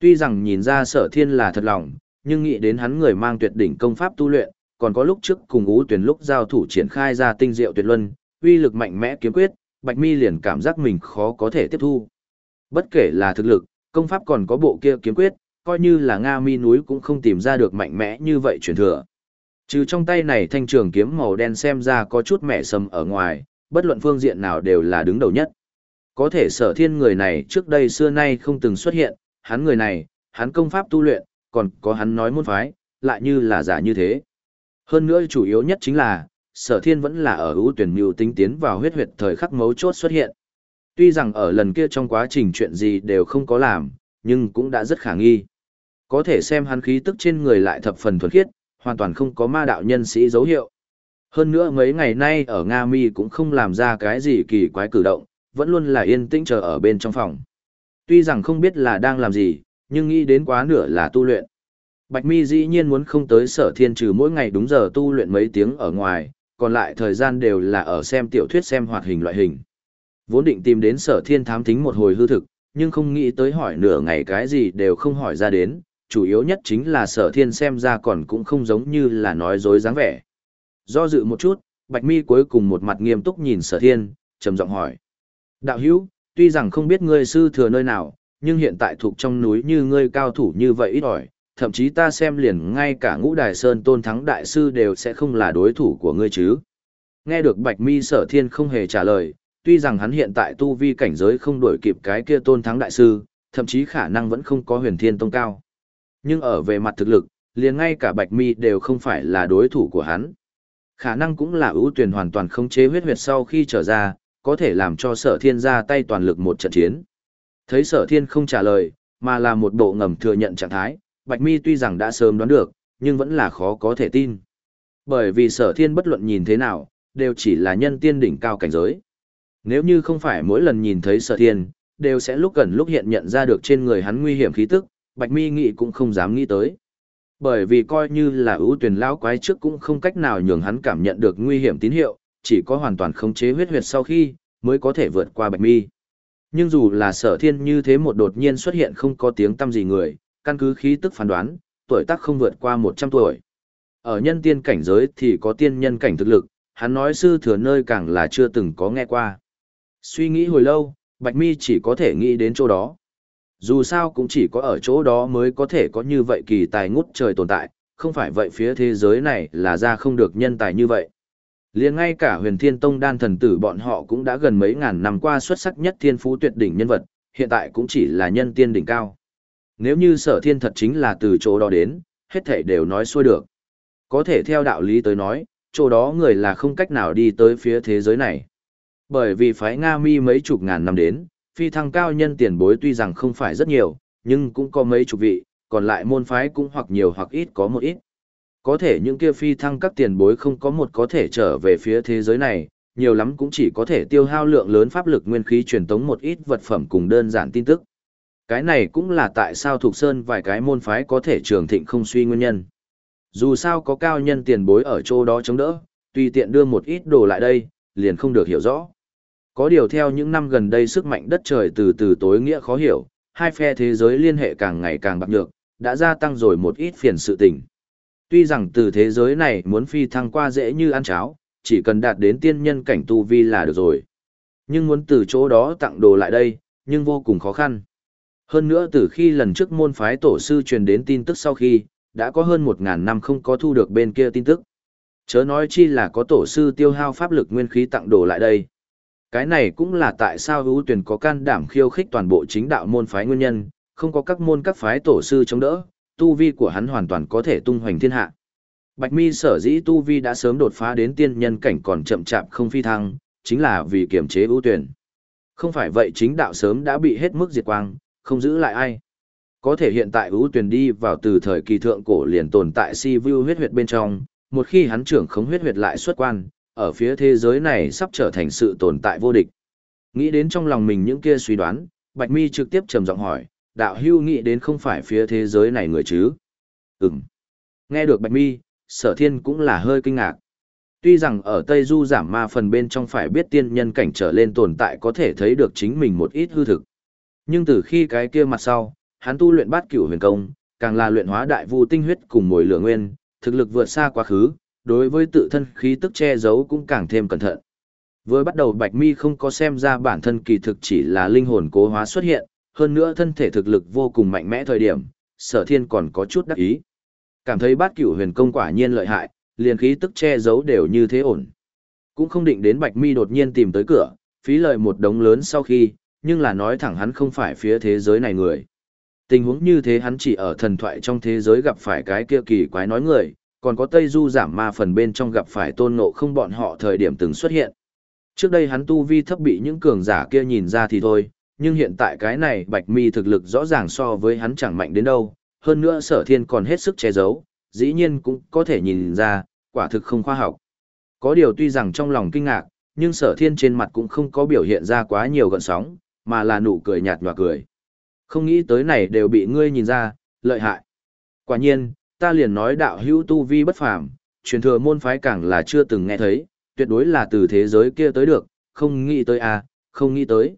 Tuy rằng nhìn ra sở thiên là thật lòng, nhưng nghĩ đến hắn người mang tuyệt đỉnh công pháp tu luyện, còn có lúc trước cùng ú tuyển lúc giao thủ triển khai ra tinh diệu tuyệt luân, uy lực mạnh mẽ kiếm quyết, Bạch Mi liền cảm giác mình khó có thể tiếp thu. Bất kể là thực lực, công pháp còn có bộ kia kiếm quyết, coi như là Nga Mi núi cũng không tìm ra được mạnh mẽ như vậy truyền thừa. Trừ trong tay này thanh trường kiếm màu đen xem ra có chút mẻ sầm ở ngoài, bất luận phương diện nào đều là đứng đầu nhất. Có thể sở thiên người này trước đây xưa nay không từng xuất hiện, hắn người này, hắn công pháp tu luyện, còn có hắn nói môn phái, lại như là giả như thế. Hơn nữa chủ yếu nhất chính là, sở thiên vẫn là ở ưu tuyển mưu tính tiến vào huyết huyệt thời khắc mấu chốt xuất hiện. Tuy rằng ở lần kia trong quá trình chuyện gì đều không có làm, nhưng cũng đã rất khả nghi. Có thể xem hắn khí tức trên người lại thập phần thuần khiết, hoàn toàn không có ma đạo nhân sĩ dấu hiệu. Hơn nữa mấy ngày nay ở Nga Mi cũng không làm ra cái gì kỳ quái cử động, vẫn luôn là yên tĩnh chờ ở bên trong phòng. Tuy rằng không biết là đang làm gì, nhưng nghĩ đến quá nửa là tu luyện. Bạch Mi dĩ nhiên muốn không tới sở thiên trừ mỗi ngày đúng giờ tu luyện mấy tiếng ở ngoài, còn lại thời gian đều là ở xem tiểu thuyết xem hoạt hình loại hình. Vốn định tìm đến sở thiên thám thính một hồi hư thực, nhưng không nghĩ tới hỏi nửa ngày cái gì đều không hỏi ra đến, chủ yếu nhất chính là sở thiên xem ra còn cũng không giống như là nói dối dáng vẻ. Do dự một chút, Bạch Mi cuối cùng một mặt nghiêm túc nhìn sở thiên, trầm giọng hỏi. Đạo hữu, tuy rằng không biết ngươi sư thừa nơi nào, nhưng hiện tại thuộc trong núi như ngươi cao thủ như vậy ít ỏi, thậm chí ta xem liền ngay cả ngũ đài sơn tôn thắng đại sư đều sẽ không là đối thủ của ngươi chứ. Nghe được Bạch Mi sở thiên không hề trả lời, tuy rằng hắn hiện tại tu vi cảnh giới không đuổi kịp cái kia tôn thắng đại sư, thậm chí khả năng vẫn không có huyền thiên tông cao. Nhưng ở về mặt thực lực, liền ngay cả Bạch Mi đều không phải là đối thủ của hắn. Khả năng cũng là ưu tuyển hoàn toàn không chế huyết huyệt sau khi trở ra, có thể làm cho sở thiên ra tay toàn lực một trận chiến. Thấy sở thiên không trả lời, mà là một bộ ngầm thừa nhận trạng thái, Bạch Mi tuy rằng đã sớm đoán được, nhưng vẫn là khó có thể tin. Bởi vì sở thiên bất luận nhìn thế nào, đều chỉ là nhân tiên đỉnh cao cảnh giới. Nếu như không phải mỗi lần nhìn thấy sở thiên, đều sẽ lúc gần lúc hiện nhận ra được trên người hắn nguy hiểm khí tức, Bạch Mi nghĩ cũng không dám nghĩ tới. Bởi vì coi như là ưu tuyển lão quái trước cũng không cách nào nhường hắn cảm nhận được nguy hiểm tín hiệu, chỉ có hoàn toàn khống chế huyết huyệt sau khi, mới có thể vượt qua Bạch Mi. Nhưng dù là sở thiên như thế một đột nhiên xuất hiện không có tiếng tâm gì người, căn cứ khí tức phán đoán, tuổi tác không vượt qua 100 tuổi. Ở nhân tiên cảnh giới thì có tiên nhân cảnh thực lực, hắn nói sư thừa nơi càng là chưa từng có nghe qua. Suy nghĩ hồi lâu, Bạch Mi chỉ có thể nghĩ đến chỗ đó. Dù sao cũng chỉ có ở chỗ đó mới có thể có như vậy kỳ tài ngút trời tồn tại, không phải vậy phía thế giới này là ra không được nhân tài như vậy. liền ngay cả huyền thiên tông đan thần tử bọn họ cũng đã gần mấy ngàn năm qua xuất sắc nhất thiên phú tuyệt đỉnh nhân vật, hiện tại cũng chỉ là nhân tiên đỉnh cao. Nếu như sở thiên thật chính là từ chỗ đó đến, hết thảy đều nói xuôi được. Có thể theo đạo lý tới nói, chỗ đó người là không cách nào đi tới phía thế giới này. Bởi vì phái Nga mi mấy chục ngàn năm đến, phi thăng cao nhân tiền bối tuy rằng không phải rất nhiều, nhưng cũng có mấy chục vị, còn lại môn phái cũng hoặc nhiều hoặc ít có một ít. Có thể những kia phi thăng các tiền bối không có một có thể trở về phía thế giới này, nhiều lắm cũng chỉ có thể tiêu hao lượng lớn pháp lực nguyên khí truyền tống một ít vật phẩm cùng đơn giản tin tức. Cái này cũng là tại sao Thục Sơn vài cái môn phái có thể trường thịnh không suy nguyên nhân. Dù sao có cao nhân tiền bối ở chỗ đó chống đỡ, tùy tiện đưa một ít đồ lại đây, liền không được hiểu rõ. Có điều theo những năm gần đây sức mạnh đất trời từ từ tối nghĩa khó hiểu, hai phe thế giới liên hệ càng ngày càng bạc nhược, đã gia tăng rồi một ít phiền sự tình. Tuy rằng từ thế giới này muốn phi thăng qua dễ như ăn cháo, chỉ cần đạt đến tiên nhân cảnh tu vi là được rồi. Nhưng muốn từ chỗ đó tặng đồ lại đây, nhưng vô cùng khó khăn. Hơn nữa từ khi lần trước môn phái tổ sư truyền đến tin tức sau khi, đã có hơn 1.000 năm không có thu được bên kia tin tức. Chớ nói chi là có tổ sư tiêu hao pháp lực nguyên khí tặng đồ lại đây. Cái này cũng là tại sao ưu tuyển có can đảm khiêu khích toàn bộ chính đạo môn phái nguyên nhân, không có các môn các phái tổ sư chống đỡ, tu vi của hắn hoàn toàn có thể tung hoành thiên hạ. Bạch mi sở dĩ tu vi đã sớm đột phá đến tiên nhân cảnh còn chậm chạp không phi thăng, chính là vì kiềm chế ưu tuyển. Không phải vậy chính đạo sớm đã bị hết mức diệt quang, không giữ lại ai. Có thể hiện tại ưu tuyển đi vào từ thời kỳ thượng cổ liền tồn tại si vu huyết huyệt bên trong, một khi hắn trưởng khống huyết huyệt lại xuất quan, ở phía thế giới này sắp trở thành sự tồn tại vô địch. Nghĩ đến trong lòng mình những kia suy đoán, Bạch Mi trực tiếp trầm giọng hỏi, đạo hưu nghĩ đến không phải phía thế giới này người chứ? Ừm. Nghe được Bạch Mi, sở thiên cũng là hơi kinh ngạc. Tuy rằng ở Tây Du giảm ma phần bên trong phải biết tiên nhân cảnh trở lên tồn tại có thể thấy được chính mình một ít hư thực. Nhưng từ khi cái kia mặt sau, hắn tu luyện bát cửu huyền công, càng là luyện hóa đại vu tinh huyết cùng mùi lửa nguyên, thực lực vượt xa quá khứ, đối với tự thân khí tức che giấu cũng càng thêm cẩn thận. Với bắt đầu Bạch Mi không có xem ra bản thân kỳ thực chỉ là linh hồn cố hóa xuất hiện, hơn nữa thân thể thực lực vô cùng mạnh mẽ thời điểm, sở thiên còn có chút đắc ý. Cảm thấy bát cửu huyền công quả nhiên lợi hại, liền khí tức che giấu đều như thế ổn. Cũng không định đến Bạch Mi đột nhiên tìm tới cửa, phí lời một đống lớn sau khi, nhưng là nói thẳng hắn không phải phía thế giới này người. Tình huống như thế hắn chỉ ở thần thoại trong thế giới gặp phải cái kia kỳ quái nói người, còn có Tây Du giảm ma phần bên trong gặp phải tôn ngộ không bọn họ thời điểm từng xuất hiện. Trước đây hắn tu vi thấp bị những cường giả kia nhìn ra thì thôi, nhưng hiện tại cái này bạch mi thực lực rõ ràng so với hắn chẳng mạnh đến đâu, hơn nữa sở thiên còn hết sức che giấu, dĩ nhiên cũng có thể nhìn ra, quả thực không khoa học. Có điều tuy rằng trong lòng kinh ngạc, nhưng sở thiên trên mặt cũng không có biểu hiện ra quá nhiều gợn sóng, mà là nụ cười nhạt nhòa cười. Không nghĩ tới này đều bị ngươi nhìn ra, lợi hại. Quả nhiên, ta liền nói đạo hữu tu vi bất phàm, truyền thừa môn phái càng là chưa từng nghe thấy, tuyệt đối là từ thế giới kia tới được, không nghĩ tới à, không nghĩ tới.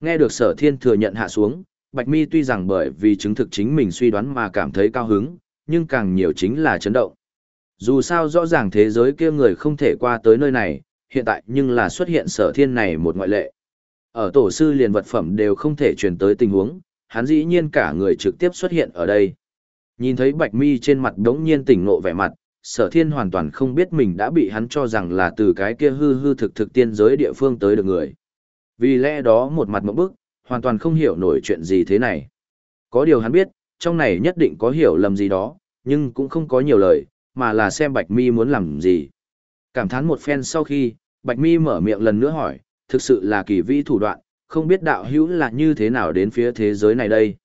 Nghe được sở thiên thừa nhận hạ xuống, Bạch Mi tuy rằng bởi vì chứng thực chính mình suy đoán mà cảm thấy cao hứng, nhưng càng nhiều chính là chấn động. Dù sao rõ ràng thế giới kia người không thể qua tới nơi này, hiện tại nhưng là xuất hiện sở thiên này một ngoại lệ. Ở tổ sư liền vật phẩm đều không thể truyền tới tình huống, hắn dĩ nhiên cả người trực tiếp xuất hiện ở đây. Nhìn thấy Bạch Mi trên mặt đống nhiên tỉnh ngộ vẻ mặt, sở thiên hoàn toàn không biết mình đã bị hắn cho rằng là từ cái kia hư hư thực thực tiên giới địa phương tới được người. Vì lẽ đó một mặt mộng bức, hoàn toàn không hiểu nổi chuyện gì thế này. Có điều hắn biết, trong này nhất định có hiểu lầm gì đó, nhưng cũng không có nhiều lời, mà là xem Bạch Mi muốn làm gì. Cảm thán một phen sau khi, Bạch Mi mở miệng lần nữa hỏi, thực sự là kỳ vĩ thủ đoạn, không biết đạo hữu là như thế nào đến phía thế giới này đây.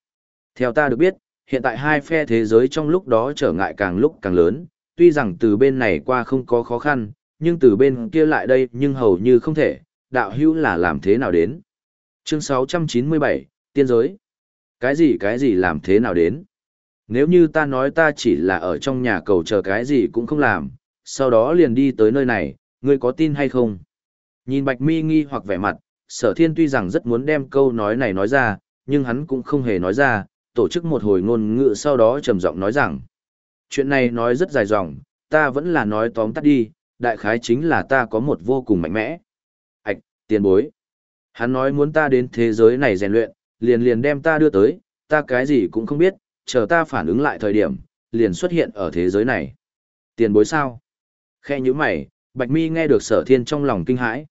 Theo ta được biết, hiện tại hai phe thế giới trong lúc đó trở ngại càng lúc càng lớn, tuy rằng từ bên này qua không có khó khăn, nhưng từ bên kia lại đây nhưng hầu như không thể, đạo hữu là làm thế nào đến. Chương 697, Tiên giới. Cái gì cái gì làm thế nào đến? Nếu như ta nói ta chỉ là ở trong nhà cầu chờ cái gì cũng không làm, sau đó liền đi tới nơi này, ngươi có tin hay không? Nhìn Bạch Mi nghi hoặc vẻ mặt, sở thiên tuy rằng rất muốn đem câu nói này nói ra, nhưng hắn cũng không hề nói ra, tổ chức một hồi ngôn ngữ sau đó trầm giọng nói rằng. Chuyện này nói rất dài dòng, ta vẫn là nói tóm tắt đi, đại khái chính là ta có một vô cùng mạnh mẽ. Ảch, tiền bối. Hắn nói muốn ta đến thế giới này rèn luyện, liền liền đem ta đưa tới, ta cái gì cũng không biết, chờ ta phản ứng lại thời điểm, liền xuất hiện ở thế giới này. Tiền bối sao? Khe như mày, Bạch Mi nghe được sở thiên trong lòng kinh hãi.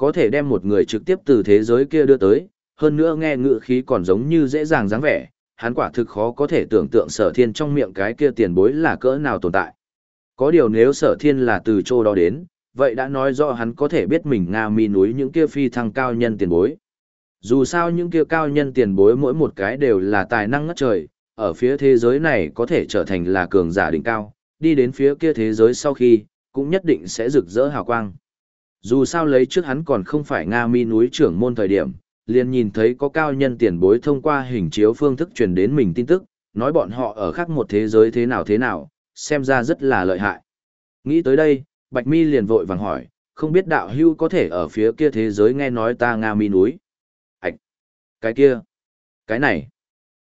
Có thể đem một người trực tiếp từ thế giới kia đưa tới, hơn nữa nghe ngữ khí còn giống như dễ dàng dáng vẻ, hắn quả thực khó có thể tưởng tượng sở thiên trong miệng cái kia tiền bối là cỡ nào tồn tại. Có điều nếu sở thiên là từ chỗ đó đến, vậy đã nói rõ hắn có thể biết mình Nga mi núi những kia phi thăng cao nhân tiền bối. Dù sao những kia cao nhân tiền bối mỗi một cái đều là tài năng ngất trời, ở phía thế giới này có thể trở thành là cường giả đỉnh cao, đi đến phía kia thế giới sau khi, cũng nhất định sẽ rực rỡ hào quang. Dù sao lấy trước hắn còn không phải Nga mi núi trưởng môn thời điểm, liền nhìn thấy có cao nhân tiền bối thông qua hình chiếu phương thức truyền đến mình tin tức, nói bọn họ ở khác một thế giới thế nào thế nào, xem ra rất là lợi hại. Nghĩ tới đây, Bạch Mi liền vội vàng hỏi, không biết đạo hưu có thể ở phía kia thế giới nghe nói ta Nga mi núi. Ảch! Cái kia! Cái này!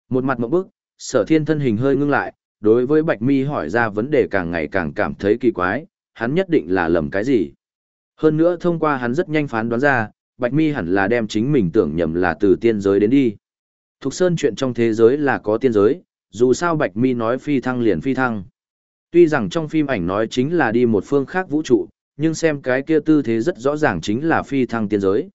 Một mặt một bước, sở thiên thân hình hơi ngưng lại, đối với Bạch Mi hỏi ra vấn đề càng ngày càng cảm thấy kỳ quái, hắn nhất định là lầm cái gì. Hơn nữa thông qua hắn rất nhanh phán đoán ra, Bạch Mi hẳn là đem chính mình tưởng nhầm là từ tiên giới đến đi. Thục Sơn chuyện trong thế giới là có tiên giới, dù sao Bạch Mi nói phi thăng liền phi thăng. Tuy rằng trong phim ảnh nói chính là đi một phương khác vũ trụ, nhưng xem cái kia tư thế rất rõ ràng chính là phi thăng tiên giới.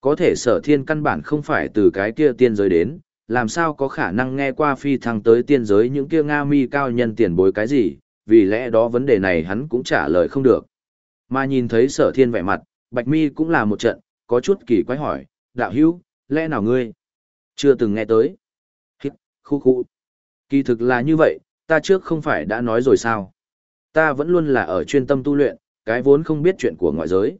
Có thể sở thiên căn bản không phải từ cái kia tiên giới đến, làm sao có khả năng nghe qua phi thăng tới tiên giới những kia Nga mi cao nhân tiền bối cái gì, vì lẽ đó vấn đề này hắn cũng trả lời không được. Mà nhìn thấy sở thiên vẻ mặt, Bạch mi cũng là một trận, có chút kỳ quái hỏi, đạo hữu, lẽ nào ngươi? Chưa từng nghe tới. Hít, khu khu. Kỳ thực là như vậy, ta trước không phải đã nói rồi sao? Ta vẫn luôn là ở chuyên tâm tu luyện, cái vốn không biết chuyện của ngoại giới.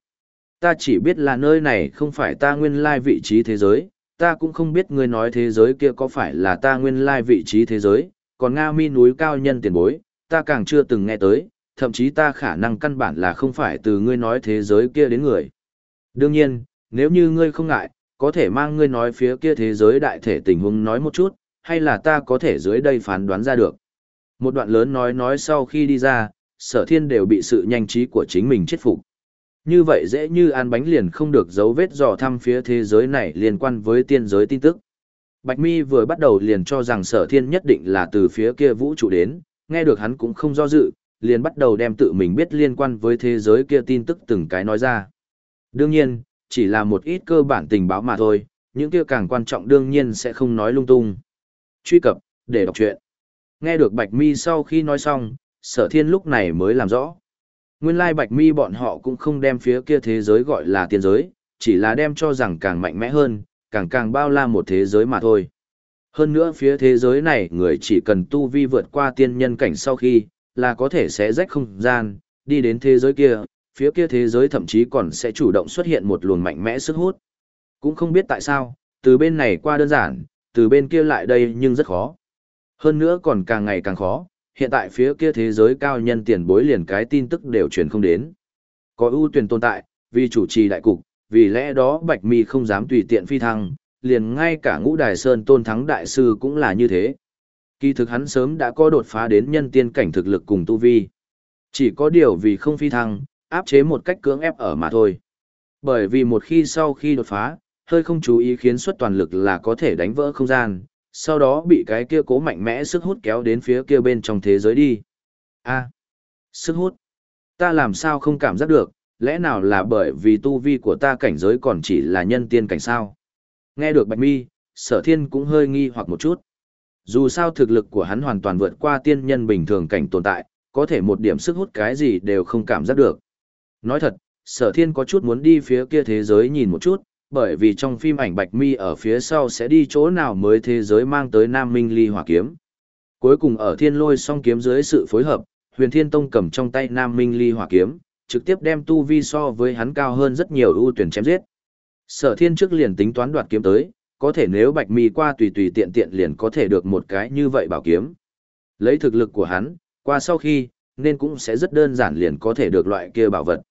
Ta chỉ biết là nơi này không phải ta nguyên lai vị trí thế giới, ta cũng không biết ngươi nói thế giới kia có phải là ta nguyên lai vị trí thế giới, còn Nga mi núi cao nhân tiền bối, ta càng chưa từng nghe tới, thậm chí ta khả năng căn bản là không phải từ ngươi nói thế giới kia đến người. Đương nhiên, nếu như ngươi không ngại, có thể mang ngươi nói phía kia thế giới đại thể tình huống nói một chút, hay là ta có thể dưới đây phán đoán ra được. Một đoạn lớn nói nói sau khi đi ra, sở thiên đều bị sự nhanh trí của chính mình chết phục. Như vậy dễ như ăn bánh liền không được dấu vết dò thăm phía thế giới này liên quan với tiên giới tin tức. Bạch Mi vừa bắt đầu liền cho rằng sở thiên nhất định là từ phía kia vũ trụ đến, nghe được hắn cũng không do dự, liền bắt đầu đem tự mình biết liên quan với thế giới kia tin tức từng cái nói ra. Đương nhiên, chỉ là một ít cơ bản tình báo mà thôi, những kia càng quan trọng đương nhiên sẽ không nói lung tung. Truy cập, để đọc truyện. Nghe được Bạch Mi sau khi nói xong, sở thiên lúc này mới làm rõ. Nguyên lai Bạch Mi bọn họ cũng không đem phía kia thế giới gọi là tiên giới, chỉ là đem cho rằng càng mạnh mẽ hơn, càng càng bao la một thế giới mà thôi. Hơn nữa phía thế giới này người chỉ cần tu vi vượt qua tiên nhân cảnh sau khi, là có thể sẽ rách không gian, đi đến thế giới kia, phía kia thế giới thậm chí còn sẽ chủ động xuất hiện một luồng mạnh mẽ sức hút. Cũng không biết tại sao, từ bên này qua đơn giản, từ bên kia lại đây nhưng rất khó. Hơn nữa còn càng ngày càng khó, hiện tại phía kia thế giới cao nhân tiền bối liền cái tin tức đều truyền không đến. Có ưu tuyển tồn tại, vì chủ trì đại cục, vì lẽ đó Bạch Mi không dám tùy tiện phi thăng, liền ngay cả ngũ đài sơn tôn thắng đại sư cũng là như thế. Kỳ thực hắn sớm đã có đột phá đến nhân tiên cảnh thực lực cùng tu vi. Chỉ có điều vì không phi thăng, áp chế một cách cưỡng ép ở mà thôi. Bởi vì một khi sau khi đột phá, hơi không chú ý khiến xuất toàn lực là có thể đánh vỡ không gian, sau đó bị cái kia cố mạnh mẽ sức hút kéo đến phía kia bên trong thế giới đi. A, sức hút. Ta làm sao không cảm giác được, lẽ nào là bởi vì tu vi của ta cảnh giới còn chỉ là nhân tiên cảnh sao? Nghe được Bạch Mi, sở thiên cũng hơi nghi hoặc một chút. Dù sao thực lực của hắn hoàn toàn vượt qua tiên nhân bình thường cảnh tồn tại, có thể một điểm sức hút cái gì đều không cảm giác được. Nói thật, sở thiên có chút muốn đi phía kia thế giới nhìn một chút, bởi vì trong phim ảnh Bạch Mi ở phía sau sẽ đi chỗ nào mới thế giới mang tới Nam Minh Ly Hỏa Kiếm. Cuối cùng ở thiên lôi song kiếm dưới sự phối hợp, huyền thiên tông cầm trong tay Nam Minh Ly Hỏa Kiếm, trực tiếp đem tu vi so với hắn cao hơn rất nhiều ưu tuyển chém giết. Sở thiên trước liền tính toán đoạt kiếm tới, có thể nếu Bạch Mi qua tùy tùy tiện tiện liền có thể được một cái như vậy bảo kiếm. Lấy thực lực của hắn, qua sau khi, nên cũng sẽ rất đơn giản liền có thể được loại kia bảo vật.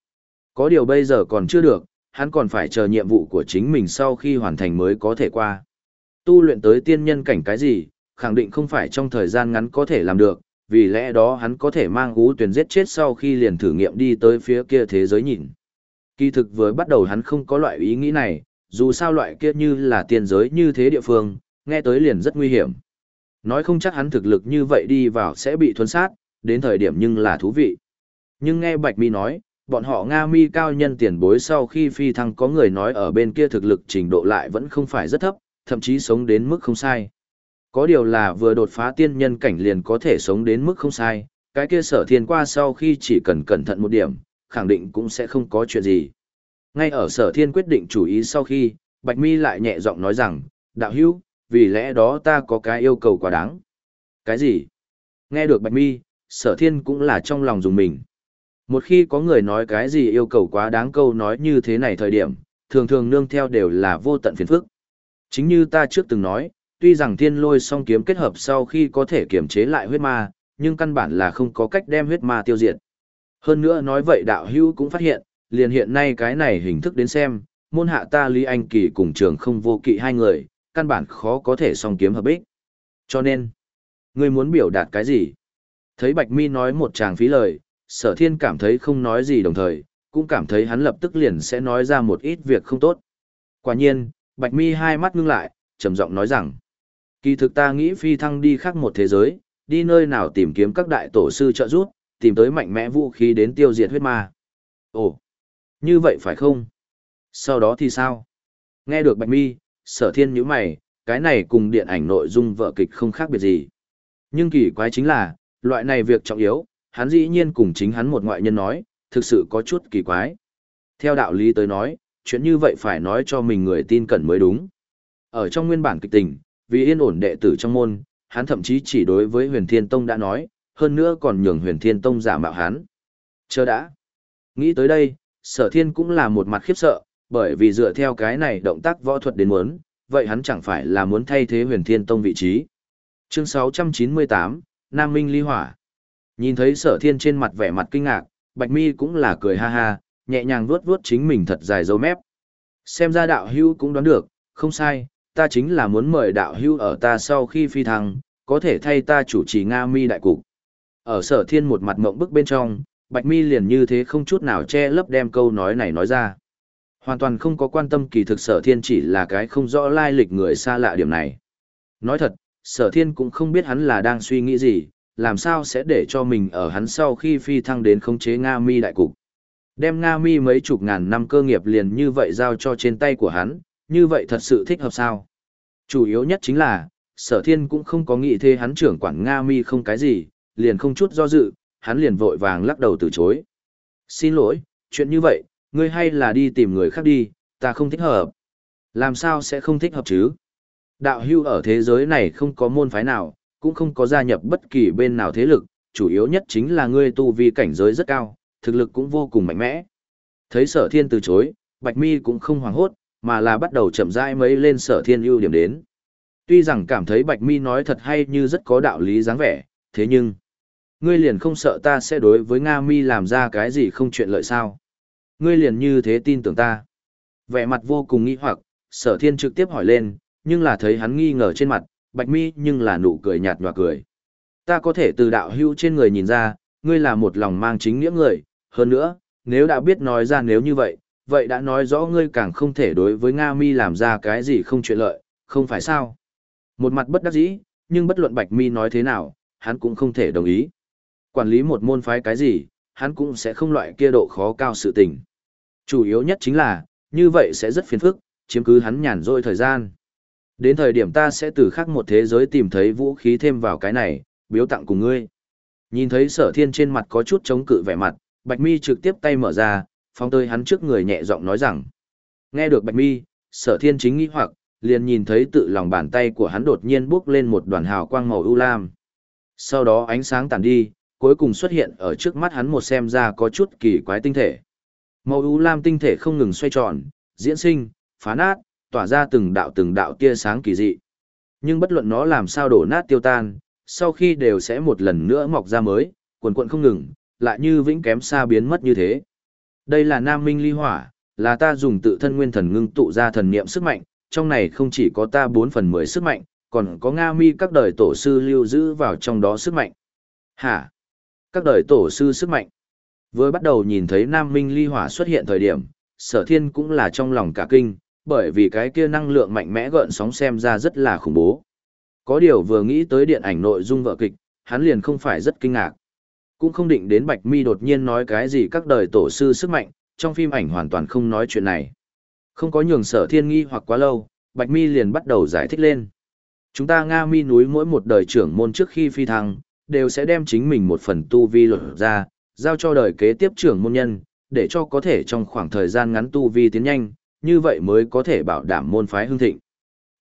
Có điều bây giờ còn chưa được, hắn còn phải chờ nhiệm vụ của chính mình sau khi hoàn thành mới có thể qua. Tu luyện tới tiên nhân cảnh cái gì, khẳng định không phải trong thời gian ngắn có thể làm được, vì lẽ đó hắn có thể mang gú tuyển giết chết sau khi liền thử nghiệm đi tới phía kia thế giới nhìn. Kỳ thực với bắt đầu hắn không có loại ý nghĩ này, dù sao loại kia như là tiên giới như thế địa phương, nghe tới liền rất nguy hiểm. Nói không chắc hắn thực lực như vậy đi vào sẽ bị thuần sát, đến thời điểm nhưng là thú vị. Nhưng nghe Bạch Mi nói, bọn họ Nga Mi cao nhân tiền bối sau khi phi thăng có người nói ở bên kia thực lực trình độ lại vẫn không phải rất thấp, thậm chí sống đến mức không sai. Có điều là vừa đột phá tiên nhân cảnh liền có thể sống đến mức không sai, cái kia sở thiên qua sau khi chỉ cần cẩn thận một điểm, khẳng định cũng sẽ không có chuyện gì. Ngay ở sở thiên quyết định chủ ý sau khi, Bạch Mi lại nhẹ giọng nói rằng, đạo hữu, vì lẽ đó ta có cái yêu cầu quá đáng. Cái gì? Nghe được Bạch Mi, sở thiên cũng là trong lòng dùng mình. Một khi có người nói cái gì yêu cầu quá đáng câu nói như thế này thời điểm, thường thường nương theo đều là vô tận phiền phức. Chính như ta trước từng nói, tuy rằng thiên lôi song kiếm kết hợp sau khi có thể kiểm chế lại huyết ma, nhưng căn bản là không có cách đem huyết ma tiêu diệt. Hơn nữa nói vậy đạo hữu cũng phát hiện, liền hiện nay cái này hình thức đến xem, môn hạ ta Lý Anh Kỳ cùng trường không vô kỵ hai người, căn bản khó có thể song kiếm hợp bích. Cho nên, ngươi muốn biểu đạt cái gì? Thấy Bạch Mi nói một tràng phí lời, sở thiên cảm thấy không nói gì đồng thời, cũng cảm thấy hắn lập tức liền sẽ nói ra một ít việc không tốt. Quả nhiên, Bạch Mi hai mắt ngưng lại, trầm giọng nói rằng, kỳ thực ta nghĩ phi thăng đi khác một thế giới, đi nơi nào tìm kiếm các đại tổ sư trợ giúp, tìm tới mạnh mẽ vũ khí đến tiêu diệt huyết ma. Ồ, như vậy phải không? Sau đó thì sao? Nghe được Bạch Mi, sở thiên nhíu mày, cái này cùng điện ảnh nội dung vợ kịch không khác biệt gì. Nhưng kỳ quái chính là, loại này việc trọng yếu, hắn dĩ nhiên cùng chính hắn một ngoại nhân nói, thực sự có chút kỳ quái. Theo đạo lý tới nói, chuyện như vậy phải nói cho mình người tin cẩn mới đúng. Ở trong nguyên bản kịch tình, vì yên ổn đệ tử trong môn, hắn thậm chí chỉ đối với huyền thiên tông đã nói, hơn nữa còn nhường huyền thiên tông giả mạo hắn. Chờ đã. Nghĩ tới đây, sở thiên cũng là một mặt khiếp sợ, bởi vì dựa theo cái này động tác võ thuật đến muốn, vậy hắn chẳng phải là muốn thay thế huyền thiên tông vị trí. Chương 698, Nam Minh Ly Hỏa. Nhìn thấy sở thiên trên mặt vẻ mặt kinh ngạc, Bạch Mi cũng là cười ha ha, nhẹ nhàng vuốt vuốt chính mình thật dài dấu mép. Xem ra đạo hưu cũng đoán được, không sai, ta chính là muốn mời đạo hưu ở ta sau khi phi thăng, có thể thay ta chủ trì Nga Mi đại cục. Ở sở thiên một mặt mộng bức bên trong, Bạch Mi liền như thế không chút nào che lấp đem câu nói này nói ra. Hoàn toàn không có quan tâm kỳ thực sở thiên chỉ là cái không rõ lai lịch người xa lạ điểm này. Nói thật, sở thiên cũng không biết hắn là đang suy nghĩ gì, làm sao sẽ để cho mình ở hắn sau khi phi thăng đến khống chế Nga Mi đại cục. Đem Nga Mi mấy chục ngàn năm cơ nghiệp liền như vậy giao cho trên tay của hắn, như vậy thật sự thích hợp sao? Chủ yếu nhất chính là, sở thiên cũng không có nghĩ thế hắn trưởng quản Nga mi không cái gì, liền không chút do dự, hắn liền vội vàng lắc đầu từ chối. Xin lỗi, chuyện như vậy, ngươi hay là đi tìm người khác đi, ta không thích hợp. Làm sao sẽ không thích hợp chứ? Đạo hưu ở thế giới này không có môn phái nào, cũng không có gia nhập bất kỳ bên nào thế lực, chủ yếu nhất chính là ngươi tu vi cảnh giới rất cao, thực lực cũng vô cùng mạnh mẽ. Thấy sở thiên từ chối, Bạch Mi cũng không hoảng hốt, mà là bắt đầu chậm rãi mấy lên sở thiên ưu điểm đến. Tuy rằng cảm thấy Bạch Mi nói thật hay như rất có đạo lý dáng vẻ, thế nhưng, ngươi liền không sợ ta sẽ đối với Nga Mi làm ra cái gì không chuyện lợi sao? Ngươi liền như thế tin tưởng ta. Vẻ mặt vô cùng nghi hoặc, sở thiên trực tiếp hỏi lên, nhưng là thấy hắn nghi ngờ trên mặt, Bạch Mi nhưng là nụ cười nhạt nhòa cười. Ta có thể từ đạo hưu trên người nhìn ra, ngươi là một lòng mang chính nghĩa người, hơn nữa, nếu đã biết nói ra nếu như vậy, vậy đã nói rõ ngươi càng không thể đối với Nga Mi làm ra cái gì không chuyện lợi, không phải sao? Một mặt bất đắc dĩ, nhưng bất luận Bạch Mi nói thế nào, hắn cũng không thể đồng ý. Quản lý một môn phái cái gì, hắn cũng sẽ không loại kia độ khó cao sự tình. Chủ yếu nhất chính là, như vậy sẽ rất phiền phức, chiếm cứ hắn nhàn rỗi thời gian. Đến thời điểm ta sẽ từ khác một thế giới tìm thấy vũ khí thêm vào cái này, biếu tặng cùng ngươi. Nhìn thấy sở thiên trên mặt có chút chống cự vẻ mặt, Bạch Mi trực tiếp tay mở ra, phóng tới hắn trước người nhẹ giọng nói rằng. Nghe được Bạch Mi, sở thiên chính nghĩ hoặc, liền nhìn thấy tự lòng bàn tay của hắn đột nhiên bước lên một đoàn hào quang màu u lam. Sau đó ánh sáng tàn đi, cuối cùng xuất hiện ở trước mắt hắn một xem ra có chút kỳ quái tinh thể. Màu u lam tinh thể không ngừng xoay tròn, diễn sinh, phá nát, tỏa ra từng đạo từng đạo tia sáng kỳ dị. Nhưng bất luận nó làm sao đổ nát tiêu tan, sau khi đều sẽ một lần nữa mọc ra mới, quần quận không ngừng, lại như vĩnh kém xa biến mất như thế. Đây là Nam Minh Ly Hỏa, là ta dùng tự thân nguyên thần ngưng tụ ra thần niệm sức mạnh, trong này không chỉ có ta 4 phần 10 sức mạnh, còn có Nga Mi các đời tổ sư lưu giữ vào trong đó sức mạnh. Hả? Các đời tổ sư sức mạnh. Vừa bắt đầu nhìn thấy Nam Minh Ly Hỏa xuất hiện thời điểm, sở thiên cũng là trong lòng cả kinh, bởi vì cái kia năng lượng mạnh mẽ gợn sóng xem ra rất là khủng bố. Có điều vừa nghĩ tới điện ảnh nội dung vợ kịch, hắn liền không phải rất kinh ngạc. Cũng không định đến Bạch Mi đột nhiên nói cái gì các đời tổ sư sức mạnh, trong phim ảnh hoàn toàn không nói chuyện này. Không có nhường sở thiên nghi hoặc quá lâu, Bạch Mi liền bắt đầu giải thích lên. Chúng ta Nga Mi núi mỗi một đời trưởng môn trước khi phi thăng, đều sẽ đem chính mình một phần tu vi luật ra, giao cho đời kế tiếp trưởng môn nhân, để cho có thể trong khoảng thời gian ngắn tu vi tiến nhanh, như vậy mới có thể bảo đảm môn phái hưng thịnh.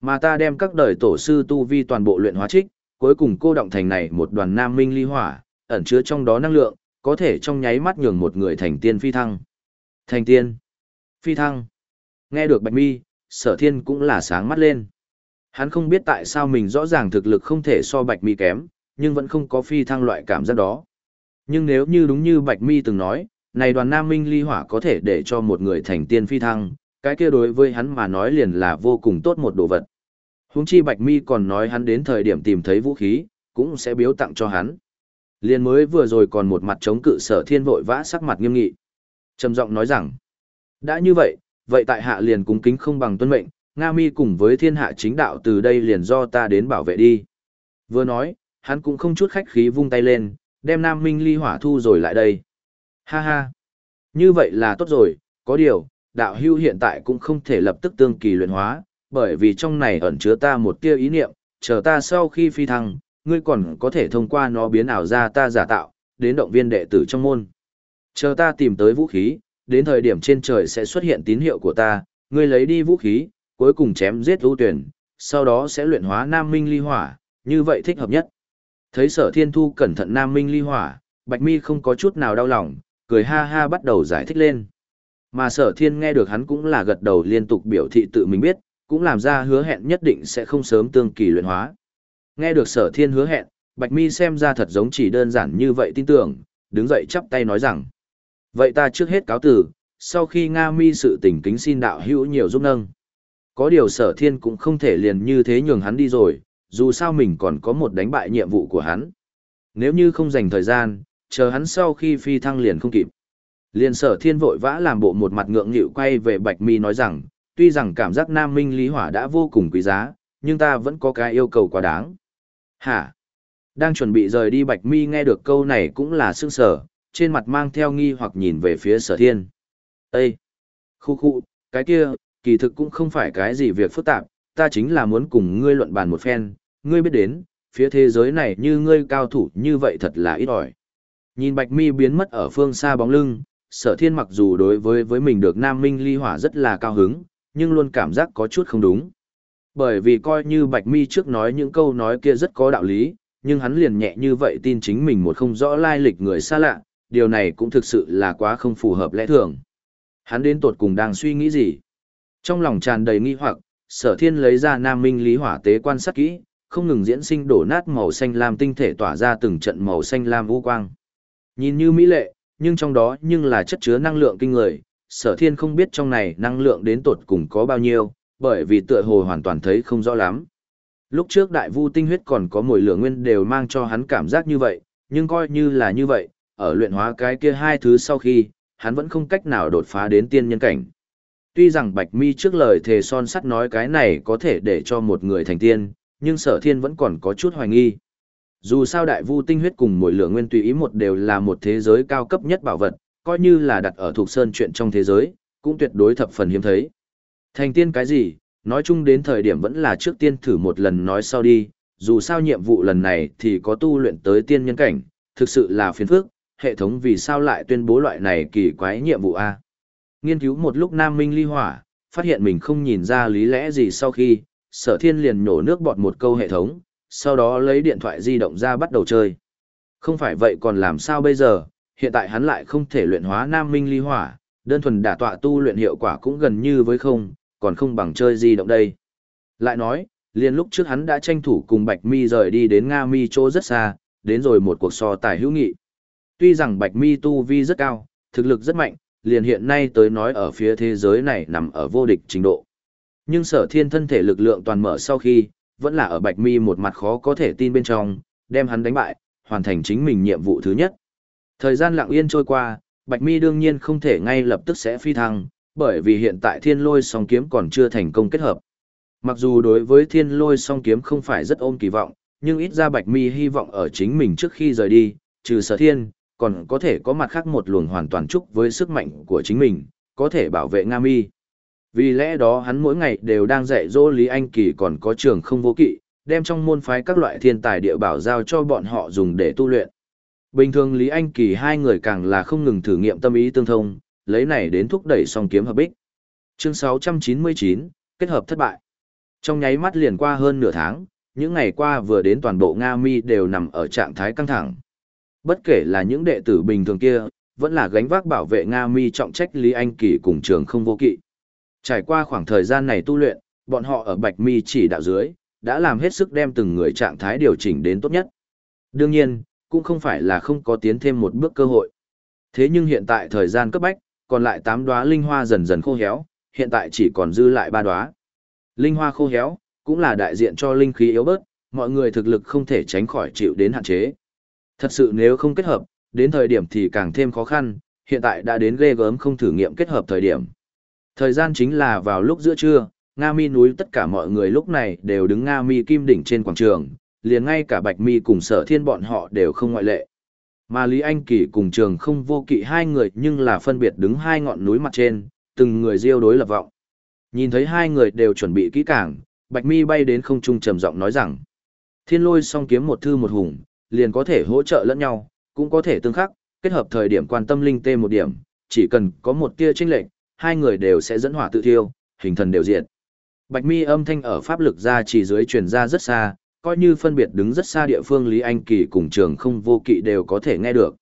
Mà ta đem các đời tổ sư tu vi toàn bộ luyện hóa trích, cuối cùng cô động thành này một đoàn nam minh ly hỏa, ẩn chứa trong đó năng lượng, có thể trong nháy mắt nhường một người thành tiên phi thăng. Thành tiên, phi thăng. Nghe được Bạch Mi, Sở Thiên cũng là sáng mắt lên. Hắn không biết tại sao mình rõ ràng thực lực không thể so Bạch Mi kém, nhưng vẫn không có phi thăng loại cảm giác đó. Nhưng nếu như đúng như Bạch Mi từng nói, này đoàn Nam Minh ly hỏa có thể để cho một người thành tiên phi thăng, cái kia đối với hắn mà nói liền là vô cùng tốt một đồ vật. Huống chi Bạch Mi còn nói hắn đến thời điểm tìm thấy vũ khí, cũng sẽ biếu tặng cho hắn. Liên mới vừa rồi còn một mặt chống cự sở thiên vội vã sắc mặt nghiêm nghị. trầm giọng nói rằng, đã như vậy, vậy tại hạ liền cung kính không bằng tuân mệnh, Nga mi cùng với thiên hạ chính đạo từ đây liền do ta đến bảo vệ đi. Vừa nói, hắn cũng không chút khách khí vung tay lên, đem Nam Minh ly hỏa thu rồi lại đây. Ha ha, như vậy là tốt rồi, có điều, đạo hưu hiện tại cũng không thể lập tức tương kỳ luyện hóa, bởi vì trong này ẩn chứa ta một tia ý niệm, chờ ta sau khi phi thăng, ngươi còn có thể thông qua nó biến ảo ra ta giả tạo, đến động viên đệ tử trong môn. Chờ ta tìm tới vũ khí, đến thời điểm trên trời sẽ xuất hiện tín hiệu của ta, ngươi lấy đi vũ khí, cuối cùng chém giết ưu tuyển, sau đó sẽ luyện hóa Nam Minh ly hỏa, như vậy thích hợp nhất. Thấy sở thiên thu cẩn thận Nam Minh ly hỏa, Bạch Mi không có chút nào đau lòng, cười ha ha bắt đầu giải thích lên. Mà sở thiên nghe được hắn cũng là gật đầu liên tục biểu thị tự mình biết, cũng làm ra hứa hẹn nhất định sẽ không sớm tương kỳ luyện hóa. Nghe được sở thiên hứa hẹn, Bạch Mi xem ra thật giống chỉ đơn giản như vậy tin tưởng, đứng dậy chắp tay nói rằng. Vậy ta trước hết cáo tử, sau khi Nga Mi sự tình kính xin đạo hữu nhiều giúp nâng. Có điều sở thiên cũng không thể liền như thế nhường hắn đi rồi, dù sao mình còn có một đánh bại nhiệm vụ của hắn. Nếu như không dành thời gian, chờ hắn sau khi phi thăng liền không kịp. Liền sở thiên vội vã làm bộ một mặt ngượng nghịu quay về Bạch Mi nói rằng, tuy rằng cảm giác Nam Minh Lý Hỏa đã vô cùng quý giá, nhưng ta vẫn có cái yêu cầu quá đáng. Hả? Đang chuẩn bị rời đi Bạch Mi nghe được câu này cũng là sương sở, trên mặt mang theo nghi hoặc nhìn về phía sở thiên. Ê! Khu khu, cái kia, kỳ thực cũng không phải cái gì việc phức tạp, ta chính là muốn cùng ngươi luận bàn một phen, ngươi biết đến, phía thế giới này như ngươi cao thủ như vậy thật là ít ỏi. Nhìn Bạch Mi biến mất ở phương xa bóng lưng, sở thiên mặc dù đối với với mình được Nam Minh ly hỏa rất là cao hứng, nhưng luôn cảm giác có chút không đúng. Bởi vì coi như Bạch Mi trước nói những câu nói kia rất có đạo lý, nhưng hắn liền nhẹ như vậy tin chính mình một không rõ lai lịch người xa lạ, điều này cũng thực sự là quá không phù hợp lẽ thường. Hắn đến tột cùng đang suy nghĩ gì? Trong lòng tràn đầy nghi hoặc, sở thiên lấy ra Nam Minh lý hỏa tế quan sát kỹ, không ngừng diễn sinh đổ nát màu xanh lam tinh thể tỏa ra từng trận màu xanh lam vũ quang. Nhìn như mỹ lệ, nhưng trong đó nhưng là chất chứa năng lượng kinh người, sở thiên không biết trong này năng lượng đến tột cùng có bao nhiêu, bởi vì tựa hồ hoàn toàn thấy không rõ lắm. Lúc trước đại vu tinh huyết còn có mùi lửa nguyên đều mang cho hắn cảm giác như vậy, nhưng coi như là như vậy, ở luyện hóa cái kia hai thứ sau khi, hắn vẫn không cách nào đột phá đến tiên nhân cảnh. Tuy rằng Bạch Mi trước lời thề son sắt nói cái này có thể để cho một người thành tiên, nhưng sở thiên vẫn còn có chút hoài nghi. Dù sao đại vu tinh huyết cùng mỗi lửa nguyên tùy ý một đều là một thế giới cao cấp nhất bảo vật, coi như là đặt ở thuộc sơn chuyện trong thế giới, cũng tuyệt đối thập phần hiếm thấy. Thành tiên cái gì, nói chung đến thời điểm vẫn là trước tiên thử một lần nói sau đi, dù sao nhiệm vụ lần này thì có tu luyện tới tiên nhân cảnh, thực sự là phiền phức, hệ thống vì sao lại tuyên bố loại này kỳ quái nhiệm vụ A. Nghiên cứu một lúc Nam Minh ly hỏa, phát hiện mình không nhìn ra lý lẽ gì sau khi, sở thiên liền nhổ nước bọt một câu hệ thống, sau đó lấy điện thoại di động ra bắt đầu chơi. Không phải vậy còn làm sao bây giờ, hiện tại hắn lại không thể luyện hóa Nam Minh ly hỏa, đơn thuần đả tọa tu luyện hiệu quả cũng gần như với không, còn không bằng chơi di động đây. Lại nói, liền lúc trước hắn đã tranh thủ cùng Bạch Mi rời đi đến Nga Mi chỗ rất xa, đến rồi một cuộc so tài hữu nghị. Tuy rằng Bạch Mi tu vi rất cao, thực lực rất mạnh, liền hiện nay tới nói ở phía thế giới này nằm ở vô địch trình độ. Nhưng sở thiên thân thể lực lượng toàn mở sau khi, vẫn là ở Bạch Mi một mặt khó có thể tin bên trong, đem hắn đánh bại, hoàn thành chính mình nhiệm vụ thứ nhất. Thời gian lặng yên trôi qua, Bạch Mi đương nhiên không thể ngay lập tức sẽ phi thăng, bởi vì hiện tại thiên lôi song kiếm còn chưa thành công kết hợp. Mặc dù đối với thiên lôi song kiếm không phải rất ôm kỳ vọng, nhưng ít ra Bạch Mi hy vọng ở chính mình trước khi rời đi, trừ sở thiên, còn có thể có mặt khác một luồng hoàn toàn chúc với sức mạnh của chính mình, có thể bảo vệ Nga Mi. Vì lẽ đó hắn mỗi ngày đều đang dạy dỗ Lý Anh Kỳ còn có trường không vô kỵ, đem trong môn phái các loại thiên tài địa bảo giao cho bọn họ dùng để tu luyện. Bình thường Lý Anh Kỳ hai người càng là không ngừng thử nghiệm tâm ý tương thông, lấy này đến thúc đẩy song kiếm hợp bích. Chương 699, kết hợp thất bại. Trong nháy mắt liền qua hơn nửa tháng, những ngày qua vừa đến toàn bộ Nga Mi đều nằm ở trạng thái căng thẳng. Bất kể là những đệ tử bình thường kia, vẫn là gánh vác bảo vệ Nga Mi trọng trách Lý Anh Kỳ cùng trường không vô kỵ. Trải qua khoảng thời gian này tu luyện, bọn họ ở Bạch Mi chỉ đạo dưới, đã làm hết sức đem từng người trạng thái điều chỉnh đến tốt nhất. Đương nhiên, cũng không phải là không có tiến thêm một bước cơ hội. Thế nhưng hiện tại thời gian cấp bách, còn lại 8 đóa linh hoa dần dần khô héo, hiện tại chỉ còn dư lại 3 đóa. Linh hoa khô héo, cũng là đại diện cho linh khí yếu bớt, mọi người thực lực không thể tránh khỏi chịu đến hạn chế. Thật sự nếu không kết hợp, đến thời điểm thì càng thêm khó khăn, hiện tại đã đến ghê gớm không thử nghiệm kết hợp thời điểm. Thời gian chính là vào lúc giữa trưa, Nga Mi núi tất cả mọi người lúc này đều đứng Nga Mi kim đỉnh trên quảng trường, liền ngay cả Bạch Mi cùng sở thiên bọn họ đều không ngoại lệ. Mà Lý Anh Kỳ cùng trường không vô kỵ hai người nhưng là phân biệt đứng hai ngọn núi mặt trên, từng người diêu đối lập vọng. Nhìn thấy hai người đều chuẩn bị kỹ càng, Bạch Mi bay đến không trung trầm giọng nói rằng: "Thiên Lôi song kiếm một thư một hùng, liền có thể hỗ trợ lẫn nhau, cũng có thể tương khắc, kết hợp thời điểm quan tâm linh tê một điểm, chỉ cần có một tia chênh lệch, hai người đều sẽ dẫn hỏa tự thiêu, hình thần đều diệt." Bạch Mi âm thanh ở pháp lực ra chỉ dưới truyền ra rất xa, coi như phân biệt đứng rất xa địa phương Lý Anh Kỳ cùng trường không vô kỵ đều có thể nghe được.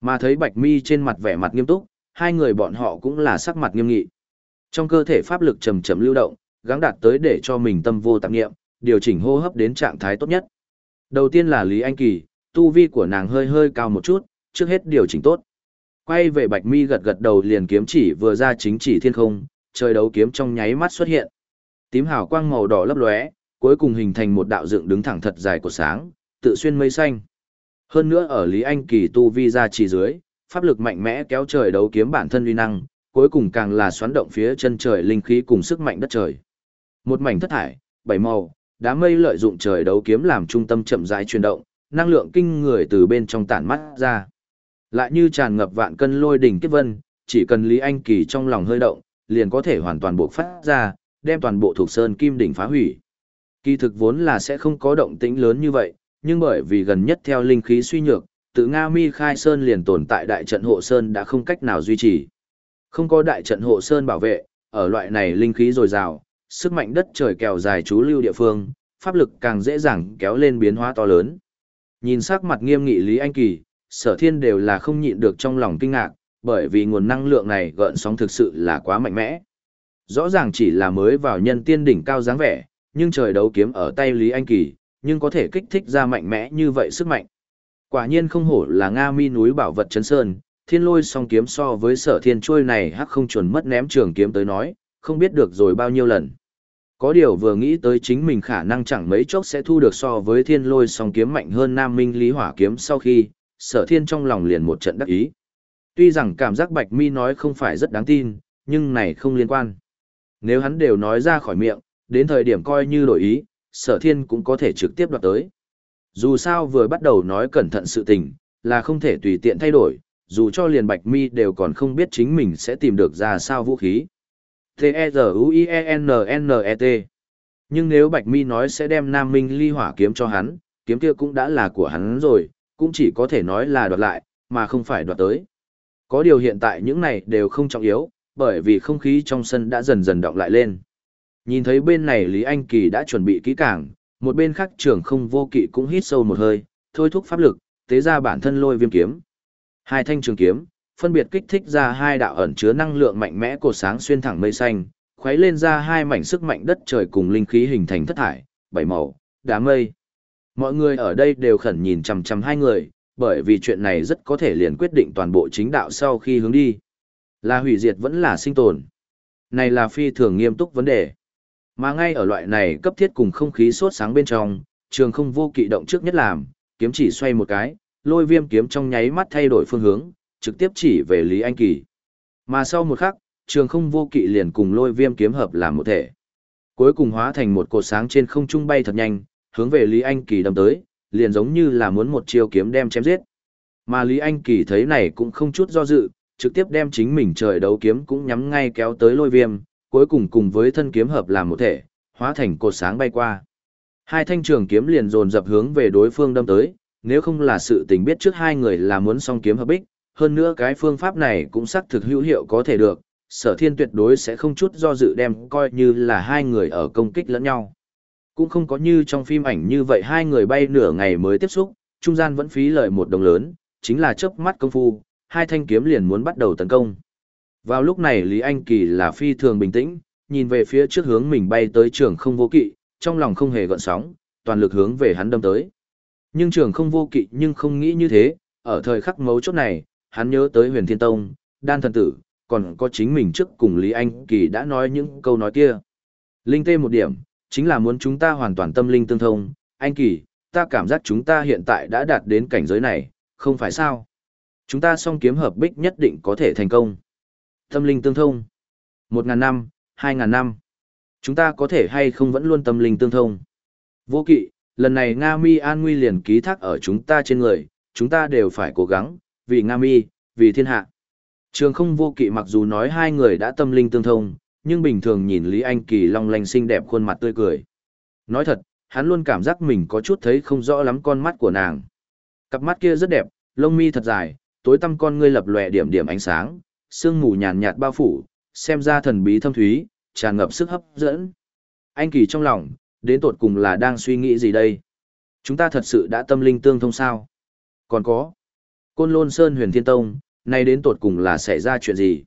Mà thấy Bạch Mi trên mặt vẻ mặt nghiêm túc, hai người bọn họ cũng là sắc mặt nghiêm nghị. Trong cơ thể pháp lực chậm chậm lưu động, gắng đạt tới để cho mình tâm vô tạp niệm, điều chỉnh hô hấp đến trạng thái tốt nhất. Đầu tiên là Lý Anh Kỳ, tu vi của nàng hơi hơi cao một chút, trước hết điều chỉnh tốt. Quay về Bạch Mi gật gật đầu liền kiếm chỉ vừa ra chính chỉ thiên không, trời đấu kiếm trong nháy mắt xuất hiện. Tím hào quang màu đỏ lấp lóe, cuối cùng hình thành một đạo dựng đứng thẳng thật dài của sáng, tự xuyên mây xanh. Hơn nữa ở Lý Anh Kỳ tu vi ra chỉ dưới, pháp lực mạnh mẽ kéo trời đấu kiếm bản thân uy năng, cuối cùng càng là xoắn động phía chân trời linh khí cùng sức mạnh đất trời. Một mảnh thất thải, bảy màu, đám mây lợi dụng trời đấu kiếm làm trung tâm chậm rãi chuyển động, năng lượng kinh người từ bên trong tản mắt ra. Lại như tràn ngập vạn cân lôi đỉnh kết vân, chỉ cần Lý Anh Kỳ trong lòng hơi động, liền có thể hoàn toàn buộc phát ra, đem toàn bộ thuộc sơn kim đỉnh phá hủy. Kỳ thực vốn là sẽ không có động tĩnh lớn như vậy, nhưng bởi vì gần nhất theo linh khí suy nhược, tự Nga Mi khai sơn liền tồn tại đại trận hộ sơn đã không cách nào duy trì. Không có đại trận hộ sơn bảo vệ, ở loại này linh khí dồi dào, sức mạnh đất trời kèo dài chú lưu địa phương, pháp lực càng dễ dàng kéo lên biến hóa to lớn. Nhìn sắc mặt nghiêm nghị Lý Anh Kỳ, sở thiên đều là không nhịn được trong lòng kinh ngạc, bởi vì nguồn năng lượng này gợn sóng thực sự là quá mạnh mẽ. Rõ ràng chỉ là mới vào nhân tiên đỉnh cao dáng vẻ, nhưng trời đấu kiếm ở tay Lý Anh Kỳ, nhưng có thể kích thích ra mạnh mẽ như vậy sức mạnh. Quả nhiên không hổ là Nga mi núi bảo vật chấn sơn, thiên lôi song kiếm so với sở thiên trôi này hắc không chuẩn mất ném trường kiếm tới nói, không biết được rồi bao nhiêu lần. Có điều vừa nghĩ tới chính mình khả năng chẳng mấy chốc sẽ thu được so với thiên lôi song kiếm mạnh hơn nam minh lý hỏa kiếm sau khi, sở thiên trong lòng liền một trận đắc ý. Tuy rằng cảm giác bạch mi nói không phải rất đáng tin, nhưng này không liên quan. Nếu hắn đều nói ra khỏi miệng, đến thời điểm coi như đổi ý, sở thiên cũng có thể trực tiếp đoạt tới. Dù sao vừa bắt đầu nói cẩn thận sự tình, là không thể tùy tiện thay đổi, dù cho liền bạch mi đều còn không biết chính mình sẽ tìm được ra sao vũ khí. T-E-Z-U-I-E-N-N-E-T Nhưng nếu bạch mi nói sẽ đem nam minh ly hỏa kiếm cho hắn, kiếm kia cũng đã là của hắn rồi, cũng chỉ có thể nói là đoạt lại, mà không phải đoạt tới. Có điều hiện tại những này đều không trọng yếu, bởi vì không khí trong sân đã dần dần động lại lên. Nhìn thấy bên này Lý Anh Kỳ đã chuẩn bị kỹ càng, một bên khác trưởng không vô kỵ cũng hít sâu một hơi, thôi thúc pháp lực, tế ra bản thân lôi viêm kiếm. Hai thanh trường kiếm, phân biệt kích thích ra hai đạo ẩn chứa năng lượng mạnh mẽ cột sáng xuyên thẳng mây xanh, khuấy lên ra hai mảnh sức mạnh đất trời cùng linh khí hình thành thất thải, bảy màu, đá mây. Mọi người ở đây đều khẩn nhìn chằm chằm hai người, bởi vì chuyện này rất có thể liền quyết định toàn bộ chính đạo sau khi hướng đi. Là hủy diệt vẫn là sinh tồn. Này là phi thường nghiêm túc vấn đề. Mà ngay ở loại này cấp thiết cùng không khí sốt sáng bên trong, trường không vô kỵ động trước nhất làm, kiếm chỉ xoay một cái, lôi viêm kiếm trong nháy mắt thay đổi phương hướng, trực tiếp chỉ về Lý Anh Kỳ. Mà sau một khắc, trường không vô kỵ liền cùng lôi viêm kiếm hợp làm một thể. Cuối cùng hóa thành một cột sáng trên không trung bay thật nhanh, hướng về Lý Anh Kỳ đâm tới, liền giống như là muốn một chiêu kiếm đem chém giết. Mà Lý Anh Kỳ thấy này cũng không chút do dự, trực tiếp đem chính mình trời đấu kiếm cũng nhắm ngay kéo tới lôi viêm, cuối cùng cùng với thân kiếm hợp làm một thể, hóa thành cột sáng bay qua. Hai thanh trường kiếm liền dồn dập hướng về đối phương đâm tới, nếu không là sự tình biết trước hai người là muốn song kiếm hợp bích, hơn nữa cái phương pháp này cũng xác thực hữu hiệu có thể được, sở thiên tuyệt đối sẽ không chút do dự đem coi như là hai người ở công kích lẫn nhau. Cũng không có như trong phim ảnh như vậy hai người bay nửa ngày mới tiếp xúc, trung gian vẫn phí lợi một đồng lớn, chính là chớp mắt công phu, hai thanh kiếm liền muốn bắt đầu tấn công. Vào lúc này Lý Anh Kỳ là phi thường bình tĩnh, nhìn về phía trước hướng mình bay tới trường không vô kỵ, trong lòng không hề gợn sóng, toàn lực hướng về hắn đâm tới. Nhưng trường không vô kỵ nhưng không nghĩ như thế, ở thời khắc mấu chốt này, hắn nhớ tới huyền thiên tông, đan thần tử, còn có chính mình trước cùng Lý Anh Kỳ đã nói những câu nói kia. Linh tê một điểm, chính là muốn chúng ta hoàn toàn tâm linh tương thông, anh Kỳ, ta cảm giác chúng ta hiện tại đã đạt đến cảnh giới này, không phải sao? Chúng ta song kiếm hợp bích nhất định có thể thành công. Tâm linh tương thông. Một ngàn năm, hai ngàn năm. Chúng ta có thể hay không vẫn luôn tâm linh tương thông. Vô kỵ, lần này Nga Mi an nguy liền ký thác ở chúng ta trên người, chúng ta đều phải cố gắng, vì Nga Mi, vì thiên hạ. Trường không vô kỵ mặc dù nói hai người đã tâm linh tương thông, nhưng bình thường nhìn Lý Anh Kỳ long lanh xinh đẹp khuôn mặt tươi cười. Nói thật, hắn luôn cảm giác mình có chút thấy không rõ lắm con mắt của nàng. Cặp mắt kia rất đẹp, lông mi thật dài, tối tăm con ngươi lập lòe điểm điểm ánh sáng, sương mù nhàn nhạt bao phủ, xem ra thần bí thâm thúy, tràn ngập sức hấp dẫn. Anh Kỳ trong lòng, đến tột cùng là đang suy nghĩ gì đây? Chúng ta thật sự đã tâm linh tương thông sao? Còn có, Côn Lôn Sơn Huyền Thiên Tông, nay đến tột cùng là xảy ra chuyện gì?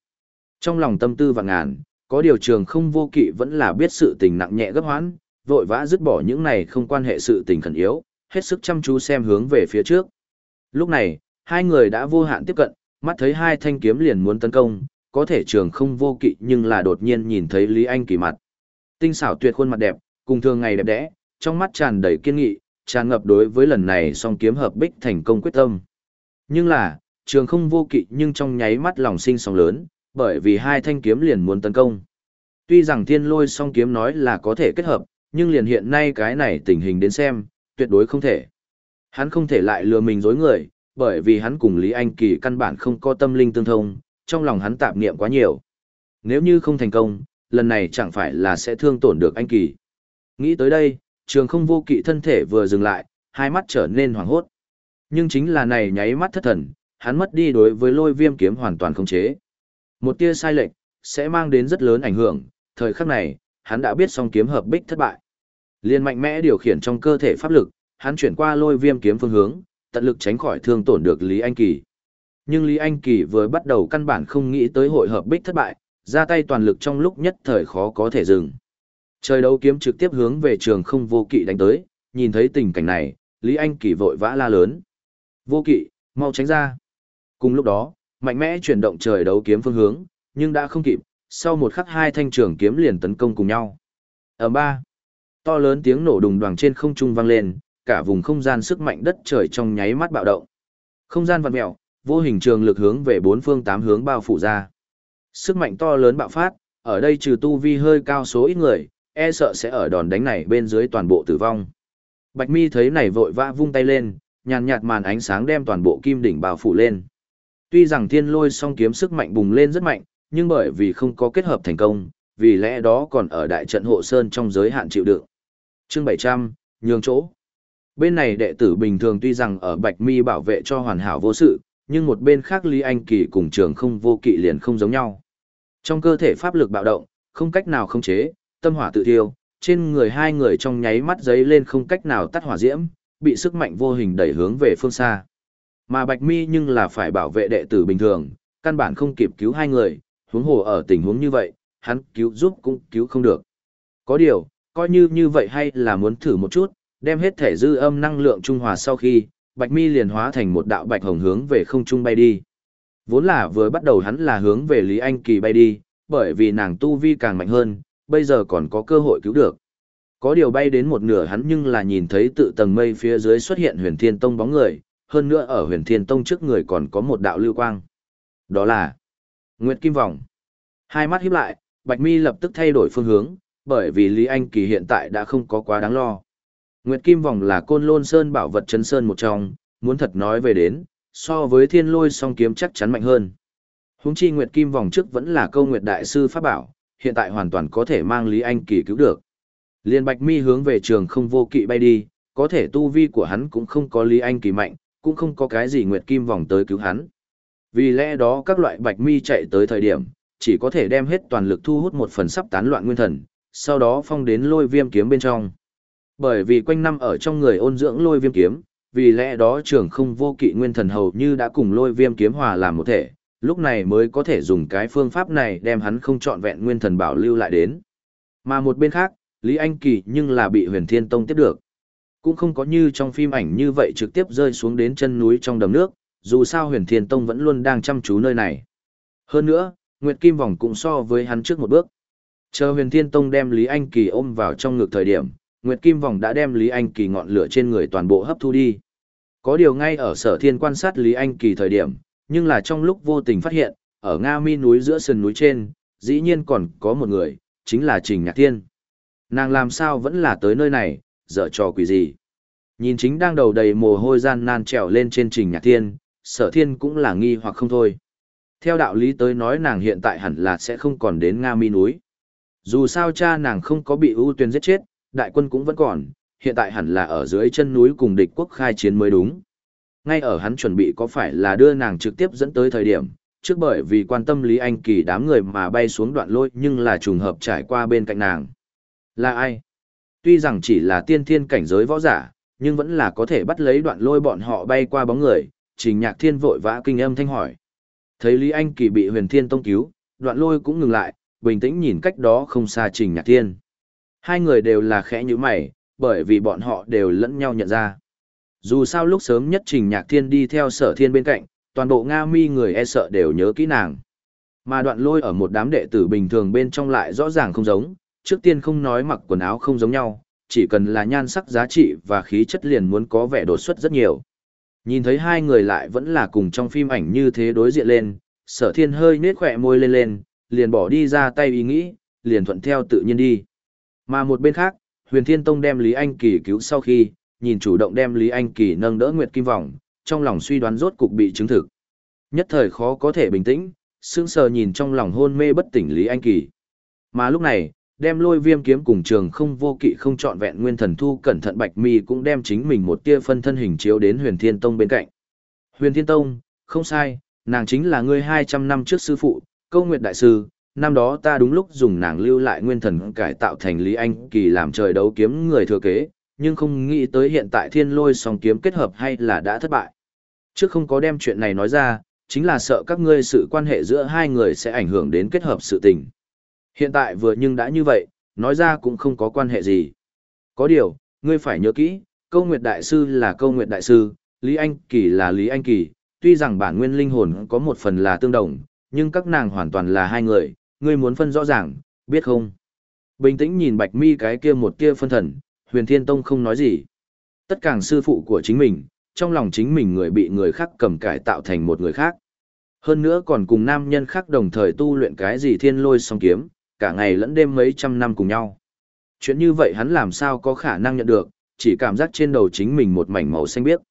Trong lòng tâm tư và ngàn, có điều trường không vô kỵ vẫn là biết sự tình nặng nhẹ gấp hoãn, vội vã dứt bỏ những này không quan hệ sự tình khẩn yếu, hết sức chăm chú xem hướng về phía trước. Lúc này, hai người đã vô hạn tiếp cận, mắt thấy hai thanh kiếm liền muốn tấn công, có thể trường không vô kỵ nhưng là đột nhiên nhìn thấy Lý Anh kỳ mặt. Tinh xảo tuyệt khuôn mặt đẹp, cùng thường ngày đẹp đẽ, trong mắt tràn đầy kiên nghị, tràn ngập đối với lần này song kiếm hợp bích thành công quyết tâm. Nhưng là, trường không vô kỵ nhưng trong nháy mắt lòng sinh sóng lớn, bởi vì hai thanh kiếm liền muốn tấn công. Tuy rằng thiên lôi song kiếm nói là có thể kết hợp, nhưng liền hiện nay cái này tình hình đến xem, tuyệt đối không thể. Hắn không thể lại lừa mình dối người, bởi vì hắn cùng Lý Anh Kỳ căn bản không có tâm linh tương thông, trong lòng hắn tạp niệm quá nhiều. Nếu như không thành công, lần này chẳng phải là sẽ thương tổn được anh Kỳ. Nghĩ tới đây, trường không vô kỵ thân thể vừa dừng lại, hai mắt trở nên hoảng hốt. Nhưng chính là này nháy mắt thất thần, hắn mất đi đối với lôi viêm kiếm hoàn toàn không chế. Một tia sai lệch, sẽ mang đến rất lớn ảnh hưởng, thời khắc này, hắn đã biết song kiếm hợp bích thất bại. Liên mạnh mẽ điều khiển trong cơ thể pháp lực, hắn chuyển qua lôi viêm kiếm phương hướng, tận lực tránh khỏi thương tổn được Lý Anh Kỳ. Nhưng Lý Anh Kỳ vừa bắt đầu căn bản không nghĩ tới hội hợp bích thất bại, ra tay toàn lực trong lúc nhất thời khó có thể dừng. Trời đấu kiếm trực tiếp hướng về trường không vô kỵ đánh tới, nhìn thấy tình cảnh này, Lý Anh Kỳ vội vã la lớn. Vô kỵ, mau tránh ra. Cùng lúc đó, mạnh mẽ chuyển động trời đấu kiếm phương hướng, nhưng đã không kịp, sau một khắc hai thanh trường kiếm liền tấn công cùng nhau. Ở ba, to lớn tiếng nổ đùng đoàng trên không trung vang lên, cả vùng không gian sức mạnh đất trời trong nháy mắt bạo động. Không gian vặn mèo, vô hình trường lực hướng về bốn phương tám hướng bao phủ ra. Sức mạnh to lớn bạo phát, ở đây trừ tu vi hơi cao số ít người, e sợ sẽ ở đòn đánh này bên dưới toàn bộ tử vong. Bạch Mi thấy này vội vã vung tay lên, nhàn nhạt màn ánh sáng đem toàn bộ kim đỉnh bao phủ lên. Tuy rằng thiên lôi song kiếm sức mạnh bùng lên rất mạnh, nhưng bởi vì không có kết hợp thành công, vì lẽ đó còn ở đại trận hộ sơn trong giới hạn chịu đựng. Chương 700, nhường chỗ. Bên này đệ tử bình thường tuy rằng ở Bạch Mi bảo vệ cho hoàn hảo vô sự, nhưng một bên khác Lý Anh Kỳ cùng trường không vô kỵ liền không giống nhau. Trong cơ thể pháp lực bạo động, không cách nào khống chế, tâm hỏa tự thiêu, trên người hai người trong nháy mắt giấy lên không cách nào tắt hỏa diễm, bị sức mạnh vô hình đẩy hướng về phương xa. Mà Bạch Mi nhưng là phải bảo vệ đệ tử bình thường, căn bản không kịp cứu hai người, huống hồ ở tình huống như vậy, hắn cứu giúp cũng cứu không được. Có điều, coi như như vậy hay là muốn thử một chút, đem hết thể dư âm năng lượng trung hòa sau khi, Bạch Mi liền hóa thành một đạo bạch hồng hướng về không trung bay đi. Vốn là vừa bắt đầu hắn là hướng về Lý Anh Kỳ bay đi, bởi vì nàng tu vi càng mạnh hơn, bây giờ còn có cơ hội cứu được. Có điều bay đến một nửa hắn nhưng là nhìn thấy tự tầng mây phía dưới xuất hiện huyền thiên tông bóng người, hơn nữa ở huyền thiên tông trước người còn có một đạo lưu quang. Đó là Nguyệt Kim Vòng. Hai mắt híp lại, Bạch Mi lập tức thay đổi phương hướng, bởi vì Lý Anh Kỳ hiện tại đã không có quá đáng lo. Nguyệt Kim Vòng là côn lôn sơn bảo vật chấn sơn một trong, muốn thật nói về đến, so với thiên lôi song kiếm chắc chắn mạnh hơn. Húng chi Nguyệt Kim Vòng trước vẫn là câu Nguyệt Đại Sư Pháp Bảo, hiện tại hoàn toàn có thể mang Lý Anh Kỳ cứu được. Liên Bạch Mi hướng về trường không vô kỵ bay đi, có thể tu vi của hắn cũng không có Lý Anh Kỳ mạnh, cũng không có cái gì Nguyệt Kim Vòng tới cứu hắn. Vì lẽ đó các loại Bạch Mi chạy tới thời điểm, chỉ có thể đem hết toàn lực thu hút một phần sắp tán loạn nguyên thần, sau đó phong đến lôi viêm kiếm bên trong. Bởi vì quanh năm ở trong người ôn dưỡng lôi viêm kiếm, vì lẽ đó trường không vô kỵ nguyên thần hầu như đã cùng lôi viêm kiếm hòa làm một thể, lúc này mới có thể dùng cái phương pháp này đem hắn không trọn vẹn nguyên thần bảo lưu lại đến. Mà một bên khác, Lý Anh Kỳ nhưng là bị huyền thiên tông tiếp được. Cũng không có như trong phim ảnh như vậy trực tiếp rơi xuống đến chân núi trong đầm nước, dù sao huyền thiên tông vẫn luôn đang chăm chú nơi này. Hơn nữa, Nguyệt Kim Vòng cũng so với hắn trước một bước. Chờ huyền thiên tông đem Lý Anh Kỳ ôm vào trong ngực thời điểm, Nguyệt Kim Vòng đã đem Lý Anh Kỳ ngọn lửa trên người toàn bộ hấp thu đi. Có điều ngay ở sở thiên quan sát Lý Anh Kỳ thời điểm, nhưng là trong lúc vô tình phát hiện, ở Nga mi núi giữa sườn núi trên, dĩ nhiên còn có một người, chính là Trình Nhạc Thiên. Nàng làm sao vẫn là tới nơi này, dở trò quỷ gì. Nhìn chính đang đầu đầy mồ hôi gian nan trèo lên trên Trình Nhạc Thiên, sở thiên cũng là nghi hoặc không thôi. Theo đạo lý tới nói nàng hiện tại hẳn là sẽ không còn đến Nga mi núi. Dù sao cha nàng không có bị ưu tuyên giết chết, đại quân cũng vẫn còn, hiện tại hẳn là ở dưới chân núi cùng địch quốc khai chiến mới đúng. Ngay ở hắn chuẩn bị có phải là đưa nàng trực tiếp dẫn tới thời điểm, trước bởi vì quan tâm Lý Anh Kỳ đám người mà bay xuống đoạn lôi nhưng là trùng hợp trải qua bên cạnh nàng. Là ai? Tuy rằng chỉ là tiên thiên cảnh giới võ giả, nhưng vẫn là có thể bắt lấy đoạn lôi bọn họ bay qua bóng người, trình nhạc thiên vội vã kinh âm thanh hỏi. Thấy Lý Anh Kỳ bị huyền thiên tông cứu, đoạn lôi cũng ngừng lại, bình tĩnh nhìn cách đó không xa trình nhạc thiên. Hai người đều là khẽ như mày, bởi vì bọn họ đều lẫn nhau nhận ra. Dù sao lúc sớm nhất Trình Nhạc Thiên đi theo sở thiên bên cạnh, toàn bộ Nga mi người e sợ đều nhớ kỹ nàng. Mà đoạn lôi ở một đám đệ tử bình thường bên trong lại rõ ràng không giống, trước tiên không nói mặc quần áo không giống nhau, chỉ cần là nhan sắc giá trị và khí chất liền muốn có vẻ đột xuất rất nhiều. Nhìn thấy hai người lại vẫn là cùng trong phim ảnh như thế đối diện lên, sở thiên hơi nết khỏe môi lên lên, liền bỏ đi ra tay ý nghĩ, liền thuận theo tự nhiên đi. Mà một bên khác, huyền thiên tông đem Lý Anh Kỳ cứu sau khi, nhìn chủ động đem Lý Anh Kỳ nâng đỡ Nguyệt Kim Vòng, trong lòng suy đoán rốt cục bị chứng thực. Nhất thời khó có thể bình tĩnh, sững sờ nhìn trong lòng hôn mê bất tỉnh Lý Anh Kỳ. Mà lúc này, đem lôi viêm kiếm cùng trường không vô kỵ không trọn vẹn nguyên thần thu cẩn thận bạch mi cũng đem chính mình một tia phân thân hình chiếu đến huyền thiên tông bên cạnh. Huyền thiên tông, không sai, nàng chính là ngươi 200 năm trước sư phụ, câu nguyệt đại sư, năm đó ta đúng lúc dùng nàng lưu lại nguyên thần cải tạo thành Lý Anh Kỳ làm trời đấu kiếm người thừa kế, nhưng không nghĩ tới hiện tại thiên lôi song kiếm kết hợp hay là đã thất bại. Trước không có đem chuyện này nói ra, chính là sợ các ngươi sự quan hệ giữa hai người sẽ ảnh hưởng đến kết hợp sự tình. Hiện tại vừa nhưng đã như vậy, nói ra cũng không có quan hệ gì. Có điều, ngươi phải nhớ kỹ, câu nguyệt đại sư là câu nguyệt đại sư, Lý Anh Kỳ là Lý Anh Kỳ, tuy rằng bản nguyên linh hồn có một phần là tương đồng, nhưng các nàng hoàn toàn là hai người, ngươi muốn phân rõ ràng, biết không? Bình tĩnh nhìn Bạch Mi cái kia một kia phân thần, Huyền Thiên Tông không nói gì. Tất cả sư phụ của chính mình, trong lòng chính mình người bị người khác cầm cải tạo thành một người khác. Hơn nữa còn cùng nam nhân khác đồng thời tu luyện cái gì thiên lôi song kiếm, cả ngày lẫn đêm mấy trăm năm cùng nhau. Chuyện như vậy hắn làm sao có khả năng nhận được, chỉ cảm giác trên đầu chính mình một mảnh màu xanh biếc.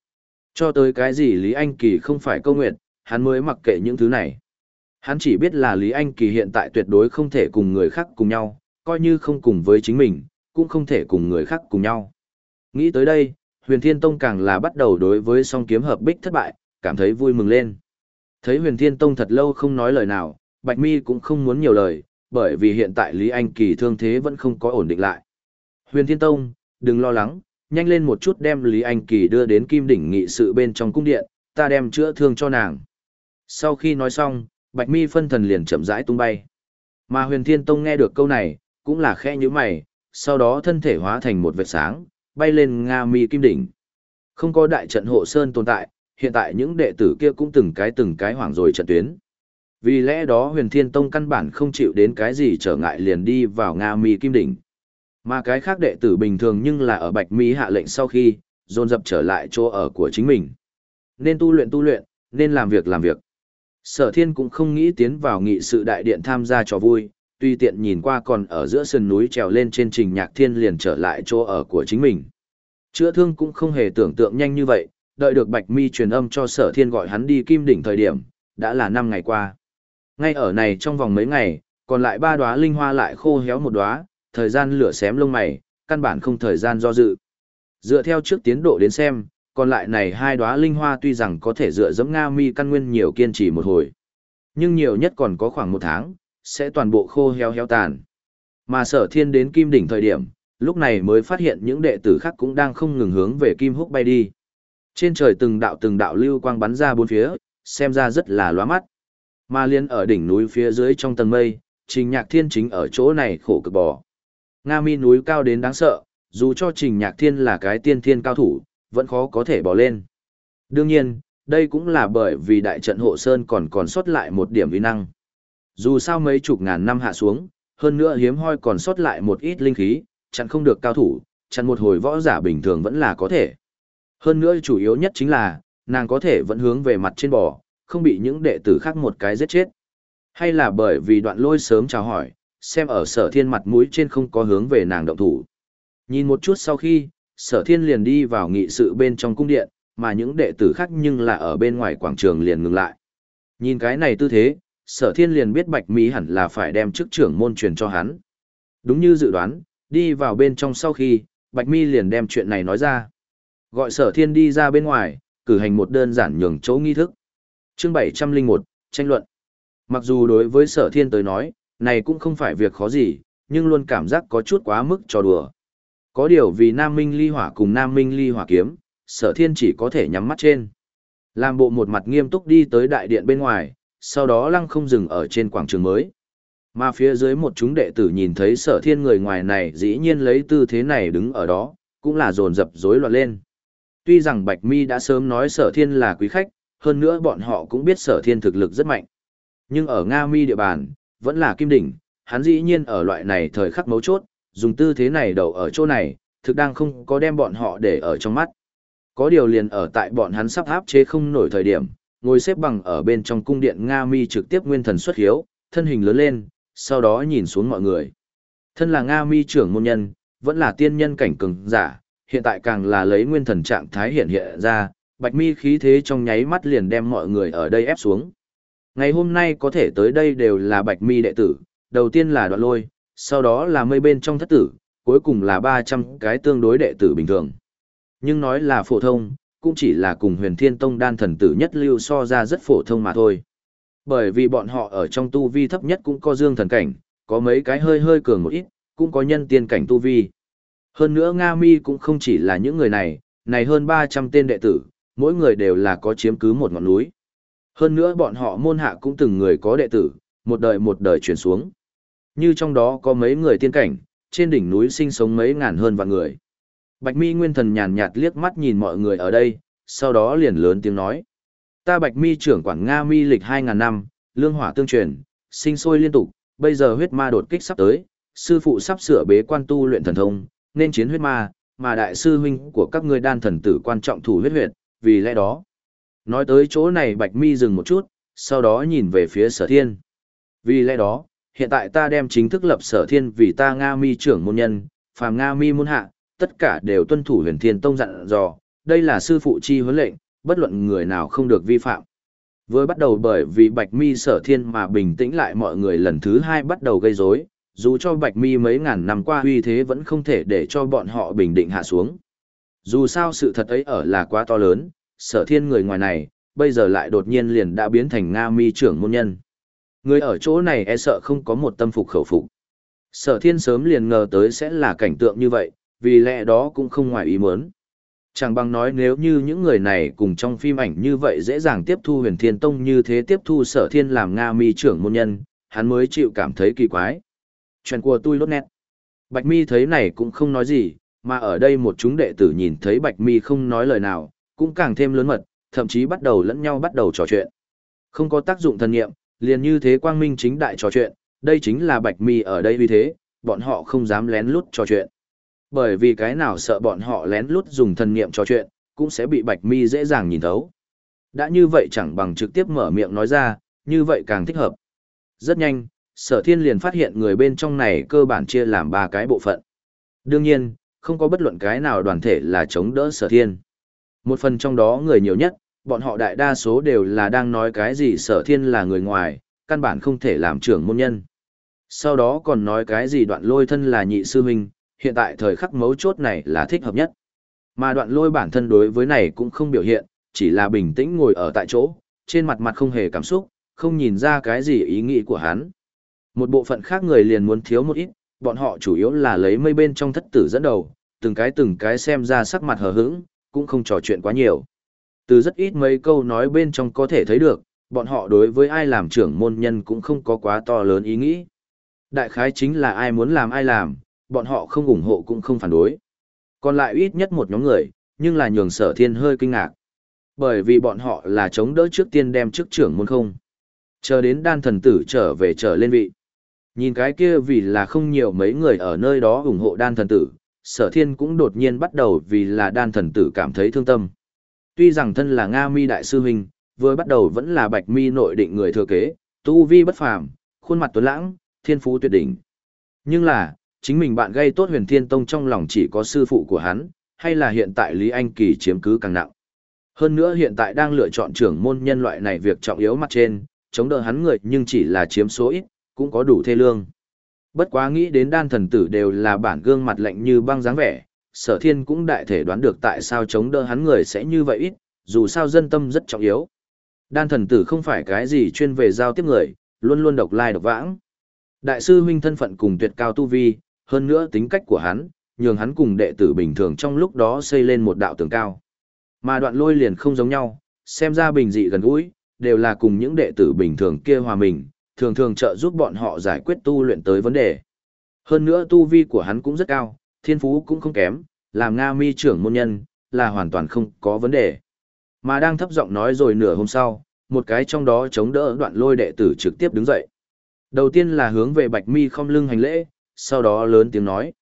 Cho tới cái gì Lý Anh Kỳ không phải câu nguyện, hắn mới mặc kệ những thứ này. Hắn chỉ biết là Lý Anh Kỳ hiện tại tuyệt đối không thể cùng người khác cùng nhau, coi như không cùng với chính mình, cũng không thể cùng người khác cùng nhau. Nghĩ tới đây, Huyền Thiên Tông càng là bắt đầu đối với song kiếm hợp bích thất bại, cảm thấy vui mừng lên. Thấy Huyền Thiên Tông thật lâu không nói lời nào, Bạch Mi cũng không muốn nhiều lời, bởi vì hiện tại Lý Anh Kỳ thương thế vẫn không có ổn định lại. Huyền Thiên Tông, đừng lo lắng, nhanh lên một chút đem Lý Anh Kỳ đưa đến Kim Đỉnh nghị sự bên trong cung điện, ta đem chữa thương cho nàng. Sau khi nói xong, Bạch Mi phân thần liền chậm rãi tung bay. Mà Huyền Thiên Tông nghe được câu này, cũng là khẽ như mày, sau đó thân thể hóa thành một vệt sáng, bay lên Nga Mi Kim Đỉnh. Không có đại trận hộ sơn tồn tại, hiện tại những đệ tử kia cũng từng cái từng cái hoảng rồi trận tuyến. Vì lẽ đó huyền thiên tông căn bản không chịu đến cái gì trở ngại liền đi vào Nga Mi Kim Đỉnh. Mà cái khác đệ tử bình thường nhưng là ở Bạch Mi hạ lệnh sau khi, dồn dập trở lại chỗ ở của chính mình. Nên tu luyện tu luyện, nên làm việc làm việc. Sở thiên cũng không nghĩ tiến vào nghị sự đại điện tham gia trò vui, tuy tiện nhìn qua còn ở giữa sườn núi trèo lên trên trình nhạc thiên liền trở lại chỗ ở của chính mình. Chữa thương cũng không hề tưởng tượng nhanh như vậy, đợi được Bạch Mi truyền âm cho sở thiên gọi hắn đi kim đỉnh thời điểm, đã là năm ngày qua. Ngay ở này trong vòng mấy ngày, còn lại ba đóa linh hoa lại khô héo một đóa, thời gian lửa xém lông mày, căn bản không thời gian do dự. Dựa theo trước tiến độ đến xem, còn lại này hai đóa linh hoa tuy rằng có thể dựa dẫm Nga mi căn nguyên nhiều kiên trì một hồi, nhưng nhiều nhất còn có khoảng một tháng, sẽ toàn bộ khô héo héo tàn. Mà sở thiên đến kim đỉnh thời điểm, lúc này mới phát hiện những đệ tử khác cũng đang không ngừng hướng về kim húc bay đi. Trên trời từng đạo từng đạo lưu quang bắn ra bốn phía, xem ra rất là lóa mắt. Mà liên ở đỉnh núi phía dưới trong tầng mây, Trình Nhạc Thiên chính ở chỗ này khổ cực bỏ. Nga mi núi cao đến đáng sợ, dù cho Trình Nhạc Thiên là cái tiên thiên cao thủ, vẫn khó có thể bỏ lên. Đương nhiên, đây cũng là bởi vì đại trận hộ sơn còn còn sót lại một điểm vi năng. Dù sao mấy chục ngàn năm hạ xuống, hơn nữa hiếm hoi còn sót lại một ít linh khí, chặn không được cao thủ, chặn một hồi võ giả bình thường vẫn là có thể. Hơn nữa chủ yếu nhất chính là, nàng có thể vẫn hướng về mặt trên bò, không bị những đệ tử khác một cái giết chết. Hay là bởi vì đoạn lôi sớm chào hỏi, xem ở sở thiên mặt mũi trên không có hướng về nàng động thủ. Nhìn một chút sau khi, sở thiên liền đi vào nghị sự bên trong cung điện, mà những đệ tử khác nhưng là ở bên ngoài quảng trường liền ngừng lại. Nhìn cái này tư thế, sở thiên liền biết bạch mỹ hẳn là phải đem chức trưởng môn truyền cho hắn. Đúng như dự đoán, đi vào bên trong sau khi, bạch mi liền đem chuyện này nói ra. Gọi sở thiên đi ra bên ngoài, cử hành một đơn giản nhường chỗ nghi thức. Chương 701, tranh luận. Mặc dù đối với sở thiên tới nói, này cũng không phải việc khó gì, nhưng luôn cảm giác có chút quá mức trò đùa. Có điều vì Nam Minh ly hỏa cùng Nam Minh ly hỏa kiếm, sở thiên chỉ có thể nhắm mắt trên. Làm bộ một mặt nghiêm túc đi tới đại điện bên ngoài, sau đó lăng không dừng ở trên quảng trường mới. Mà phía dưới một chúng đệ tử nhìn thấy sở thiên người ngoài này dĩ nhiên lấy tư thế này đứng ở đó, cũng là dồn dập rối loạn lên. Tuy rằng Bạch Mi đã sớm nói sở thiên là quý khách, hơn nữa bọn họ cũng biết sở thiên thực lực rất mạnh. Nhưng ở Nga Mi địa bàn, vẫn là kim đỉnh, hắn dĩ nhiên ở loại này thời khắc mấu chốt, dùng tư thế này đầu ở chỗ này, thực đang không có đem bọn họ để ở trong mắt. Có điều liền ở tại bọn hắn sắp áp chế không nổi thời điểm, ngồi xếp bằng ở bên trong cung điện Nga Mi trực tiếp nguyên thần xuất hiếu, thân hình lớn lên, sau đó nhìn xuống mọi người. Thân là Nga Mi trưởng môn nhân, vẫn là tiên nhân cảnh cường giả, hiện tại càng là lấy nguyên thần trạng thái hiện hiện ra, bạch mi khí thế trong nháy mắt liền đem mọi người ở đây ép xuống. Ngày hôm nay có thể tới đây đều là bạch mi đệ tử, đầu tiên là đoạn lôi, sau đó là mây bên trong thất tử, cuối cùng là 300 cái tương đối đệ tử bình thường. Nhưng nói là phổ thông, cũng chỉ là cùng huyền thiên tông đan thần tử nhất lưu so ra rất phổ thông mà thôi. Bởi vì bọn họ ở trong tu vi thấp nhất cũng có dương thần cảnh, có mấy cái hơi hơi cường một ít, cũng có nhân tiên cảnh tu vi. Hơn nữa Nga Mi cũng không chỉ là những người này, này hơn 300 tên đệ tử, mỗi người đều là có chiếm cứ một ngọn núi. Hơn nữa bọn họ môn hạ cũng từng người có đệ tử, một đời một đời chuyển xuống. Như trong đó có mấy người tiên cảnh, trên đỉnh núi sinh sống mấy ngàn hơn vạn người. Bạch Mi Nguyên Thần nhàn nhạt liếc mắt nhìn mọi người ở đây, sau đó liền lớn tiếng nói. Ta Bạch Mi trưởng quản Nga Mi lịch 2.000 năm, lương hỏa tương truyền, sinh sôi liên tục, bây giờ huyết ma đột kích sắp tới, sư phụ sắp sửa bế quan tu luyện thần thông, nên chiến huyết ma, mà đại sư huynh của các ngươi đan thần tử quan trọng thủ huyết huyệt, vì lẽ đó. Nói tới chỗ này Bạch Mi dừng một chút, sau đó nhìn về phía sở thiên. Vì lẽ đó, hiện tại ta đem chính thức lập sở thiên vì ta Nga Mi trưởng môn nhân, phàm Nga Mi môn hạ, tất cả đều tuân thủ huyền thiên tông dặn dò, đây là sư phụ chi huấn lệnh, bất luận người nào không được vi phạm. Với bắt đầu bởi vì Bạch Mi sở thiên mà bình tĩnh lại mọi người lần thứ hai bắt đầu gây rối, dù cho Bạch Mi mấy ngàn năm qua uy thế vẫn không thể để cho bọn họ bình định hạ xuống. Dù sao sự thật ấy ở là quá to lớn, sở thiên người ngoài này, bây giờ lại đột nhiên liền đã biến thành Nga mi trưởng môn nhân. Người ở chỗ này e sợ không có một tâm phục khẩu phục. Sở thiên sớm liền ngờ tới sẽ là cảnh tượng như vậy, vì lẽ đó cũng không ngoài ý muốn. Chẳng bằng nói nếu như những người này cùng trong phim ảnh như vậy dễ dàng tiếp thu huyền thiên tông như thế tiếp thu sở thiên làm Nga mi trưởng môn nhân, hắn mới chịu cảm thấy kỳ quái. Chuyện của tôi lốt nét. Bạch mi thấy này cũng không nói gì, mà ở đây một chúng đệ tử nhìn thấy bạch mi không nói lời nào, cũng càng thêm lớn mật, thậm chí bắt đầu lẫn nhau bắt đầu trò chuyện. Không có tác dụng thần nghiệm, liền như thế quang minh chính đại trò chuyện, đây chính là bạch mi ở đây vì thế, bọn họ không dám lén lút trò chuyện. Bởi vì cái nào sợ bọn họ lén lút dùng thần niệm trò chuyện, cũng sẽ bị bạch mi dễ dàng nhìn thấu. Đã như vậy chẳng bằng trực tiếp mở miệng nói ra, như vậy càng thích hợp. Rất nhanh, sở thiên liền phát hiện người bên trong này cơ bản chia làm ba cái bộ phận. Đương nhiên, không có bất luận cái nào đoàn thể là chống đỡ sở thiên. Một phần trong đó người nhiều nhất, bọn họ đại đa số đều là đang nói cái gì sở thiên là người ngoài, căn bản không thể làm trưởng môn nhân. Sau đó còn nói cái gì đoạn lôi thân là nhị sư huynh, hiện tại thời khắc mấu chốt này là thích hợp nhất. Mà đoạn lôi bản thân đối với này cũng không biểu hiện, chỉ là bình tĩnh ngồi ở tại chỗ, trên mặt mặt không hề cảm xúc, không nhìn ra cái gì ý nghĩ của hắn. Một bộ phận khác người liền muốn thiếu một ít, bọn họ chủ yếu là lấy mây bên trong thất tử dẫn đầu, từng cái từng cái xem ra sắc mặt hờ hững, cũng không trò chuyện quá nhiều. Từ rất ít mấy câu nói bên trong có thể thấy được, bọn họ đối với ai làm trưởng môn nhân cũng không có quá to lớn ý nghĩ. Đại khái chính là ai muốn làm ai làm, bọn họ không ủng hộ cũng không phản đối. Còn lại ít nhất một nhóm người, nhưng là nhường sở thiên hơi kinh ngạc. Bởi vì bọn họ là chống đỡ trước tiên đem chức trưởng môn không. Chờ đến đan thần tử trở về trở lên vị. Nhìn cái kia vì là không nhiều mấy người ở nơi đó ủng hộ đan thần tử, sở thiên cũng đột nhiên bắt đầu vì là đan thần tử cảm thấy thương tâm. Tuy rằng thân là Nga mi đại sư huynh, vừa bắt đầu vẫn là bạch mi nội định người thừa kế, tu vi bất phàm, khuôn mặt tuấn lãng, thiên phú tuyệt đỉnh. Nhưng là, chính mình bạn gây tốt huyền thiên tông trong lòng chỉ có sư phụ của hắn, hay là hiện tại Lý Anh Kỳ chiếm cứ càng nặng. Hơn nữa hiện tại đang lựa chọn trưởng môn nhân loại này việc trọng yếu mặt trên, chống đỡ hắn người nhưng chỉ là chiếm số ít, cũng có đủ thê lương. Bất quá nghĩ đến đan thần tử đều là bản gương mặt lạnh như băng dáng vẻ, sở thiên cũng đại thể đoán được tại sao chống đỡ hắn người sẽ như vậy ít, dù sao dân tâm rất trọng yếu. Đan thần tử không phải cái gì chuyên về giao tiếp người, luôn luôn độc lai độc vãng. Đại sư huynh thân phận cùng tuyệt cao tu vi, hơn nữa tính cách của hắn, nhường hắn cùng đệ tử bình thường trong lúc đó xây lên một đạo tường cao. Mà đoạn lôi liền không giống nhau, xem ra bình dị gần gũi, đều là cùng những đệ tử bình thường kia hòa mình, thường thường trợ giúp bọn họ giải quyết tu luyện tới vấn đề. Hơn nữa tu vi của hắn cũng rất cao, thiên phú cũng không kém, làm Nga mi trưởng môn nhân, là hoàn toàn không có vấn đề. Mà đang thấp giọng nói rồi nửa hôm sau, một cái trong đó chống đỡ đoạn lôi đệ tử trực tiếp đứng dậy. Đầu tiên là hướng về bạch mi không lưng hành lễ, sau đó lớn tiếng nói.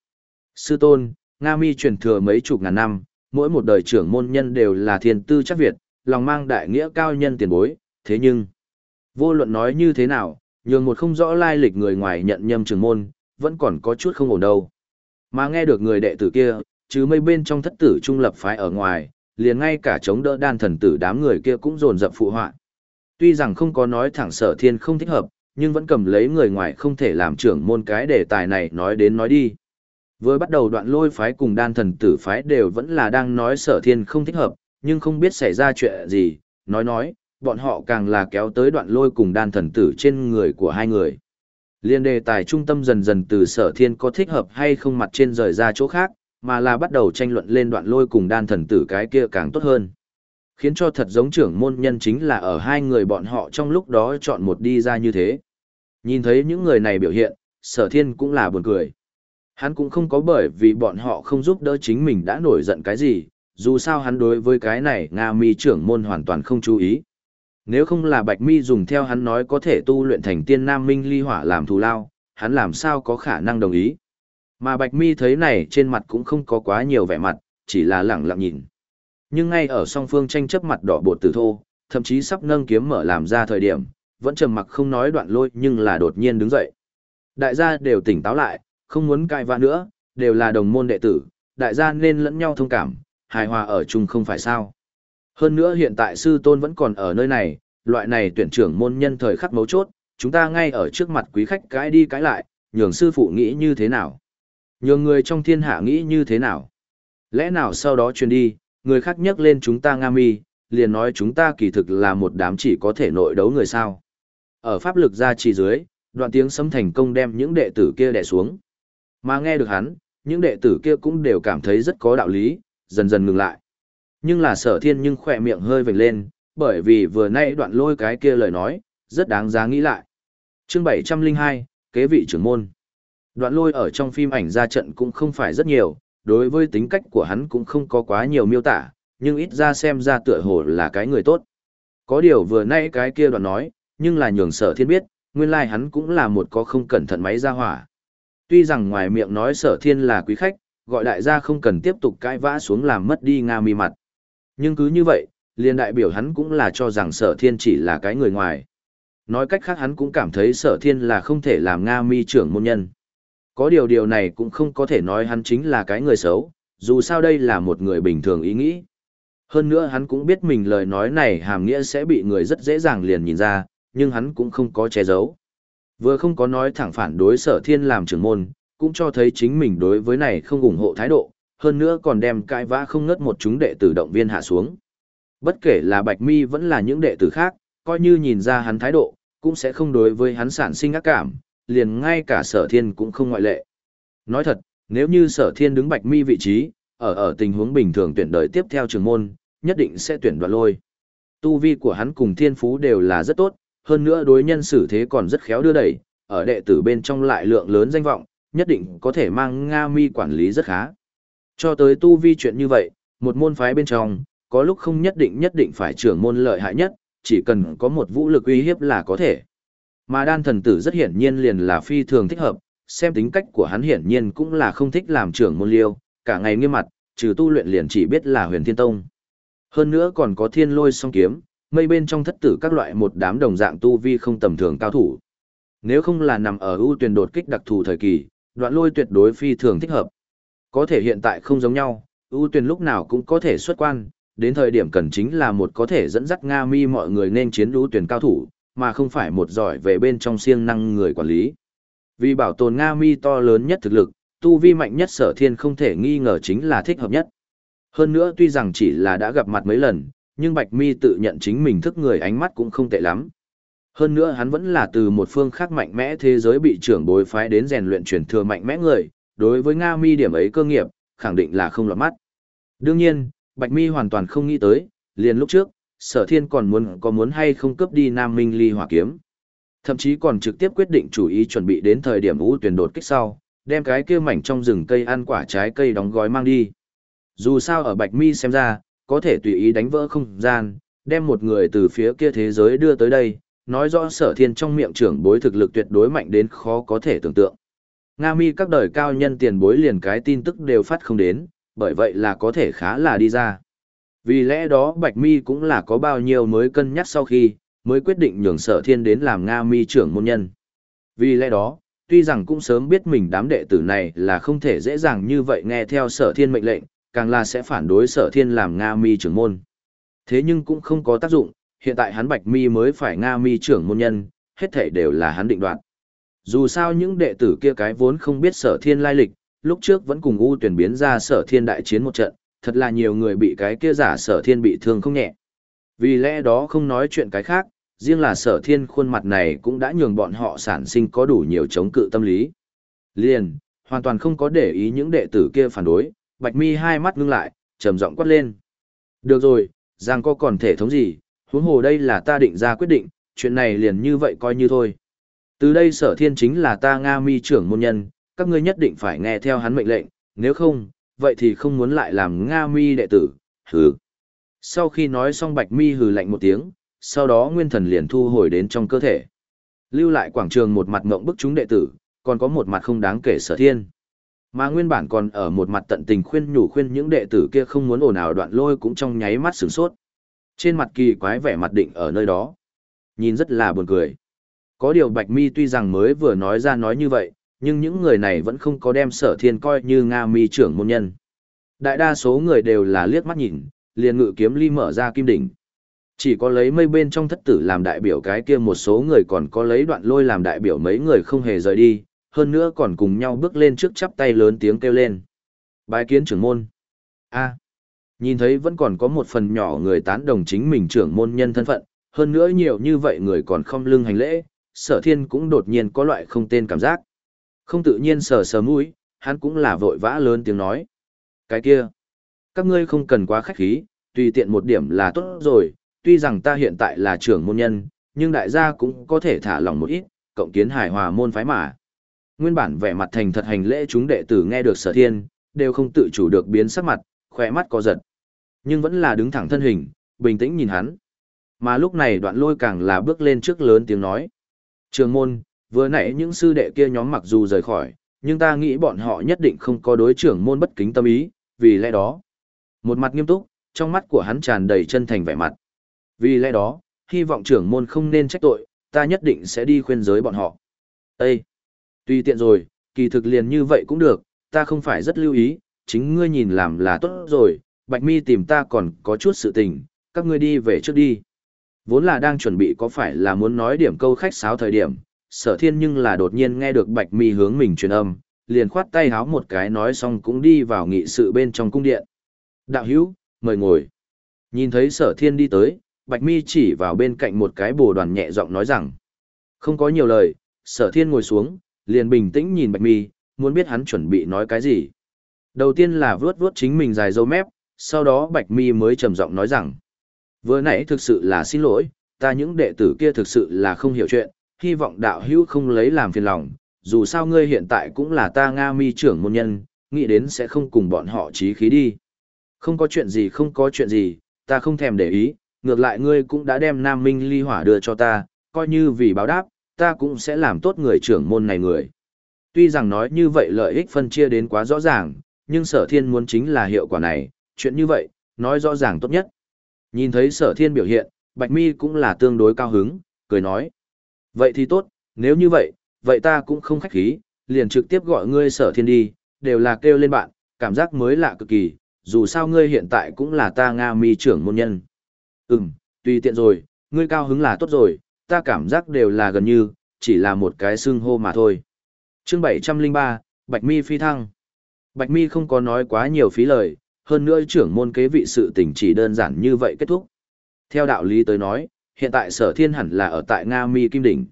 Sư tôn, Nga mi truyền thừa mấy chục ngàn năm, mỗi một đời trưởng môn nhân đều là thiên tư chắc Việt, lòng mang đại nghĩa cao nhân tiền bối, thế nhưng, vô luận nói như thế nào, nhường một không rõ lai lịch người ngoài nhận nhầm trưởng môn, vẫn còn có chút không ổn đâu. Mà nghe được người đệ tử kia, chứ mấy bên trong thất tử trung lập phái ở ngoài, liền ngay cả chống đỡ đan thần tử đám người kia cũng dồn dập phụ họa. Tuy rằng không có nói thẳng sở thiên không thích hợp, nhưng vẫn cầm lấy người ngoài không thể làm trưởng môn cái đề tài này nói đến nói đi. với bắt đầu đoạn lôi phái cùng đan thần tử phái đều vẫn là đang nói sở thiên không thích hợp, nhưng không biết xảy ra chuyện gì, nói nói, bọn họ càng là kéo tới đoạn lôi cùng đan thần tử trên người của hai người. Liên đề tài trung tâm dần dần từ sở thiên có thích hợp hay không mặt trên rời ra chỗ khác, mà là bắt đầu tranh luận lên đoạn lôi cùng đan thần tử cái kia càng tốt hơn. Khiến cho thật giống trưởng môn nhân chính là ở hai người bọn họ trong lúc đó chọn một đi ra như thế. Nhìn thấy những người này biểu hiện, sở thiên cũng là buồn cười. Hắn cũng không có bởi vì bọn họ không giúp đỡ chính mình đã nổi giận cái gì, dù sao hắn đối với cái này Nga mi trưởng môn hoàn toàn không chú ý. Nếu không là Bạch Mi dùng theo hắn nói có thể tu luyện thành tiên nam minh ly hỏa làm thù lao, hắn làm sao có khả năng đồng ý. Mà Bạch Mi thấy này trên mặt cũng không có quá nhiều vẻ mặt, chỉ là lẳng lặng nhìn. Nhưng ngay ở song phương tranh chấp mặt đỏ bột tử thô, thậm chí sắp nâng kiếm mở làm ra thời điểm, vẫn trầm mặc không nói đoạn lôi nhưng là đột nhiên đứng dậy. Đại gia đều tỉnh táo lại, không muốn cãi vã nữa, đều là đồng môn đệ tử, đại gia nên lẫn nhau thông cảm, hài hòa ở chung không phải sao. Hơn nữa hiện tại sư tôn vẫn còn ở nơi này, loại này tuyển trưởng môn nhân thời khắc mấu chốt, chúng ta ngay ở trước mặt quý khách cãi đi cãi lại, nhường sư phụ nghĩ như thế nào. Nhường người trong thiên hạ nghĩ như thế nào. Lẽ nào sau đó truyền đi, người khác nhắc lên chúng ta nga mi, liền nói chúng ta kỳ thực là một đám chỉ có thể nội đấu người sao. Ở pháp lực gia trì dưới, đoạn tiếng sấm thành công đem những đệ tử kia đè xuống. Mà nghe được hắn, những đệ tử kia cũng đều cảm thấy rất có đạo lý, dần dần ngừng lại. Nhưng là sở thiên nhưng khỏe miệng hơi vểnh lên, bởi vì vừa nay đoạn lôi cái kia lời nói, rất đáng giá nghĩ lại. chương 702, kế vị trưởng môn. Đoạn lôi ở trong phim ảnh ra trận cũng không phải rất nhiều, đối với tính cách của hắn cũng không có quá nhiều miêu tả, nhưng ít ra xem ra tựa hồ là cái người tốt. Có điều vừa nay cái kia đoạn nói, nhưng là nhường sở thiên biết, nguyên lai like hắn cũng là một có không cẩn thận máy ra hỏa. Tuy rằng ngoài miệng nói sở thiên là quý khách, gọi đại gia không cần tiếp tục cãi vã xuống làm mất đi Nga mi mặt. Nhưng cứ như vậy, liền đại biểu hắn cũng là cho rằng sở thiên chỉ là cái người ngoài. Nói cách khác hắn cũng cảm thấy sở thiên là không thể làm Nga mi trưởng môn nhân. Có điều điều này cũng không có thể nói hắn chính là cái người xấu, dù sao đây là một người bình thường ý nghĩ. Hơn nữa hắn cũng biết mình lời nói này hàm nghĩa sẽ bị người rất dễ dàng liền nhìn ra, nhưng hắn cũng không có che giấu. Vừa không có nói thẳng phản đối sở thiên làm trưởng môn, cũng cho thấy chính mình đối với này không ủng hộ thái độ, hơn nữa còn đem cãi vã không ngớt một chúng đệ tử động viên hạ xuống. Bất kể là Bạch Mi vẫn là những đệ tử khác, coi như nhìn ra hắn thái độ, cũng sẽ không đối với hắn sản sinh ác cảm, liền ngay cả sở thiên cũng không ngoại lệ. Nói thật, nếu như sở thiên đứng Bạch Mi vị trí, ở ở tình huống bình thường tuyển đời tiếp theo trường môn, nhất định sẽ tuyển đoạn lôi. Tu vi của hắn cùng thiên phú đều là rất tốt, hơn nữa đối nhân xử thế còn rất khéo đưa đẩy, ở đệ tử bên trong lại lượng lớn danh vọng, nhất định có thể mang Nga mi quản lý rất khá. Cho tới tu vi chuyện như vậy, một môn phái bên trong, có lúc không nhất định nhất định phải trưởng môn lợi hại nhất, chỉ cần có một vũ lực uy hiếp là có thể. Mà đan thần tử rất hiển nhiên liền là phi thường thích hợp, xem tính cách của hắn hiển nhiên cũng là không thích làm trưởng môn liêu, cả ngày nghiêm mặt, trừ tu luyện liền chỉ biết là huyền thiên tông. Hơn nữa còn có thiên lôi song kiếm, mây bên trong thất tử các loại một đám đồng dạng tu vi không tầm thường cao thủ. Nếu không là nằm ở ưu tuyển đột kích đặc thù thời kỳ, đoạn lôi tuyệt đối phi thường thích hợp. Có thể hiện tại không giống nhau, ưu tuyển lúc nào cũng có thể xuất quan, đến thời điểm cần chính là một có thể dẫn dắt Nga mi mọi người nên chiến ưu tuyển cao thủ, mà không phải một giỏi về bên trong siêng năng người quản lý. Vì bảo tồn Nga mi to lớn nhất thực lực, tu vi mạnh nhất sở thiên không thể nghi ngờ chính là thích hợp nhất. Hơn nữa tuy rằng chỉ là đã gặp mặt mấy lần, nhưng Bạch Mi tự nhận chính mình thức người ánh mắt cũng không tệ lắm. Hơn nữa hắn vẫn là từ một phương khác mạnh mẽ thế giới bị trưởng bối phái đến rèn luyện truyền thừa mạnh mẽ người, đối với Nga Mi điểm ấy cơ nghiệp, khẳng định là không lọt mắt. Đương nhiên, Bạch Mi hoàn toàn không nghĩ tới, liền lúc trước, Sở Thiên còn muốn có muốn hay không cướp đi Nam Minh Ly Hỏa kiếm. Thậm chí còn trực tiếp quyết định chủ ý chuẩn bị đến thời điểm ưu tuyển đột kích sau, đem cái kia mảnh trong rừng cây ăn quả trái cây đóng gói mang đi. Dù sao ở Bạch Mi xem ra, có thể tùy ý đánh vỡ không gian, đem một người từ phía kia thế giới đưa tới đây, nói rõ sở thiên trong miệng trưởng bối thực lực tuyệt đối mạnh đến khó có thể tưởng tượng. Nga mi các đời cao nhân tiền bối liền cái tin tức đều phát không đến, bởi vậy là có thể khá là đi ra. Vì lẽ đó Bạch Mi cũng là có bao nhiêu mới cân nhắc sau khi, mới quyết định nhường sở thiên đến làm Nga mi trưởng môn nhân. Vì lẽ đó, tuy rằng cũng sớm biết mình đám đệ tử này là không thể dễ dàng như vậy nghe theo sở thiên mệnh lệnh, càng là sẽ phản đối sở thiên làm Nga mi trưởng môn. Thế nhưng cũng không có tác dụng, hiện tại hắn Bạch Mi mới phải Nga Mi trưởng môn nhân, hết thể đều là hắn định đoạt. Dù sao những đệ tử kia cái vốn không biết sở thiên lai lịch, lúc trước vẫn cùng U tuyển biến ra sở thiên đại chiến một trận, thật là nhiều người bị cái kia giả sở thiên bị thương không nhẹ. Vì lẽ đó không nói chuyện cái khác, riêng là sở thiên khuôn mặt này cũng đã nhường bọn họ sản sinh có đủ nhiều chống cự tâm lý. Liền, hoàn toàn không có để ý những đệ tử kia phản đối, bạch mi hai mắt ngưng lại, trầm giọng quát lên. Được rồi, rằng có còn thể thống gì, huống hồ đây là ta định ra quyết định, chuyện này liền như vậy coi như thôi. Từ đây sở thiên chính là ta Nga mi trưởng môn nhân, các ngươi nhất định phải nghe theo hắn mệnh lệnh, nếu không, vậy thì không muốn lại làm Nga mi đệ tử, hừ. Sau khi nói xong bạch mi hừ lạnh một tiếng, sau đó nguyên thần liền thu hồi đến trong cơ thể. Lưu lại quảng trường một mặt ngộng bức chúng đệ tử, còn có một mặt không đáng kể sở thiên. Mà nguyên bản còn ở một mặt tận tình khuyên nhủ khuyên những đệ tử kia không muốn ồn ào đoạn lôi cũng trong nháy mắt sửng sốt. Trên mặt kỳ quái vẻ mặt định ở nơi đó. Nhìn rất là buồn cười. Có điều Bạch Mi tuy rằng mới vừa nói ra nói như vậy, nhưng những người này vẫn không có đem sở thiên coi như Nga mi trưởng môn nhân. Đại đa số người đều là liếc mắt nhìn, liền ngự kiếm ly mở ra kim đỉnh. Chỉ có lấy mây bên trong thất tử làm đại biểu cái kia một số người còn có lấy đoạn lôi làm đại biểu mấy người không hề rời đi, hơn nữa còn cùng nhau bước lên trước chắp tay lớn tiếng kêu lên. Bái kiến trưởng môn. a nhìn thấy vẫn còn có một phần nhỏ người tán đồng chính mình trưởng môn nhân thân phận, hơn nữa nhiều như vậy người còn không lưng hành lễ, sở thiên cũng đột nhiên có loại không tên cảm giác. Không tự nhiên sờ sờ mũi, hắn cũng là vội vã lớn tiếng nói. Cái kia, các ngươi không cần quá khách khí, tùy tiện một điểm là tốt rồi, tuy rằng ta hiện tại là trưởng môn nhân, nhưng đại gia cũng có thể thả lòng một ít, cộng kiến hài hòa môn phái mà. Nguyên bản vẻ mặt thành thật hành lễ chúng đệ tử nghe được sở thiên, đều không tự chủ được biến sắc mặt, khỏe mắt có giật. Nhưng vẫn là đứng thẳng thân hình, bình tĩnh nhìn hắn. Mà lúc này đoạn lôi càng là bước lên trước lớn tiếng nói. Trường môn, vừa nãy những sư đệ kia nhóm mặc dù rời khỏi, nhưng ta nghĩ bọn họ nhất định không có đối trưởng môn bất kính tâm ý, vì lẽ đó. Một mặt nghiêm túc, trong mắt của hắn tràn đầy chân thành vẻ mặt. Vì lẽ đó, hy vọng trưởng môn không nên trách tội, ta nhất định sẽ đi khuyên giới bọn họ. Ê! Tuy tiện rồi, kỳ thực liền như vậy cũng được, ta không phải rất lưu ý, chính ngươi nhìn làm là tốt rồi, Bạch Mi tìm ta còn có chút sự tình, các ngươi đi về trước đi. Vốn là đang chuẩn bị có phải là muốn nói điểm câu khách sáo thời điểm, sở thiên nhưng là đột nhiên nghe được Bạch Mi hướng mình truyền âm, liền khoát tay háo một cái nói xong cũng đi vào nghị sự bên trong cung điện. Đạo hữu, mời ngồi. Nhìn thấy sở thiên đi tới, Bạch Mi chỉ vào bên cạnh một cái bồ đoàn nhẹ giọng nói rằng. Không có nhiều lời, sở thiên ngồi xuống, liền bình tĩnh nhìn Bạch Mi, muốn biết hắn chuẩn bị nói cái gì. Đầu tiên là vuốt vuốt chính mình dài dâu mép, sau đó Bạch Mi mới trầm giọng nói rằng. Vừa nãy thực sự là xin lỗi, ta những đệ tử kia thực sự là không hiểu chuyện, hy vọng đạo hữu không lấy làm phiền lòng, dù sao ngươi hiện tại cũng là ta Nga mi trưởng môn nhân, nghĩ đến sẽ không cùng bọn họ trí khí đi. Không có chuyện gì không có chuyện gì, ta không thèm để ý, ngược lại ngươi cũng đã đem Nam Minh ly hỏa đưa cho ta, coi như vì báo đáp, ta cũng sẽ làm tốt người trưởng môn này người. Tuy rằng nói như vậy lợi ích phân chia đến quá rõ ràng, nhưng sở thiên muốn chính là hiệu quả này, chuyện như vậy, nói rõ ràng tốt nhất. Nhìn thấy sở thiên biểu hiện, Bạch Mi cũng là tương đối cao hứng, cười nói. Vậy thì tốt, nếu như vậy, vậy ta cũng không khách khí, liền trực tiếp gọi ngươi sở thiên đi, đều là kêu lên bạn, cảm giác mới lạ cực kỳ, dù sao ngươi hiện tại cũng là ta Nga mi trưởng môn nhân. Ừm, tùy tiện rồi, ngươi cao hứng là tốt rồi, ta cảm giác đều là gần như, chỉ là một cái xưng hô mà thôi. Chương 703, Bạch Mi phi thăng. Bạch Mi không có nói quá nhiều phí lời, hơn nữa trưởng môn kế vị sự tình chỉ đơn giản như vậy kết thúc. Theo đạo lý tới nói, hiện tại sở thiên hẳn là ở tại Nga Mi Kim Đỉnh.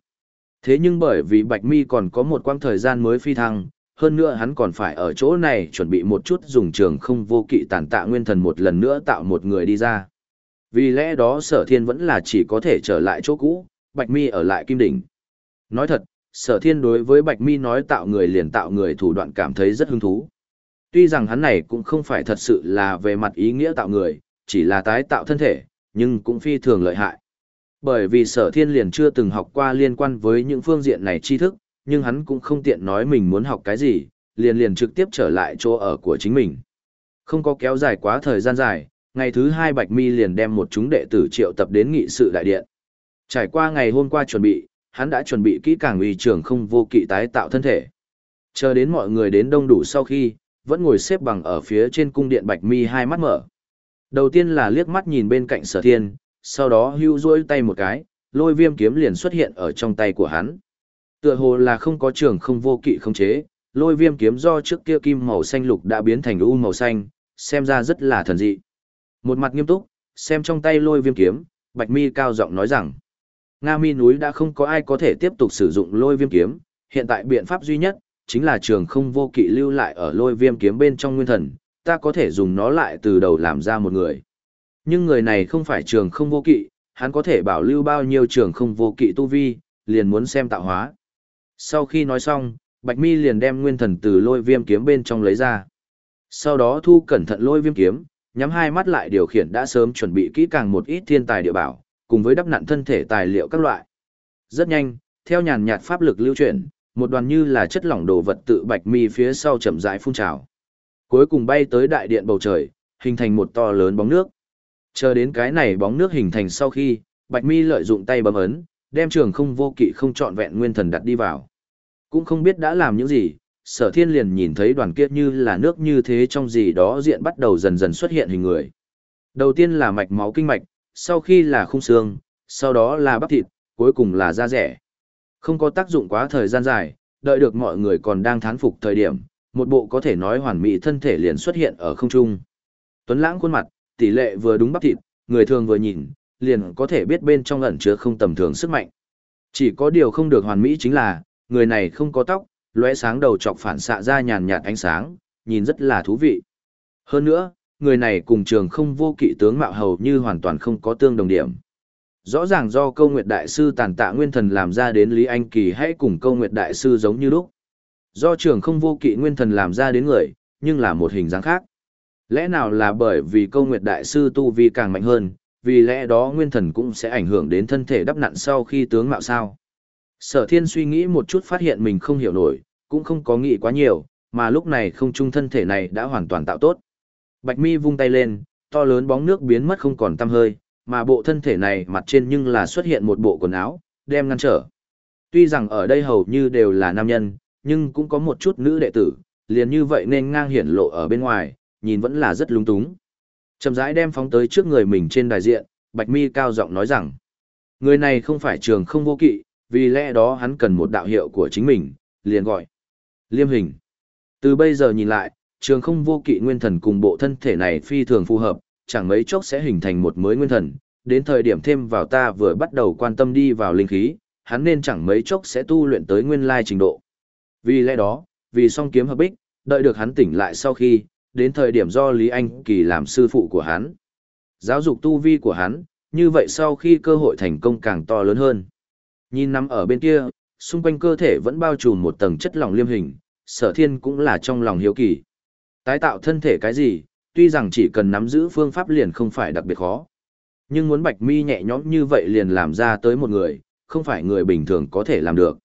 Thế nhưng bởi vì Bạch Mi còn có một quãng thời gian mới phi thăng, hơn nữa hắn còn phải ở chỗ này chuẩn bị một chút dùng trường không vô kỵ tàn tạ nguyên thần một lần nữa tạo một người đi ra. Vì lẽ đó sở thiên vẫn là chỉ có thể trở lại chỗ cũ, Bạch Mi ở lại Kim Đỉnh. Nói thật, sở thiên đối với Bạch Mi nói tạo người liền tạo người thủ đoạn cảm thấy rất hứng thú. Tuy rằng hắn này cũng không phải thật sự là về mặt ý nghĩa tạo người, chỉ là tái tạo thân thể, nhưng cũng phi thường lợi hại. Bởi vì sở thiên liền chưa từng học qua liên quan với những phương diện này tri thức, nhưng hắn cũng không tiện nói mình muốn học cái gì, liền liền trực tiếp trở lại chỗ ở của chính mình. Không có kéo dài quá thời gian dài, ngày thứ hai Bạch Mi liền đem một chúng đệ tử triệu tập đến nghị sự đại điện. Trải qua ngày hôm qua chuẩn bị, hắn đã chuẩn bị kỹ càng uy trường không vô kỵ tái tạo thân thể. Chờ đến mọi người đến đông đủ sau khi, vẫn ngồi xếp bằng ở phía trên cung điện Bạch Mi hai mắt mở. Đầu tiên là liếc mắt nhìn bên cạnh sở thiên, sau đó hưu rỗi tay một cái, lôi viêm kiếm liền xuất hiện ở trong tay của hắn. Tựa hồ là không có trường không vô kỵ không chế, lôi viêm kiếm do trước kia kim màu xanh lục đã biến thành u màu xanh, xem ra rất là thần dị. Một mặt nghiêm túc, xem trong tay lôi viêm kiếm, Bạch Mi cao giọng nói rằng, Nga Mi núi đã không có ai có thể tiếp tục sử dụng lôi viêm kiếm, hiện tại biện pháp duy nhất, chính là trường không vô kỵ lưu lại ở lôi viêm kiếm bên trong nguyên thần, ta có thể dùng nó lại từ đầu làm ra một người. Nhưng người này không phải trường không vô kỵ, hắn có thể bảo lưu bao nhiêu trường không vô kỵ tu vi, liền muốn xem tạo hóa. Sau khi nói xong, Bạch Mi liền đem nguyên thần từ lôi viêm kiếm bên trong lấy ra. Sau đó thu cẩn thận lôi viêm kiếm, nhắm hai mắt lại điều khiển đã sớm chuẩn bị kỹ càng một ít thiên tài địa bảo, cùng với đắp nặn thân thể tài liệu các loại. Rất nhanh, theo nhàn nhạt pháp lực lưu chuyển, một đoàn như là chất lỏng đồ vật tự Bạch Mi phía sau chậm rãi phun trào. Cuối cùng bay tới đại điện bầu trời, hình thành một to lớn bóng nước. Chờ đến cái này bóng nước hình thành sau khi, Bạch Mi lợi dụng tay bấm ấn, đem trường không vô kỵ không trọn vẹn nguyên thần đặt đi vào. Cũng không biết đã làm những gì, sở thiên liền nhìn thấy đoàn kia như là nước như thế trong gì đó diện bắt đầu dần dần xuất hiện hình người. Đầu tiên là mạch máu kinh mạch, sau khi là khung xương, sau đó là bắp thịt, cuối cùng là da rẻ. Không có tác dụng quá thời gian dài, đợi được mọi người còn đang thán phục thời điểm, một bộ có thể nói hoàn mỹ thân thể liền xuất hiện ở không trung. Tuấn lãng khuôn mặt, tỷ lệ vừa đúng bắp thịt, người thường vừa nhìn, liền có thể biết bên trong ẩn chứa không tầm thường sức mạnh. Chỉ có điều không được hoàn mỹ chính là, người này không có tóc, lóe sáng đầu chọc phản xạ ra nhàn nhạt ánh sáng, nhìn rất là thú vị. Hơn nữa, người này cùng trường không vô kỵ tướng mạo hầu như hoàn toàn không có tương đồng điểm. Rõ ràng do câu nguyệt đại sư tàn tạ nguyên thần làm ra đến Lý Anh Kỳ hãy cùng câu nguyệt đại sư giống như lúc. Do trường không vô kỵ nguyên thần làm ra đến người, nhưng là một hình dáng khác. Lẽ nào là bởi vì câu nguyệt đại sư tu vi càng mạnh hơn, vì lẽ đó nguyên thần cũng sẽ ảnh hưởng đến thân thể đắp nặn sau khi tướng mạo sao. Sở thiên suy nghĩ một chút phát hiện mình không hiểu nổi, cũng không có nghĩ quá nhiều, mà lúc này không trung thân thể này đã hoàn toàn tạo tốt. Bạch mi vung tay lên, to lớn bóng nước biến mất không còn tăm hơi, mà bộ thân thể này mặt trên nhưng là xuất hiện một bộ quần áo, đem ngăn trở. Tuy rằng ở đây hầu như đều là nam nhân, nhưng cũng có một chút nữ đệ tử, liền như vậy nên ngang hiển lộ ở bên ngoài, nhìn vẫn là rất lung túng. Chậm rãi đem phóng tới trước người mình trên đài diện, Bạch Mi cao giọng nói rằng, người này không phải trường không vô kỵ, vì lẽ đó hắn cần một đạo hiệu của chính mình, liền gọi. Liêm hình. Từ bây giờ nhìn lại, trường không vô kỵ nguyên thần cùng bộ thân thể này phi thường phù hợp, chẳng mấy chốc sẽ hình thành một mới nguyên thần, đến thời điểm thêm vào ta vừa bắt đầu quan tâm đi vào linh khí, hắn nên chẳng mấy chốc sẽ tu luyện tới nguyên lai trình độ. Vì lẽ đó, vì song kiếm hợp bích, đợi được hắn tỉnh lại sau khi, đến thời điểm do Lý Anh Kỳ làm sư phụ của hắn. Giáo dục tu vi của hắn, như vậy sau khi cơ hội thành công càng to lớn hơn. Nhìn nằm ở bên kia, xung quanh cơ thể vẫn bao trùm một tầng chất lỏng liêm hình, sở thiên cũng là trong lòng hiếu kỳ. Tái tạo thân thể cái gì, tuy rằng chỉ cần nắm giữ phương pháp liền không phải đặc biệt khó. Nhưng muốn bạch mi nhẹ nhõm như vậy liền làm ra tới một người, không phải người bình thường có thể làm được.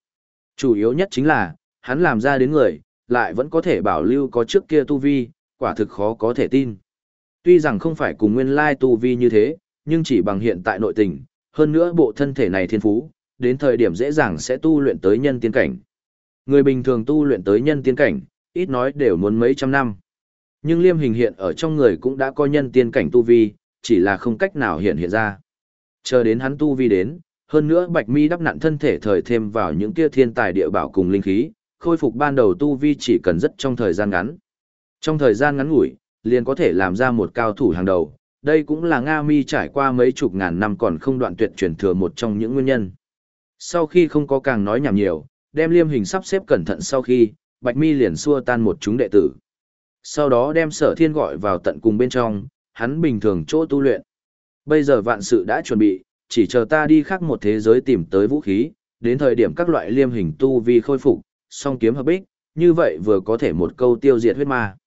Chủ yếu nhất chính là, hắn làm ra đến người, lại vẫn có thể bảo lưu có trước kia tu vi, quả thực khó có thể tin. Tuy rằng không phải cùng nguyên lai tu vi như thế, nhưng chỉ bằng hiện tại nội tình, hơn nữa bộ thân thể này thiên phú, đến thời điểm dễ dàng sẽ tu luyện tới nhân tiên cảnh. Người bình thường tu luyện tới nhân tiên cảnh, ít nói đều muốn mấy trăm năm. Nhưng liêm hình hiện ở trong người cũng đã có nhân tiên cảnh tu vi, chỉ là không cách nào hiện hiện ra. Chờ đến hắn tu vi đến, hơn nữa bạch mi đắp nặn thân thể thời thêm vào những kia thiên tài địa bảo cùng linh khí, khôi phục ban đầu tu vi chỉ cần rất trong thời gian ngắn. Trong thời gian ngắn ngủi, liền có thể làm ra một cao thủ hàng đầu, đây cũng là Nga Mi trải qua mấy chục ngàn năm còn không đoạn tuyệt truyền thừa một trong những nguyên nhân. Sau khi không có càng nói nhảm nhiều, đem liêm hình sắp xếp cẩn thận sau khi, Bạch Mi liền xua tan một chúng đệ tử. Sau đó đem sở thiên gọi vào tận cùng bên trong, hắn bình thường chỗ tu luyện. Bây giờ vạn sự đã chuẩn bị, chỉ chờ ta đi khác một thế giới tìm tới vũ khí, đến thời điểm các loại liêm hình tu vi khôi phục, song kiếm hợp bích, như vậy vừa có thể một câu tiêu diệt huyết ma.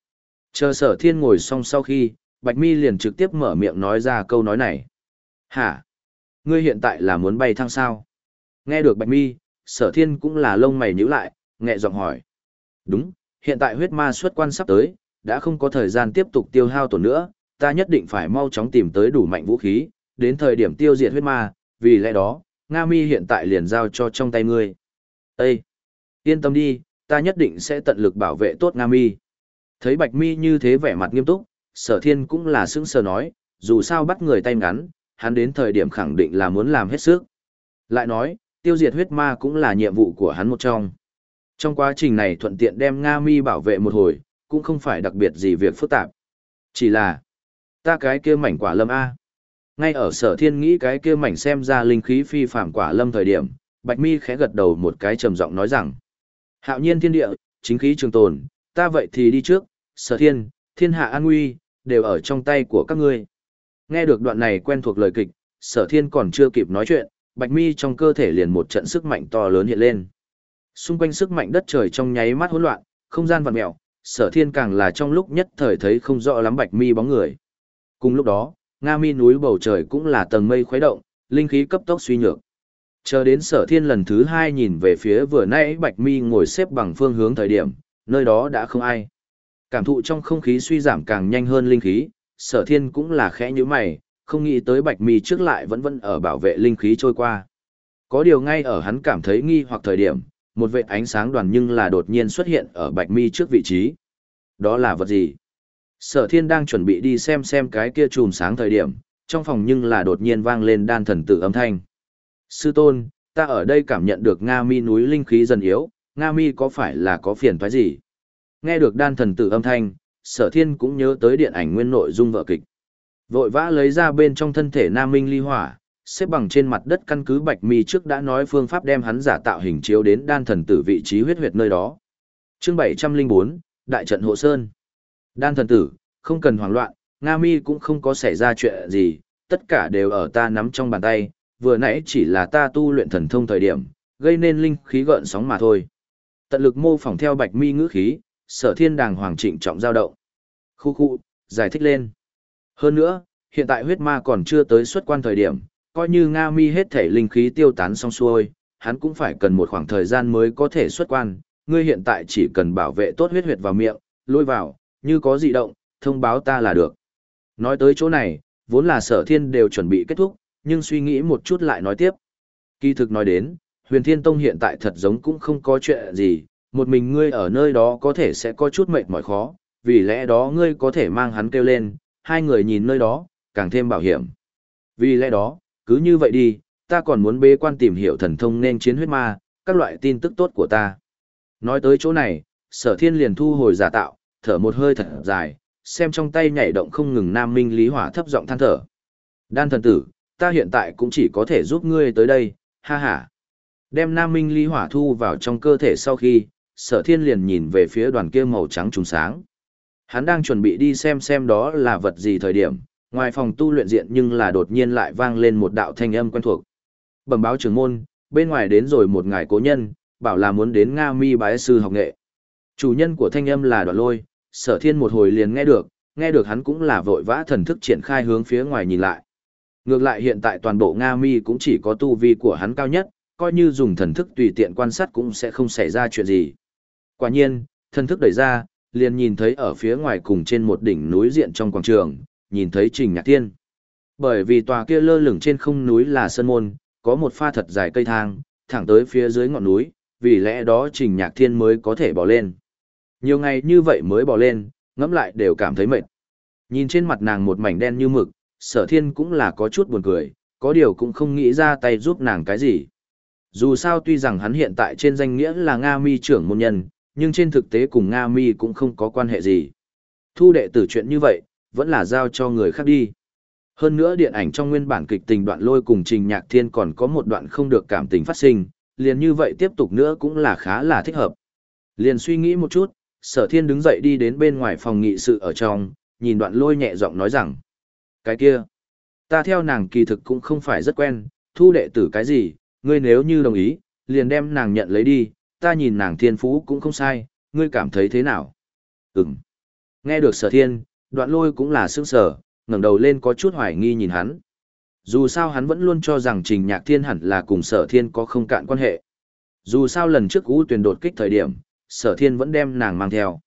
Chờ sở thiên ngồi xong sau khi, Bạch Mi liền trực tiếp mở miệng nói ra câu nói này. Hả? Ngươi hiện tại là muốn bay thăng sao? Nghe được Bạch Mi, sở thiên cũng là lông mày nhíu lại, nhẹ giọng hỏi. Đúng, hiện tại huyết ma xuất quan sắp tới, đã không có thời gian tiếp tục tiêu hao tổn nữa, ta nhất định phải mau chóng tìm tới đủ mạnh vũ khí, đến thời điểm tiêu diệt huyết ma, vì lẽ đó, Nga Mi hiện tại liền giao cho trong tay ngươi. Ê! Yên tâm đi, ta nhất định sẽ tận lực bảo vệ tốt Nga Mi. Thấy Bạch Mi như thế vẻ mặt nghiêm túc, sở thiên cũng là sững sờ nói, dù sao bắt người tay ngắn, hắn đến thời điểm khẳng định là muốn làm hết sức. Lại nói, tiêu diệt huyết ma cũng là nhiệm vụ của hắn một trong. Trong quá trình này thuận tiện đem Nga mi bảo vệ một hồi, cũng không phải đặc biệt gì việc phức tạp. Chỉ là, ta cái kia mảnh quả lâm A. Ngay ở sở thiên nghĩ cái kia mảnh xem ra linh khí phi phạm quả lâm thời điểm, Bạch Mi khẽ gật đầu một cái trầm giọng nói rằng, hạo nhiên thiên địa, chính khí trường tồn, ta vậy thì đi trước, sở thiên, thiên hạ an nguy, đều ở trong tay của các ngươi. Nghe được đoạn này quen thuộc lời kịch, sở thiên còn chưa kịp nói chuyện, Bạch Mi trong cơ thể liền một trận sức mạnh to lớn hiện lên. Xung quanh sức mạnh đất trời trong nháy mắt hỗn loạn, không gian vặn mèo, sở thiên càng là trong lúc nhất thời thấy không rõ lắm Bạch Mi bóng người. Cùng lúc đó, Nga Mi núi bầu trời cũng là tầng mây khuấy động, linh khí cấp tốc suy nhược. Chờ đến sở thiên lần thứ hai nhìn về phía vừa nãy Bạch Mi ngồi xếp bằng phương hướng thời điểm, nơi đó đã không ai. Cảm thụ trong không khí suy giảm càng nhanh hơn linh khí, sở thiên cũng là khẽ như mày, không nghĩ tới Bạch Mi trước lại vẫn vẫn ở bảo vệ linh khí trôi qua. Có điều ngay ở hắn cảm thấy nghi hoặc thời điểm, một vệt ánh sáng đoàn nhưng là đột nhiên xuất hiện ở Bạch Mi trước vị trí. Đó là vật gì? Sở thiên đang chuẩn bị đi xem xem cái kia chùm sáng thời điểm, trong phòng nhưng là đột nhiên vang lên đan thần tử âm thanh. Sư tôn, ta ở đây cảm nhận được Nga mi núi linh khí dần yếu, Nga mi có phải là có phiền thoái gì? Nghe được đan thần tử âm thanh, sở thiên cũng nhớ tới điện ảnh nguyên nội dung vợ kịch. Vội vã lấy ra bên trong thân thể Nam Minh ly hỏa, xếp bằng trên mặt đất căn cứ bạch mi trước đã nói phương pháp đem hắn giả tạo hình chiếu đến đan thần tử vị trí huyết huyệt nơi đó. Chương 704, Đại trận hộ sơn. Đan thần tử, không cần hoảng loạn, Nga mi cũng không có xảy ra chuyện gì, tất cả đều ở ta nắm trong bàn tay, vừa nãy chỉ là ta tu luyện thần thông thời điểm, gây nên linh khí gợn sóng mà thôi. Tận lực mô phỏng theo bạch mi ngữ khí, sở thiên đàng hoàng trịnh trọng giao động. Khu khu, giải thích lên. Hơn nữa, hiện tại huyết ma còn chưa tới xuất quan thời điểm, coi như Nga mi hết thể linh khí tiêu tán xong xuôi, hắn cũng phải cần một khoảng thời gian mới có thể xuất quan, ngươi hiện tại chỉ cần bảo vệ tốt huyết huyệt vào miệng, lôi vào, như có dị động, thông báo ta là được. Nói tới chỗ này, vốn là sở thiên đều chuẩn bị kết thúc, nhưng suy nghĩ một chút lại nói tiếp. Kỳ thực nói đến, huyền thiên tông hiện tại thật giống cũng không có chuyện gì, một mình ngươi ở nơi đó có thể sẽ có chút mệt mỏi khó, vì lẽ đó ngươi có thể mang hắn kêu lên, hai người nhìn nơi đó, càng thêm bảo hiểm. Vì lẽ đó, cứ như vậy đi, ta còn muốn bế quan tìm hiểu thần thông nên chiến huyết ma, các loại tin tức tốt của ta. Nói tới chỗ này, sở thiên liền thu hồi giả tạo, thở một hơi thật dài, xem trong tay nhảy động không ngừng nam minh lý hỏa thấp giọng than thở. Đan thần tử, ta hiện tại cũng chỉ có thể giúp ngươi tới đây, ha ha. Đem nam minh lý hỏa thu vào trong cơ thể sau khi, sở thiên liền nhìn về phía đoàn kia màu trắng trùng sáng. Hắn đang chuẩn bị đi xem xem đó là vật gì thời điểm, ngoài phòng tu luyện diện nhưng là đột nhiên lại vang lên một đạo thanh âm quen thuộc. Bẩm báo trưởng môn, bên ngoài đến rồi một ngài cố nhân, bảo là muốn đến Nga mi bái sư học nghệ. Chủ nhân của thanh âm là đoạn lôi, sở thiên một hồi liền nghe được, nghe được hắn cũng là vội vã thần thức triển khai hướng phía ngoài nhìn lại. Ngược lại hiện tại toàn bộ Nga mi cũng chỉ có tu vi của hắn cao nhất, coi như dùng thần thức tùy tiện quan sát cũng sẽ không xảy ra chuyện gì. Quả nhiên, thần thức đẩy ra, liền nhìn thấy ở phía ngoài cùng trên một đỉnh núi diện trong quảng trường, nhìn thấy Trình Nhạc Thiên. Bởi vì tòa kia lơ lửng trên không núi là sơn môn, có một pha thật dài cây thang, thẳng tới phía dưới ngọn núi, vì lẽ đó Trình Nhạc Thiên mới có thể bỏ lên. Nhiều ngày như vậy mới bỏ lên, ngẫm lại đều cảm thấy mệt. Nhìn trên mặt nàng một mảnh đen như mực, sở thiên cũng là có chút buồn cười, có điều cũng không nghĩ ra tay giúp nàng cái gì. Dù sao tuy rằng hắn hiện tại trên danh nghĩa là Nga mi trưởng môn nhân, nhưng trên thực tế cùng Nga mi cũng không có quan hệ gì. Thu đệ tử chuyện như vậy, vẫn là giao cho người khác đi. Hơn nữa điện ảnh trong nguyên bản kịch tình đoạn lôi cùng Trình Nhạc Thiên còn có một đoạn không được cảm tình phát sinh, liền như vậy tiếp tục nữa cũng là khá là thích hợp. Liền suy nghĩ một chút, sở thiên đứng dậy đi đến bên ngoài phòng nghị sự ở trong, nhìn đoạn lôi nhẹ giọng nói rằng, cái kia, ta theo nàng kỳ thực cũng không phải rất quen, thu đệ tử cái gì, ngươi nếu như đồng ý, liền đem nàng nhận lấy đi, ta nhìn nàng thiên phú cũng không sai, ngươi cảm thấy thế nào? Ừm. Nghe được sở thiên, đoạn lôi cũng là sững sở, ngẩng đầu lên có chút hoài nghi nhìn hắn. Dù sao hắn vẫn luôn cho rằng trình nhạc thiên hẳn là cùng sở thiên có không cạn quan hệ. Dù sao lần trước U Tuyền đột kích thời điểm, sở thiên vẫn đem nàng mang theo.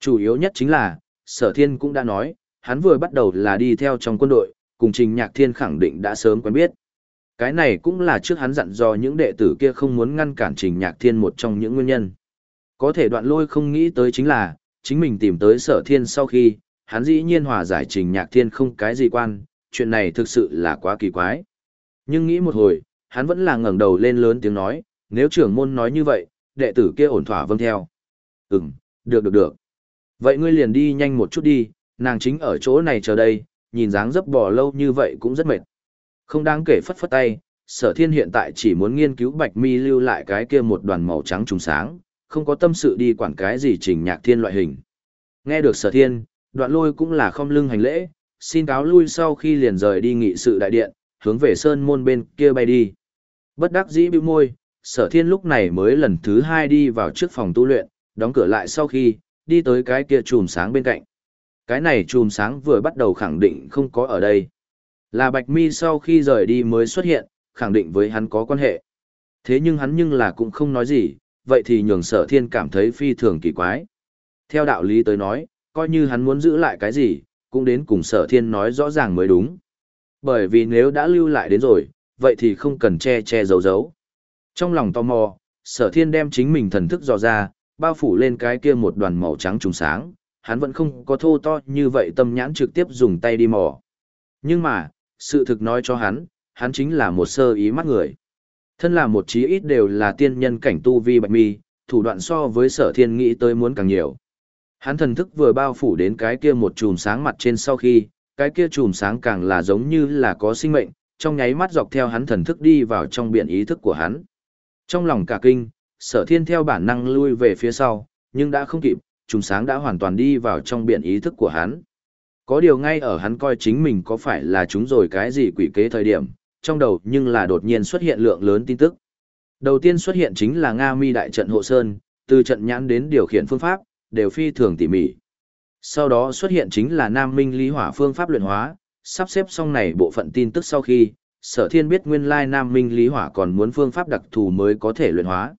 Chủ yếu nhất chính là, sở thiên cũng đã nói, hắn vừa bắt đầu là đi theo trong quân đội, cùng trình nhạc thiên khẳng định đã sớm quen biết. Cái này cũng là trước hắn dặn dò những đệ tử kia không muốn ngăn cản trình nhạc thiên một trong những nguyên nhân. Có thể đoạn lôi không nghĩ tới chính là, chính mình tìm tới sở thiên sau khi, hắn dĩ nhiên hòa giải trình nhạc thiên không cái gì quan, chuyện này thực sự là quá kỳ quái. Nhưng nghĩ một hồi, hắn vẫn là ngẩng đầu lên lớn tiếng nói, nếu trưởng môn nói như vậy, đệ tử kia ổn thỏa vâng theo. Ừm, được được được. Vậy ngươi liền đi nhanh một chút đi, nàng chính ở chỗ này chờ đây, nhìn dáng dấp bò lâu như vậy cũng rất mệt. Không đáng kể phất phất tay, sở thiên hiện tại chỉ muốn nghiên cứu bạch mi lưu lại cái kia một đoàn màu trắng trùng sáng, không có tâm sự đi quản cái gì trình nhạc thiên loại hình. Nghe được sở thiên, đoạn lôi cũng là không lưng hành lễ, xin cáo lui sau khi liền rời đi nghị sự đại điện, hướng về sơn môn bên kia bay đi. Bất đắc dĩ bĩu môi, sở thiên lúc này mới lần thứ hai đi vào trước phòng tu luyện, đóng cửa lại sau khi, đi tới cái kia chùm sáng bên cạnh. Cái này chùm sáng vừa bắt đầu khẳng định không có ở đây. Là Bạch Mi sau khi rời đi mới xuất hiện, khẳng định với hắn có quan hệ. Thế nhưng hắn nhưng là cũng không nói gì, vậy thì nhường sở thiên cảm thấy phi thường kỳ quái. Theo đạo lý tới nói, coi như hắn muốn giữ lại cái gì, cũng đến cùng sở thiên nói rõ ràng mới đúng. Bởi vì nếu đã lưu lại đến rồi, vậy thì không cần che che giấu giấu. Trong lòng tò mò, sở thiên đem chính mình thần thức dò ra, bao phủ lên cái kia một đoàn màu trắng trùng sáng, hắn vẫn không có thô to như vậy tâm nhãn trực tiếp dùng tay đi mò. Nhưng mà, sự thực nói cho hắn, hắn chính là một sơ ý mắt người. Thân là một chí ít đều là tiên nhân cảnh tu vi bạch mi, thủ đoạn so với sở thiên nghĩ tới muốn càng nhiều. Hắn thần thức vừa bao phủ đến cái kia một chùm sáng mặt trên sau khi, cái kia chùm sáng càng là giống như là có sinh mệnh, trong nháy mắt dọc theo hắn thần thức đi vào trong biển ý thức của hắn. Trong lòng cả kinh, sở thiên theo bản năng lui về phía sau, nhưng đã không kịp, chùm sáng đã hoàn toàn đi vào trong biển ý thức của hắn. Có điều ngay ở hắn coi chính mình có phải là chúng rồi cái gì quỷ kế thời điểm, trong đầu nhưng là đột nhiên xuất hiện lượng lớn tin tức. Đầu tiên xuất hiện chính là Nga mi đại trận hộ sơn, từ trận nhãn đến điều khiển phương pháp, đều phi thường tỉ mỉ. Sau đó xuất hiện chính là Nam Minh Lý Hỏa phương pháp luyện hóa, sắp xếp xong này bộ phận tin tức sau khi, sở thiên biết nguyên lai Nam Minh Lý Hỏa còn muốn phương pháp đặc thù mới có thể luyện hóa.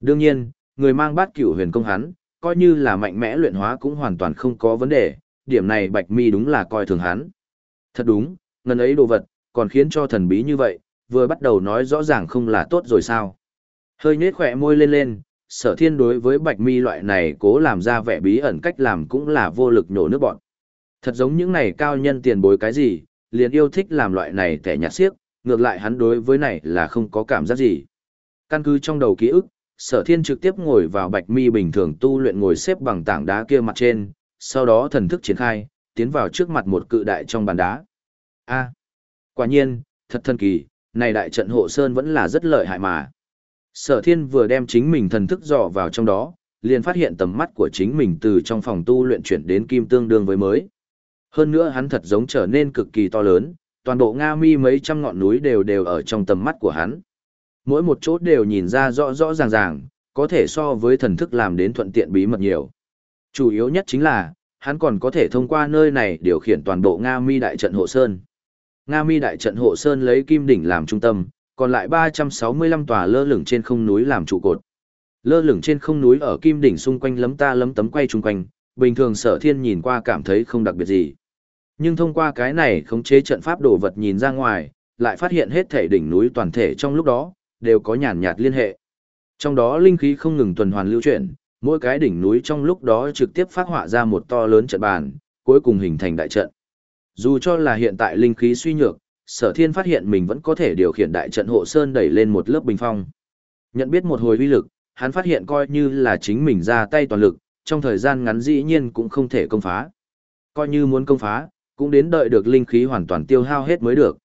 Đương nhiên, người mang bát cửu huyền công hắn, coi như là mạnh mẽ luyện hóa cũng hoàn toàn không có vấn đề, điểm này Bạch Mi đúng là coi thường hắn. Thật đúng, ngần ấy đồ vật, còn khiến cho thần bí như vậy, vừa bắt đầu nói rõ ràng không là tốt rồi sao. Hơi nhếch khỏe môi lên lên, sở thiên đối với Bạch Mi loại này cố làm ra vẻ bí ẩn cách làm cũng là vô lực nhổ nước bọn. Thật giống những này cao nhân tiền bối cái gì, liền yêu thích làm loại này tẻ nhạt xiếc, ngược lại hắn đối với này là không có cảm giác gì. Căn cứ trong đầu ký ức, sở thiên trực tiếp ngồi vào bạch mi bình thường tu luyện ngồi xếp bằng tảng đá kia mặt trên, sau đó thần thức triển khai, tiến vào trước mặt một cự đại trong bàn đá. a quả nhiên, thật thần kỳ, này đại trận hộ sơn vẫn là rất lợi hại mà. Sở thiên vừa đem chính mình thần thức dò vào trong đó, liền phát hiện tầm mắt của chính mình từ trong phòng tu luyện chuyển đến kim tương đương với mới. Hơn nữa hắn thật giống trở nên cực kỳ to lớn, toàn bộ Nga mi mấy trăm ngọn núi đều đều ở trong tầm mắt của hắn. Mỗi một chỗ đều nhìn ra rõ rõ ràng ràng, có thể so với thần thức làm đến thuận tiện bí mật nhiều. Chủ yếu nhất chính là, hắn còn có thể thông qua nơi này điều khiển toàn bộ Nga mi đại trận hộ sơn. Nga mi đại trận hộ sơn lấy kim đỉnh làm trung tâm, còn lại 365 tòa lơ lửng trên không núi làm trụ cột. Lơ lửng trên không núi ở kim đỉnh xung quanh lấm ta lấm tấm quay chung quanh, bình thường sở thiên nhìn qua cảm thấy không đặc biệt gì. Nhưng thông qua cái này khống chế trận pháp đồ vật nhìn ra ngoài, lại phát hiện hết thể đỉnh núi toàn thể trong lúc đó, đều có nhàn nhạt liên hệ. Trong đó linh khí không ngừng tuần hoàn lưu chuyển, mỗi cái đỉnh núi trong lúc đó trực tiếp phát họa ra một to lớn trận bàn, cuối cùng hình thành đại trận. Dù cho là hiện tại linh khí suy nhược, sở thiên phát hiện mình vẫn có thể điều khiển đại trận hộ sơn đẩy lên một lớp bình phong. Nhận biết một hồi uy lực, hắn phát hiện coi như là chính mình ra tay toàn lực, trong thời gian ngắn dĩ nhiên cũng không thể công phá. Coi như muốn công phá, cũng đến đợi được linh khí hoàn toàn tiêu hao hết mới được.